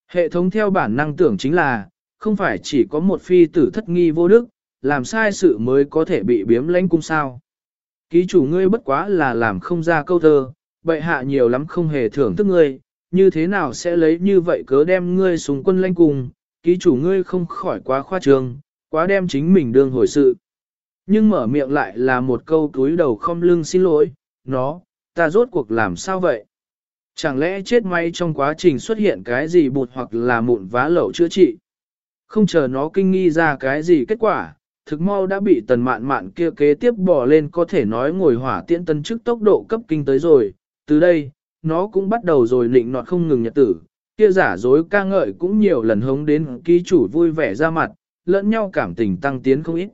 Hệ thống theo bản năng tưởng chính là, không phải chỉ có một phi tử thất nghi vô đức, làm sai sự mới có thể bị biếm lãnh cung sao. Ký chủ ngươi bất quá là làm không ra câu thơ, bệ hạ nhiều lắm không hề thưởng thức ngươi, như thế nào sẽ lấy như vậy cớ đem ngươi xuống quân lanh cùng, ký chủ ngươi không khỏi quá khoa trương, quá đem chính mình đương hồi sự. Nhưng mở miệng lại là một câu túi đầu không lưng xin lỗi, nó, ta rốt cuộc làm sao vậy? Chẳng lẽ chết may trong quá trình xuất hiện cái gì bụt hoặc là mụn vá lẩu chữa trị? Không chờ nó kinh nghi ra cái gì kết quả, thực mau đã bị tần mạn mạn kia kế tiếp bỏ lên có thể nói ngồi hỏa tiễn tân chức tốc độ cấp kinh tới rồi. Từ đây, nó cũng bắt đầu rồi nịnh nọt không ngừng nhật tử, kia giả dối ca ngợi cũng nhiều lần hống đến ký chủ vui vẻ ra mặt, lẫn nhau cảm tình tăng tiến không ít.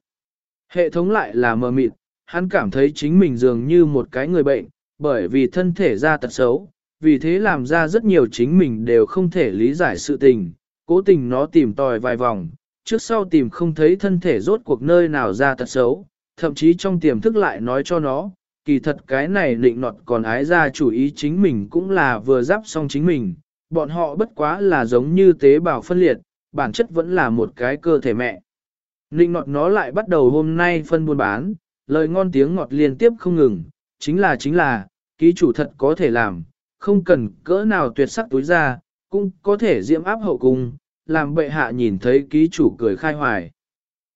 Hệ thống lại là mờ mịt, hắn cảm thấy chính mình dường như một cái người bệnh, bởi vì thân thể ra tật xấu, vì thế làm ra rất nhiều chính mình đều không thể lý giải sự tình, cố tình nó tìm tòi vài vòng, trước sau tìm không thấy thân thể rốt cuộc nơi nào ra tật xấu, thậm chí trong tiềm thức lại nói cho nó, kỳ thật cái này định nọt còn ái ra chủ ý chính mình cũng là vừa giáp xong chính mình, bọn họ bất quá là giống như tế bào phân liệt, bản chất vẫn là một cái cơ thể mẹ. định nọt nó lại bắt đầu hôm nay phân buôn bán, lời ngon tiếng ngọt liên tiếp không ngừng, chính là chính là, ký chủ thật có thể làm, không cần cỡ nào tuyệt sắc túi ra, cũng có thể diễm áp hậu cung, làm bệ hạ nhìn thấy ký chủ cười khai hoài.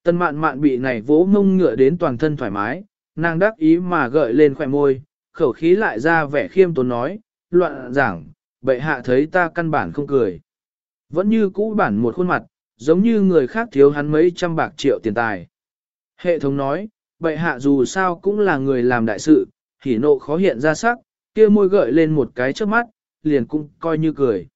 Tân mạn mạn bị này vỗ mông ngựa đến toàn thân thoải mái, nàng đắc ý mà gợi lên khỏe môi, khẩu khí lại ra vẻ khiêm tốn nói, loạn giảng, bệ hạ thấy ta căn bản không cười. Vẫn như cũ bản một khuôn mặt, giống như người khác thiếu hắn mấy trăm bạc triệu tiền tài. Hệ thống nói, bệ hạ dù sao cũng là người làm đại sự, hỉ nộ khó hiện ra sắc, kia môi gợi lên một cái trước mắt, liền cũng coi như cười.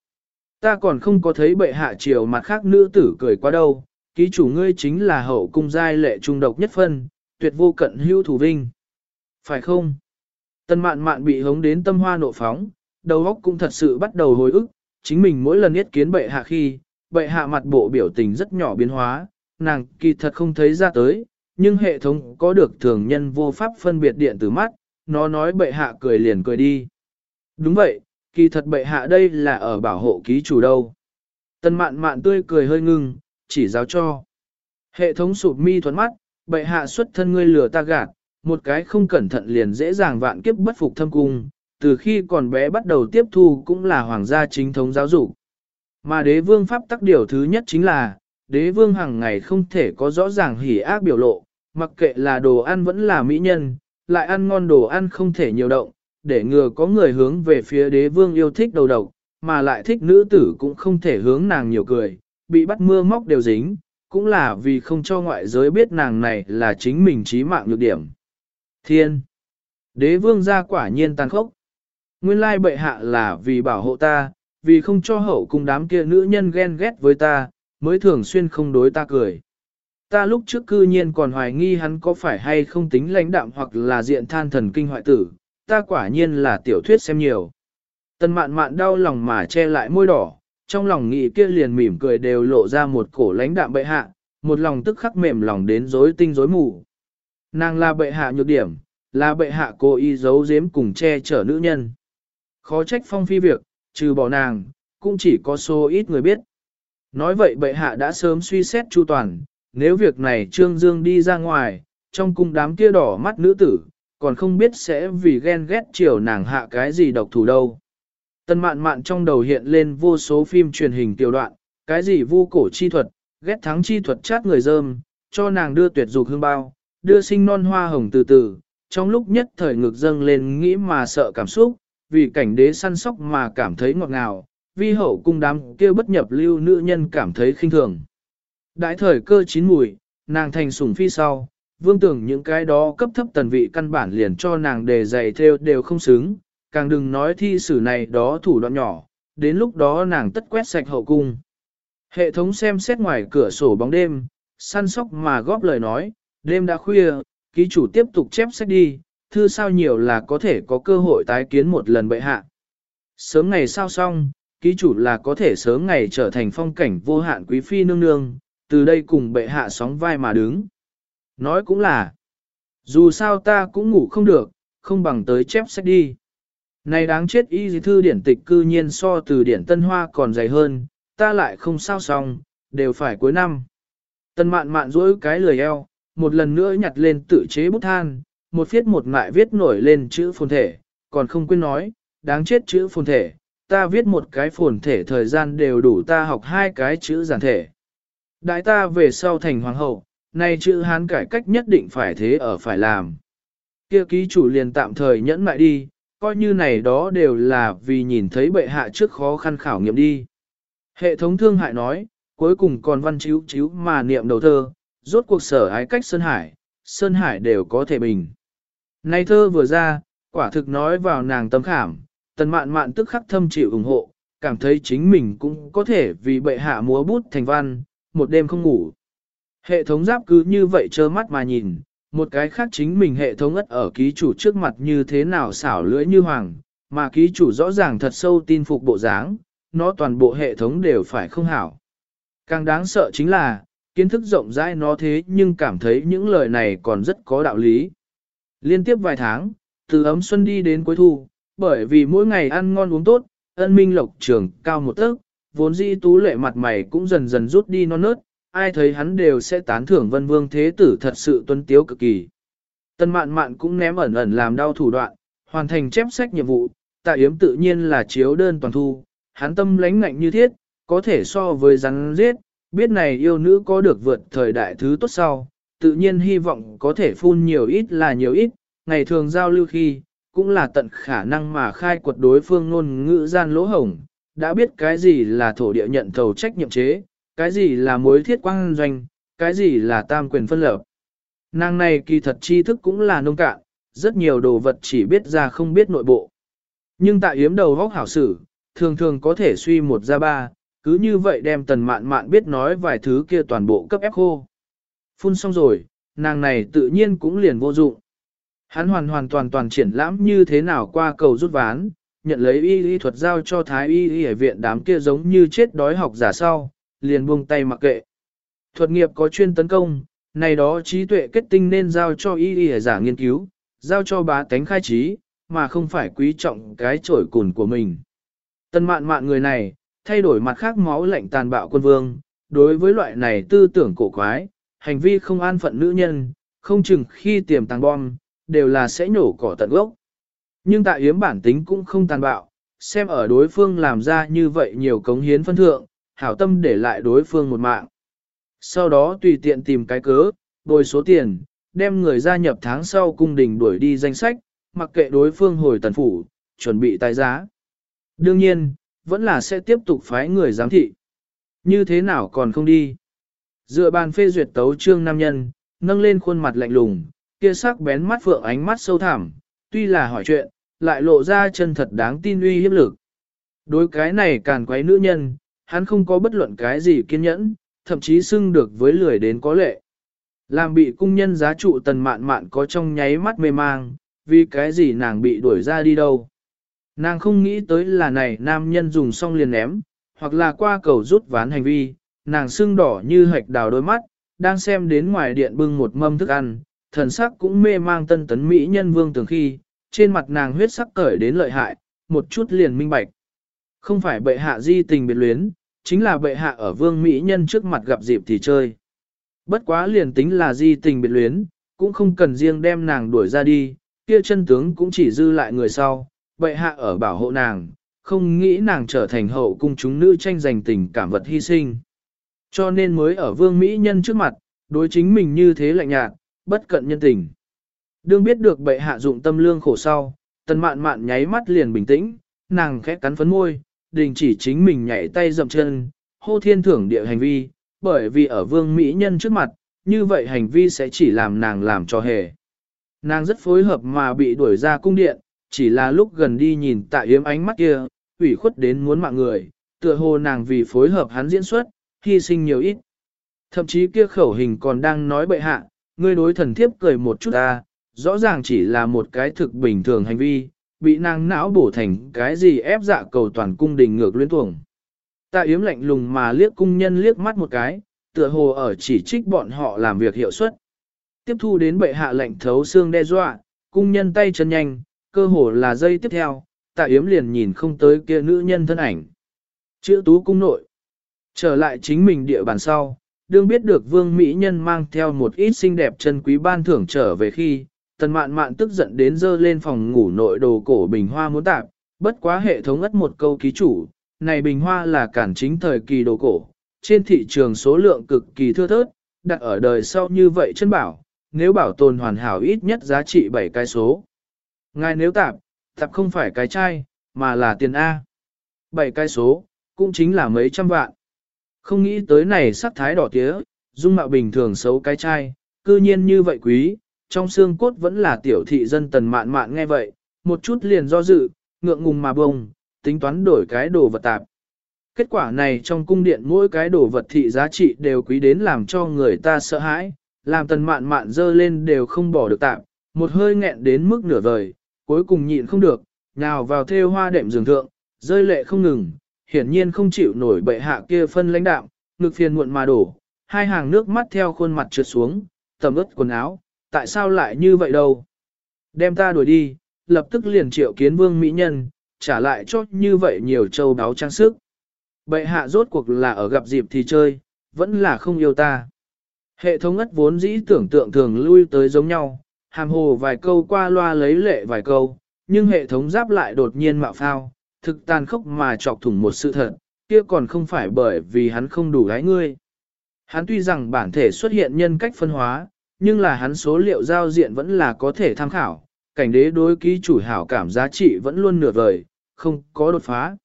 Ta còn không có thấy bệ hạ triều mặt khác nữ tử cười quá đâu, ký chủ ngươi chính là hậu cung giai lệ trung độc nhất phân, tuyệt vô cận hưu thủ vinh. Phải không? Tân mạn mạn bị hống đến tâm hoa nộ phóng, đầu óc cũng thật sự bắt đầu hồi ức, chính mình mỗi lần yết kiến bệ hạ khi, bệ hạ mặt bộ biểu tình rất nhỏ biến hóa, nàng kỳ thật không thấy ra tới, nhưng hệ thống có được thường nhân vô pháp phân biệt điện từ mắt, nó nói bệ hạ cười liền cười đi. Đúng vậy, kỳ thật bệ hạ đây là ở bảo hộ ký chủ đâu. Tần mạn mạn tươi cười hơi ngưng, chỉ giáo cho. Hệ thống sụp mi thuẫn mắt, bệ hạ xuất thân ngươi lừa ta gạt, một cái không cẩn thận liền dễ dàng vạn kiếp bất phục thâm cung, từ khi còn bé bắt đầu tiếp thu cũng là hoàng gia chính thống giáo dục. Mà đế vương pháp tắc điều thứ nhất chính là, đế vương hàng ngày không thể có rõ ràng hỉ ác biểu lộ, mặc kệ là đồ ăn vẫn là mỹ nhân, lại ăn ngon đồ ăn không thể nhiều động, để ngừa có người hướng về phía đế vương yêu thích đầu độc, mà lại thích nữ tử cũng không thể hướng nàng nhiều cười, bị bắt mưa móc đều dính, cũng là vì không cho ngoại giới biết nàng này là chính mình trí mạng nhược điểm. Thiên! Đế vương ra quả nhiên tàn khốc. Nguyên lai bệ hạ là vì bảo hộ ta, vì không cho hậu cùng đám kia nữ nhân ghen ghét với ta, mới thường xuyên không đối ta cười. Ta lúc trước cư nhiên còn hoài nghi hắn có phải hay không tính lãnh đạm hoặc là diện than thần kinh hoại tử, ta quả nhiên là tiểu thuyết xem nhiều. Tần mạn mạn đau lòng mà che lại môi đỏ, trong lòng nghĩ kia liền mỉm cười đều lộ ra một cổ lãnh đạm bệ hạ, một lòng tức khắc mềm lòng đến rối tinh rối mù. Nàng là bệ hạ nhược điểm, là bệ hạ cố ý giấu giếm cùng che chở nữ nhân. Khó trách phong phi việc, trừ bỏ nàng, cũng chỉ có số ít người biết. Nói vậy bệ hạ đã sớm suy xét chu toàn, nếu việc này Trương Dương đi ra ngoài, trong cung đám kia đỏ mắt nữ tử, còn không biết sẽ vì ghen ghét chiều nàng hạ cái gì độc thủ đâu. Tân mạn mạn trong đầu hiện lên vô số phim truyền hình tiểu đoạn, cái gì vu cổ chi thuật, ghét thắng chi thuật chát người dơm, cho nàng đưa tuyệt dục hương bao, đưa sinh non hoa hồng từ từ, trong lúc nhất thời ngực dâng lên nghĩ mà sợ cảm xúc, vì cảnh đế săn sóc mà cảm thấy ngọt ngào, vi hậu cung đám kia bất nhập lưu nữ nhân cảm thấy khinh thường. Đại thời cơ chín mùi, nàng thành sủng phi sau, vương tưởng những cái đó cấp thấp tần vị căn bản liền cho nàng đề dạy theo đều không xứng, càng đừng nói thi sử này đó thủ đoạn nhỏ, đến lúc đó nàng tất quét sạch hậu cung. Hệ thống xem xét ngoài cửa sổ bóng đêm, săn sóc mà góp lời nói, đêm đã khuya, ký chủ tiếp tục chép sách đi, thư sao nhiều là có thể có cơ hội tái kiến một lần bệ hạ. Sớm ngày sao xong, ký chủ là có thể sớm ngày trở thành phong cảnh vô hạn quý phi nương nương, từ đây cùng bệ hạ sóng vai mà đứng. Nói cũng là, dù sao ta cũng ngủ không được, không bằng tới chép sách đi. Này đáng chết y thư điển tịch cư nhiên so từ điển tân hoa còn dày hơn, ta lại không sao xong, đều phải cuối năm. Tân mạn mạn rỗi cái lười eo, một lần nữa nhặt lên tự chế bút than, một viết một mại viết nổi lên chữ phồn thể, còn không quên nói, đáng chết chữ phồn thể, ta viết một cái phồn thể thời gian đều đủ ta học hai cái chữ giản thể. Đại ta về sau thành hoàng hậu, nay chữ hán cải cách nhất định phải thế ở phải làm. Kia ký chủ liền tạm thời nhẫn mại đi, coi như này đó đều là vì nhìn thấy bệ hạ trước khó khăn khảo nghiệm đi. Hệ thống thương hại nói, cuối cùng còn văn chiếu chiếu mà niệm đầu thơ, rốt cuộc sở ái cách Sơn Hải, Sơn Hải đều có thể bình. Nay thơ vừa ra, quả thực nói vào nàng tâm khảm, tần mạn mạn tức khắc thâm chịu ủng hộ, cảm thấy chính mình cũng có thể vì bệ hạ múa bút thành văn, một đêm không ngủ. Hệ thống giáp cứ như vậy trơ mắt mà nhìn, một cái khác chính mình hệ thống ất ở ký chủ trước mặt như thế nào xảo lưỡi như hoàng, mà ký chủ rõ ràng thật sâu tin phục bộ dáng, nó toàn bộ hệ thống đều phải không hảo. Càng đáng sợ chính là, kiến thức rộng rãi nó thế nhưng cảm thấy những lời này còn rất có đạo lý. Liên tiếp vài tháng, từ ấm xuân đi đến cuối thu, bởi vì mỗi ngày ăn ngon uống tốt, ân minh lộc trường cao một tấc, vốn dĩ tú lệ mặt mày cũng dần dần rút đi non nớt, ai thấy hắn đều sẽ tán thưởng vân vương thế tử thật sự tuân tiếu cực kỳ. Tân mạn mạn cũng ném ẩn ẩn làm đau thủ đoạn, hoàn thành chép sách nhiệm vụ, tạ yếm tự nhiên là chiếu đơn toàn thu, hắn tâm lãnh ngạnh như thiết, có thể so với rắn giết, biết này yêu nữ có được vượt thời đại thứ tốt sau, tự nhiên hy vọng có thể phun nhiều ít là nhiều ít, ngày thường giao lưu khi, cũng là tận khả năng mà khai quật đối phương ngôn ngữ gian lỗ hổng, đã biết cái gì là thổ địa nhận thầu trách nhiệm chế, cái gì là mối thiết quang doanh, cái gì là tam quyền phân lập. Nàng này kỳ thật tri thức cũng là nông cạn, rất nhiều đồ vật chỉ biết ra không biết nội bộ. Nhưng tại yếm đầu góc hảo sử, thường thường có thể suy một ra ba, cứ như vậy đem tần mạn mạn biết nói vài thứ kia toàn bộ cấp ép khô. Phun xong rồi, nàng này tự nhiên cũng liền vô dụng. Hắn hoàn hoàn toàn toàn triển lãm như thế nào qua cầu rút ván, nhận lấy y y thuật giao cho thái y y ở viện đám kia giống như chết đói học giả sau, liền buông tay mặc kệ. Thuật nghiệp có chuyên tấn công, này đó trí tuệ kết tinh nên giao cho y y giả nghiên cứu, giao cho bá tánh khai trí, mà không phải quý trọng cái trổi cùn của mình. Tân mạn mạn người này, thay đổi mặt khác máu lạnh tàn bạo quân vương, đối với loại này tư tưởng cổ quái, hành vi không an phận nữ nhân, không chừng khi tiềm tàng bom, đều là sẽ nhổ cỏ tận gốc. Nhưng tại yếm bản tính cũng không tàn bạo, xem ở đối phương làm ra như vậy nhiều cống hiến phân thượng, hảo tâm để lại đối phương một mạng. Sau đó tùy tiện tìm cái cớ, bồi số tiền, đem người gia nhập tháng sau cung đình đuổi đi danh sách, mặc kệ đối phương hồi tần phủ, chuẩn bị tài giá. Đương nhiên, vẫn là sẽ tiếp tục phái người giám thị. Như thế nào còn không đi? Dựa bàn phê duyệt tấu trương nam nhân, nâng lên khuôn mặt lạnh lùng, kia sắc bén mắt phượng ánh mắt sâu thẳm, tuy là hỏi chuyện, lại lộ ra chân thật đáng tin uy hiếp lực. Đối cái này càn quấy nữ nhân, hắn không có bất luận cái gì kiên nhẫn, thậm chí xưng được với lười đến có lệ. Làm bị cung nhân giá trụ tần mạn mạn có trong nháy mắt mê mang, vì cái gì nàng bị đuổi ra đi đâu. Nàng không nghĩ tới là này nam nhân dùng xong liền ném, hoặc là qua cầu rút ván hành vi, nàng sưng đỏ như hạch đào đôi mắt, đang xem đến ngoài điện bưng một mâm thức ăn, thần sắc cũng mê mang tân tấn mỹ nhân vương tưởng khi, trên mặt nàng huyết sắc cởi đến lợi hại, một chút liền minh bạch. Không phải bệ hạ di tình biệt luyến, chính là bệ hạ ở vương mỹ nhân trước mặt gặp dịp thì chơi. Bất quá liền tính là di tình biệt luyến, cũng không cần riêng đem nàng đuổi ra đi, kia chân tướng cũng chỉ dư lại người sau, bệ hạ ở bảo hộ nàng, không nghĩ nàng trở thành hậu cung chúng nữ tranh giành tình cảm vật hy sinh. Cho nên mới ở vương mỹ nhân trước mặt, đối chính mình như thế lạnh nhạt, bất cận nhân tình. Đương biết được bệ hạ dụng tâm lương khổ sau, tần mạn mạn nháy mắt liền bình tĩnh, nàng khẽ cắn phấn môi, đình chỉ chính mình nhảy tay dậm chân, hô thiên thưởng địa hành vi, bởi vì ở vương mỹ nhân trước mặt, như vậy hành vi sẽ chỉ làm nàng làm cho hề. Nàng rất phối hợp mà bị đuổi ra cung điện, chỉ là lúc gần đi nhìn tạ yếm ánh mắt kia, ủy khuất đến muốn mạng người, tựa hồ nàng vì phối hợp hắn diễn xuất, hy sinh nhiều ít. Thậm chí kia khẩu hình còn đang nói bệ hạ, ngươi đối thần thiếp cười một chút ta, rõ ràng chỉ là một cái thực bình thường hành vi, bị nàng não bổ thành cái gì ép dạ cầu toàn cung đình ngược luyến tuồng. Tạ yếm lạnh lùng mà liếc cung nhân liếc mắt một cái, tựa hồ ở chỉ trích bọn họ làm việc hiệu suất. Tiếp thu đến bệ hạ lệnh thấu xương đe dọa, cung nhân tay chân nhanh, cơ hồ là dây tiếp theo, tạ yếm liền nhìn không tới kia nữ nhân thân ảnh. Chữ tú cung nội. Trở lại chính mình địa bàn sau, đương biết được vương mỹ nhân mang theo một ít xinh đẹp chân quý ban thưởng trở về khi, tần mạn mạn tức giận đến dơ lên phòng ngủ nội đồ cổ bình hoa muốn tạp, bất quá hệ thống ất một câu ký chủ, này bình hoa là cản chính thời kỳ đồ cổ, trên thị trường số lượng cực kỳ thưa thớt, đặt ở đời sau như vậy chân bảo, nếu bảo tồn hoàn hảo ít nhất giá trị 7 cái số. Ngài nếu tạp, tạp không phải cái chai, mà là tiền A. 7 cái số, cũng chính là mấy trăm vạn. Không nghĩ tới này sắc thái đỏ tía, dung mạo bình thường xấu cái chai, cư nhiên như vậy quý, trong xương cốt vẫn là tiểu thị dân tần mạn mạn nghe vậy, một chút liền do dự, ngượng ngùng mà bông, tính toán đổi cái đồ vật tạp. Kết quả này trong cung điện mỗi cái đồ vật thị giá trị đều quý đến làm cho người ta sợ hãi, làm tần mạn mạn dơ lên đều không bỏ được tạm, một hơi nghẹn đến mức nửa vời, cuối cùng nhịn không được, nhào vào thêu hoa đệm giường thượng, rơi lệ không ngừng, hiển nhiên không chịu nổi bệ hạ kia phân lãnh đạo, ngực phiền muộn mà đổ, hai hàng nước mắt theo khuôn mặt trượt xuống, tầm ướt quần áo, tại sao lại như vậy đâu? Đem ta đuổi đi, lập tức liền triệu kiến vương mỹ nhân, trả lại cho như vậy nhiều châu đáo trang sức. Bệ hạ rốt cuộc là ở gặp dịp thì chơi, vẫn là không yêu ta. Hệ thống ất vốn dĩ tưởng tượng thường lui tới giống nhau, hàm hồ vài câu qua loa lấy lệ vài câu, nhưng hệ thống giáp lại đột nhiên mạo phao, thực tàn khốc mà chọc thủng một sự thật, kia còn không phải bởi vì hắn không đủ gái ngươi. Hắn tuy rằng bản thể xuất hiện nhân cách phân hóa, nhưng là hắn số liệu giao diện vẫn là có thể tham khảo, cảnh đế đối ký chủ hảo cảm giá trị vẫn luôn nửa vời, không có đột phá.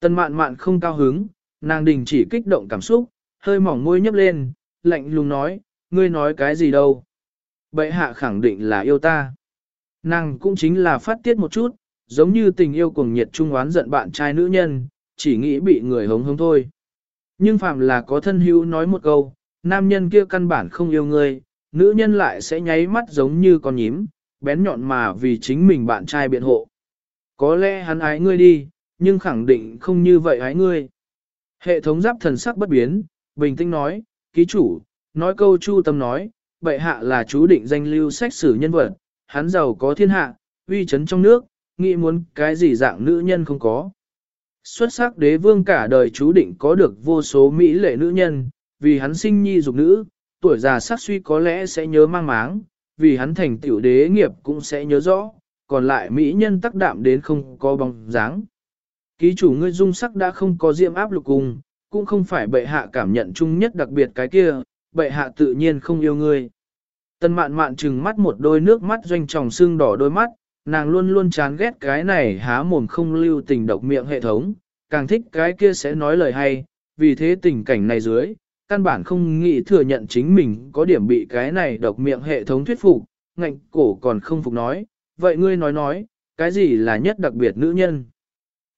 tân mạn mạn không cao hứng, nàng đình chỉ kích động cảm xúc, hơi mỏng môi nhấp lên, lạnh lùng nói, ngươi nói cái gì đâu. Bệ hạ khẳng định là yêu ta. Nàng cũng chính là phát tiết một chút, giống như tình yêu cuồng nhiệt trung oán giận bạn trai nữ nhân, chỉ nghĩ bị người hống hống thôi. Nhưng phạm là có thân hữu nói một câu, nam nhân kia căn bản không yêu ngươi, nữ nhân lại sẽ nháy mắt giống như con nhím, bén nhọn mà vì chính mình bạn trai biện hộ. Có lẽ hắn ái ngươi đi, nhưng khẳng định không như vậy ái ngươi. Hệ thống giáp thần sắc bất biến, bình tĩnh nói, ký chủ, nói câu chu tâm nói, bệ hạ là chú định danh lưu sách sử nhân vật, hắn giàu có thiên hạ, uy chấn trong nước, nghĩ muốn cái gì dạng nữ nhân không có. Xuất sắc đế vương cả đời chú định có được vô số mỹ lệ nữ nhân, vì hắn sinh nhi dục nữ, tuổi già sát suy có lẽ sẽ nhớ mang máng, vì hắn thành tiểu đế nghiệp cũng sẽ nhớ rõ, còn lại mỹ nhân tắc đạm đến không có bóng dáng. Ký chủ ngươi dung sắc đã không có diệm áp lục cùng, cũng không phải bệ hạ cảm nhận chung nhất đặc biệt cái kia, bệ hạ tự nhiên không yêu ngươi. Tân mạn mạn trừng mắt một đôi nước mắt doanh tròng xương đỏ đôi mắt, nàng luôn luôn chán ghét cái này há mồm không lưu tình độc miệng hệ thống, càng thích cái kia sẽ nói lời hay, vì thế tình cảnh này dưới, căn bản không nghĩ thừa nhận chính mình có điểm bị cái này độc miệng hệ thống thuyết phục, ngạnh cổ còn không phục nói, vậy ngươi nói nói, cái gì là nhất đặc biệt nữ nhân?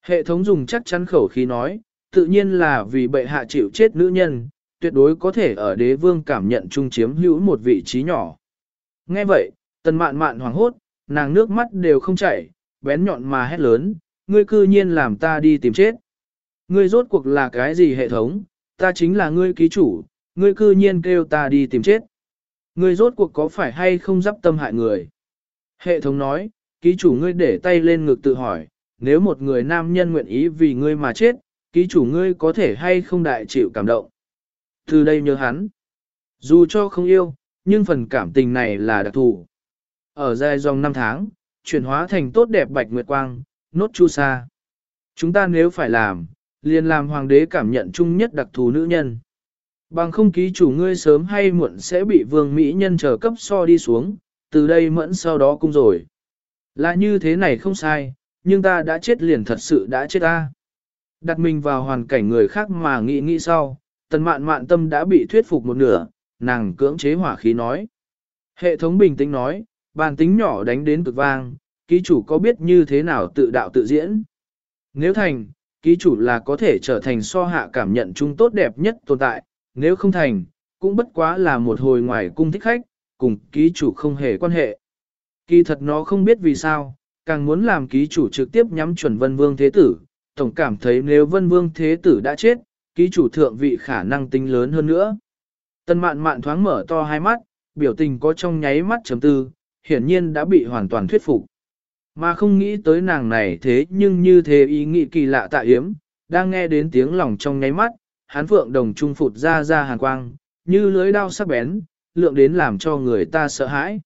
Hệ thống dùng chắc chắn khẩu khí nói, tự nhiên là vì bệ hạ chịu chết nữ nhân, tuyệt đối có thể ở đế vương cảm nhận trung chiếm hữu một vị trí nhỏ. Nghe vậy, tần mạn mạn hoảng hốt, nàng nước mắt đều không chảy, bén nhọn mà hét lớn, ngươi cư nhiên làm ta đi tìm chết. Ngươi rốt cuộc là cái gì hệ thống, ta chính là ngươi ký chủ, ngươi cư nhiên kêu ta đi tìm chết. Ngươi rốt cuộc có phải hay không dắp tâm hại người? Hệ thống nói, ký chủ ngươi để tay lên ngực tự hỏi, nếu một người nam nhân nguyện ý vì ngươi mà chết, ký chủ ngươi có thể hay không đại chịu cảm động. Từ đây nhớ hắn, dù cho không yêu, nhưng phần cảm tình này là đặc thù. Ở dài dòng năm tháng, chuyển hóa thành tốt đẹp bạch nguyệt quang, nốt chu sa. Chúng ta nếu phải làm, liền làm hoàng đế cảm nhận chung nhất đặc thù nữ nhân. Bằng không ký chủ ngươi sớm hay muộn sẽ bị vương Mỹ nhân trở cấp so đi xuống, từ đây mẫn sau đó cung rồi. Là như thế này không sai, nhưng ta đã chết liền thật sự đã chết ta. Đặt mình vào hoàn cảnh người khác mà nghĩ nghĩ sau, tần mạn mạn tâm đã bị thuyết phục một nửa, nàng cưỡng chế hỏa khí nói. Hệ thống bình tĩnh nói, bàn tính nhỏ đánh đến cực vang, ký chủ có biết như thế nào tự đạo tự diễn. Nếu thành, ký chủ là có thể trở thành so hạ cảm nhận chung tốt đẹp nhất tồn tại, nếu không thành, cũng bất quá là một hồi ngoài cung thích khách, cùng ký chủ không hề quan hệ. Kỳ thật nó không biết vì sao, càng muốn làm ký chủ trực tiếp nhắm chuẩn vân vương thế tử, tổng cảm thấy nếu vân vương thế tử đã chết, ký chủ thượng vị khả năng tính lớn hơn nữa. Tân mạn mạn thoáng mở to hai mắt, biểu tình có trong nháy mắt chấm tư, hiển nhiên đã bị hoàn toàn thuyết phục. Mà không nghĩ tới nàng này thế nhưng như thế ý nghĩ kỳ lạ tạ yếm, đang nghe đến tiếng lòng trong nháy mắt, hán phượng đồng trung phụt ra ra hàn quang, như lưới đao sắc bén, lượng đến làm cho người ta sợ hãi.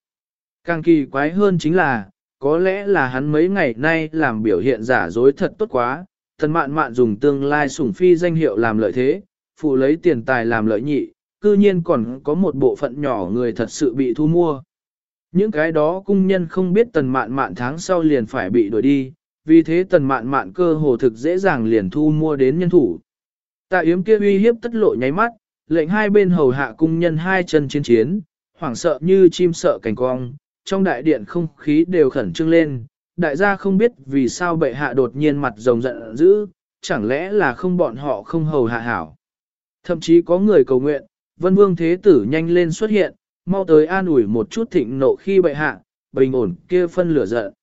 Càng kỳ quái hơn chính là, có lẽ là hắn mấy ngày nay làm biểu hiện giả dối thật tốt quá, thần mạn mạn dùng tương lai sủng phi danh hiệu làm lợi thế, phụ lấy tiền tài làm lợi nhị, cư nhiên còn có một bộ phận nhỏ người thật sự bị thu mua. Những cái đó cung nhân không biết tần mạn mạn tháng sau liền phải bị đuổi đi, vì thế tần mạn mạn cơ hồ thực dễ dàng liền thu mua đến nhân thủ. Tạ yếm kia uy hiếp tất lộ nháy mắt, lệnh hai bên hầu hạ cung nhân hai chân chiến chiến, hoảng sợ như chim sợ cảnh cong, trong đại điện không khí đều khẩn trương lên, đại gia không biết vì sao bệ hạ đột nhiên mặt rồng giận dữ, chẳng lẽ là không bọn họ không hầu hạ hảo. Thậm chí có người cầu nguyện, vân vương thế tử nhanh lên xuất hiện, mau tới an ủi một chút thịnh nộ khi bệ hạ, bình ổn kia phân lửa giận.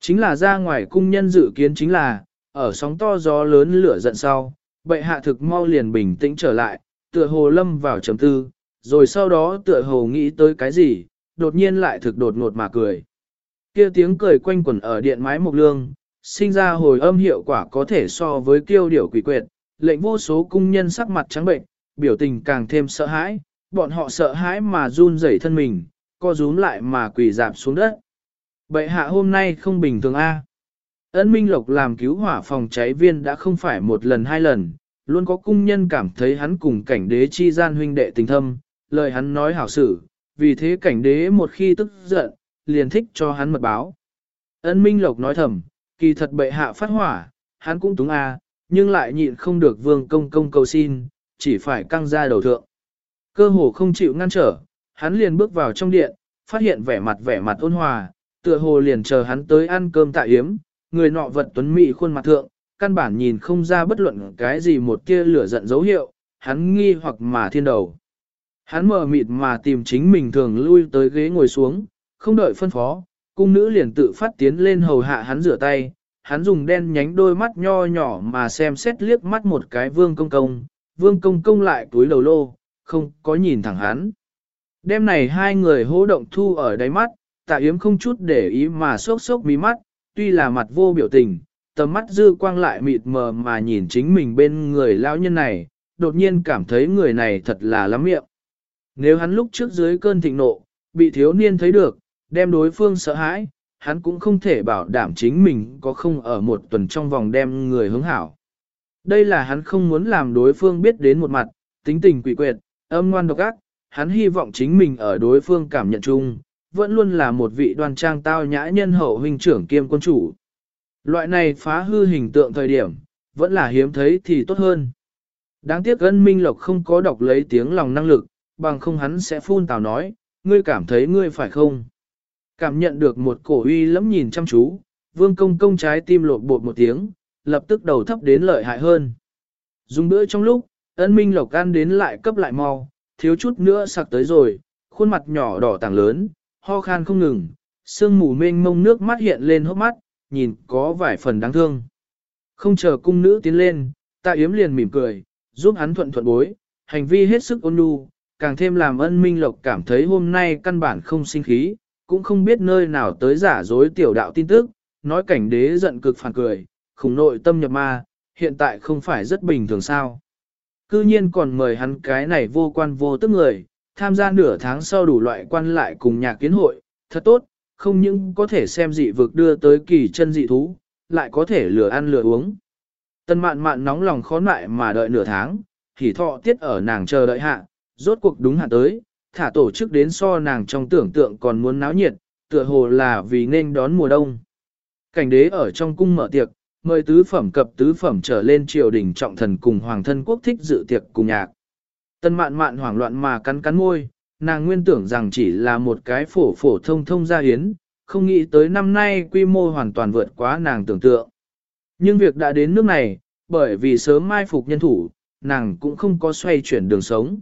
Chính là ra ngoài cung nhân dự kiến chính là, ở sóng to gió lớn lửa giận sau, bệ hạ thực mau liền bình tĩnh trở lại, tựa hồ lâm vào trầm tư, rồi sau đó tựa hồ nghĩ tới cái gì, đột nhiên lại thực đột ngột mà cười. Kia tiếng cười quanh quẩn ở điện mái mộc lương, sinh ra hồi âm hiệu quả có thể so với kiêu điểu quỷ quyệt, lệnh vô số cung nhân sắc mặt trắng bệnh, biểu tình càng thêm sợ hãi, bọn họ sợ hãi mà run rẩy thân mình, co rúm lại mà quỳ dạp xuống đất. Bệ hạ hôm nay không bình thường a. Ấn Minh Lộc làm cứu hỏa phòng cháy viên đã không phải một lần hai lần, luôn có cung nhân cảm thấy hắn cùng cảnh đế chi gian huynh đệ tình thâm, lời hắn nói hảo xử, vì thế cảnh đế một khi tức giận, liền thích cho hắn mật báo. Ấn Minh Lộc nói thầm, kỳ thật bệ hạ phát hỏa, hắn cũng túng a, nhưng lại nhịn không được vương công công cầu xin, chỉ phải căng ra đầu thượng. Cơ hồ không chịu ngăn trở, hắn liền bước vào trong điện, phát hiện vẻ mặt vẻ mặt ôn hòa, tựa hồ liền chờ hắn tới ăn cơm tại yếm, người nọ vật tuấn mỹ khuôn mặt thượng, căn bản nhìn không ra bất luận cái gì một kia lửa giận dấu hiệu, hắn nghi hoặc mà thiên đầu. Hắn mờ mịt mà tìm chính mình thường lui tới ghế ngồi xuống, không đợi phân phó, cung nữ liền tự phát tiến lên hầu hạ hắn rửa tay, hắn dùng đen nhánh đôi mắt nho nhỏ mà xem xét liếc mắt một cái vương công công, vương công công lại túi đầu lô, không có nhìn thẳng hắn. Đêm này hai người hỗ động thu ở đáy mắt, tạ yếm không chút để ý mà sốc sốc mí mắt, tuy là mặt vô biểu tình, tầm mắt dư quang lại mịt mờ mà nhìn chính mình bên người lão nhân này, đột nhiên cảm thấy người này thật là lắm miệng. Nếu hắn lúc trước dưới cơn thịnh nộ, bị thiếu niên thấy được, đem đối phương sợ hãi, hắn cũng không thể bảo đảm chính mình có không ở một tuần trong vòng đem người hướng hảo. Đây là hắn không muốn làm đối phương biết đến một mặt, tính tình quỷ quyệt, âm ngoan độc ác, hắn hy vọng chính mình ở đối phương cảm nhận chung, vẫn luôn là một vị đoan trang tao nhã nhân hậu huynh trưởng kiêm quân chủ. Loại này phá hư hình tượng thời điểm, vẫn là hiếm thấy thì tốt hơn. Đáng tiếc ân minh lộc không có đọc lấy tiếng lòng năng lực, bằng không hắn sẽ phun tào nói, ngươi cảm thấy ngươi phải không? Cảm nhận được một cổ uy lẫm nhìn chăm chú, vương công công trái tim lột bột một tiếng, lập tức đầu thấp đến lợi hại hơn. Dùng bữa trong lúc, ân minh lộc ăn đến lại cấp lại mau, thiếu chút nữa sặc tới rồi, khuôn mặt nhỏ đỏ tảng lớn, ho khan không ngừng, sương mù mênh mông nước mắt hiện lên hốc mắt, nhìn có vài phần đáng thương. Không chờ cung nữ tiến lên, tạ yếm liền mỉm cười, giúp hắn thuận thuận bối, hành vi hết sức ôn nhu, càng thêm làm ân minh lộc cảm thấy hôm nay căn bản không sinh khí, cũng không biết nơi nào tới giả dối tiểu đạo tin tức, nói cảnh đế giận cực phản cười, khủng nội tâm nhập ma, hiện tại không phải rất bình thường sao. Cư nhiên còn mời hắn cái này vô quan vô tức người, tham gia nửa tháng sau đủ loại quan lại cùng nhà kiến hội, thật tốt, không những có thể xem dị vực đưa tới kỳ chân dị thú, lại có thể lừa ăn lừa uống. Tân mạn mạn nóng lòng khó nại mà đợi nửa tháng, thì thọ tiết ở nàng chờ đợi hạ, rốt cuộc đúng hạ tới, thả tổ chức đến so nàng trong tưởng tượng còn muốn náo nhiệt, tựa hồ là vì nên đón mùa đông. Cảnh đế ở trong cung mở tiệc, mời tứ phẩm cập tứ phẩm trở lên triều đình trọng thần cùng hoàng thân quốc thích dự tiệc cùng nhạc. Tân mạn mạn hoảng loạn mà cắn cắn môi, nàng nguyên tưởng rằng chỉ là một cái phổ phổ thông thông gia hiến, không nghĩ tới năm nay quy mô hoàn toàn vượt quá nàng tưởng tượng. Nhưng việc đã đến nước này, bởi vì sớm mai phục nhân thủ, nàng cũng không có xoay chuyển đường sống.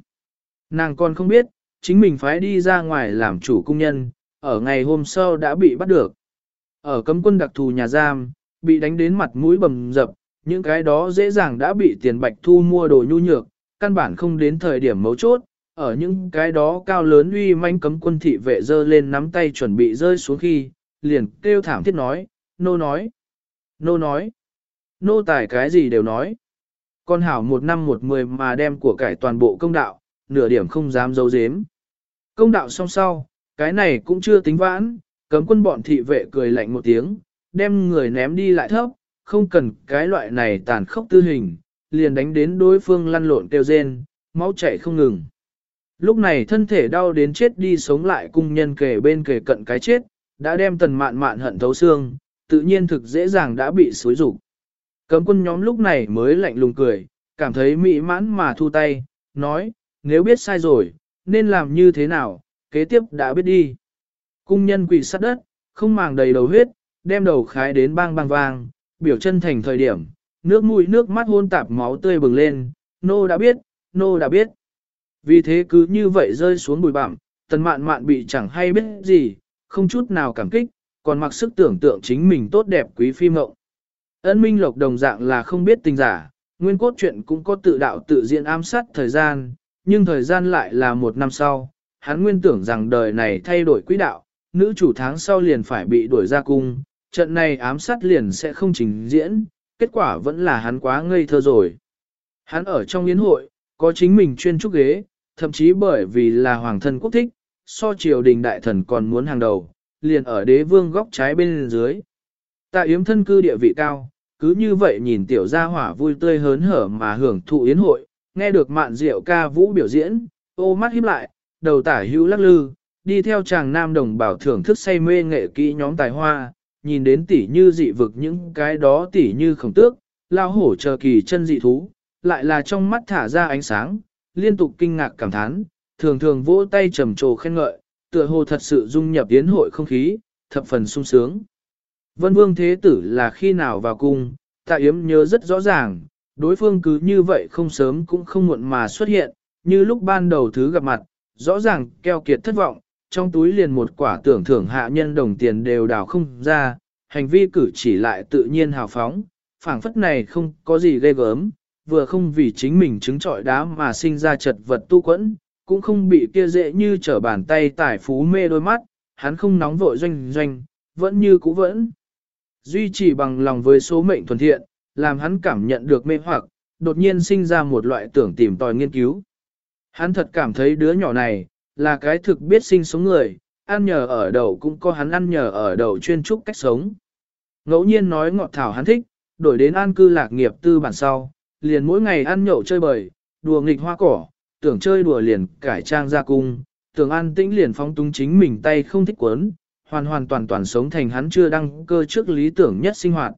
Nàng còn không biết, chính mình phải đi ra ngoài làm chủ cung nhân, ở ngày hôm sau đã bị bắt được. Ở cấm quân đặc thù nhà giam, bị đánh đến mặt mũi bầm dập, những cái đó dễ dàng đã bị tiền bạch thu mua đồ nhu nhược, căn bản không đến thời điểm mấu chốt, ở những cái đó cao lớn uy manh cấm quân thị vệ dơ lên nắm tay chuẩn bị rơi xuống khi, liền kêu thảm thiết nói, nô nói, nô nói, nô tài cái gì đều nói. Con hảo một năm một mười mà đem của cải toàn bộ công đạo, nửa điểm không dám giấu giếm. Công đạo xong sau, cái này cũng chưa tính vãn, cấm quân bọn thị vệ cười lạnh một tiếng, đem người ném đi lại thấp, không cần cái loại này tàn khốc tư hình, liền đánh đến đối phương lăn lộn kêu rên, máu chảy không ngừng. Lúc này thân thể đau đến chết đi sống lại cung nhân kề bên kề cận cái chết, đã đem tần mạn mạn hận thấu xương, tự nhiên thực dễ dàng đã bị xối rủ. Cấm quân nhóm lúc này mới lạnh lùng cười, cảm thấy mỹ mãn mà thu tay, nói, nếu biết sai rồi, nên làm như thế nào, kế tiếp đã biết đi. Cung nhân quỳ sát đất, không màng đầy đầu huyết, đem đầu khái đến bang bang vang, biểu chân thành thời điểm, nước mũi nước mắt hôn tạp máu tươi bừng lên, nô đã biết, nô đã biết. Vì thế cứ như vậy rơi xuống bùi bặm, tần mạn mạn bị chẳng hay biết gì, không chút nào cảm kích, còn mặc sức tưởng tượng chính mình tốt đẹp quý phi mộng. ấn Minh Lộc đồng dạng là không biết tình giả, nguyên cốt truyện cũng có tự đạo tự diễn ám sát thời gian, nhưng thời gian lại là một năm sau, hắn nguyên tưởng rằng đời này thay đổi quỹ đạo, nữ chủ tháng sau liền phải bị đuổi ra cung, trận này ám sát liền sẽ không trình diễn, kết quả vẫn là hắn quá ngây thơ rồi. Hắn ở trong yến hội, có chính mình chuyên trúc ghế, thậm chí bởi vì là hoàng thân quốc thích, so triều đình đại thần còn muốn hàng đầu, liền ở đế vương góc trái bên dưới. Tạ yếm thân cư địa vị cao, cứ như vậy nhìn tiểu gia hỏa vui tươi hớn hở mà hưởng thụ yến hội, nghe được mạn diệu ca vũ biểu diễn, ô mắt híp lại, đầu tả hữu lắc lư, đi theo chàng nam đồng bảo thưởng thức say mê nghệ kỹ nhóm tài hoa, nhìn đến tỷ như dị vực những cái đó tỷ như khổng tước, lao hổ chờ kỳ chân dị thú, lại là trong mắt thả ra ánh sáng, liên tục kinh ngạc cảm thán, thường thường vỗ tay trầm trồ khen ngợi, tựa hồ thật sự dung nhập tiến hội không khí, thập phần sung sướng. Vân vương thế tử là khi nào vào cung, tạ yếm nhớ rất rõ ràng, đối phương cứ như vậy không sớm cũng không muộn mà xuất hiện, như lúc ban đầu thứ gặp mặt, rõ ràng keo kiệt thất vọng, trong túi liền một quả tưởng thưởng hạ nhân đồng tiền đều đào không ra, hành vi cử chỉ lại tự nhiên hào phóng, phảng phất này không có gì ghê gớm, vừa không vì chính mình chứng trọi đá mà sinh ra chật vật tu quẫn, cũng không bị kia dễ như trở bàn tay tải phú mê đôi mắt, hắn không nóng vội doanh doanh, vẫn như cũ vẫn. Duy trì bằng lòng với số mệnh thuần thiện, làm hắn cảm nhận được mê hoặc, đột nhiên sinh ra một loại tưởng tìm tòi nghiên cứu. Hắn thật cảm thấy đứa nhỏ này, là cái thực biết sinh sống người, ăn nhờ ở đậu cũng có hắn ăn nhờ ở đậu chuyên trúc cách sống. Ngẫu nhiên nói ngọt thảo hắn thích, đổi đến an cư lạc nghiệp tư bản sau, liền mỗi ngày ăn nhậu chơi bời, đùa nghịch hoa cỏ, tưởng chơi đùa liền cải trang ra cung, tưởng an tĩnh liền phóng túng chính mình tay không thích quấn, hoàn hoàn toàn toàn sống thành hắn chưa đăng cơ trước lý tưởng nhất sinh hoạt.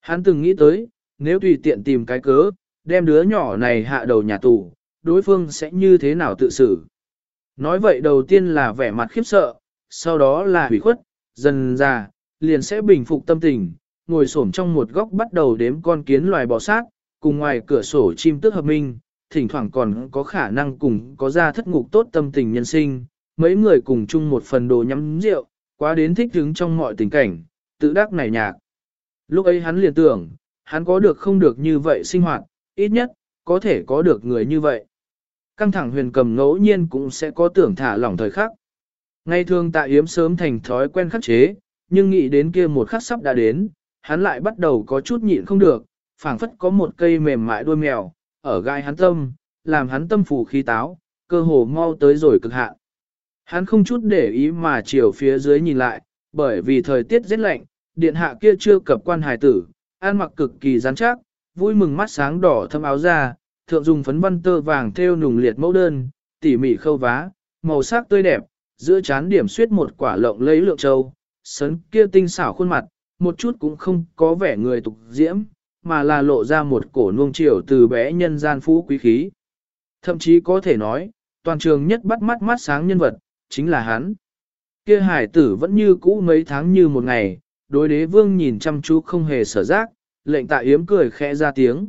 Hắn từng nghĩ tới, nếu tùy tiện tìm cái cớ, đem đứa nhỏ này hạ đầu nhà tù, đối phương sẽ như thế nào tự xử. Nói vậy đầu tiên là vẻ mặt khiếp sợ, sau đó là hủy khuất, dần già, liền sẽ bình phục tâm tình, ngồi xổm trong một góc bắt đầu đếm con kiến loài bò sát, cùng ngoài cửa sổ chim tức hợp minh, thỉnh thoảng còn có khả năng cùng có ra thất ngục tốt tâm tình nhân sinh, mấy người cùng chung một phần đồ nhắm rượu, quá đến thích hứng trong mọi tình cảnh, tự đắc này nhạc. Lúc ấy hắn liền tưởng, hắn có được không được như vậy sinh hoạt, ít nhất, có thể có được người như vậy. Căng thẳng huyền cầm ngẫu nhiên cũng sẽ có tưởng thả lỏng thời khắc. Ngay thường tạ yếm sớm thành thói quen khắc chế, nhưng nghĩ đến kia một khắc sắp đã đến, hắn lại bắt đầu có chút nhịn không được, phảng phất có một cây mềm mại đuôi mèo, ở gai hắn tâm, làm hắn tâm phủ khí táo, cơ hồ mau tới rồi cực hạn. Hắn không chút để ý mà chiều phía dưới nhìn lại, bởi vì thời tiết rất lạnh, điện hạ kia chưa cập quan hài tử, an mặc cực kỳ rắn chắc, vui mừng mắt sáng đỏ thâm áo ra, thượng dùng phấn văn tơ vàng thêu nùng liệt mẫu đơn, tỉ mỉ khâu vá, màu sắc tươi đẹp, giữa chán điểm suyết một quả lộng lấy lượng châu, sấn kia tinh xảo khuôn mặt, một chút cũng không có vẻ người tục diễm, mà là lộ ra một cổ nuông chiều từ bé nhân gian phú quý khí. Thậm chí có thể nói, toàn trường nhất bắt mắt mắt sáng nhân vật, chính là hắn. Kia hải tử vẫn như cũ mấy tháng như một ngày, đối đế vương nhìn chăm chú không hề sở giác, lệnh tạ yếm cười khẽ ra tiếng.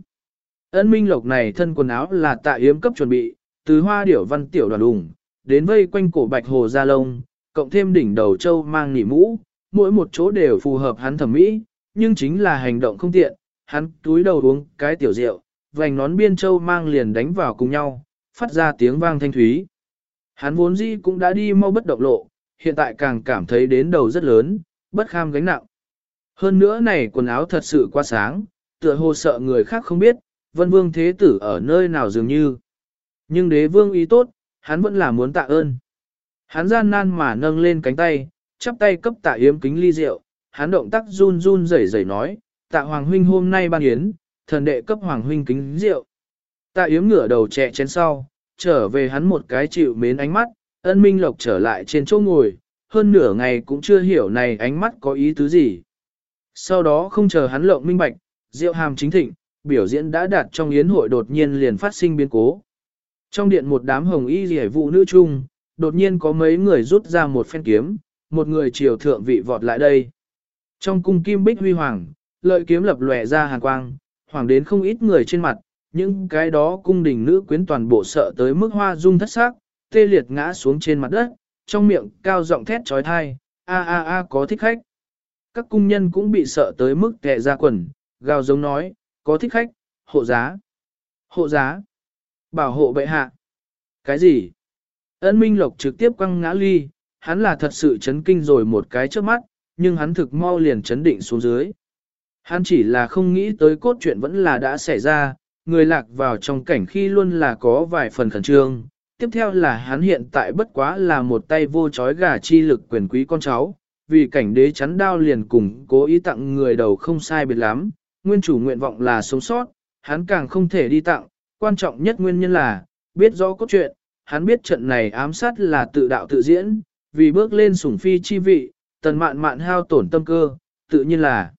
Ân minh lộc này thân quần áo là tạ yếm cấp chuẩn bị, từ hoa điểu văn tiểu đoàn đùng, đến vây quanh cổ bạch hồ da lông, cộng thêm đỉnh đầu châu mang nỉ mũ, mỗi một chỗ đều phù hợp hắn thẩm mỹ, nhưng chính là hành động không tiện, hắn túi đầu uống cái tiểu rượu, vành nón biên châu mang liền đánh vào cùng nhau, phát ra tiếng vang thanh thúy. Hắn vốn dĩ cũng đã đi mau bất động lộ, hiện tại càng cảm thấy đến đầu rất lớn, bất kham gánh nặng. Hơn nữa này quần áo thật sự quá sáng, tựa hồ sợ người khác không biết, vân vương thế tử ở nơi nào dường như. Nhưng đế vương ý tốt, hắn vẫn là muốn tạ ơn. Hắn gian nan mà nâng lên cánh tay, chắp tay cấp tạ yếm kính ly rượu, hắn động tác run run rẩy rẩy nói, tạ hoàng huynh hôm nay ban yến, thần đệ cấp hoàng huynh kính rượu. Tạ yếm ngửa đầu trẻ chén sau, trở về hắn một cái chịu mến ánh mắt, ân minh lộc trở lại trên chỗ ngồi, hơn nửa ngày cũng chưa hiểu này ánh mắt có ý tứ gì. Sau đó không chờ hắn lộng minh bạch, rượu hàm chính thịnh, biểu diễn đã đạt trong yến hội đột nhiên liền phát sinh biến cố. Trong điện một đám hồng y rẻ vụ nữ chung, đột nhiên có mấy người rút ra một phen kiếm, một người triều thượng vị vọt lại đây. Trong cung kim bích huy hoàng, lợi kiếm lập lòe ra hàn quang, hoàng đến không ít người trên mặt, những cái đó cung đình nữ quyến toàn bộ sợ tới mức hoa dung thất xác, tê liệt ngã xuống trên mặt đất, trong miệng cao giọng thét trói thai, a a a có thích khách. Các cung nhân cũng bị sợ tới mức tệ ra quần, gào giống nói, có thích khách, hộ giá. Hộ giá. Bảo hộ bệ hạ. Cái gì? Ân Minh Lộc trực tiếp quăng ngã ly, hắn là thật sự chấn kinh rồi một cái trước mắt, nhưng hắn thực mau liền chấn định xuống dưới. Hắn chỉ là không nghĩ tới cốt truyện vẫn là đã xảy ra, người lạc vào trong cảnh khi luôn là có vài phần khẩn trương. Tiếp theo là hắn hiện tại bất quá là một tay vô chói gà chi lực quyền quý con cháu, vì cảnh đế chắn đao liền cùng cố ý tặng người đầu không sai biệt lắm, nguyên chủ nguyện vọng là sống sót, hắn càng không thể đi tặng, quan trọng nhất nguyên nhân là, biết rõ cốt truyện, hắn biết trận này ám sát là tự đạo tự diễn, vì bước lên sủng phi chi vị, tần mạn mạn hao tổn tâm cơ, tự nhiên là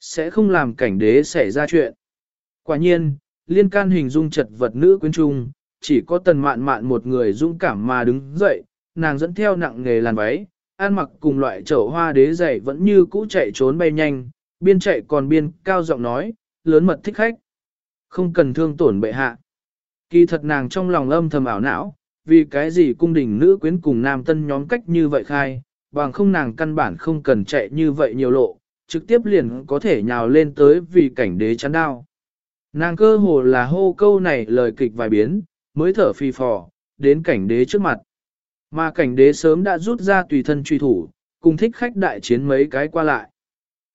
sẽ không làm cảnh đế xảy ra chuyện. Quả nhiên, liên can hình dung chật vật nữ quyến trung, chỉ có tần mạn mạn một người dũng cảm mà đứng dậy, nàng dẫn theo nặng nghề làn váy, an mặc cùng loại chậu hoa đế dày vẫn như cũ chạy trốn bay nhanh, biên chạy còn biên cao giọng nói, lớn mật thích khách. Không cần thương tổn bệ hạ. Kỳ thật nàng trong lòng âm thầm ảo não, vì cái gì cung đình nữ quyến cùng nam tân nhóm cách như vậy khai, bằng không nàng căn bản không cần chạy như vậy nhiều lộ, trực tiếp liền có thể nhào lên tới vì cảnh đế chán đao. Nàng cơ hồ là hô câu này lời kịch vài biến, mới thở phi phò, đến cảnh đế trước mặt. Mà cảnh đế sớm đã rút ra tùy thân truy thủ, cùng thích khách đại chiến mấy cái qua lại.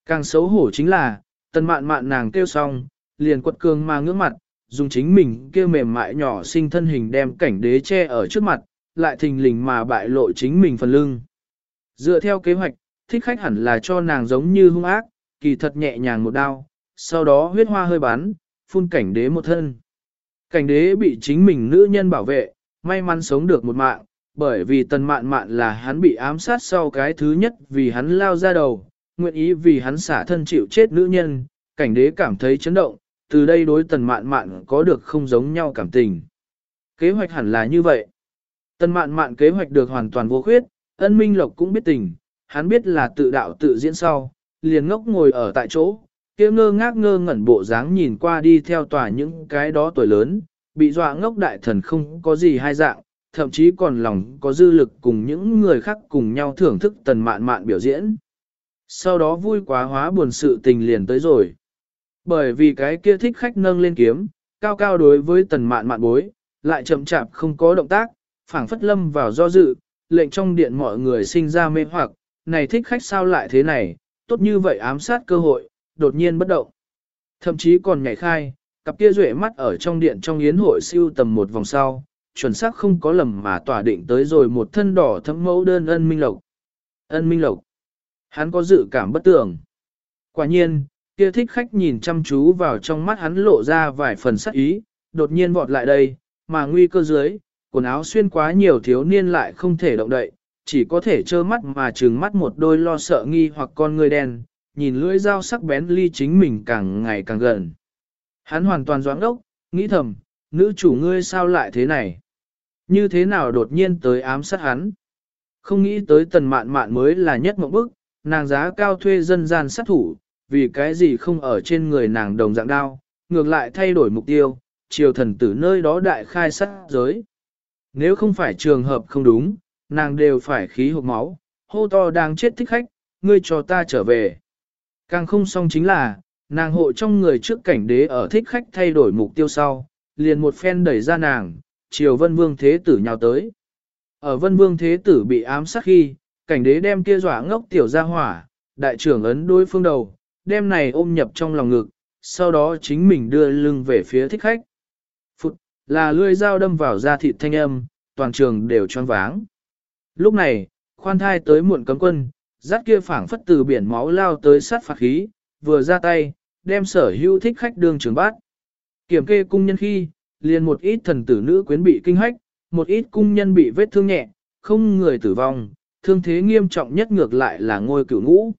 Càng xấu hổ chính là, tần mạn mạn nàng kêu xong, liền quật cường mà ngưỡng mặt, dùng chính mình kêu mềm mại nhỏ sinh thân hình đem cảnh đế che ở trước mặt, lại thình lình mà bại lộ chính mình phần lưng. Dựa theo kế hoạch, thích khách hẳn là cho nàng giống như hung ác, kỳ thật nhẹ nhàng một đao, sau đó huyết hoa hơi bắn, phun cảnh đế một thân. Cảnh đế bị chính mình nữ nhân bảo vệ, may mắn sống được một mạng, bởi vì tần mạn mạn là hắn bị ám sát sau cái thứ nhất vì hắn lao ra đầu, nguyện ý vì hắn xả thân chịu chết nữ nhân, cảnh đế cảm thấy chấn động, từ đây đối tần mạn mạn có được không giống nhau cảm tình. Kế hoạch hẳn là như vậy. Tần mạn mạn kế hoạch được hoàn toàn vô khuyết, ân minh lộc cũng biết tình, hắn biết là tự đạo tự diễn sau, liền ngốc ngồi ở tại chỗ, kia ngơ ngác ngơ ngẩn bộ dáng nhìn qua đi theo tòa những cái đó tuổi lớn, bị dọa ngốc đại thần không có gì hai dạng, thậm chí còn lòng có dư lực cùng những người khác cùng nhau thưởng thức tần mạn mạn biểu diễn. Sau đó vui quá hóa buồn sự tình liền tới rồi. Bởi vì cái kia thích khách nâng lên kiếm, cao cao đối với tần mạn mạn bối, lại chậm chạp không có động tác, phảng phất lâm vào do dự, lệnh trong điện mọi người sinh ra mê hoặc, này thích khách sao lại thế này, tốt như vậy ám sát cơ hội, đột nhiên bất động. Thậm chí còn nhảy khai, cặp kia duệ mắt ở trong điện trong yến hội siêu tầm một vòng sau, chuẩn xác không có lầm mà tỏa định tới rồi một thân đỏ thấm mẫu đơn ân minh lộc. Ân minh lộc. Hắn có dự cảm bất tưởng. Quả nhiên, kia thích khách nhìn chăm chú vào trong mắt hắn lộ ra vài phần sắc ý, đột nhiên vọt lại đây, mà nguy cơ dưới, quần áo xuyên quá nhiều thiếu niên lại không thể động đậy, chỉ có thể trơ mắt mà trừng mắt một đôi lo sợ nghi hoặc con người đen, nhìn lưỡi dao sắc bén ly chính mình càng ngày càng gần. Hắn hoàn toàn doãn đốc, nghĩ thầm, nữ chủ ngươi sao lại thế này? Như thế nào đột nhiên tới ám sát hắn? Không nghĩ tới tần mạn mạn mới là nhất mộng bức, nàng giá cao thuê dân gian sát thủ, vì cái gì không ở trên người nàng đồng dạng đao, ngược lại thay đổi mục tiêu, triều thần tử nơi đó đại khai sát giới. Nếu không phải trường hợp không đúng, nàng đều phải khí hộp máu, hô to đang chết thích khách, ngươi cho ta trở về. Càng không xong chính là, nàng hộ trong người trước cảnh đế ở thích khách thay đổi mục tiêu sau, liền một phen đẩy ra nàng, chiều vân vương thế tử nhào tới. Ở vân vương thế tử bị ám sát khi, cảnh đế đem kia dọa ngốc tiểu ra hỏa, đại trưởng ấn đối phương đầu, đem này ôm nhập trong lòng ngực, sau đó chính mình đưa lưng về phía thích khách. Phụt, là lưỡi dao đâm vào da thịt thanh âm, toàn trường đều choáng váng. Lúc này, khoan thai tới muộn cấm quân, dắt kia phảng phất từ biển máu lao tới sát phạt khí, vừa ra tay, đem sở hữu thích khách đương trường bát. Kiểm kê cung nhân khi, liền một ít thần tử nữ quyến bị kinh hách, một ít cung nhân bị vết thương nhẹ, không người tử vong, thương thế nghiêm trọng nhất ngược lại là ngôi cửu ngũ.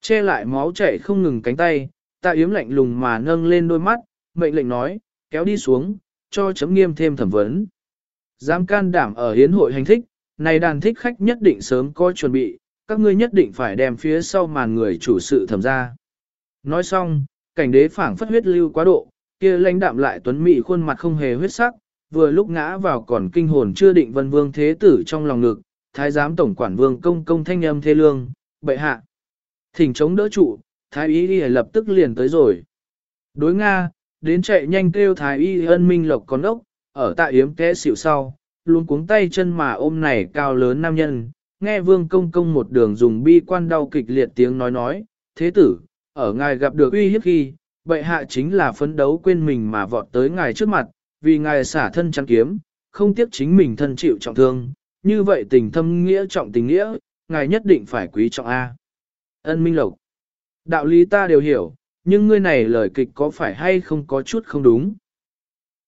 Che lại máu chảy không ngừng cánh tay, tạ yếm lạnh lùng mà nâng lên đôi mắt, mệnh lệnh nói, kéo đi xuống, cho chấm nghiêm thêm thẩm vấn. Dám can đảm ở hiến hội hành thích, này đàn thích khách nhất định sớm có chuẩn bị, các ngươi nhất định phải đem phía sau màn người chủ sự thẩm ra. Nói xong, cảnh đế phảng phất huyết lưu quá độ, kia lãnh đạm lại tuấn mỹ khuôn mặt không hề huyết sắc, vừa lúc ngã vào còn kinh hồn chưa định vân vương thế tử trong lòng ngực, thái giám tổng quản vương công công thanh âm thê lương, bệ hạ. Thỉnh chống đỡ trụ, thái y y lập tức liền tới rồi. Đối Nga, đến chạy nhanh kêu thái y ân minh lộc con ốc, ở tại yếm té xỉu sau, luôn cuống tay chân mà ôm này cao lớn nam nhân, nghe vương công công một đường dùng bi quan đau kịch liệt tiếng nói nói, thế tử, ở ngài gặp được uy hiếp khi, bệ hạ chính là phấn đấu quên mình mà vọt tới ngài trước mặt, vì ngài xả thân chăn kiếm, không tiếc chính mình thân chịu trọng thương, như vậy tình thâm nghĩa trọng tình nghĩa, ngài nhất định phải quý trọng A. Ân Minh Lộc Đạo lý ta đều hiểu, nhưng ngươi này lời kịch có phải hay không có chút không đúng.